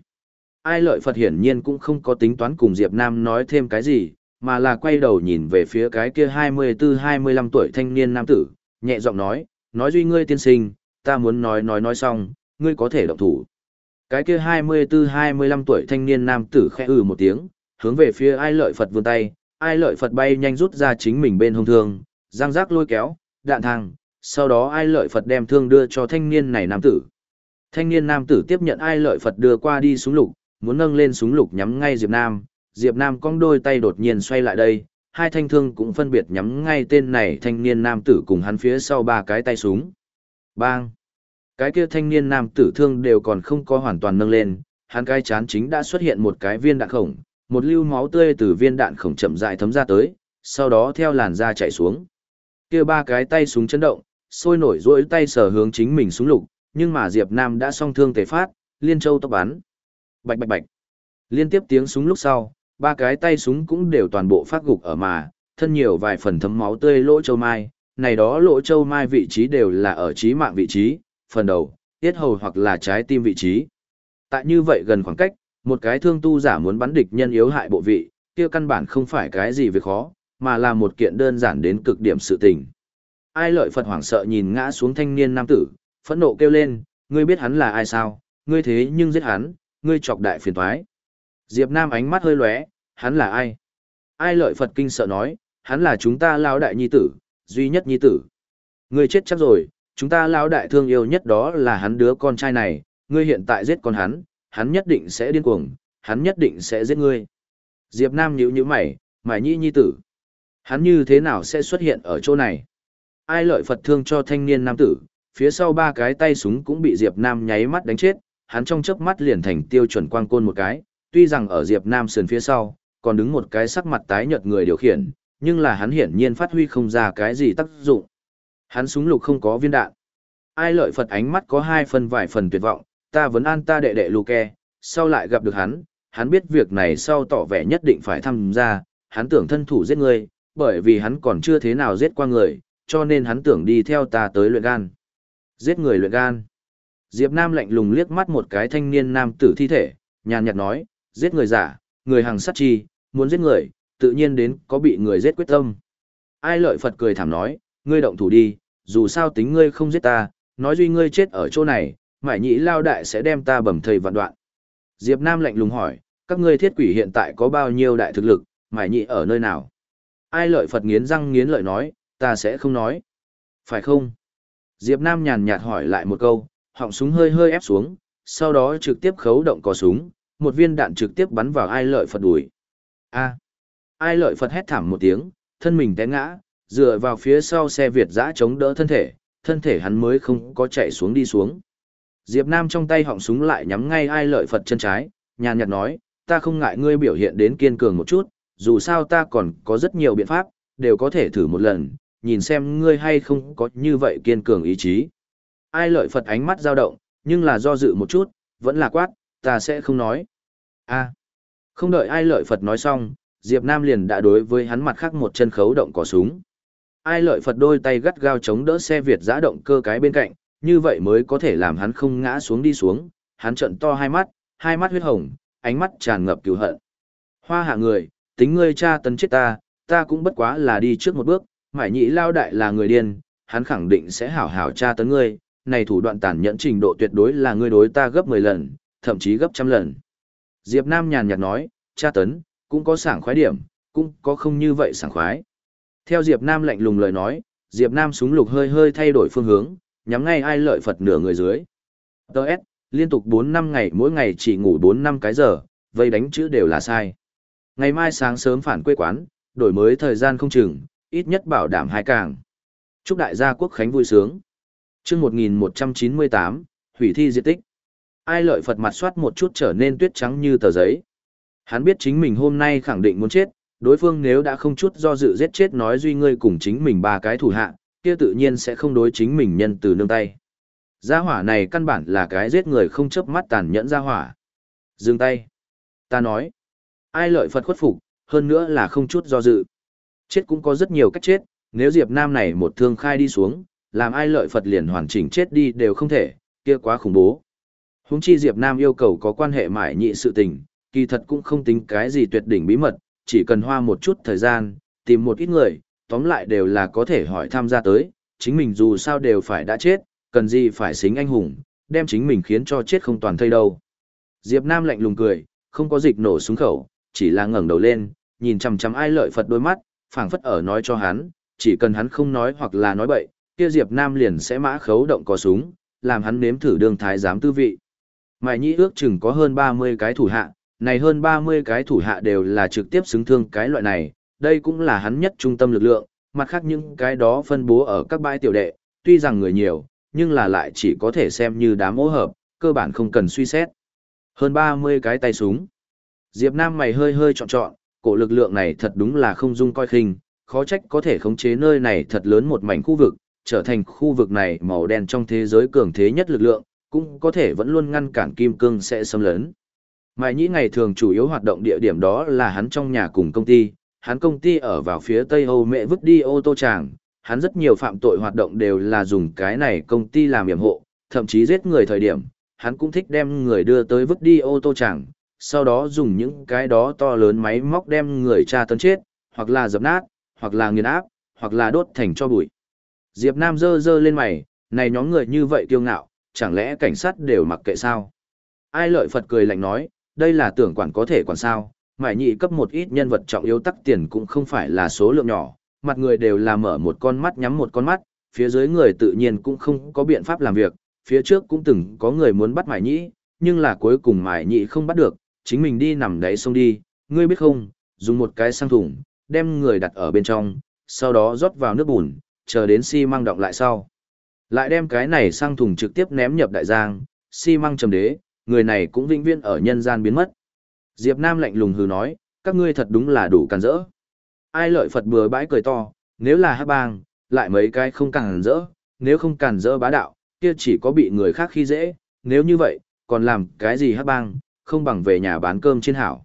Ai lợi Phật hiển nhiên cũng không có tính toán cùng Diệp Nam nói thêm cái gì, mà là quay đầu nhìn về phía cái kia 24-25 tuổi thanh niên nam tử, nhẹ giọng nói, nói duy ngươi tiên sinh, ta muốn nói nói nói xong, ngươi có thể động thủ. Cái kia 24-25 tuổi thanh niên nam tử khẽ ừ một tiếng, hướng về phía ai lợi Phật vươn tay, ai lợi Phật bay nhanh rút ra chính mình bên hông thương, giang giác lôi kéo, đạn thang, sau đó ai lợi Phật đem thương đưa cho thanh niên này nam tử. Thanh niên nam tử tiếp nhận ai lợi Phật đưa qua đi súng lục, muốn nâng lên súng lục nhắm ngay Diệp Nam, Diệp Nam cong đôi tay đột nhiên xoay lại đây, hai thanh thương cũng phân biệt nhắm ngay tên này thanh niên nam tử cùng hắn phía sau ba cái tay súng. Bang! Cái kia thanh niên nam tử thương đều còn không có hoàn toàn nâng lên, hắn cái chán chính đã xuất hiện một cái viên đạn khổng, một lưu máu tươi từ viên đạn khổng chậm rãi thấm ra tới, sau đó theo làn da chảy xuống. Kia ba cái tay súng chấn động, sôi nổi rỗi tay sờ hướng chính mình súng lục, nhưng mà Diệp Nam đã song thương tề phát, liên châu tốc bắn. Bạch bạch bạch. Liên tiếp tiếng súng lúc sau, ba cái tay súng cũng đều toàn bộ phát gục ở mà, thân nhiều vài phần thấm máu tươi lỗ châu mai, này đó lỗ châu mai vị trí đều là ở trí mạng vị trí, phần đầu, tiết hầu hoặc là trái tim vị trí. Tại như vậy gần khoảng cách, một cái thương tu giả muốn bắn địch nhân yếu hại bộ vị, kia căn bản không phải cái gì việc khó, mà là một kiện đơn giản đến cực điểm sự tình. Ai lợi Phật hoảng sợ nhìn ngã xuống thanh niên nam tử, phẫn nộ kêu lên, ngươi biết hắn là ai sao, ngươi thế nhưng giết hắn, ngươi chọc đại phiền toái. Diệp Nam ánh mắt hơi lóe, hắn là ai? Ai lợi Phật kinh sợ nói, hắn là chúng ta lão đại nhi tử, duy nhất nhi tử. Ngươi chết chắc rồi, chúng ta lão đại thương yêu nhất đó là hắn đứa con trai này, ngươi hiện tại giết con hắn, hắn nhất định sẽ điên cuồng, hắn nhất định sẽ giết ngươi. Diệp Nam nhíu nhíu mày, mày nhi nhi tử. Hắn như thế nào sẽ xuất hiện ở chỗ này? Ai lợi Phật thương cho thanh niên nam tử, phía sau ba cái tay súng cũng bị Diệp Nam nháy mắt đánh chết, hắn trong chớp mắt liền thành tiêu chuẩn quang côn một cái, tuy rằng ở Diệp Nam sườn phía sau, còn đứng một cái sắc mặt tái nhợt người điều khiển, nhưng là hắn hiển nhiên phát huy không ra cái gì tác dụng. Hắn súng lục không có viên đạn. Ai lợi Phật ánh mắt có hai phần vài phần tuyệt vọng, ta vẫn an ta đệ đệ Luke, sau lại gặp được hắn, hắn biết việc này sau tỏ vẻ nhất định phải tham gia, hắn tưởng thân thủ giết người, bởi vì hắn còn chưa thế nào giết qua người, cho nên hắn tưởng đi theo ta tới luyện gan. Giết người luyện gan. Diệp Nam lạnh lùng liếc mắt một cái thanh niên nam tử thi thể, nhàn nhạt nói, giết người giả, người hàng sát chi, muốn giết người, tự nhiên đến có bị người giết quyết tâm. Ai lợi Phật cười thảm nói, ngươi động thủ đi, dù sao tính ngươi không giết ta, nói duy ngươi chết ở chỗ này, mải nhị lao đại sẽ đem ta bầm thầy vạn đoạn. Diệp Nam lạnh lùng hỏi, các ngươi thiết quỷ hiện tại có bao nhiêu đại thực lực, mải nhị ở nơi nào? Ai lợi Phật nghiến răng nghiến lợi nói, ta sẽ không nói. Phải không? Diệp Nam nhàn nhạt hỏi lại một câu, họng súng hơi hơi ép xuống, sau đó trực tiếp khấu động cò súng, một viên đạn trực tiếp bắn vào ai lợi Phật đùi. A. Ai lợi Phật hét thảm một tiếng, thân mình té ngã, dựa vào phía sau xe Việt dã chống đỡ thân thể, thân thể hắn mới không có chạy xuống đi xuống. Diệp Nam trong tay họng súng lại nhắm ngay ai lợi Phật chân trái, nhàn nhạt nói, ta không ngại ngươi biểu hiện đến kiên cường một chút, dù sao ta còn có rất nhiều biện pháp, đều có thể thử một lần, nhìn xem ngươi hay không có như vậy kiên cường ý chí. Ai lợi Phật ánh mắt dao động, nhưng là do dự một chút, vẫn là quát, ta sẽ không nói. a không đợi ai lợi Phật nói xong, Diệp Nam liền đã đối với hắn mặt khác một chân khấu động cò súng. Ai lợi Phật đôi tay gắt gao chống đỡ xe Việt giã động cơ cái bên cạnh, như vậy mới có thể làm hắn không ngã xuống đi xuống, hắn trận to hai mắt, hai mắt huyết hồng, ánh mắt tràn ngập cứu hận. Hoa hạ người, tính ngươi cha tấn chết ta, ta cũng bất quá là đi trước một bước, mải nhị lao đại là người điên, hắn khẳng định sẽ hảo hảo tra tấn ngươi, này thủ đoạn tàn nhẫn trình độ tuyệt đối là ngươi đối ta gấp 10 lần, thậm chí gấp trăm lần. Diệp Nam nhàn nhạt nói, tra tấn, cũng có sảng khoái điểm, cũng có không như vậy sảng khoái. Theo Diệp Nam lạnh lùng lời nói, Diệp Nam súng lục hơi hơi thay đổi phương hướng, nhắm ngay ai lợi Phật nửa người dưới. Đợt, liên tục 4 năm ngày mỗi ngày chỉ ngủ 4 năm cái giờ, vây đánh chữ đều là sai. Ngày mai sáng sớm phản quê quán, đổi mới thời gian không chừng, ít nhất bảo đảm hai càng. Chúc đại gia quốc khánh vui sướng. Chương 1198, hủy thi diệt tích. Ai lợi Phật mặt soát một chút trở nên tuyết trắng như tờ giấy. Hắn biết chính mình hôm nay khẳng định muốn chết, đối phương nếu đã không chút do dự giết chết nói duy ngươi cùng chính mình ba cái thủ hạ, kia tự nhiên sẽ không đối chính mình nhân từ nương tay. Gia hỏa này căn bản là cái giết người không chớp mắt tàn nhẫn gia hỏa. Dừng tay. Ta nói. Ai lợi Phật khuất phục, hơn nữa là không chút do dự. Chết cũng có rất nhiều cách chết, nếu Diệp Nam này một thương khai đi xuống, làm ai lợi Phật liền hoàn chỉnh chết đi đều không thể, kia quá khủng bố. Húng chi Diệp Nam yêu cầu có quan hệ mại nhị sự tình, kỳ thật cũng không tính cái gì tuyệt đỉnh bí mật, chỉ cần hoa một chút thời gian, tìm một ít người, tóm lại đều là có thể hỏi tham gia tới, chính mình dù sao đều phải đã chết, cần gì phải xính anh hùng, đem chính mình khiến cho chết không toàn thây đâu. Diệp Nam lạnh lùng cười, không có dịch nổ súng khẩu, chỉ là ngẩng đầu lên, nhìn chằm chằm ai lợi Phật đôi mắt, phảng phất ở nói cho hắn, chỉ cần hắn không nói hoặc là nói bậy, kia Diệp Nam liền sẽ mã khấu động có súng, làm hắn nếm thử đường thái giám tư vị. Mại nhĩ ước chừng có hơn 30 cái thủ hạ, này hơn 30 cái thủ hạ đều là trực tiếp xứng thương cái loại này, đây cũng là hắn nhất trung tâm lực lượng, mặt khác những cái đó phân bố ở các bãi tiểu đệ, tuy rằng người nhiều, nhưng là lại chỉ có thể xem như đám mỗ hợp, cơ bản không cần suy xét. Hơn 30 cái tay súng. Diệp Nam mày hơi hơi chọn chọn, cổ lực lượng này thật đúng là không dung coi khinh, khó trách có thể khống chế nơi này thật lớn một mảnh khu vực, trở thành khu vực này màu đen trong thế giới cường thế nhất lực lượng, cũng có thể vẫn luôn ngăn cản kim cương sẽ xâm lấn. Mai Nhĩ ngày thường chủ yếu hoạt động địa điểm đó là hắn trong nhà cùng công ty, hắn công ty ở vào phía Tây Âu mẹ vứt đi ô tô tràng, hắn rất nhiều phạm tội hoạt động đều là dùng cái này công ty làm yểm hộ, thậm chí giết người thời điểm, hắn cũng thích đem người đưa tới vứt đi ô tô tràng, sau đó dùng những cái đó to lớn máy móc đem người tra tấn chết, hoặc là dập nát, hoặc là nghiền áp, hoặc là đốt thành cho bụi. Diệp Nam dơ dơ lên mày, này nhóm người như vậy kiêu ngạo, chẳng lẽ cảnh sát đều mặc kệ sao? Ai lợi Phật cười lạnh nói, đây là tưởng quản có thể quản sao, mải nhị cấp một ít nhân vật trọng yếu tắc tiền cũng không phải là số lượng nhỏ, mặt người đều là mở một con mắt nhắm một con mắt, phía dưới người tự nhiên cũng không có biện pháp làm việc, phía trước cũng từng có người muốn bắt mải nhị, nhưng là cuối cùng mải nhị không bắt được, chính mình đi nằm đáy sông đi, ngươi biết không, dùng một cái sang thùng, đem người đặt ở bên trong, sau đó rót vào nước bùn, chờ đến xi si măng động lại sau. Lại đem cái này sang thùng trực tiếp ném nhập đại giang, xi măng trầm đế, người này cũng vĩnh viễn ở nhân gian biến mất. Diệp Nam lạnh lùng hừ nói, các ngươi thật đúng là đủ càn rỡ. Ai lợi Phật bừa bãi cười to, nếu là hắc bang, lại mấy cái không càn rỡ, nếu không càn rỡ bá đạo, kia chỉ có bị người khác khi dễ, nếu như vậy, còn làm cái gì hắc bang, không bằng về nhà bán cơm trên hảo.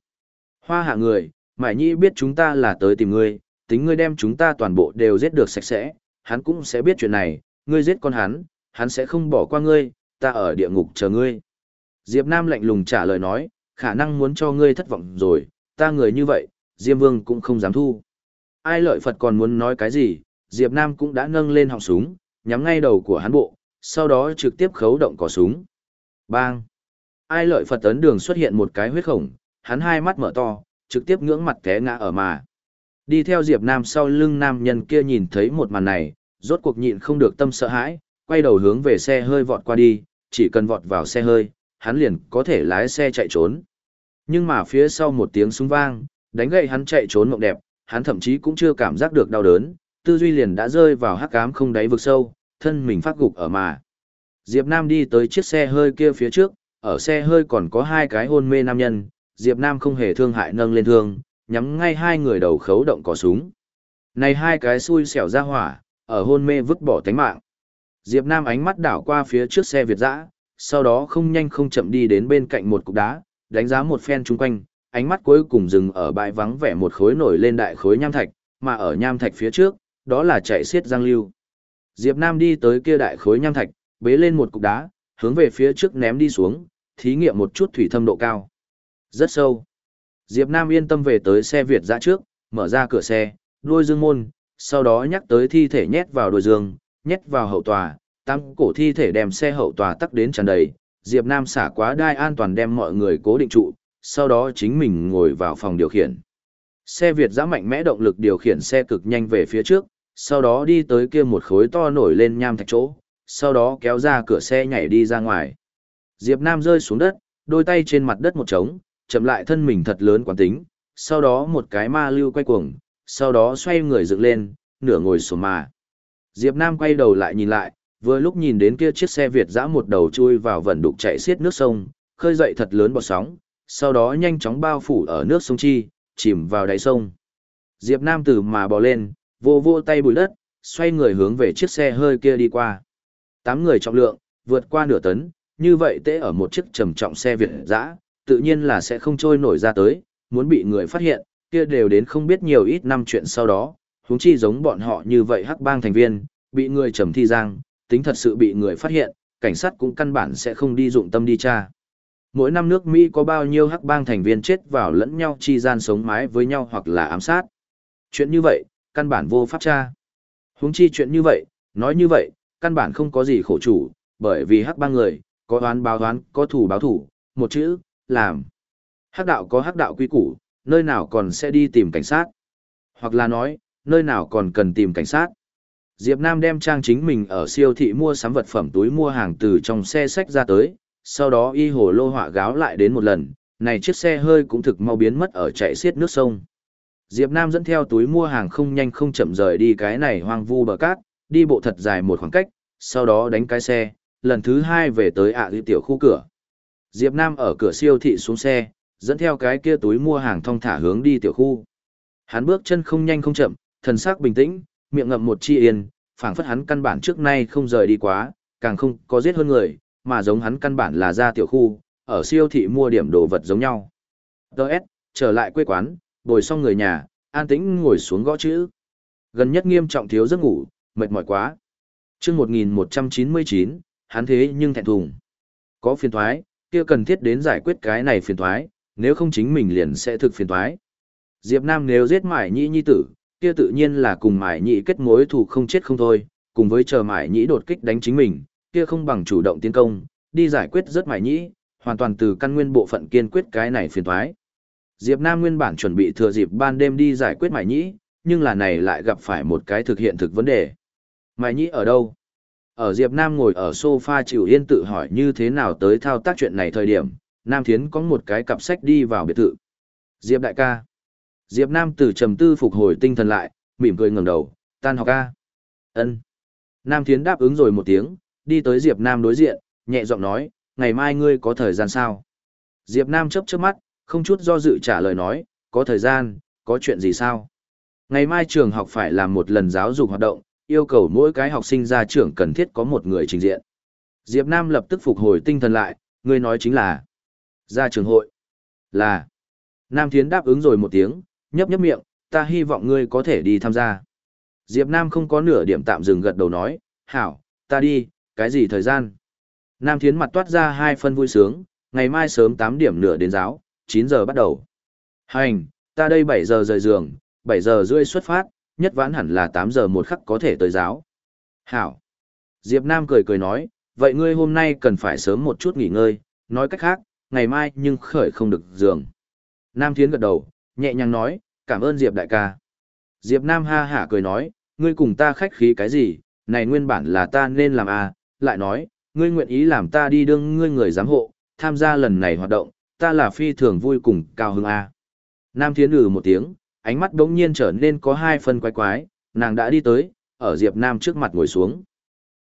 Hoa hạ người, Mải Nhi biết chúng ta là tới tìm ngươi, tính ngươi đem chúng ta toàn bộ đều giết được sạch sẽ, hắn cũng sẽ biết chuyện này, ngươi giết con hắn, hắn sẽ không bỏ qua ngươi, ta ở địa ngục chờ ngươi. Diệp Nam lạnh lùng trả lời nói, khả năng muốn cho ngươi thất vọng rồi, ta người như vậy, Diêm Vương cũng không dám thu. Ai lợi Phật còn muốn nói cái gì, Diệp Nam cũng đã nâng lên họng súng, nhắm ngay đầu của hắn bộ, sau đó trực tiếp khấu động cò súng. Bang! Ai lợi Phật tấn đường xuất hiện một cái huyết khổng, hắn hai mắt mở to, trực tiếp ngưỡng mặt té ngã ở mà. Đi theo Diệp Nam sau lưng nam nhân kia nhìn thấy một màn này, rốt cuộc nhịn không được tâm sợ hãi, quay đầu hướng về xe hơi vọt qua đi, chỉ cần vọt vào xe hơi, hắn liền có thể lái xe chạy trốn. Nhưng mà phía sau một tiếng súng vang, đánh gậy hắn chạy trốn mộng đẹp, hắn thậm chí cũng chưa cảm giác được đau đớn, tư duy liền đã rơi vào hắc ám không đáy vực sâu, thân mình phát gục ở mà. Diệp Nam đi tới chiếc xe hơi kia phía trước, ở xe hơi còn có hai cái hôn mê nam nhân, Diệp Nam không hề thương hại nâng lên thương, nhắm ngay hai người đầu khấu động cò súng. Này hai cái xui xẻo ra hỏa, ở hôn mê vứt bỏ tánh mạng. Diệp Nam ánh mắt đảo qua phía trước xe Việt dã, sau đó không nhanh không chậm đi đến bên cạnh một cục đá, đánh giá một phen chung quanh, ánh mắt cuối cùng dừng ở bãi vắng vẻ một khối nổi lên đại khối nham thạch, mà ở nham thạch phía trước, đó là chạy xiết giang lưu. Diệp Nam đi tới kia đại khối nham thạch, bế lên một cục đá, hướng về phía trước ném đi xuống, thí nghiệm một chút thủy thâm độ cao. Rất sâu. Diệp Nam yên tâm về tới xe Việt ra trước, mở ra cửa xe, đuôi dương môn, sau đó nhắc tới thi thể nhét vào đuôi dương, nhét vào hậu tòa, tăng cổ thi thể đem xe hậu tòa tắc đến tràn đầy. Diệp Nam xả quá đai an toàn đem mọi người cố định trụ, sau đó chính mình ngồi vào phòng điều khiển. Xe Việt giã mạnh mẽ động lực điều khiển xe cực nhanh về phía trước, sau đó đi tới kia một khối to nổi lên nham thạch chỗ, sau đó kéo ra cửa xe nhảy đi ra ngoài. Diệp Nam rơi xuống đất, đôi tay trên mặt đất một trống, chậm lại thân mình thật lớn quán tính, sau đó một cái ma lưu quay cuồng, sau đó xoay người dựng lên, nửa ngồi xuống mà. Diệp Nam quay đầu lại nhìn lại, vừa lúc nhìn đến kia chiếc xe Việt dã một đầu chui vào vẩn đục chạy xiết nước sông, khơi dậy thật lớn bọt sóng, sau đó nhanh chóng bao phủ ở nước sông chi, chìm vào đáy sông. Diệp Nam từ mà bò lên, vô vô tay bùi đất, xoay người hướng về chiếc xe hơi kia đi qua. Tám người trọng lượng, vượt qua nửa tấn, như vậy tễ ở một chiếc trầm trọng xe Việt dã, tự nhiên là sẽ không trôi nổi ra tới, muốn bị người phát hiện, kia đều đến không biết nhiều ít năm chuyện sau đó, huống chi giống bọn họ như vậy hắc bang thành viên, bị người trầm thi giang, tính thật sự bị người phát hiện, cảnh sát cũng căn bản sẽ không đi dụng tâm đi tra. Mỗi năm nước Mỹ có bao nhiêu hắc bang thành viên chết vào lẫn nhau chi gian sống mái với nhau hoặc là ám sát. Chuyện như vậy, căn bản vô pháp tra. Huống chi chuyện như vậy, nói như vậy, căn bản không có gì khổ chủ, bởi vì hắc bang người, có oán báo oán, có thủ báo thủ, một chữ, làm. Hắc đạo có hắc đạo quy củ, nơi nào còn sẽ đi tìm cảnh sát. Hoặc là nói, nơi nào còn cần tìm cảnh sát. Diệp Nam đem trang chính mình ở siêu thị mua sắm vật phẩm túi mua hàng từ trong xe sách ra tới, sau đó y hồ lô họa gáo lại đến một lần, này chiếc xe hơi cũng thực mau biến mất ở chạy xiết nước sông. Diệp Nam dẫn theo túi mua hàng không nhanh không chậm rời đi cái này hoang vu bờ cát, đi bộ thật dài một khoảng cách, sau đó đánh cái xe, lần thứ hai về tới ạ à tiểu khu cửa. Diệp Nam ở cửa siêu thị xuống xe, dẫn theo cái kia túi mua hàng thong thả hướng đi tiểu khu. Hắn bước chân không nhanh không chậm, thần sắc bình tĩnh, miệng ngậm một chi yên, phảng phất hắn căn bản trước nay không rời đi quá, càng không có giết hơn người, mà giống hắn căn bản là ra tiểu khu, ở siêu thị mua điểm đồ vật giống nhau. Đợt, trở lại quê quán, bồi xong người nhà, an tĩnh ngồi xuống gõ chữ. Gần nhất nghiêm trọng thiếu giấc ngủ, mệt mỏi quá. Trước 1199, hắn thế nhưng thẹn thùng. Có phiền thoái, kia cần thiết đến giải quyết cái này phiền thoái, nếu không chính mình liền sẽ thực phiền thoái. Diệp Nam nếu giết Mải Nhĩ nhi tử, kia tự nhiên là cùng Mải Nhĩ kết mối thù không chết không thôi, cùng với chờ Mải Nhĩ đột kích đánh chính mình, kia không bằng chủ động tiến công, đi giải quyết rất Mải Nhĩ, hoàn toàn từ căn nguyên bộ phận kiên quyết cái này phiền thoái. Diệp Nam nguyên bản chuẩn bị thừa dịp ban đêm đi giải quyết Mải Nhĩ, nhưng là này lại gặp phải một cái thực hiện thực vấn đề. Mải Nhĩ ở đâu? Ở Diệp Nam ngồi ở sofa chịu yên tự hỏi như thế nào tới thao tác chuyện này thời điểm, Nam Thiến có một cái cặp sách đi vào biệt thự. Diệp đại ca. Diệp Nam từ trầm tư phục hồi tinh thần lại, mỉm cười ngẩng đầu, tan học ca. Ân. Nam Thiến đáp ứng rồi một tiếng, đi tới Diệp Nam đối diện, nhẹ giọng nói, ngày mai ngươi có thời gian sao? Diệp Nam chớp chớp mắt, không chút do dự trả lời nói, có thời gian, có chuyện gì sao? Ngày mai trường học phải làm một lần giáo dục hoạt động, yêu cầu mỗi cái học sinh ra trường cần thiết có một người trình diện. Diệp Nam lập tức phục hồi tinh thần lại, ngươi nói chính là ra trường hội. Là. Nam Thiến đáp ứng rồi một tiếng, nhấp nhấp miệng, ta hy vọng ngươi có thể đi tham gia. Diệp Nam không có nửa điểm tạm dừng gật đầu nói, hảo, ta đi, cái gì thời gian? Nam Thiến mặt toát ra hai phân vui sướng, ngày mai sớm 8 điểm nửa đến giáo, 9 giờ bắt đầu. Hành, ta đây 7 giờ rời giường, 7 giờ rưỡi xuất phát, nhất vãn hẳn là 8 giờ một khắc có thể tới giáo. Hảo. Diệp Nam cười cười nói, vậy ngươi hôm nay cần phải sớm một chút nghỉ ngơi, nói cách khác, ngày mai nhưng khởi không được giường. Nam Thiến gật đầu, nhẹ nhàng nói, cảm ơn Diệp đại ca. Diệp Nam ha hả cười nói, ngươi cùng ta khách khí cái gì, này nguyên bản là ta nên làm à, lại nói, ngươi nguyện ý làm ta đi đương ngươi người giám hộ, tham gia lần này hoạt động, ta là phi thường vui cùng cao hứng à. Nam Thiến ừ một tiếng, ánh mắt đống nhiên trở nên có hai phần quái quái, nàng đã đi tới, ở Diệp Nam trước mặt ngồi xuống.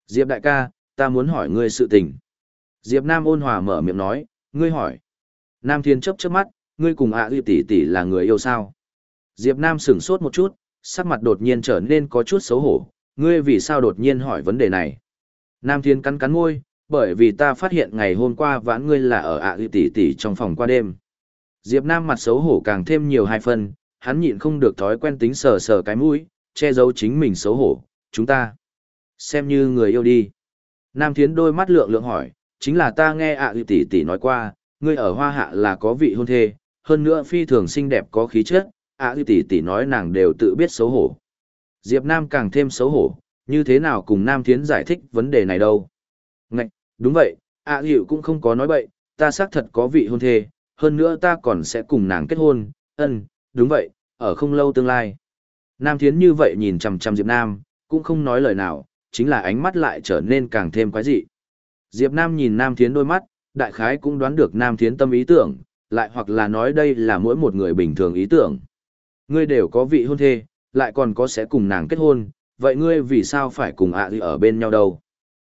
Diệp đại ca, ta muốn hỏi ngươi sự tình. Diệp Nam ôn hòa mở miệng nói, ngươi hỏi. Nam Thiên chớp chớp mắt, ngươi cùng ạ à tỷ tỷ là người yêu sao? Diệp Nam sửng sốt một chút, sắc mặt đột nhiên trở nên có chút xấu hổ, ngươi vì sao đột nhiên hỏi vấn đề này? Nam Thiên cắn cắn môi, bởi vì ta phát hiện ngày hôm qua vãn ngươi là ở ạ à tỷ tỷ trong phòng qua đêm. Diệp Nam mặt xấu hổ càng thêm nhiều hai phần, hắn nhịn không được thói quen tính sờ sờ cái mũi, che giấu chính mình xấu hổ, chúng ta. Xem như người yêu đi. Nam Thiến đôi mắt lượng lượng hỏi, chính là ta nghe ạ à tỷ tỷ nói qua, ngươi ở hoa hạ là có vị hôn thê, hơn nữa phi thường xinh đẹp có khí chất, ạ à tỷ tỷ nói nàng đều tự biết xấu hổ. Diệp Nam càng thêm xấu hổ, như thế nào cùng Nam Thiến giải thích vấn đề này đâu. Ngạch, đúng vậy, ạ à hiệu cũng không có nói bậy, ta xác thật có vị hôn thê, hơn nữa ta còn sẽ cùng nàng kết hôn, ân, đúng vậy, ở không lâu tương lai. Nam Thiến như vậy nhìn chằm chằm Diệp Nam, cũng không nói lời nào, chính là ánh mắt lại trở nên càng thêm quái dị. Diệp Nam nhìn Nam Thiến đôi mắt, đại khái cũng đoán được Nam Thiến tâm ý tưởng, lại hoặc là nói đây là mỗi một người bình thường ý tưởng. Ngươi đều có vị hôn thê, lại còn có sẽ cùng nàng kết hôn, vậy ngươi vì sao phải cùng ạ à ở bên nhau đâu?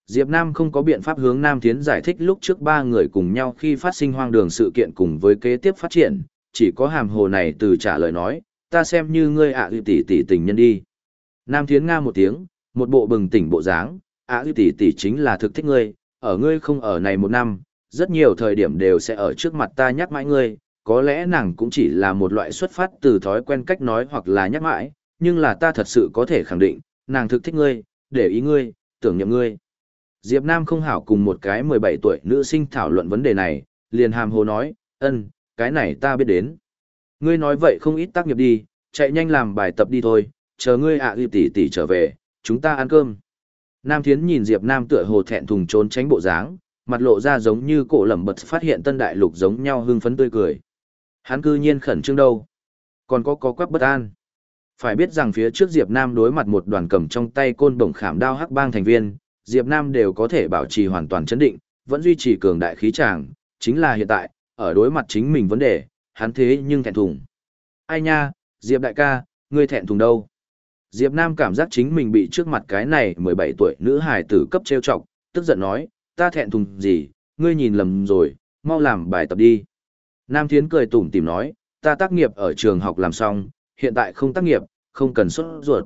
Diệp Nam không có biện pháp hướng Nam Thiến giải thích lúc trước ba người cùng nhau khi phát sinh hoang đường sự kiện cùng với kế tiếp phát triển, chỉ có hàm hồ này từ trả lời nói, ta xem như ngươi ạ à tỷ tỷ tình nhân đi. Nam Thiến Nga một tiếng, một bộ bừng tỉnh bộ dáng, ạ à tỷ tỷ chính là thực thích ngươi, ở ngươi không ở này một năm, rất nhiều thời điểm đều sẽ ở trước mặt ta nhắc mãi ngươi, có lẽ nàng cũng chỉ là một loại xuất phát từ thói quen cách nói hoặc là nhắc mãi, nhưng là ta thật sự có thể khẳng định, nàng thực thích ngươi, để ý ngươi, tưởng nhậm ngươi. Diệp Nam không hảo cùng một cái 17 tuổi nữ sinh thảo luận vấn đề này, liền hàm hồ nói, ân, cái này ta biết đến. Ngươi nói vậy không ít tác nghiệp đi, chạy nhanh làm bài tập đi thôi, chờ ngươi ạ à tỷ tỷ trở về, chúng ta ăn cơm. Nam Thiến nhìn Diệp Nam tựa hồ thẹn thùng trốn tránh bộ dáng, mặt lộ ra giống như cổ lẩm bật phát hiện tân đại lục giống nhau hưng phấn tươi cười. Hắn cư nhiên khẩn trương đâu, còn có có quắc bất an. Phải biết rằng phía trước Diệp Nam đối mặt một đoàn cầm trong tay côn đồng khảm đao hắc bang thành viên, Diệp Nam đều có thể bảo trì hoàn toàn chấn định, vẫn duy trì cường đại khí tràng, chính là hiện tại, ở đối mặt chính mình vấn đề, hắn thế nhưng thẹn thùng. Ai nha, Diệp đại ca, ngươi thẹn thùng đâu? Diệp Nam cảm giác chính mình bị trước mặt cái này 17 tuổi nữ hài tử cấp treo chọc, tức giận nói, ta thẹn thùng gì, ngươi nhìn lầm rồi, mau làm bài tập đi. Nam Thiến cười tủm tỉm nói, ta tác nghiệp ở trường học làm xong, hiện tại không tác nghiệp, không cần xuất ruột.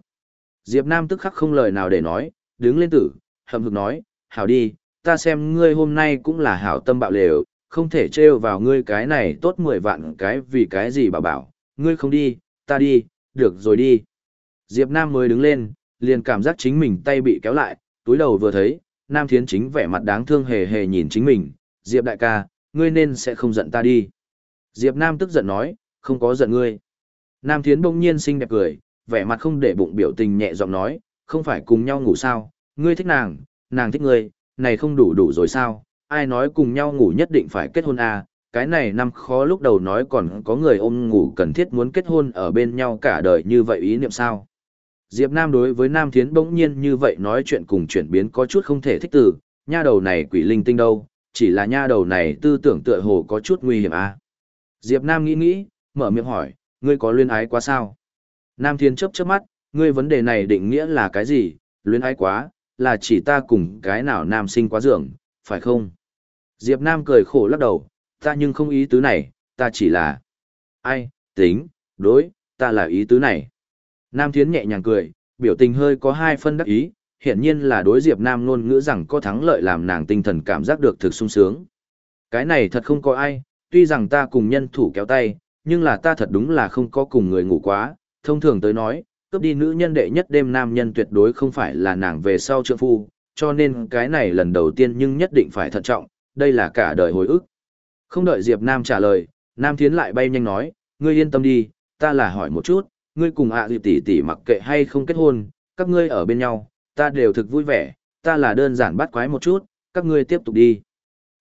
Diệp Nam tức khắc không lời nào để nói, đứng lên tử, hậm hực nói, hảo đi, ta xem ngươi hôm nay cũng là hảo tâm bạo lều, không thể trêu vào ngươi cái này tốt 10 vạn cái vì cái gì bảo bảo, ngươi không đi, ta đi, được rồi đi. Diệp Nam mới đứng lên, liền cảm giác chính mình tay bị kéo lại, túi đầu vừa thấy, Nam Thiến chính vẻ mặt đáng thương hề hề nhìn chính mình, Diệp đại ca, ngươi nên sẽ không giận ta đi. Diệp Nam tức giận nói, không có giận ngươi. Nam Thiến bỗng nhiên xinh đẹp cười, vẻ mặt không để bụng biểu tình nhẹ giọng nói, không phải cùng nhau ngủ sao, ngươi thích nàng, nàng thích ngươi, này không đủ đủ rồi sao, ai nói cùng nhau ngủ nhất định phải kết hôn à, cái này năm khó lúc đầu nói còn có người ôm ngủ cần thiết muốn kết hôn ở bên nhau cả đời như vậy ý niệm sao. Diệp Nam đối với Nam Thiến bỗng nhiên như vậy nói chuyện cùng chuyển biến có chút không thể thích từ, nha đầu này quỷ linh tinh đâu, chỉ là nha đầu này tư tưởng tựa hồ có chút nguy hiểm à. Diệp Nam nghĩ nghĩ, mở miệng hỏi, ngươi có luyến ái quá sao? Nam Thiên chớp chớp mắt, ngươi vấn đề này định nghĩa là cái gì? Luyến ái quá, là chỉ ta cùng cái nào nam sinh quá dường, phải không? Diệp Nam cười khổ lắc đầu, ta nhưng không ý tứ này, ta chỉ là... Ai, tính, đối, ta là ý tứ này. Nam Thiến nhẹ nhàng cười, biểu tình hơi có hai phân đắc ý, hiện nhiên là đối Diệp Nam luôn ngữ rằng có thắng lợi làm nàng tinh thần cảm giác được thực sung sướng. Cái này thật không có ai, tuy rằng ta cùng nhân thủ kéo tay, nhưng là ta thật đúng là không có cùng người ngủ quá, thông thường tới nói, cướp đi nữ nhân đệ nhất đêm nam nhân tuyệt đối không phải là nàng về sau trượng phu, cho nên cái này lần đầu tiên nhưng nhất định phải thận trọng, đây là cả đời hồi ức. Không đợi Diệp Nam trả lời, Nam Thiến lại bay nhanh nói, ngươi yên tâm đi, ta là hỏi một chút, ngươi cùng ạ à dịp tỷ tỷ mặc kệ hay không kết hôn, các ngươi ở bên nhau, ta đều thực vui vẻ, ta là đơn giản bắt quái một chút, các ngươi tiếp tục đi.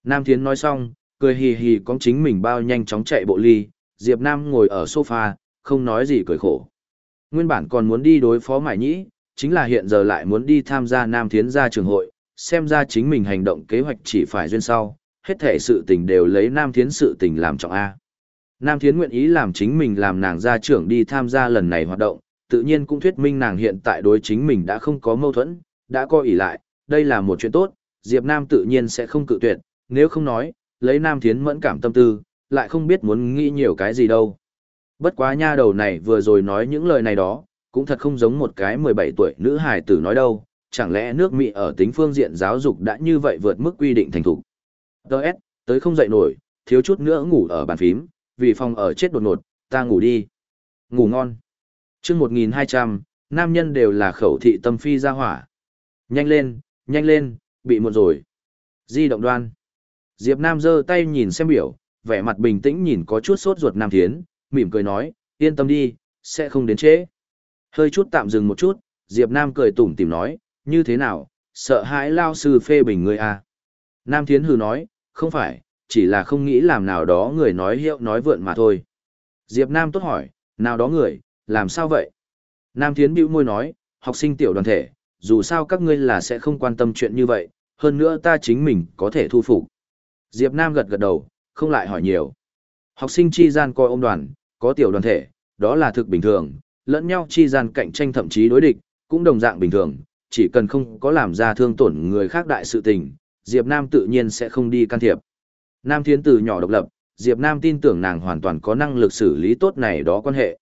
Nam Thiến nói xong, cười hì hì con chính mình bao nhanh chóng chạy bộ ly, Diệp Nam ngồi ở sofa, không nói gì cười khổ. Nguyên bản còn muốn đi đối phó Mại Nhĩ, chính là hiện giờ lại muốn đi tham gia Nam Thiến gia trường hội, xem ra chính mình hành động kế hoạch chỉ phải duyên sau, hết thể sự tình đều lấy Nam Thiến sự tình làm trọng A. Nam Thiến nguyện ý làm chính mình làm nàng gia trưởng đi tham gia lần này hoạt động, tự nhiên cũng thuyết minh nàng hiện tại đối chính mình đã không có mâu thuẫn, đã coi ỷ lại, đây là một chuyện tốt, Diệp Nam tự nhiên sẽ không cự tuyệt, nếu không nói, lấy Nam Thiến mẫn cảm tâm tư, lại không biết muốn nghĩ nhiều cái gì đâu. Bất quá nha đầu này vừa rồi nói những lời này đó, cũng thật không giống một cái 17 tuổi nữ hài tử nói đâu, chẳng lẽ nước Mỹ ở tính phương diện giáo dục đã như vậy vượt mức quy định thành thục. Đợt, tới không dậy nổi, thiếu chút nữa ngủ ở bàn phím, vì phòng ở chết đột ngột, ta ngủ đi. Ngủ ngon. chương 1200, nam nhân đều là khẩu thị tâm phi ra hỏa. Nhanh lên, nhanh lên, bị một rồi. Di động đoan. Diệp Nam giơ tay nhìn xem biểu, vẻ mặt bình tĩnh nhìn có chút sốt ruột Nam Thiến, mỉm cười nói, yên tâm đi, sẽ không đến trễ. Hơi chút tạm dừng một chút, Diệp Nam cười tủm tỉm nói, như thế nào, sợ hãi lao sư phê bình người à. Nam Thiến hừ nói, không phải, chỉ là không nghĩ làm nào đó người nói hiệu nói vượn mà thôi. Diệp Nam tốt hỏi, nào đó người, làm sao vậy? Nam Thiến bĩu môi nói, học sinh tiểu đoàn thể, dù sao các ngươi là sẽ không quan tâm chuyện như vậy, hơn nữa ta chính mình có thể thu phục. Diệp Nam gật gật đầu, không lại hỏi nhiều. Học sinh chi gian coi ôm đoàn, có tiểu đoàn thể, đó là thực bình thường, lẫn nhau chi gian cạnh tranh thậm chí đối địch, cũng đồng dạng bình thường, chỉ cần không có làm ra thương tổn người khác đại sự tình, Diệp Nam tự nhiên sẽ không đi can thiệp. Nam Thiên từ nhỏ độc lập, Diệp Nam tin tưởng nàng hoàn toàn có năng lực xử lý tốt này đó quan hệ.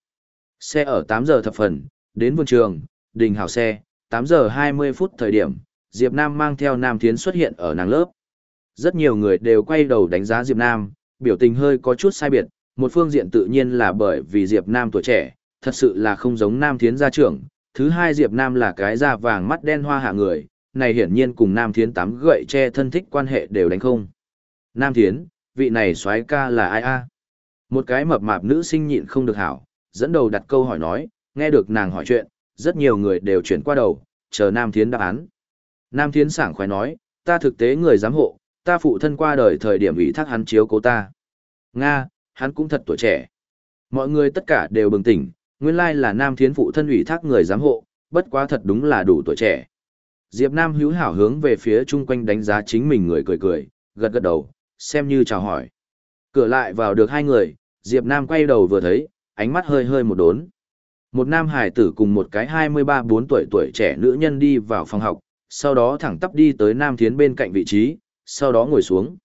Xe ở 8 giờ thập phần, đến vườn trường, đình hào xe, 8 giờ 20 phút thời điểm, Diệp Nam mang theo Nam Thiến xuất hiện ở nàng lớp. Rất nhiều người đều quay đầu đánh giá Diệp Nam, biểu tình hơi có chút sai biệt, một phương diện tự nhiên là bởi vì Diệp Nam tuổi trẻ, thật sự là không giống Nam Thiến gia trưởng, thứ hai Diệp Nam là cái da vàng mắt đen hoa hạ người, này hiển nhiên cùng Nam Thiến tám gậy che thân thích quan hệ đều đánh không. Nam Thiến, vị này soái ca là ai a? Một cái mập mạp nữ sinh nhịn không được hảo, dẫn đầu đặt câu hỏi nói, nghe được nàng hỏi chuyện, rất nhiều người đều chuyển qua đầu, chờ Nam Thiến đáp án. Nam Thiến sảng khoái nói, ta thực tế người giám hộ, ta phụ thân qua đời thời điểm ủy thác hắn chiếu cố ta. Nga, hắn cũng thật tuổi trẻ. Mọi người tất cả đều bừng tỉnh, nguyên lai là Nam Thiến phụ thân ủy thác người giám hộ, bất quá thật đúng là đủ tuổi trẻ. Diệp Nam hữu hảo hướng về phía chung quanh đánh giá chính mình người cười cười, gật gật đầu, xem như chào hỏi. Cửa lại vào được hai người, Diệp Nam quay đầu vừa thấy, ánh mắt hơi hơi một đốn. Một nam hải tử cùng một cái 23-4 tuổi tuổi trẻ nữ nhân đi vào phòng học, sau đó thẳng tắp đi tới Nam Thiến bên cạnh vị trí, sau đó ngồi xuống.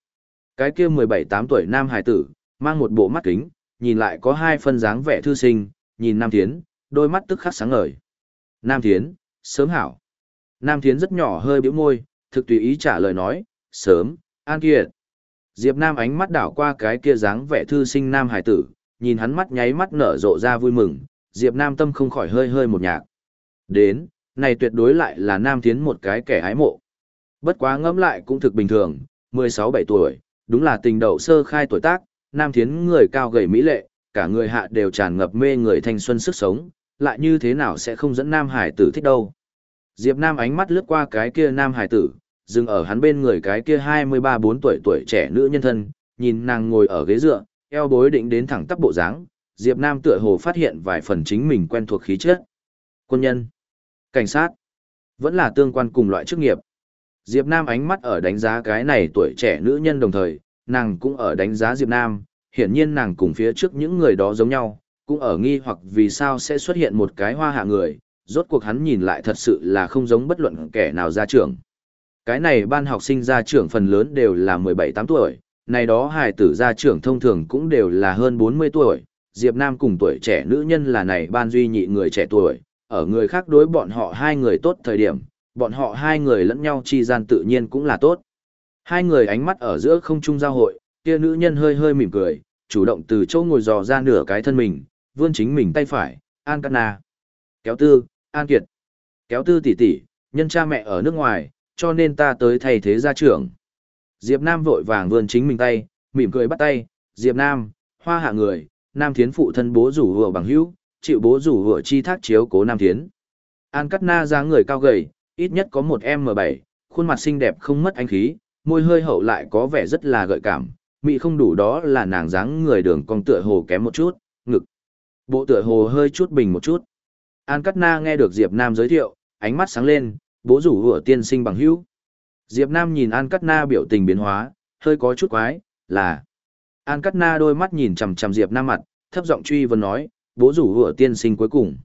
Cái kia 17-8 tuổi nam hải tử, mang một bộ mắt kính, nhìn lại có hai phân dáng vẻ thư sinh, nhìn Nam Thiến, đôi mắt tức khắc sáng ngời. Nam Thiến, sớm hảo. Nam Thiến rất nhỏ hơi bĩu môi, thực tùy ý trả lời nói, sớm, an kiệt. Diệp Nam ánh mắt đảo qua cái kia dáng vẻ thư sinh Nam hải tử, nhìn hắn mắt nháy mắt nở rộ ra vui mừng, Diệp Nam tâm không khỏi hơi hơi một nhạc. Đến, này tuyệt đối lại là Nam Thiến một cái kẻ hái mộ. Bất quá ngẫm lại cũng thực bình thường, 16-17 tuổi, đúng là tình đậu sơ khai tuổi tác, Nam Thiến người cao gầy mỹ lệ, cả người hạ đều tràn ngập mê người thanh xuân sức sống, lại như thế nào sẽ không dẫn Nam Hải tử thích đâu. Diệp Nam ánh mắt lướt qua cái kia Nam Hải tử, dừng ở hắn bên người cái kia 23-4 tuổi tuổi trẻ nữ nhân thân, nhìn nàng ngồi ở ghế dựa, eo bối định đến thẳng tắp bộ dáng, Diệp Nam tựa hồ phát hiện vài phần chính mình quen thuộc khí chất. Quân nhân, cảnh sát, vẫn là tương quan cùng loại chức nghiệp. Diệp Nam ánh mắt ở đánh giá cái này tuổi trẻ nữ nhân đồng thời, nàng cũng ở đánh giá Diệp Nam, hiển nhiên nàng cùng phía trước những người đó giống nhau, cũng ở nghi hoặc vì sao sẽ xuất hiện một cái hoa hạ người, rốt cuộc hắn nhìn lại thật sự là không giống bất luận kẻ nào ra trường. Cái này ban học sinh ra trưởng phần lớn đều là 17-8 tuổi, này đó hài tử ra trưởng thông thường cũng đều là hơn 40 tuổi, Diệp Nam cùng tuổi trẻ nữ nhân là này ban duy nhị người trẻ tuổi, ở người khác đối bọn họ hai người tốt thời điểm, bọn họ hai người lẫn nhau chi gian tự nhiên cũng là tốt. Hai người ánh mắt ở giữa không trung giao hội, kia nữ nhân hơi hơi mỉm cười, chủ động từ chỗ ngồi dò ra nửa cái thân mình, vươn chính mình tay phải, An Cát Na. Kéo tư, An Kiệt. Kéo tư tỷ tỷ, nhân cha mẹ ở nước ngoài, cho nên ta tới thay thế gia trưởng. Diệp Nam vội vàng vươn chính mình tay, mỉm cười bắt tay, Diệp Nam, hoa hạ người, Nam Thiến phụ thân bố rủ vừa bằng hữu, chịu bố rủ vừa chi thác chiếu cố Nam Thiến. An Cát Na dáng người cao gầy, ít nhất có một M7, khuôn mặt xinh đẹp không mất ánh khí, môi hơi hậu lại có vẻ rất là gợi cảm, mị không đủ đó là nàng dáng người đường cong tựa hồ kém một chút, ngực. Bộ tựa hồ hơi chút bình một chút. An Cát Na nghe được Diệp Nam giới thiệu, ánh mắt sáng lên, bố rủ hủa tiên sinh bằng hữu. Diệp Nam nhìn An Cát Na biểu tình biến hóa, hơi có chút quái, là. An Cát Na đôi mắt nhìn chằm chằm Diệp Nam mặt, thấp giọng truy vấn nói, bố rủ hủa tiên sinh cuối cùng.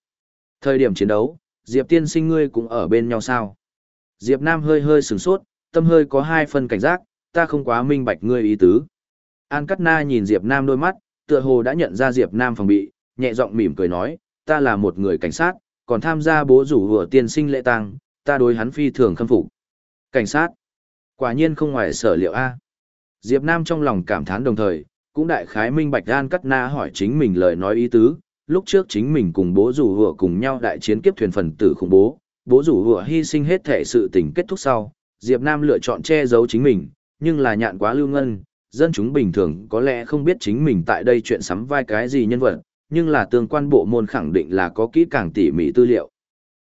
Thời điểm chiến đấu, Diệp tiên sinh ngươi cũng ở bên nhau sao? Diệp Nam hơi hơi sửng sốt, tâm hơi có hai phần cảnh giác, ta không quá minh bạch ngươi ý tứ. An Cát Na nhìn Diệp Nam đôi mắt, tựa hồ đã nhận ra Diệp Nam phòng bị, nhẹ giọng mỉm cười nói, ta là một người cảnh sát, còn tham gia bố rủ hủa tiên sinh lễ tang, ta đối hắn phi thường khâm phục. Cảnh sát. Quả nhiên không ngoài sở liệu A. Diệp Nam trong lòng cảm thán đồng thời, cũng đại khái minh bạch An Cát Na hỏi chính mình lời nói ý tứ, lúc trước chính mình cùng bố rủ hùa cùng nhau đại chiến kiếp thuyền phần tử khủng bố, bố rủ hùa hy sinh hết thể sự tình kết thúc sau, Diệp Nam lựa chọn che giấu chính mình, nhưng là nhạn quá lưu ngân, dân chúng bình thường có lẽ không biết chính mình tại đây chuyện sắm vai cái gì nhân vật, nhưng là tương quan bộ môn khẳng định là có kỹ càng tỉ mỉ tư liệu.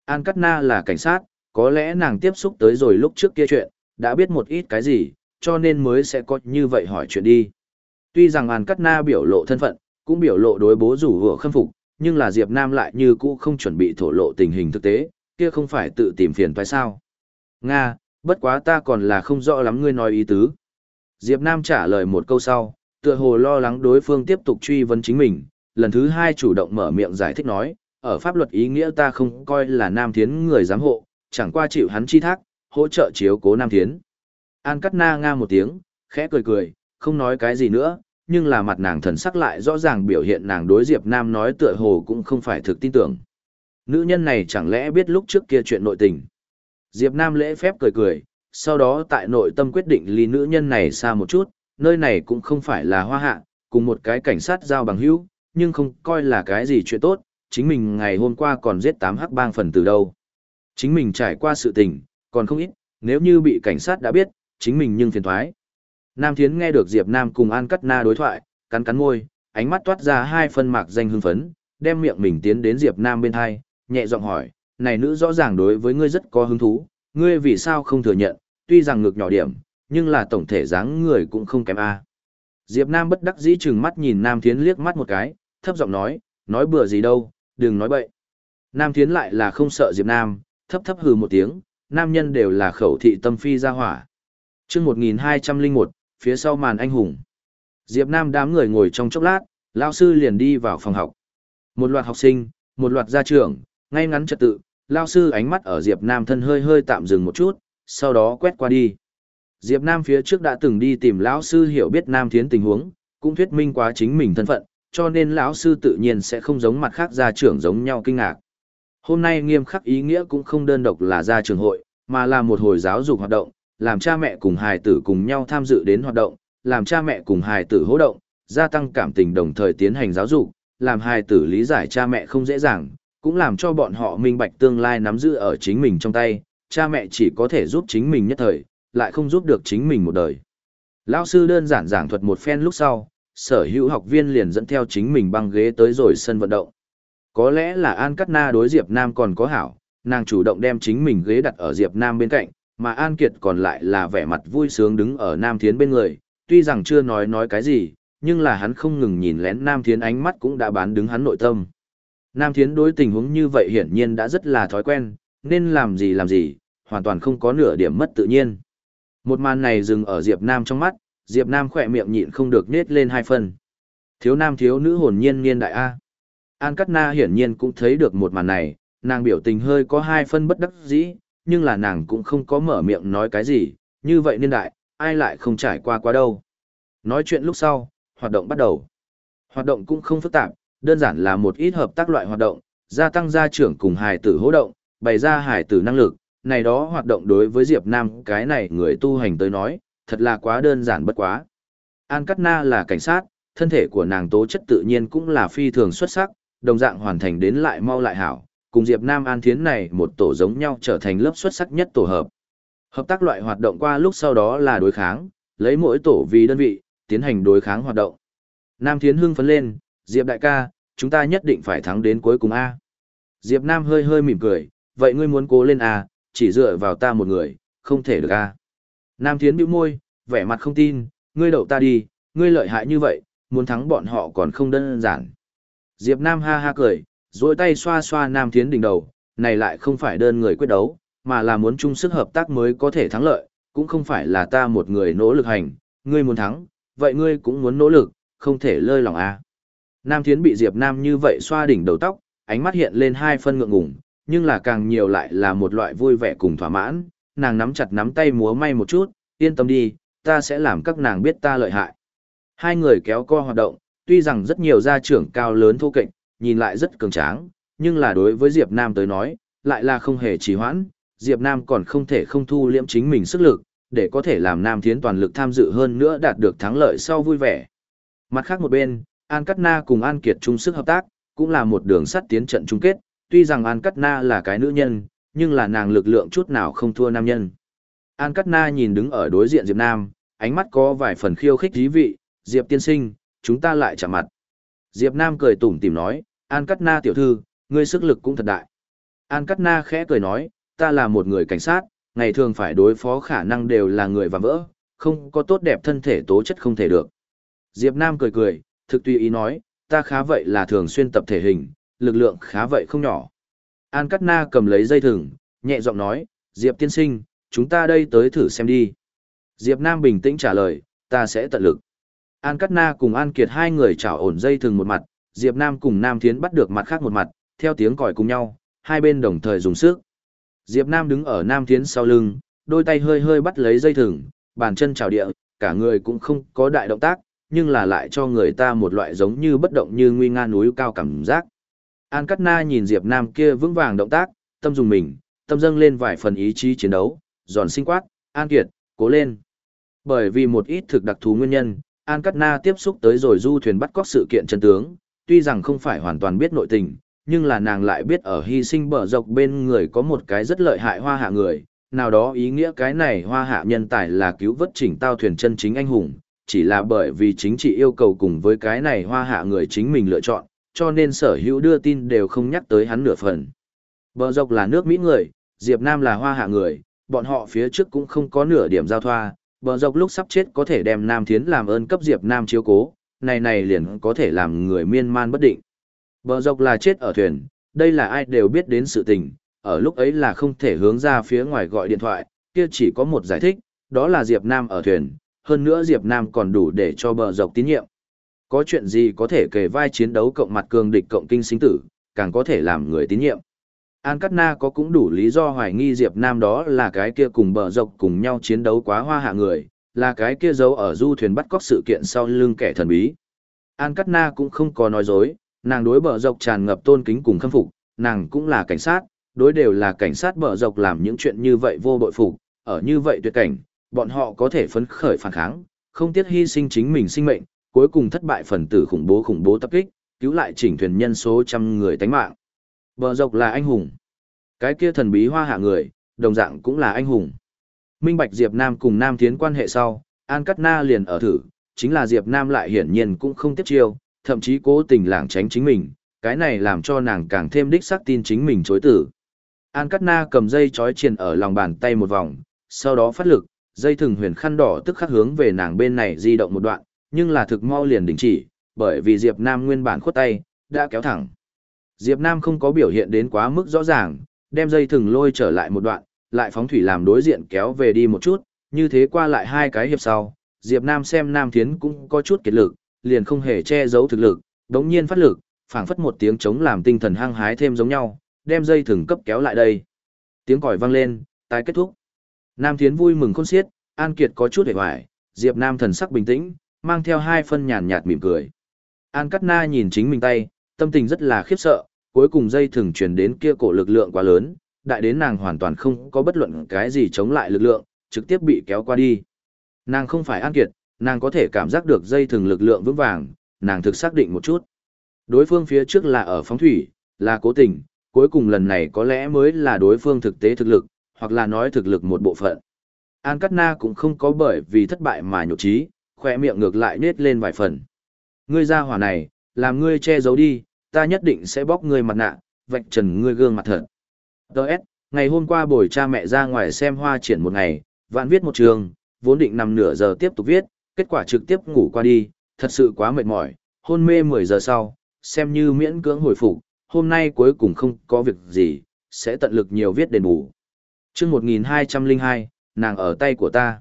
An Cát Na là cảnh sát, có lẽ nàng tiếp xúc tới rồi lúc trước kia chuyện, đã biết một ít cái gì, cho nên mới sẽ có như vậy hỏi chuyện đi. Tuy rằng An Cát Na biểu lộ thân phận, cũng biểu lộ đối bố rủ vừa khâm phục, nhưng là Diệp Nam lại như cũ không chuẩn bị thổ lộ tình hình thực tế, kia không phải tự tìm phiền phải sao. Nga, bất quá ta còn là không rõ lắm ngươi nói ý tứ. Diệp Nam trả lời một câu sau, tựa hồ lo lắng đối phương tiếp tục truy vấn chính mình, lần thứ hai chủ động mở miệng giải thích nói, ở pháp luật ý nghĩa ta không coi là Nam Thiến người giám hộ, chẳng qua chịu hắn chi thác, hỗ trợ chiếu cố Nam Thiến. An Cắt Na nga một tiếng, khẽ cười cười, không nói cái gì nữa, nhưng là mặt nàng thần sắc lại rõ ràng biểu hiện nàng đối Diệp Nam nói tựa hồ cũng không phải thực tin tưởng. Nữ nhân này chẳng lẽ biết lúc trước kia chuyện nội tình. Diệp Nam lễ phép cười cười, sau đó tại nội tâm quyết định ly nữ nhân này xa một chút, nơi này cũng không phải là hoa hạ, cùng một cái cảnh sát giao bằng hữu, nhưng không coi là cái gì chuyện tốt, chính mình ngày hôm qua còn giết 8 hắc bang phần từ đâu. Chính mình trải qua sự tình, còn không ít, nếu như bị cảnh sát đã biết, chính mình nhưng phiền thoái. Nam Thiến nghe được Diệp Nam cùng An Cắt Na đối thoại, cắn cắn môi, ánh mắt toát ra hai phân mạc danh hưng phấn, đem miệng mình tiến đến Diệp Nam bên hai, nhẹ giọng hỏi, này nữ rõ ràng đối với ngươi rất có hứng thú, ngươi vì sao không thừa nhận, tuy rằng ngực nhỏ điểm, nhưng là tổng thể dáng người cũng không kém a. Diệp Nam bất đắc dĩ chừng mắt nhìn Nam Thiến liếc mắt một cái, thấp giọng nói, nói bừa gì đâu, đừng nói bậy. Nam Thiến lại là không sợ Diệp Nam, thấp thấp hừ một tiếng, nam nhân đều là khẩu thị tâm phi ra hỏa. Chương 1201, phía sau màn anh hùng. Diệp Nam đám người ngồi trong chốc lát, lão sư liền đi vào phòng học. Một loạt học sinh, một loạt gia trưởng, ngay ngắn trật tự, lão sư ánh mắt ở Diệp Nam thân hơi hơi tạm dừng một chút, sau đó quét qua đi. Diệp Nam phía trước đã từng đi tìm lão sư hiểu biết Nam Thiến tình huống, cũng thuyết minh quá chính mình thân phận, cho nên lão sư tự nhiên sẽ không giống mặt khác gia trưởng giống nhau kinh ngạc. Hôm nay nghiêm khắc ý nghĩa cũng không đơn độc là ra trường hội, mà là một hồi giáo dục hoạt động, làm cha mẹ cùng hài tử cùng nhau tham dự đến hoạt động, làm cha mẹ cùng hài tử hỗ động, gia tăng cảm tình đồng thời tiến hành giáo dục, làm hài tử lý giải cha mẹ không dễ dàng, cũng làm cho bọn họ minh bạch tương lai nắm giữ ở chính mình trong tay, cha mẹ chỉ có thể giúp chính mình nhất thời, lại không giúp được chính mình một đời. Lão sư đơn giản giảng thuật một phen lúc sau, sở hữu học viên liền dẫn theo chính mình băng ghế tới rồi sân vận động. Có lẽ là An Cát Na đối Diệp Nam còn có hảo, nàng chủ động đem chính mình ghế đặt ở Diệp Nam bên cạnh, mà An Kiệt còn lại là vẻ mặt vui sướng đứng ở Nam Thiến bên người, tuy rằng chưa nói nói cái gì, nhưng là hắn không ngừng nhìn lén Nam Thiến ánh mắt cũng đã bán đứng hắn nội tâm. Nam Thiến đối tình huống như vậy hiển nhiên đã rất là thói quen, nên làm gì làm gì, hoàn toàn không có nửa điểm mất tự nhiên. Một màn này dừng ở Diệp Nam trong mắt, Diệp Nam khỏe miệng nhịn không được nết lên hai phần. Thiếu nam thiếu nữ hồn nhiên niên đại A. An Cát Na hiển nhiên cũng thấy được một màn này, nàng biểu tình hơi có hai phân bất đắc dĩ, nhưng là nàng cũng không có mở miệng nói cái gì, như vậy niên đại, ai lại không trải qua quá đâu. Nói chuyện lúc sau, hoạt động bắt đầu. Hoạt động cũng không phức tạp, đơn giản là một ít hợp tác loại hoạt động, gia tăng gia trưởng cùng hài tử hỗ động, bày ra hài tử năng lực, này đó hoạt động đối với Diệp Nam cái này người tu hành tới nói, thật là quá đơn giản bất quá. An Cát Na là cảnh sát, thân thể của nàng tố chất tự nhiên cũng là phi thường xuất sắc, đồng dạng hoàn thành đến lại mau lại hảo, cùng Diệp Nam An Thiến này một tổ giống nhau trở thành lớp xuất sắc nhất tổ hợp. Hợp tác loại hoạt động qua lúc sau đó là đối kháng, lấy mỗi tổ vì đơn vị, tiến hành đối kháng hoạt động. Nam Thiến hưng phấn lên, Diệp đại ca, chúng ta nhất định phải thắng đến cuối cùng A. Diệp Nam hơi hơi mỉm cười, vậy ngươi muốn cố lên A, chỉ dựa vào ta một người, không thể được A. Nam Thiến bĩu môi, vẻ mặt không tin, ngươi đậu ta đi, ngươi lợi hại như vậy, muốn thắng bọn họ còn không đơn giản. Diệp Nam ha ha cười, duỗi tay xoa xoa Nam Thiến đỉnh đầu, này lại không phải đơn người quyết đấu, mà là muốn chung sức hợp tác mới có thể thắng lợi, cũng không phải là ta một người nỗ lực hành, ngươi muốn thắng, vậy ngươi cũng muốn nỗ lực, không thể lơi lòng a. À. Nam Thiến bị Diệp Nam như vậy xoa đỉnh đầu tóc, ánh mắt hiện lên hai phân ngượng ngùng, nhưng là càng nhiều lại là một loại vui vẻ cùng thỏa mãn, nàng nắm chặt nắm tay múa may một chút, yên tâm đi, ta sẽ làm các nàng biết ta lợi hại. Hai người kéo co hoạt động, tuy rằng rất nhiều gia trưởng cao lớn thô kệch, nhìn lại rất cường tráng, nhưng là đối với Diệp Nam tới nói, lại là không hề trì hoãn, Diệp Nam còn không thể không thu liễm chính mình sức lực, để có thể làm Nam Thiến toàn lực tham dự hơn nữa đạt được thắng lợi sau vui vẻ. Mặt khác một bên, An Cát Na cùng An Kiệt chung sức hợp tác, cũng là một đường sắt tiến trận chung kết, tuy rằng An Cát Na là cái nữ nhân, nhưng là nàng lực lượng chút nào không thua nam nhân. An Cát Na nhìn đứng ở đối diện Diệp Nam, ánh mắt có vài phần khiêu khích dí vị, Diệp tiên sinh, chúng ta lại chạm mặt. Diệp Nam cười tủm tỉm nói, An Cát Na tiểu thư, ngươi sức lực cũng thật đại. An Cát Na khẽ cười nói, ta là một người cảnh sát, ngày thường phải đối phó khả năng đều là người và vỡ, không có tốt đẹp thân thể tố chất không thể được. Diệp Nam cười cười, thực tùy ý nói, ta khá vậy là thường xuyên tập thể hình, lực lượng khá vậy không nhỏ. An Cát Na cầm lấy dây thừng, nhẹ giọng nói, Diệp tiên sinh, chúng ta đây tới thử xem đi. Diệp Nam bình tĩnh trả lời, ta sẽ tận lực. An Cát Na cùng An Kiệt hai người chảo ổn dây thường một mặt, Diệp Nam cùng Nam Thiến bắt được mặt khác một mặt, theo tiếng còi cùng nhau, hai bên đồng thời dùng sức. Diệp Nam đứng ở Nam Thiến sau lưng, đôi tay hơi hơi bắt lấy dây thừng, bàn chân chào địa, cả người cũng không có đại động tác, nhưng là lại cho người ta một loại giống như bất động như nguy nga núi cao cảm giác. An Cát Na nhìn Diệp Nam kia vững vàng động tác, tâm dùng mình, tâm dâng lên vài phần ý chí chiến đấu, giòn sinh quát, An Kiệt, cố lên. Bởi vì một ít thực đặc thú nguyên nhân, An Cát Na tiếp xúc tới rồi du thuyền bắt cóc sự kiện chân tướng, tuy rằng không phải hoàn toàn biết nội tình, nhưng là nàng lại biết ở hy sinh bờ dọc bên người có một cái rất lợi hại hoa hạ người, nào đó ý nghĩa cái này hoa hạ nhân tài là cứu vớt chỉnh tao thuyền chân chính anh hùng, chỉ là bởi vì chính trị yêu cầu cùng với cái này hoa hạ người chính mình lựa chọn, cho nên sở hữu đưa tin đều không nhắc tới hắn nửa phần. Bờ dọc là nước Mỹ người, Diệp Nam là hoa hạ người, bọn họ phía trước cũng không có nửa điểm giao thoa, bờ dọc lúc sắp chết có thể đem Nam Thiến làm ơn cấp Diệp Nam chiếu cố, này này liền có thể làm người miên man bất định. Bờ dọc là chết ở thuyền, đây là ai đều biết đến sự tình, ở lúc ấy là không thể hướng ra phía ngoài gọi điện thoại, kia chỉ có một giải thích, đó là Diệp Nam ở thuyền, hơn nữa Diệp Nam còn đủ để cho bờ dọc tín nhiệm. Có chuyện gì có thể kể vai chiến đấu cộng mặt cường địch cộng kinh sinh tử, càng có thể làm người tín nhiệm. An Cát Na có cũng đủ lý do hoài nghi Diệp Nam đó là cái kia cùng bờ dọc cùng nhau chiến đấu quá hoa hạ người, là cái kia giấu ở du thuyền bắt cóc sự kiện sau lưng kẻ thần bí. An Cát Na cũng không có nói dối, nàng đối bờ dọc tràn ngập tôn kính cùng khâm phục, nàng cũng là cảnh sát, đối đều là cảnh sát bờ dọc làm những chuyện như vậy vô bội phục, ở như vậy tuyệt cảnh, bọn họ có thể phấn khởi phản kháng, không tiếc hy sinh chính mình sinh mệnh, cuối cùng thất bại phần tử khủng bố khủng bố tập kích, cứu lại chỉnh thuyền nhân số trăm người tánh mạng. Bờ dọc là anh hùng. Cái kia thần bí hoa hạ người, đồng dạng cũng là anh hùng. Minh Bạch Diệp Nam cùng Nam Thiến quan hệ sau, An Cát Na liền ở thử, chính là Diệp Nam lại hiển nhiên cũng không tiếp chiêu, thậm chí cố tình lảng tránh chính mình, cái này làm cho nàng càng thêm đích xác tin chính mình chối tử. An Cát Na cầm dây chói triền ở lòng bàn tay một vòng, sau đó phát lực, dây thừng huyền khăn đỏ tức khắc hướng về nàng bên này di động một đoạn, nhưng là thực mau liền đình chỉ, bởi vì Diệp Nam nguyên bản khuất tay, đã kéo thẳng. Diệp Nam không có biểu hiện đến quá mức rõ ràng, đem dây thừng lôi trở lại một đoạn, lại phóng thủy làm đối diện kéo về đi một chút, như thế qua lại hai cái hiệp sau, Diệp Nam xem Nam Thiến cũng có chút kiệt lực, liền không hề che giấu thực lực, đống nhiên phát lực, phảng phất một tiếng chống làm tinh thần hăng hái thêm giống nhau, đem dây thừng cấp kéo lại đây. Tiếng còi vang lên, tái kết thúc. Nam Thiến vui mừng khôn xiết, An Kiệt có chút hề hoài, Diệp Nam thần sắc bình tĩnh, mang theo hai phân nhàn nhạt mỉm cười. An Cát Na nhìn chính mình tay, tâm tình rất là khiếp sợ, cuối cùng dây thừng truyền đến kia cổ lực lượng quá lớn, đại đến nàng hoàn toàn không có bất luận cái gì chống lại lực lượng, trực tiếp bị kéo qua đi. Nàng không phải An Kiệt, nàng có thể cảm giác được dây thừng lực lượng vững vàng, nàng thực xác định một chút. Đối phương phía trước là ở phóng thủy, là cố tình, cuối cùng lần này có lẽ mới là đối phương thực tế thực lực, hoặc là nói thực lực một bộ phận. An Cát Na cũng không có bởi vì thất bại mà nhục trí, khỏe miệng ngược lại nết lên vài phần. Ngươi ra hỏa này, làm ngươi che giấu đi, ta nhất định sẽ bóc ngươi mặt nạ, vạch trần ngươi gương mặt thật. Đợt, ngày hôm qua bồi cha mẹ ra ngoài xem hoa triển một ngày, vạn viết một trường, vốn định nằm nửa giờ tiếp tục viết, kết quả trực tiếp ngủ qua đi, thật sự quá mệt mỏi, hôn mê 10 giờ sau, xem như miễn cưỡng hồi phục, hôm nay cuối cùng không có việc gì, sẽ tận lực nhiều viết đền bù. chương 1202, nàng ở tay của ta.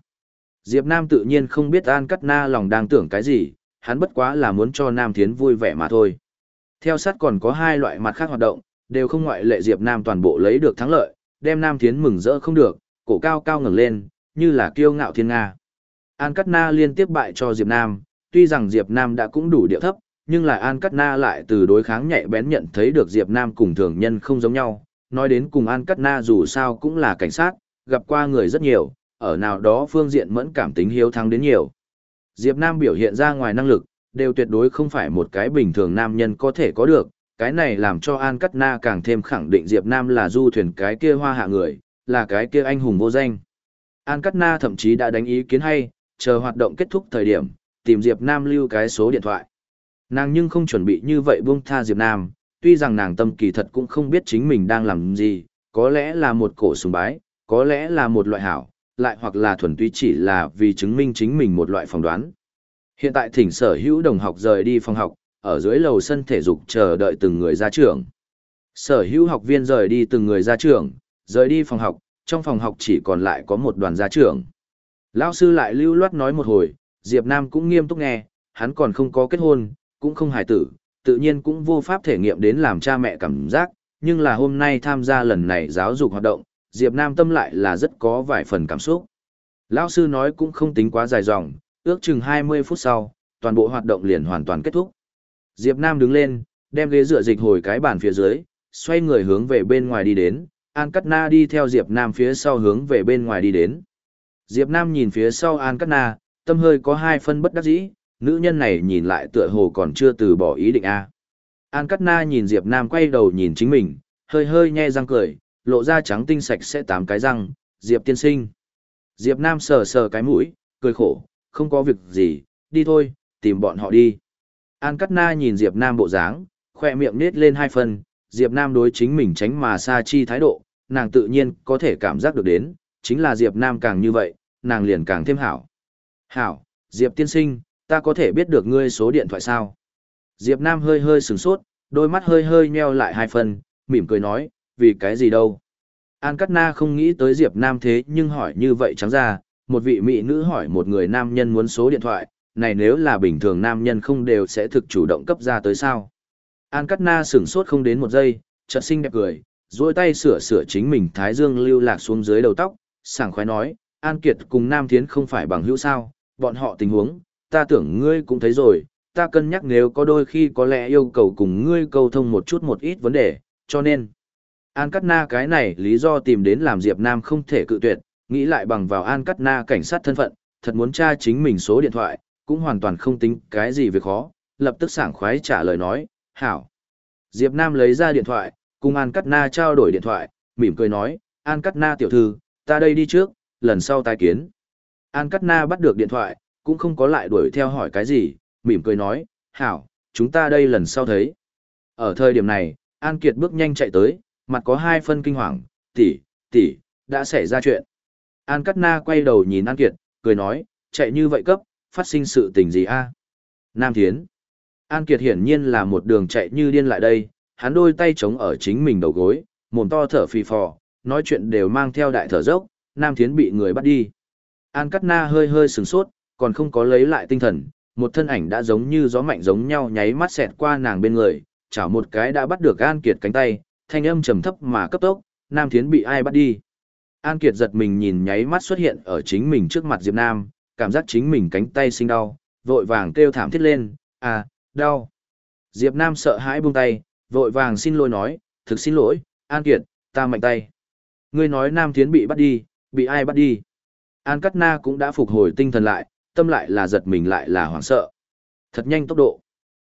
Diệp Nam tự nhiên không biết An Cắt Na lòng đang tưởng cái gì, hắn bất quá là muốn cho Nam Thiến vui vẻ mà thôi. Theo sát còn có hai loại mặt khác hoạt động, đều không ngoại lệ Diệp Nam toàn bộ lấy được thắng lợi, đem Nam Thiến mừng rỡ không được, cổ cao cao ngẩng lên, như là kiêu ngạo thiên nga. An Cắt Na liên tiếp bại cho Diệp Nam, tuy rằng Diệp Nam đã cũng đủ địa thấp, nhưng lại An Cắt Na lại từ đối kháng nhạy bén nhận thấy được Diệp Nam cùng thường nhân không giống nhau. Nói đến cùng An Cắt Na dù sao cũng là cảnh sát, gặp qua người rất nhiều, ở nào đó phương diện mẫn cảm tính hiếu thắng đến nhiều. Diệp Nam biểu hiện ra ngoài năng lực, đều tuyệt đối không phải một cái bình thường nam nhân có thể có được, cái này làm cho An Cắt Na càng thêm khẳng định Diệp Nam là du thuyền cái kia hoa hạ người, là cái kia anh hùng vô danh. An Cắt Na thậm chí đã đánh ý kiến hay, chờ hoạt động kết thúc thời điểm, tìm Diệp Nam lưu cái số điện thoại. Nàng nhưng không chuẩn bị như vậy buông tha Diệp Nam, tuy rằng nàng tâm kỳ thật cũng không biết chính mình đang làm gì, có lẽ là một cổ sùng bái, có lẽ là một loại hảo, lại hoặc là thuần túy chỉ là vì chứng minh chính mình một loại phỏng đoán. Hiện tại thỉnh sở hữu đồng học rời đi phòng học, ở dưới lầu sân thể dục chờ đợi từng người ra trường. Sở hữu học viên rời đi từng người ra trường, rời đi phòng học, trong phòng học chỉ còn lại có một đoàn gia trưởng. Lão sư lại lưu loát nói một hồi, Diệp Nam cũng nghiêm túc nghe, hắn còn không có kết hôn, cũng không hài tử, tự nhiên cũng vô pháp thể nghiệm đến làm cha mẹ cảm giác, nhưng là hôm nay tham gia lần này giáo dục hoạt động, Diệp Nam tâm lại là rất có vài phần cảm xúc. Lão sư nói cũng không tính quá dài dòng, ước chừng 20 phút sau, toàn bộ hoạt động liền hoàn toàn kết thúc. Diệp Nam đứng lên, đem ghế dựa dịch hồi cái bàn phía dưới, xoay người hướng về bên ngoài đi đến, An Cát Na đi theo Diệp Nam phía sau hướng về bên ngoài đi đến. Diệp Nam nhìn phía sau An Cát Na, tâm hơi có hai phân bất đắc dĩ, nữ nhân này nhìn lại tựa hồ còn chưa từ bỏ ý định a. An Cát Na nhìn Diệp Nam quay đầu nhìn chính mình, hơi hơi nhe răng cười, lộ ra trắng tinh sạch sẽ tám cái răng, Diệp tiên sinh. Diệp Nam sờ sờ cái mũi, cười khổ, không có việc gì, đi thôi, tìm bọn họ đi. An Cát Na nhìn Diệp Nam bộ dáng, khoe miệng nết lên hai phần, Diệp Nam đối chính mình tránh mà xa chi thái độ, nàng tự nhiên có thể cảm giác được đến, chính là Diệp Nam càng như vậy, nàng liền càng thêm hảo. Hảo, Diệp tiên sinh, ta có thể biết được ngươi số điện thoại sao? Diệp Nam hơi hơi sừng sốt, đôi mắt hơi hơi nheo lại hai phần, mỉm cười nói, vì cái gì đâu? An Cát Na không nghĩ tới Diệp Nam thế nhưng hỏi như vậy trắng ra, một vị mỹ nữ hỏi một người nam nhân muốn số điện thoại, này nếu là bình thường nam nhân không đều sẽ thực chủ động cấp ra tới sao? An Cát Na sửng sốt không đến một giây, chợt xinh đẹp cười, duỗi tay sửa sửa chính mình thái dương lưu lạc xuống dưới đầu tóc, sảng khoái nói, An Kiệt cùng Nam Thiến không phải bằng hữu sao, bọn họ tình huống, ta tưởng ngươi cũng thấy rồi, ta cân nhắc nếu có đôi khi có lẽ yêu cầu cùng ngươi cầu thông một chút một ít vấn đề, cho nên. An Cát Na cái này lý do tìm đến làm Diệp Nam không thể cự tuyệt, nghĩ lại bằng vào An cắt Na cảnh sát thân phận, thật muốn tra chính mình số điện thoại, cũng hoàn toàn không tính cái gì việc khó, lập tức sảng khoái trả lời nói, hảo. Diệp Nam lấy ra điện thoại, cùng An cắt Na trao đổi điện thoại, mỉm cười nói, An cắt Na tiểu thư, ta đây đi trước, lần sau tái kiến. An cắt Na bắt được điện thoại, cũng không có lại đuổi theo hỏi cái gì, mỉm cười nói, hảo, chúng ta đây lần sau thấy. Ở thời điểm này, An Kiệt bước nhanh chạy tới, mặt có hai phân kinh hoàng, tỷ, tỷ, đã xảy ra chuyện. An Cát Na quay đầu nhìn An Kiệt, cười nói, chạy như vậy cấp, phát sinh sự tình gì a? Nam Thiến. An Kiệt hiển nhiên là một đường chạy như điên lại đây, hắn đôi tay chống ở chính mình đầu gối, mồm to thở phì phò, nói chuyện đều mang theo đại thở dốc, Nam Thiến bị người bắt đi. An Cát Na hơi hơi sừng sốt, còn không có lấy lại tinh thần, một thân ảnh đã giống như gió mạnh giống nhau nháy mắt xẹt qua nàng bên người, chảo một cái đã bắt được An Kiệt cánh tay, thanh âm trầm thấp mà cấp tốc, Nam Thiến bị ai bắt đi. An Kiệt giật mình nhìn nháy mắt xuất hiện ở chính mình trước mặt Diệp Nam, cảm giác chính mình cánh tay sinh đau, vội vàng kêu thảm thiết lên, à, đau. Diệp Nam sợ hãi buông tay, vội vàng xin lỗi nói, thực xin lỗi, An Kiệt, ta mạnh tay. Ngươi nói Nam Thiến bị bắt đi, bị ai bắt đi? An Cát Na cũng đã phục hồi tinh thần lại, tâm lại là giật mình lại là hoảng sợ. Thật nhanh tốc độ.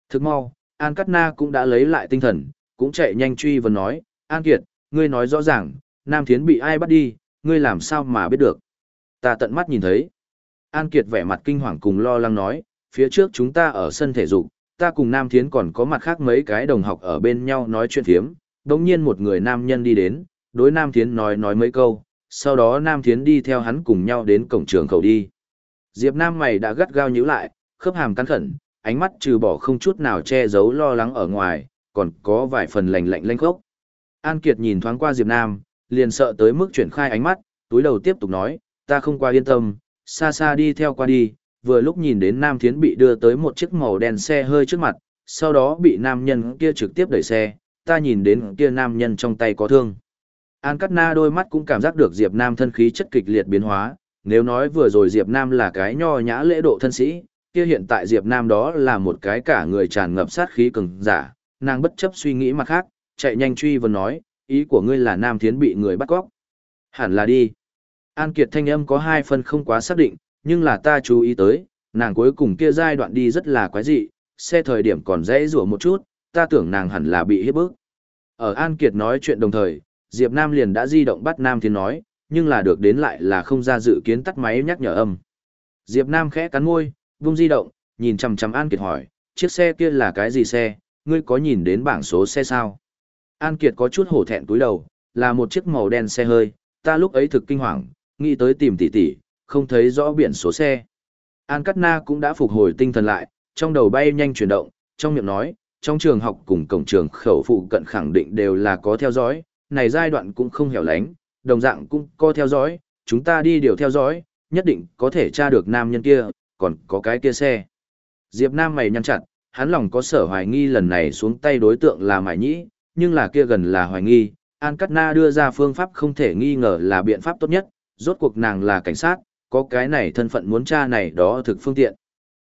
Thức mau, An Cát Na cũng đã lấy lại tinh thần, cũng chạy nhanh truy vấn nói, An Kiệt, ngươi nói rõ ràng, Nam Thiến bị ai bắt đi, ngươi làm sao mà biết được. Ta tận mắt nhìn thấy. An Kiệt vẻ mặt kinh hoàng cùng lo lắng nói, phía trước chúng ta ở sân thể dục, ta cùng Nam Thiến còn có mặt khác mấy cái đồng học ở bên nhau nói chuyện thiếm, đồng nhiên một người nam nhân đi đến, đối Nam Thiến nói nói mấy câu, sau đó Nam Thiến đi theo hắn cùng nhau đến cổng trường khẩu đi. Diệp Nam mày đã gắt gao nhíu lại, khớp hàm căng khẩn, ánh mắt trừ bỏ không chút nào che giấu lo lắng ở ngoài, còn có vài phần lạnh lạnh lênh khốc. An Kiệt nhìn thoáng qua Diệp Nam, liền sợ tới mức chuyển khai ánh mắt, túi đầu tiếp tục nói, ta không qua yên tâm, xa xa đi theo qua đi, vừa lúc nhìn đến Nam Thiến bị đưa tới một chiếc màu đen xe hơi trước mặt, sau đó bị nam nhân kia trực tiếp đẩy xe, ta nhìn đến kia nam nhân trong tay có thương. An Cát Na đôi mắt cũng cảm giác được Diệp Nam thân khí chất kịch liệt biến hóa, nếu nói vừa rồi Diệp Nam là cái nho nhã lễ độ thân sĩ, kia hiện tại Diệp Nam đó là một cái cả người tràn ngập sát khí cường giả, nàng bất chấp suy nghĩ mặt khác, chạy nhanh truy vấn nói, ý của ngươi là Nam Thiến bị người bắt cóc. Hẳn là đi. An Kiệt thanh âm có hai phần không quá xác định, nhưng là ta chú ý tới, nàng cuối cùng kia giai đoạn đi rất là quái dị, xe thời điểm còn dễ rủa một chút, ta tưởng nàng hẳn là bị hiếp bức. Ở An Kiệt nói chuyện đồng thời, Diệp Nam liền đã di động bắt Nam Thiến nói, nhưng là được đến lại là không ra dự kiến tắt máy nhắc nhở âm. Diệp Nam khẽ cắn môi, vung di động, nhìn chằm chằm An Kiệt hỏi, chiếc xe kia là cái gì xe, ngươi có nhìn đến bảng số xe sao? An Kiệt có chút hổ thẹn túi đầu, là một chiếc màu đen xe hơi, ta lúc ấy thực kinh hoàng, nghĩ tới tìm tỷ tỷ, không thấy rõ biển số xe. An Cát Na cũng đã phục hồi tinh thần lại, trong đầu bay nhanh chuyển động, trong miệng nói, trong trường học cùng cổng trường khẩu phụ cận khẳng định đều là có theo dõi, này giai đoạn cũng không hẻo lánh, đồng dạng cũng có theo dõi, chúng ta đi điều theo dõi, nhất định có thể tra được nam nhân kia, còn có cái kia xe. Diệp Nam mày nhăn chặt, hắn lòng có sở hoài nghi lần này xuống tay đối tượng là Mại Nhĩ, nhưng là kia gần là hoài nghi, An Cát Na đưa ra phương pháp không thể nghi ngờ là biện pháp tốt nhất, rốt cuộc nàng là cảnh sát, có cái này thân phận muốn tra này đó thực phương tiện.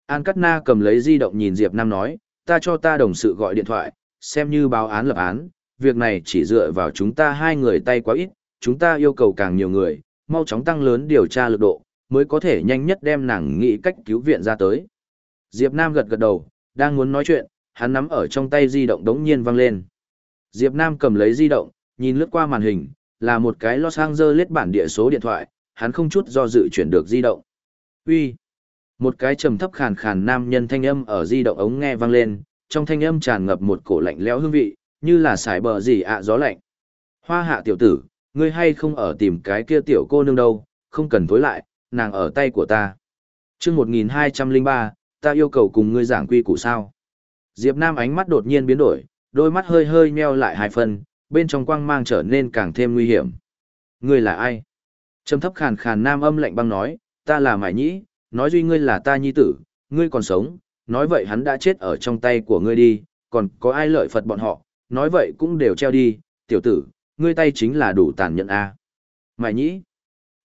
An Cát Na cầm lấy di động nhìn Diệp Nam nói, ta cho ta đồng sự gọi điện thoại, xem như báo án lập án, việc này chỉ dựa vào chúng ta hai người tay quá ít, chúng ta yêu cầu càng nhiều người, mau chóng tăng lớn điều tra lực độ, mới có thể nhanh nhất đem nàng nghĩ cách cứu viện ra tới. Diệp Nam gật gật đầu, đang muốn nói chuyện, hắn nắm ở trong tay di động đống nhiên vang lên. Diệp Nam cầm lấy di động, nhìn lướt qua màn hình, là một cái Los Angeles bản địa số điện thoại, hắn không chút do dự chuyển được di động. Uy, Một cái trầm thấp khàn khàn nam nhân thanh âm ở di động ống nghe vang lên, trong thanh âm tràn ngập một cổ lạnh lẽo hương vị, như là sải bờ gì ạ gió lạnh. Hoa hạ tiểu tử, ngươi hay không ở tìm cái kia tiểu cô nương đâu, không cần tối lại, nàng ở tay của ta. chương 1203, ta yêu cầu cùng ngươi giảng quy củ sao. Diệp Nam ánh mắt đột nhiên biến đổi, đôi mắt hơi hơi meo lại hai phần, bên trong quang mang trở nên càng thêm nguy hiểm. Ngươi là ai? Trầm thấp khàn khàn nam âm lạnh băng nói, ta là Mại Nhĩ, nói duy ngươi là ta nhi tử, ngươi còn sống, nói vậy hắn đã chết ở trong tay của ngươi đi, còn có ai lợi Phật bọn họ, nói vậy cũng đều treo đi, tiểu tử, ngươi tay chính là đủ tàn nhẫn a. À. Mại Nhĩ.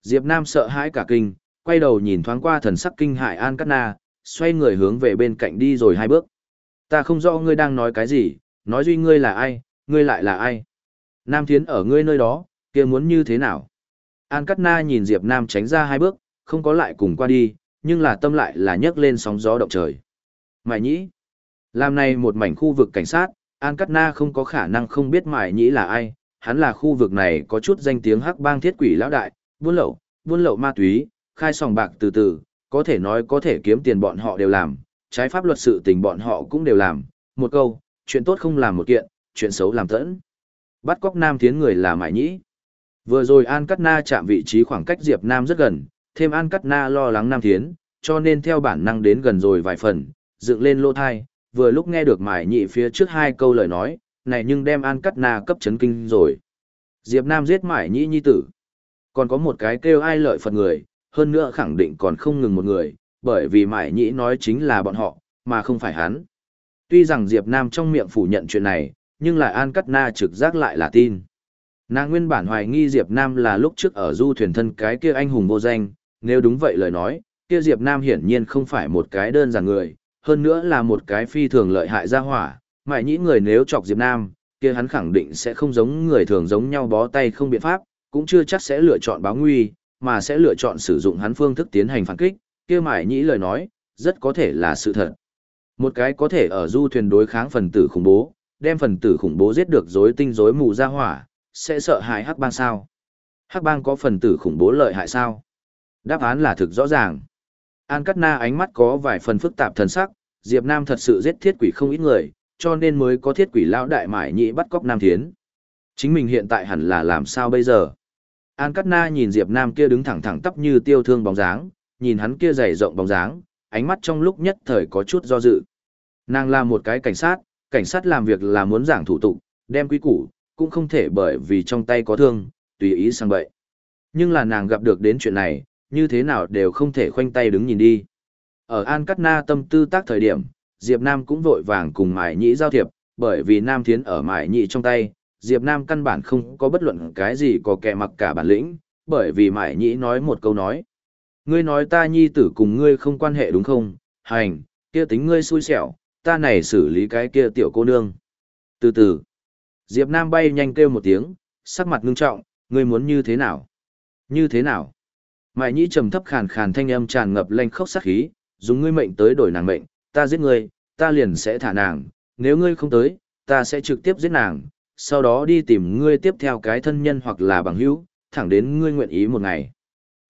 Diệp Nam sợ hãi cả kinh, quay đầu nhìn thoáng qua thần sắc kinh hại An Cát Na, xoay người hướng về bên cạnh đi rồi hai bước. Ta không rõ ngươi đang nói cái gì, nói duy ngươi là ai, ngươi lại là ai. Nam Thiến ở ngươi nơi đó, kia muốn như thế nào? An Cát Na nhìn Diệp Nam tránh ra hai bước, không có lại cùng qua đi, nhưng là tâm lại là nhấc lên sóng gió động trời. Mại Nhĩ. Làm này một mảnh khu vực cảnh sát, An Cát Na không có khả năng không biết Mại Nhĩ là ai, hắn là khu vực này có chút danh tiếng hắc bang thiết quỷ lão đại, buôn lậu, buôn lậu ma túy, khai sòng bạc từ từ, có thể nói có thể kiếm tiền bọn họ đều làm, trái pháp luật sự tình bọn họ cũng đều làm, một câu, chuyện tốt không làm một kiện, chuyện xấu làm tẫn. Bắt cóc Nam Thiến người là Mại Nhĩ. Vừa rồi An Cát Na chạm vị trí khoảng cách Diệp Nam rất gần, thêm An Cát Na lo lắng Nam Thiến, cho nên theo bản năng đến gần rồi vài phần, dựng lên lô thai, vừa lúc nghe được Mại Nhĩ phía trước hai câu lời nói, này nhưng đem An Cát Na cấp chấn kinh rồi. Diệp Nam giết Mại Nhĩ nhi tử. Còn có một cái kêu ai lợi Phật người, hơn nữa khẳng định còn không ngừng một người, bởi vì Mại Nhĩ nói chính là bọn họ, mà không phải hắn. Tuy rằng Diệp Nam trong miệng phủ nhận chuyện này, nhưng lại An Cắt Na trực giác lại là tin. Nàng nguyên bản hoài nghi Diệp Nam là lúc trước ở du thuyền thân cái kia anh hùng vô danh, nếu đúng vậy lời nói, kia Diệp Nam hiển nhiên không phải một cái đơn giản người, hơn nữa là một cái phi thường lợi hại gia hỏa, mại nhĩ người nếu chọc Diệp Nam, kia hắn khẳng định sẽ không giống người thường giống nhau bó tay không biện pháp, cũng chưa chắc sẽ lựa chọn báo nguy, mà sẽ lựa chọn sử dụng hắn phương thức tiến hành phản kích, kia mại nhĩ lời nói, rất có thể là sự thật. Một cái có thể ở du thuyền đối kháng phần tử khủng bố, đem phần tử khủng bố giết được rối tinh rối mù ra hỏa, sẽ sợ hãi hắc bang sao? Hắc bang có phần tử khủng bố lợi hại sao? Đáp án là thực rõ ràng. An Cát Na ánh mắt có vài phần phức tạp thần sắc, Diệp Nam thật sự giết thiết quỷ không ít người, cho nên mới có thiết quỷ lão đại mải nhị bắt cóc Nam Thiến. Chính mình hiện tại hẳn là làm sao bây giờ? An Cát Na nhìn Diệp Nam kia đứng thẳng thẳng tắp như tiêu thương bóng dáng, nhìn hắn kia dày rộng bóng dáng, ánh mắt trong lúc nhất thời có chút do dự. Nàng là một cái cảnh sát, cảnh sát làm việc là muốn giảng thủ tục, đem quý củ, cũng không thể bởi vì trong tay có thương, tùy ý sang bậy. Nhưng là nàng gặp được đến chuyện này, như thế nào đều không thể khoanh tay đứng nhìn đi. Ở An Cát Na tâm tư tác thời điểm, Diệp Nam cũng vội vàng cùng Mại Nhĩ giao thiệp, bởi vì Nam Thiến ở Mại Nhĩ trong tay, Diệp Nam căn bản không có bất luận cái gì có kẻ mặc cả bản lĩnh, bởi vì Mại Nhĩ nói một câu nói. Ngươi nói ta nhi tử cùng ngươi không quan hệ đúng không? Hành, kia tính ngươi xui xẻo, ta này xử lý cái kia tiểu cô nương. Từ từ, Diệp Nam bay nhanh kêu một tiếng, sắc mặt ngưng trọng, ngươi muốn như thế nào? Như thế nào? Mại Nhĩ trầm thấp khàn khàn thanh âm tràn ngập lanh khốc sát khí, dùng ngươi mệnh tới đổi nàng mệnh, ta giết ngươi, ta liền sẽ thả nàng, nếu ngươi không tới, ta sẽ trực tiếp giết nàng, sau đó đi tìm ngươi tiếp theo cái thân nhân hoặc là bằng hữu, thẳng đến ngươi nguyện ý một ngày.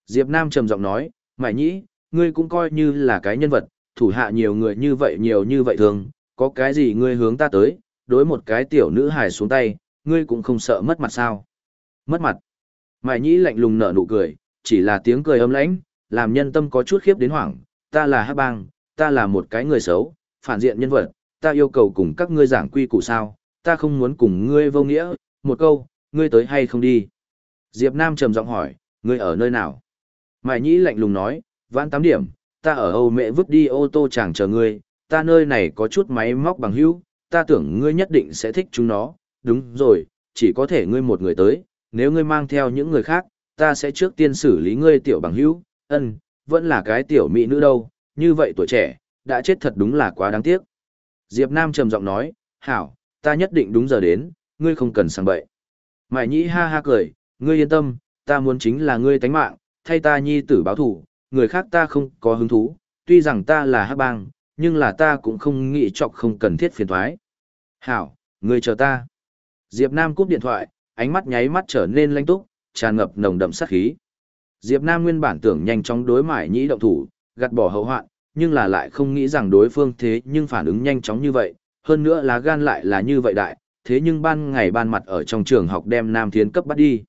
Diệp Nam trầm giọng nói, Mại Nhĩ, ngươi cũng coi như là cái nhân vật, thủ hạ nhiều người như vậy nhiều như vậy thường, có cái gì ngươi hướng ta tới, đối một cái tiểu nữ hài xuống tay, ngươi cũng không sợ mất mặt sao? Mất mặt. Mại Nhĩ lạnh lùng nở nụ cười, chỉ là tiếng cười âm lãnh, làm nhân tâm có chút khiếp đến hoảng, ta là Hắc Bang, ta là một cái người xấu, phản diện nhân vật, ta yêu cầu cùng các ngươi giảng quy củ sao, ta không muốn cùng ngươi vô nghĩa, một câu, ngươi tới hay không đi. Diệp Nam trầm giọng hỏi, ngươi ở nơi nào? Mại Nhĩ lạnh lùng nói, vãn Tám điểm, ta ở Âu Mẹ vứt đi ô tô chẳng chờ ngươi, ta nơi này có chút máy móc bằng hữu, ta tưởng ngươi nhất định sẽ thích chúng nó, đúng rồi, chỉ có thể ngươi một người tới, nếu ngươi mang theo những người khác, ta sẽ trước tiên xử lý ngươi tiểu bằng hữu, ân, vẫn là cái tiểu mỹ nữ đâu, như vậy tuổi trẻ, đã chết thật đúng là quá đáng tiếc. Diệp Nam trầm giọng nói, hảo, ta nhất định đúng giờ đến, ngươi không cần sang bậy. Mại nhĩ ha ha cười, ngươi yên tâm, ta muốn chính là ngươi tánh mạng, thay ta nhi tử báo thủ, người khác ta không có hứng thú, tuy rằng ta là hắc bang, nhưng là ta cũng không nghĩ chọc không cần thiết phiền thoái. Hảo, người chờ ta. Diệp Nam cúp điện thoại, ánh mắt nháy mắt trở nên lanh túc, tràn ngập nồng đậm sát khí. Diệp Nam nguyên bản tưởng nhanh chóng đối mải nhĩ động thủ, gạt bỏ hậu hoạn, nhưng là lại không nghĩ rằng đối phương thế nhưng phản ứng nhanh chóng như vậy, hơn nữa là gan lại là như vậy đại, thế nhưng ban ngày ban mặt ở trong trường học đem Nam Thiến cấp bắt đi.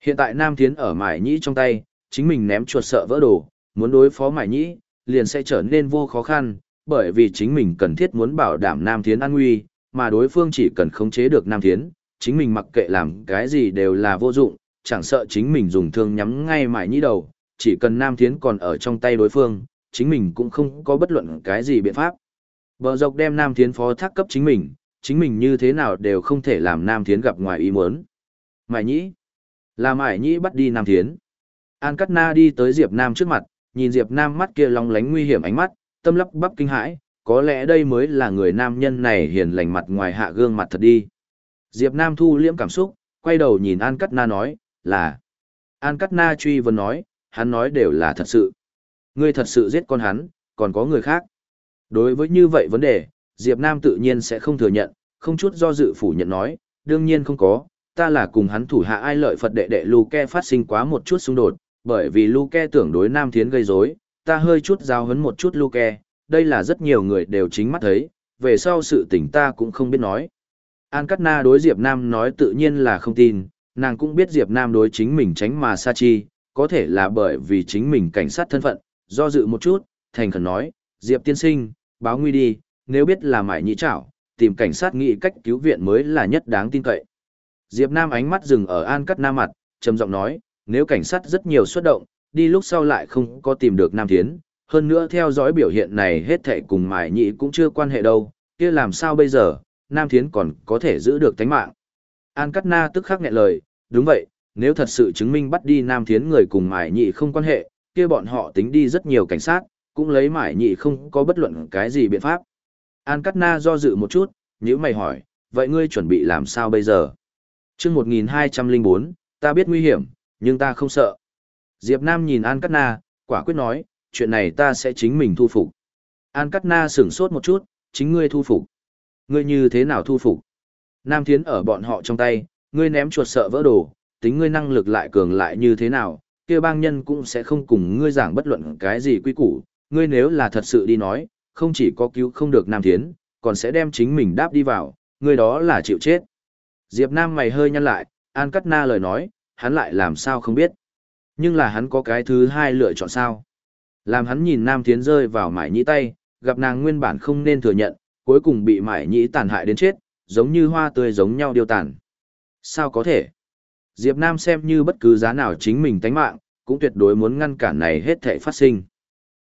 Hiện tại Nam Thiến ở mải nhĩ trong tay, chính mình ném chuột sợ vỡ đồ, muốn đối phó mải nhĩ, liền sẽ trở nên vô khó khăn, bởi vì chính mình cần thiết muốn bảo đảm Nam Thiến an nguy, mà đối phương chỉ cần khống chế được Nam Thiến, chính mình mặc kệ làm cái gì đều là vô dụng, chẳng sợ chính mình dùng thương nhắm ngay mải nhĩ đầu, chỉ cần Nam Thiến còn ở trong tay đối phương, chính mình cũng không có bất luận cái gì biện pháp. Bờ dọc đem Nam Thiến phó thác cấp chính mình, chính mình như thế nào đều không thể làm Nam Thiến gặp ngoài ý muốn. Mải nhĩ. Là mải nhĩ bắt đi Nam Thiến. An Cát Na đi tới Diệp Nam trước mặt, nhìn Diệp Nam mắt kia long lánh nguy hiểm ánh mắt, tâm lắp bắp kinh hãi, có lẽ đây mới là người nam nhân này hiền lành mặt ngoài hạ gương mặt thật đi. Diệp Nam thu liễm cảm xúc, quay đầu nhìn An Cát Na nói, là. An Cát Na truy vấn nói, hắn nói đều là thật sự. Ngươi thật sự giết con hắn, còn có người khác. Đối với như vậy vấn đề, Diệp Nam tự nhiên sẽ không thừa nhận, không chút do dự phủ nhận nói, đương nhiên không có, ta là cùng hắn thủ hạ ai lợi Phật đệ đệ Luke phát sinh quá một chút xung đột, bởi vì Luke tưởng đối Nam Thiến gây rối, ta hơi chút giao hấn một chút Luke, đây là rất nhiều người đều chính mắt thấy, về sau sự tình ta cũng không biết nói. An Cát Na đối Diệp Nam nói tự nhiên là không tin, nàng cũng biết Diệp Nam đối chính mình tránh mà xa chi, có thể là bởi vì chính mình cảnh sát thân phận, do dự một chút, thành khẩn nói, Diệp tiên sinh, báo nguy đi, nếu biết là mải nhị trảo, tìm cảnh sát nghĩ cách cứu viện mới là nhất đáng tin cậy. Diệp Nam ánh mắt dừng ở An Cát Na mặt, trầm giọng nói, nếu cảnh sát rất nhiều xuất động, đi lúc sau lại không có tìm được Nam Thiến, hơn nữa theo dõi biểu hiện này hết thảy cùng Mai nhị cũng chưa quan hệ đâu, kia làm sao bây giờ, Nam Thiến còn có thể giữ được tánh mạng. An Cát Na tức khắc nghẹn lời, đúng vậy, nếu thật sự chứng minh bắt đi Nam Thiến người cùng Mai Nhị không quan hệ, kia bọn họ tính đi rất nhiều cảnh sát, cũng lấy Mai Nhị không có bất luận cái gì biện pháp. An Cát Na do dự một chút, nhíu mày hỏi, vậy ngươi chuẩn bị làm sao bây giờ? Chương 1204, ta biết nguy hiểm, nhưng ta không sợ. Diệp Nam nhìn An Cát Na, quả quyết nói, chuyện này ta sẽ chính mình thu phục. An Cát Na sửng sốt một chút, chính ngươi thu phục. Ngươi như thế nào thu phục? Nam Thiến ở bọn họ trong tay, ngươi ném chuột sợ vỡ đồ, tính ngươi năng lực lại cường lại như thế nào, kia bang nhân cũng sẽ không cùng ngươi giảng bất luận cái gì quy củ, ngươi nếu là thật sự đi nói, không chỉ có cứu không được Nam Thiến, còn sẽ đem chính mình đáp đi vào, ngươi đó là chịu chết. Diệp Nam mày hơi nhăn lại, An Cát Na lời nói, hắn lại làm sao không biết. Nhưng là hắn có cái thứ hai lựa chọn sao. Làm hắn nhìn Nam Thiến rơi vào mải nhĩ tay, gặp nàng nguyên bản không nên thừa nhận, cuối cùng bị mải nhĩ tàn hại đến chết, giống như hoa tươi giống nhau điều tàn. Sao có thể? Diệp Nam xem như bất cứ giá nào chính mình tánh mạng, cũng tuyệt đối muốn ngăn cản này hết thảy phát sinh.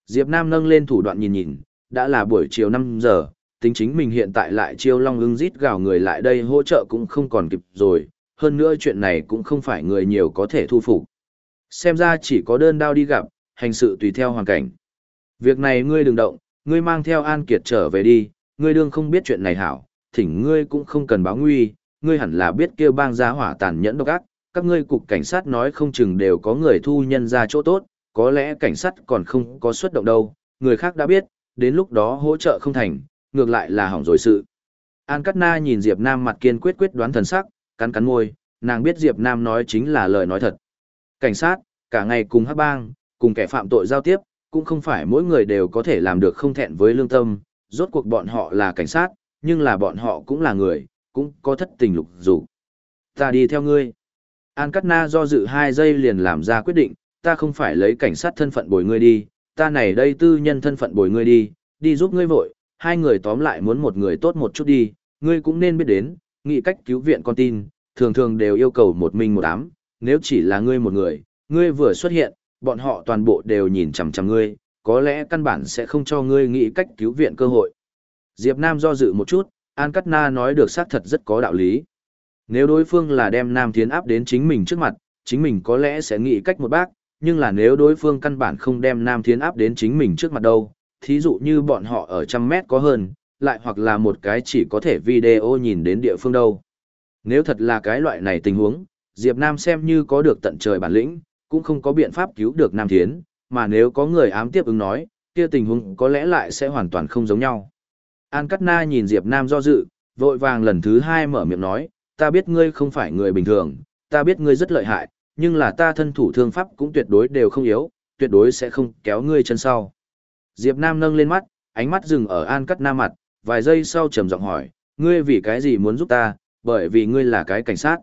Diệp Nam nâng lên thủ đoạn nhìn nhìn, đã là buổi chiều 5 giờ, tính chính mình hiện tại lại chiêu long ưng rít gào người lại đây hỗ trợ cũng không còn kịp rồi, hơn nữa chuyện này cũng không phải người nhiều có thể thu phục. Xem ra chỉ có đơn đao đi gặp, hành sự tùy theo hoàn cảnh. Việc này ngươi đừng động, ngươi mang theo An Kiệt trở về đi, ngươi đương không biết chuyện này hảo, thỉnh ngươi cũng không cần báo nguy, ngươi hẳn là biết kêu bang giá hỏa tàn nhẫn độc ác, các ngươi cục cảnh sát nói không chừng đều có người thu nhân ra chỗ tốt, có lẽ cảnh sát còn không có xuất động đâu, người khác đã biết, đến lúc đó hỗ trợ không thành, ngược lại là hỏng rồi sự. An Cát Na nhìn Diệp Nam mặt kiên quyết quyết đoán thần sắc, cắn cắn môi, nàng biết Diệp Nam nói chính là lời nói thật. Cảnh sát, cả ngày cùng hắc bang, cùng kẻ phạm tội giao tiếp, cũng không phải mỗi người đều có thể làm được không thẹn với lương tâm, rốt cuộc bọn họ là cảnh sát, nhưng là bọn họ cũng là người, cũng có thất tình lục dục. Ta đi theo ngươi. An Cát Na do dự hai giây liền làm ra quyết định, ta không phải lấy cảnh sát thân phận bồi ngươi đi, ta này đây tư nhân thân phận bồi ngươi đi, đi giúp ngươi vội, hai người tóm lại muốn một người tốt một chút đi, ngươi cũng nên biết đến, nghĩ cách cứu viện con tin, thường thường đều yêu cầu một mình một ám, nếu chỉ là ngươi một người, ngươi vừa xuất hiện, bọn họ toàn bộ đều nhìn chằm chằm ngươi, có lẽ căn bản sẽ không cho ngươi nghĩ cách cứu viện cơ hội. Diệp Nam do dự một chút, An Cát Na nói được xác thật rất có đạo lý. Nếu đối phương là đem Nam Thiến áp đến chính mình trước mặt, chính mình có lẽ sẽ nghĩ cách một bác, nhưng là nếu đối phương căn bản không đem Nam Thiến áp đến chính mình trước mặt đâu, thí dụ như bọn họ ở trăm mét có hơn, lại hoặc là một cái chỉ có thể video nhìn đến địa phương đâu. Nếu thật là cái loại này tình huống, Diệp Nam xem như có được tận trời bản lĩnh, cũng không có biện pháp cứu được Nam Thiến, mà nếu có người ám tiếp ứng nói, kia tình huống có lẽ lại sẽ hoàn toàn không giống nhau. An Cát Na nhìn Diệp Nam do dự, vội vàng lần thứ hai mở miệng nói, ta biết ngươi không phải người bình thường, ta biết ngươi rất lợi hại, nhưng là ta thân thủ thương pháp cũng tuyệt đối đều không yếu, tuyệt đối sẽ không kéo ngươi chân sau. Diệp Nam nâng lên mắt, ánh mắt dừng ở An Cát Na mặt, vài giây sau trầm giọng hỏi, ngươi vì cái gì muốn giúp ta, bởi vì ngươi là cái cảnh sát.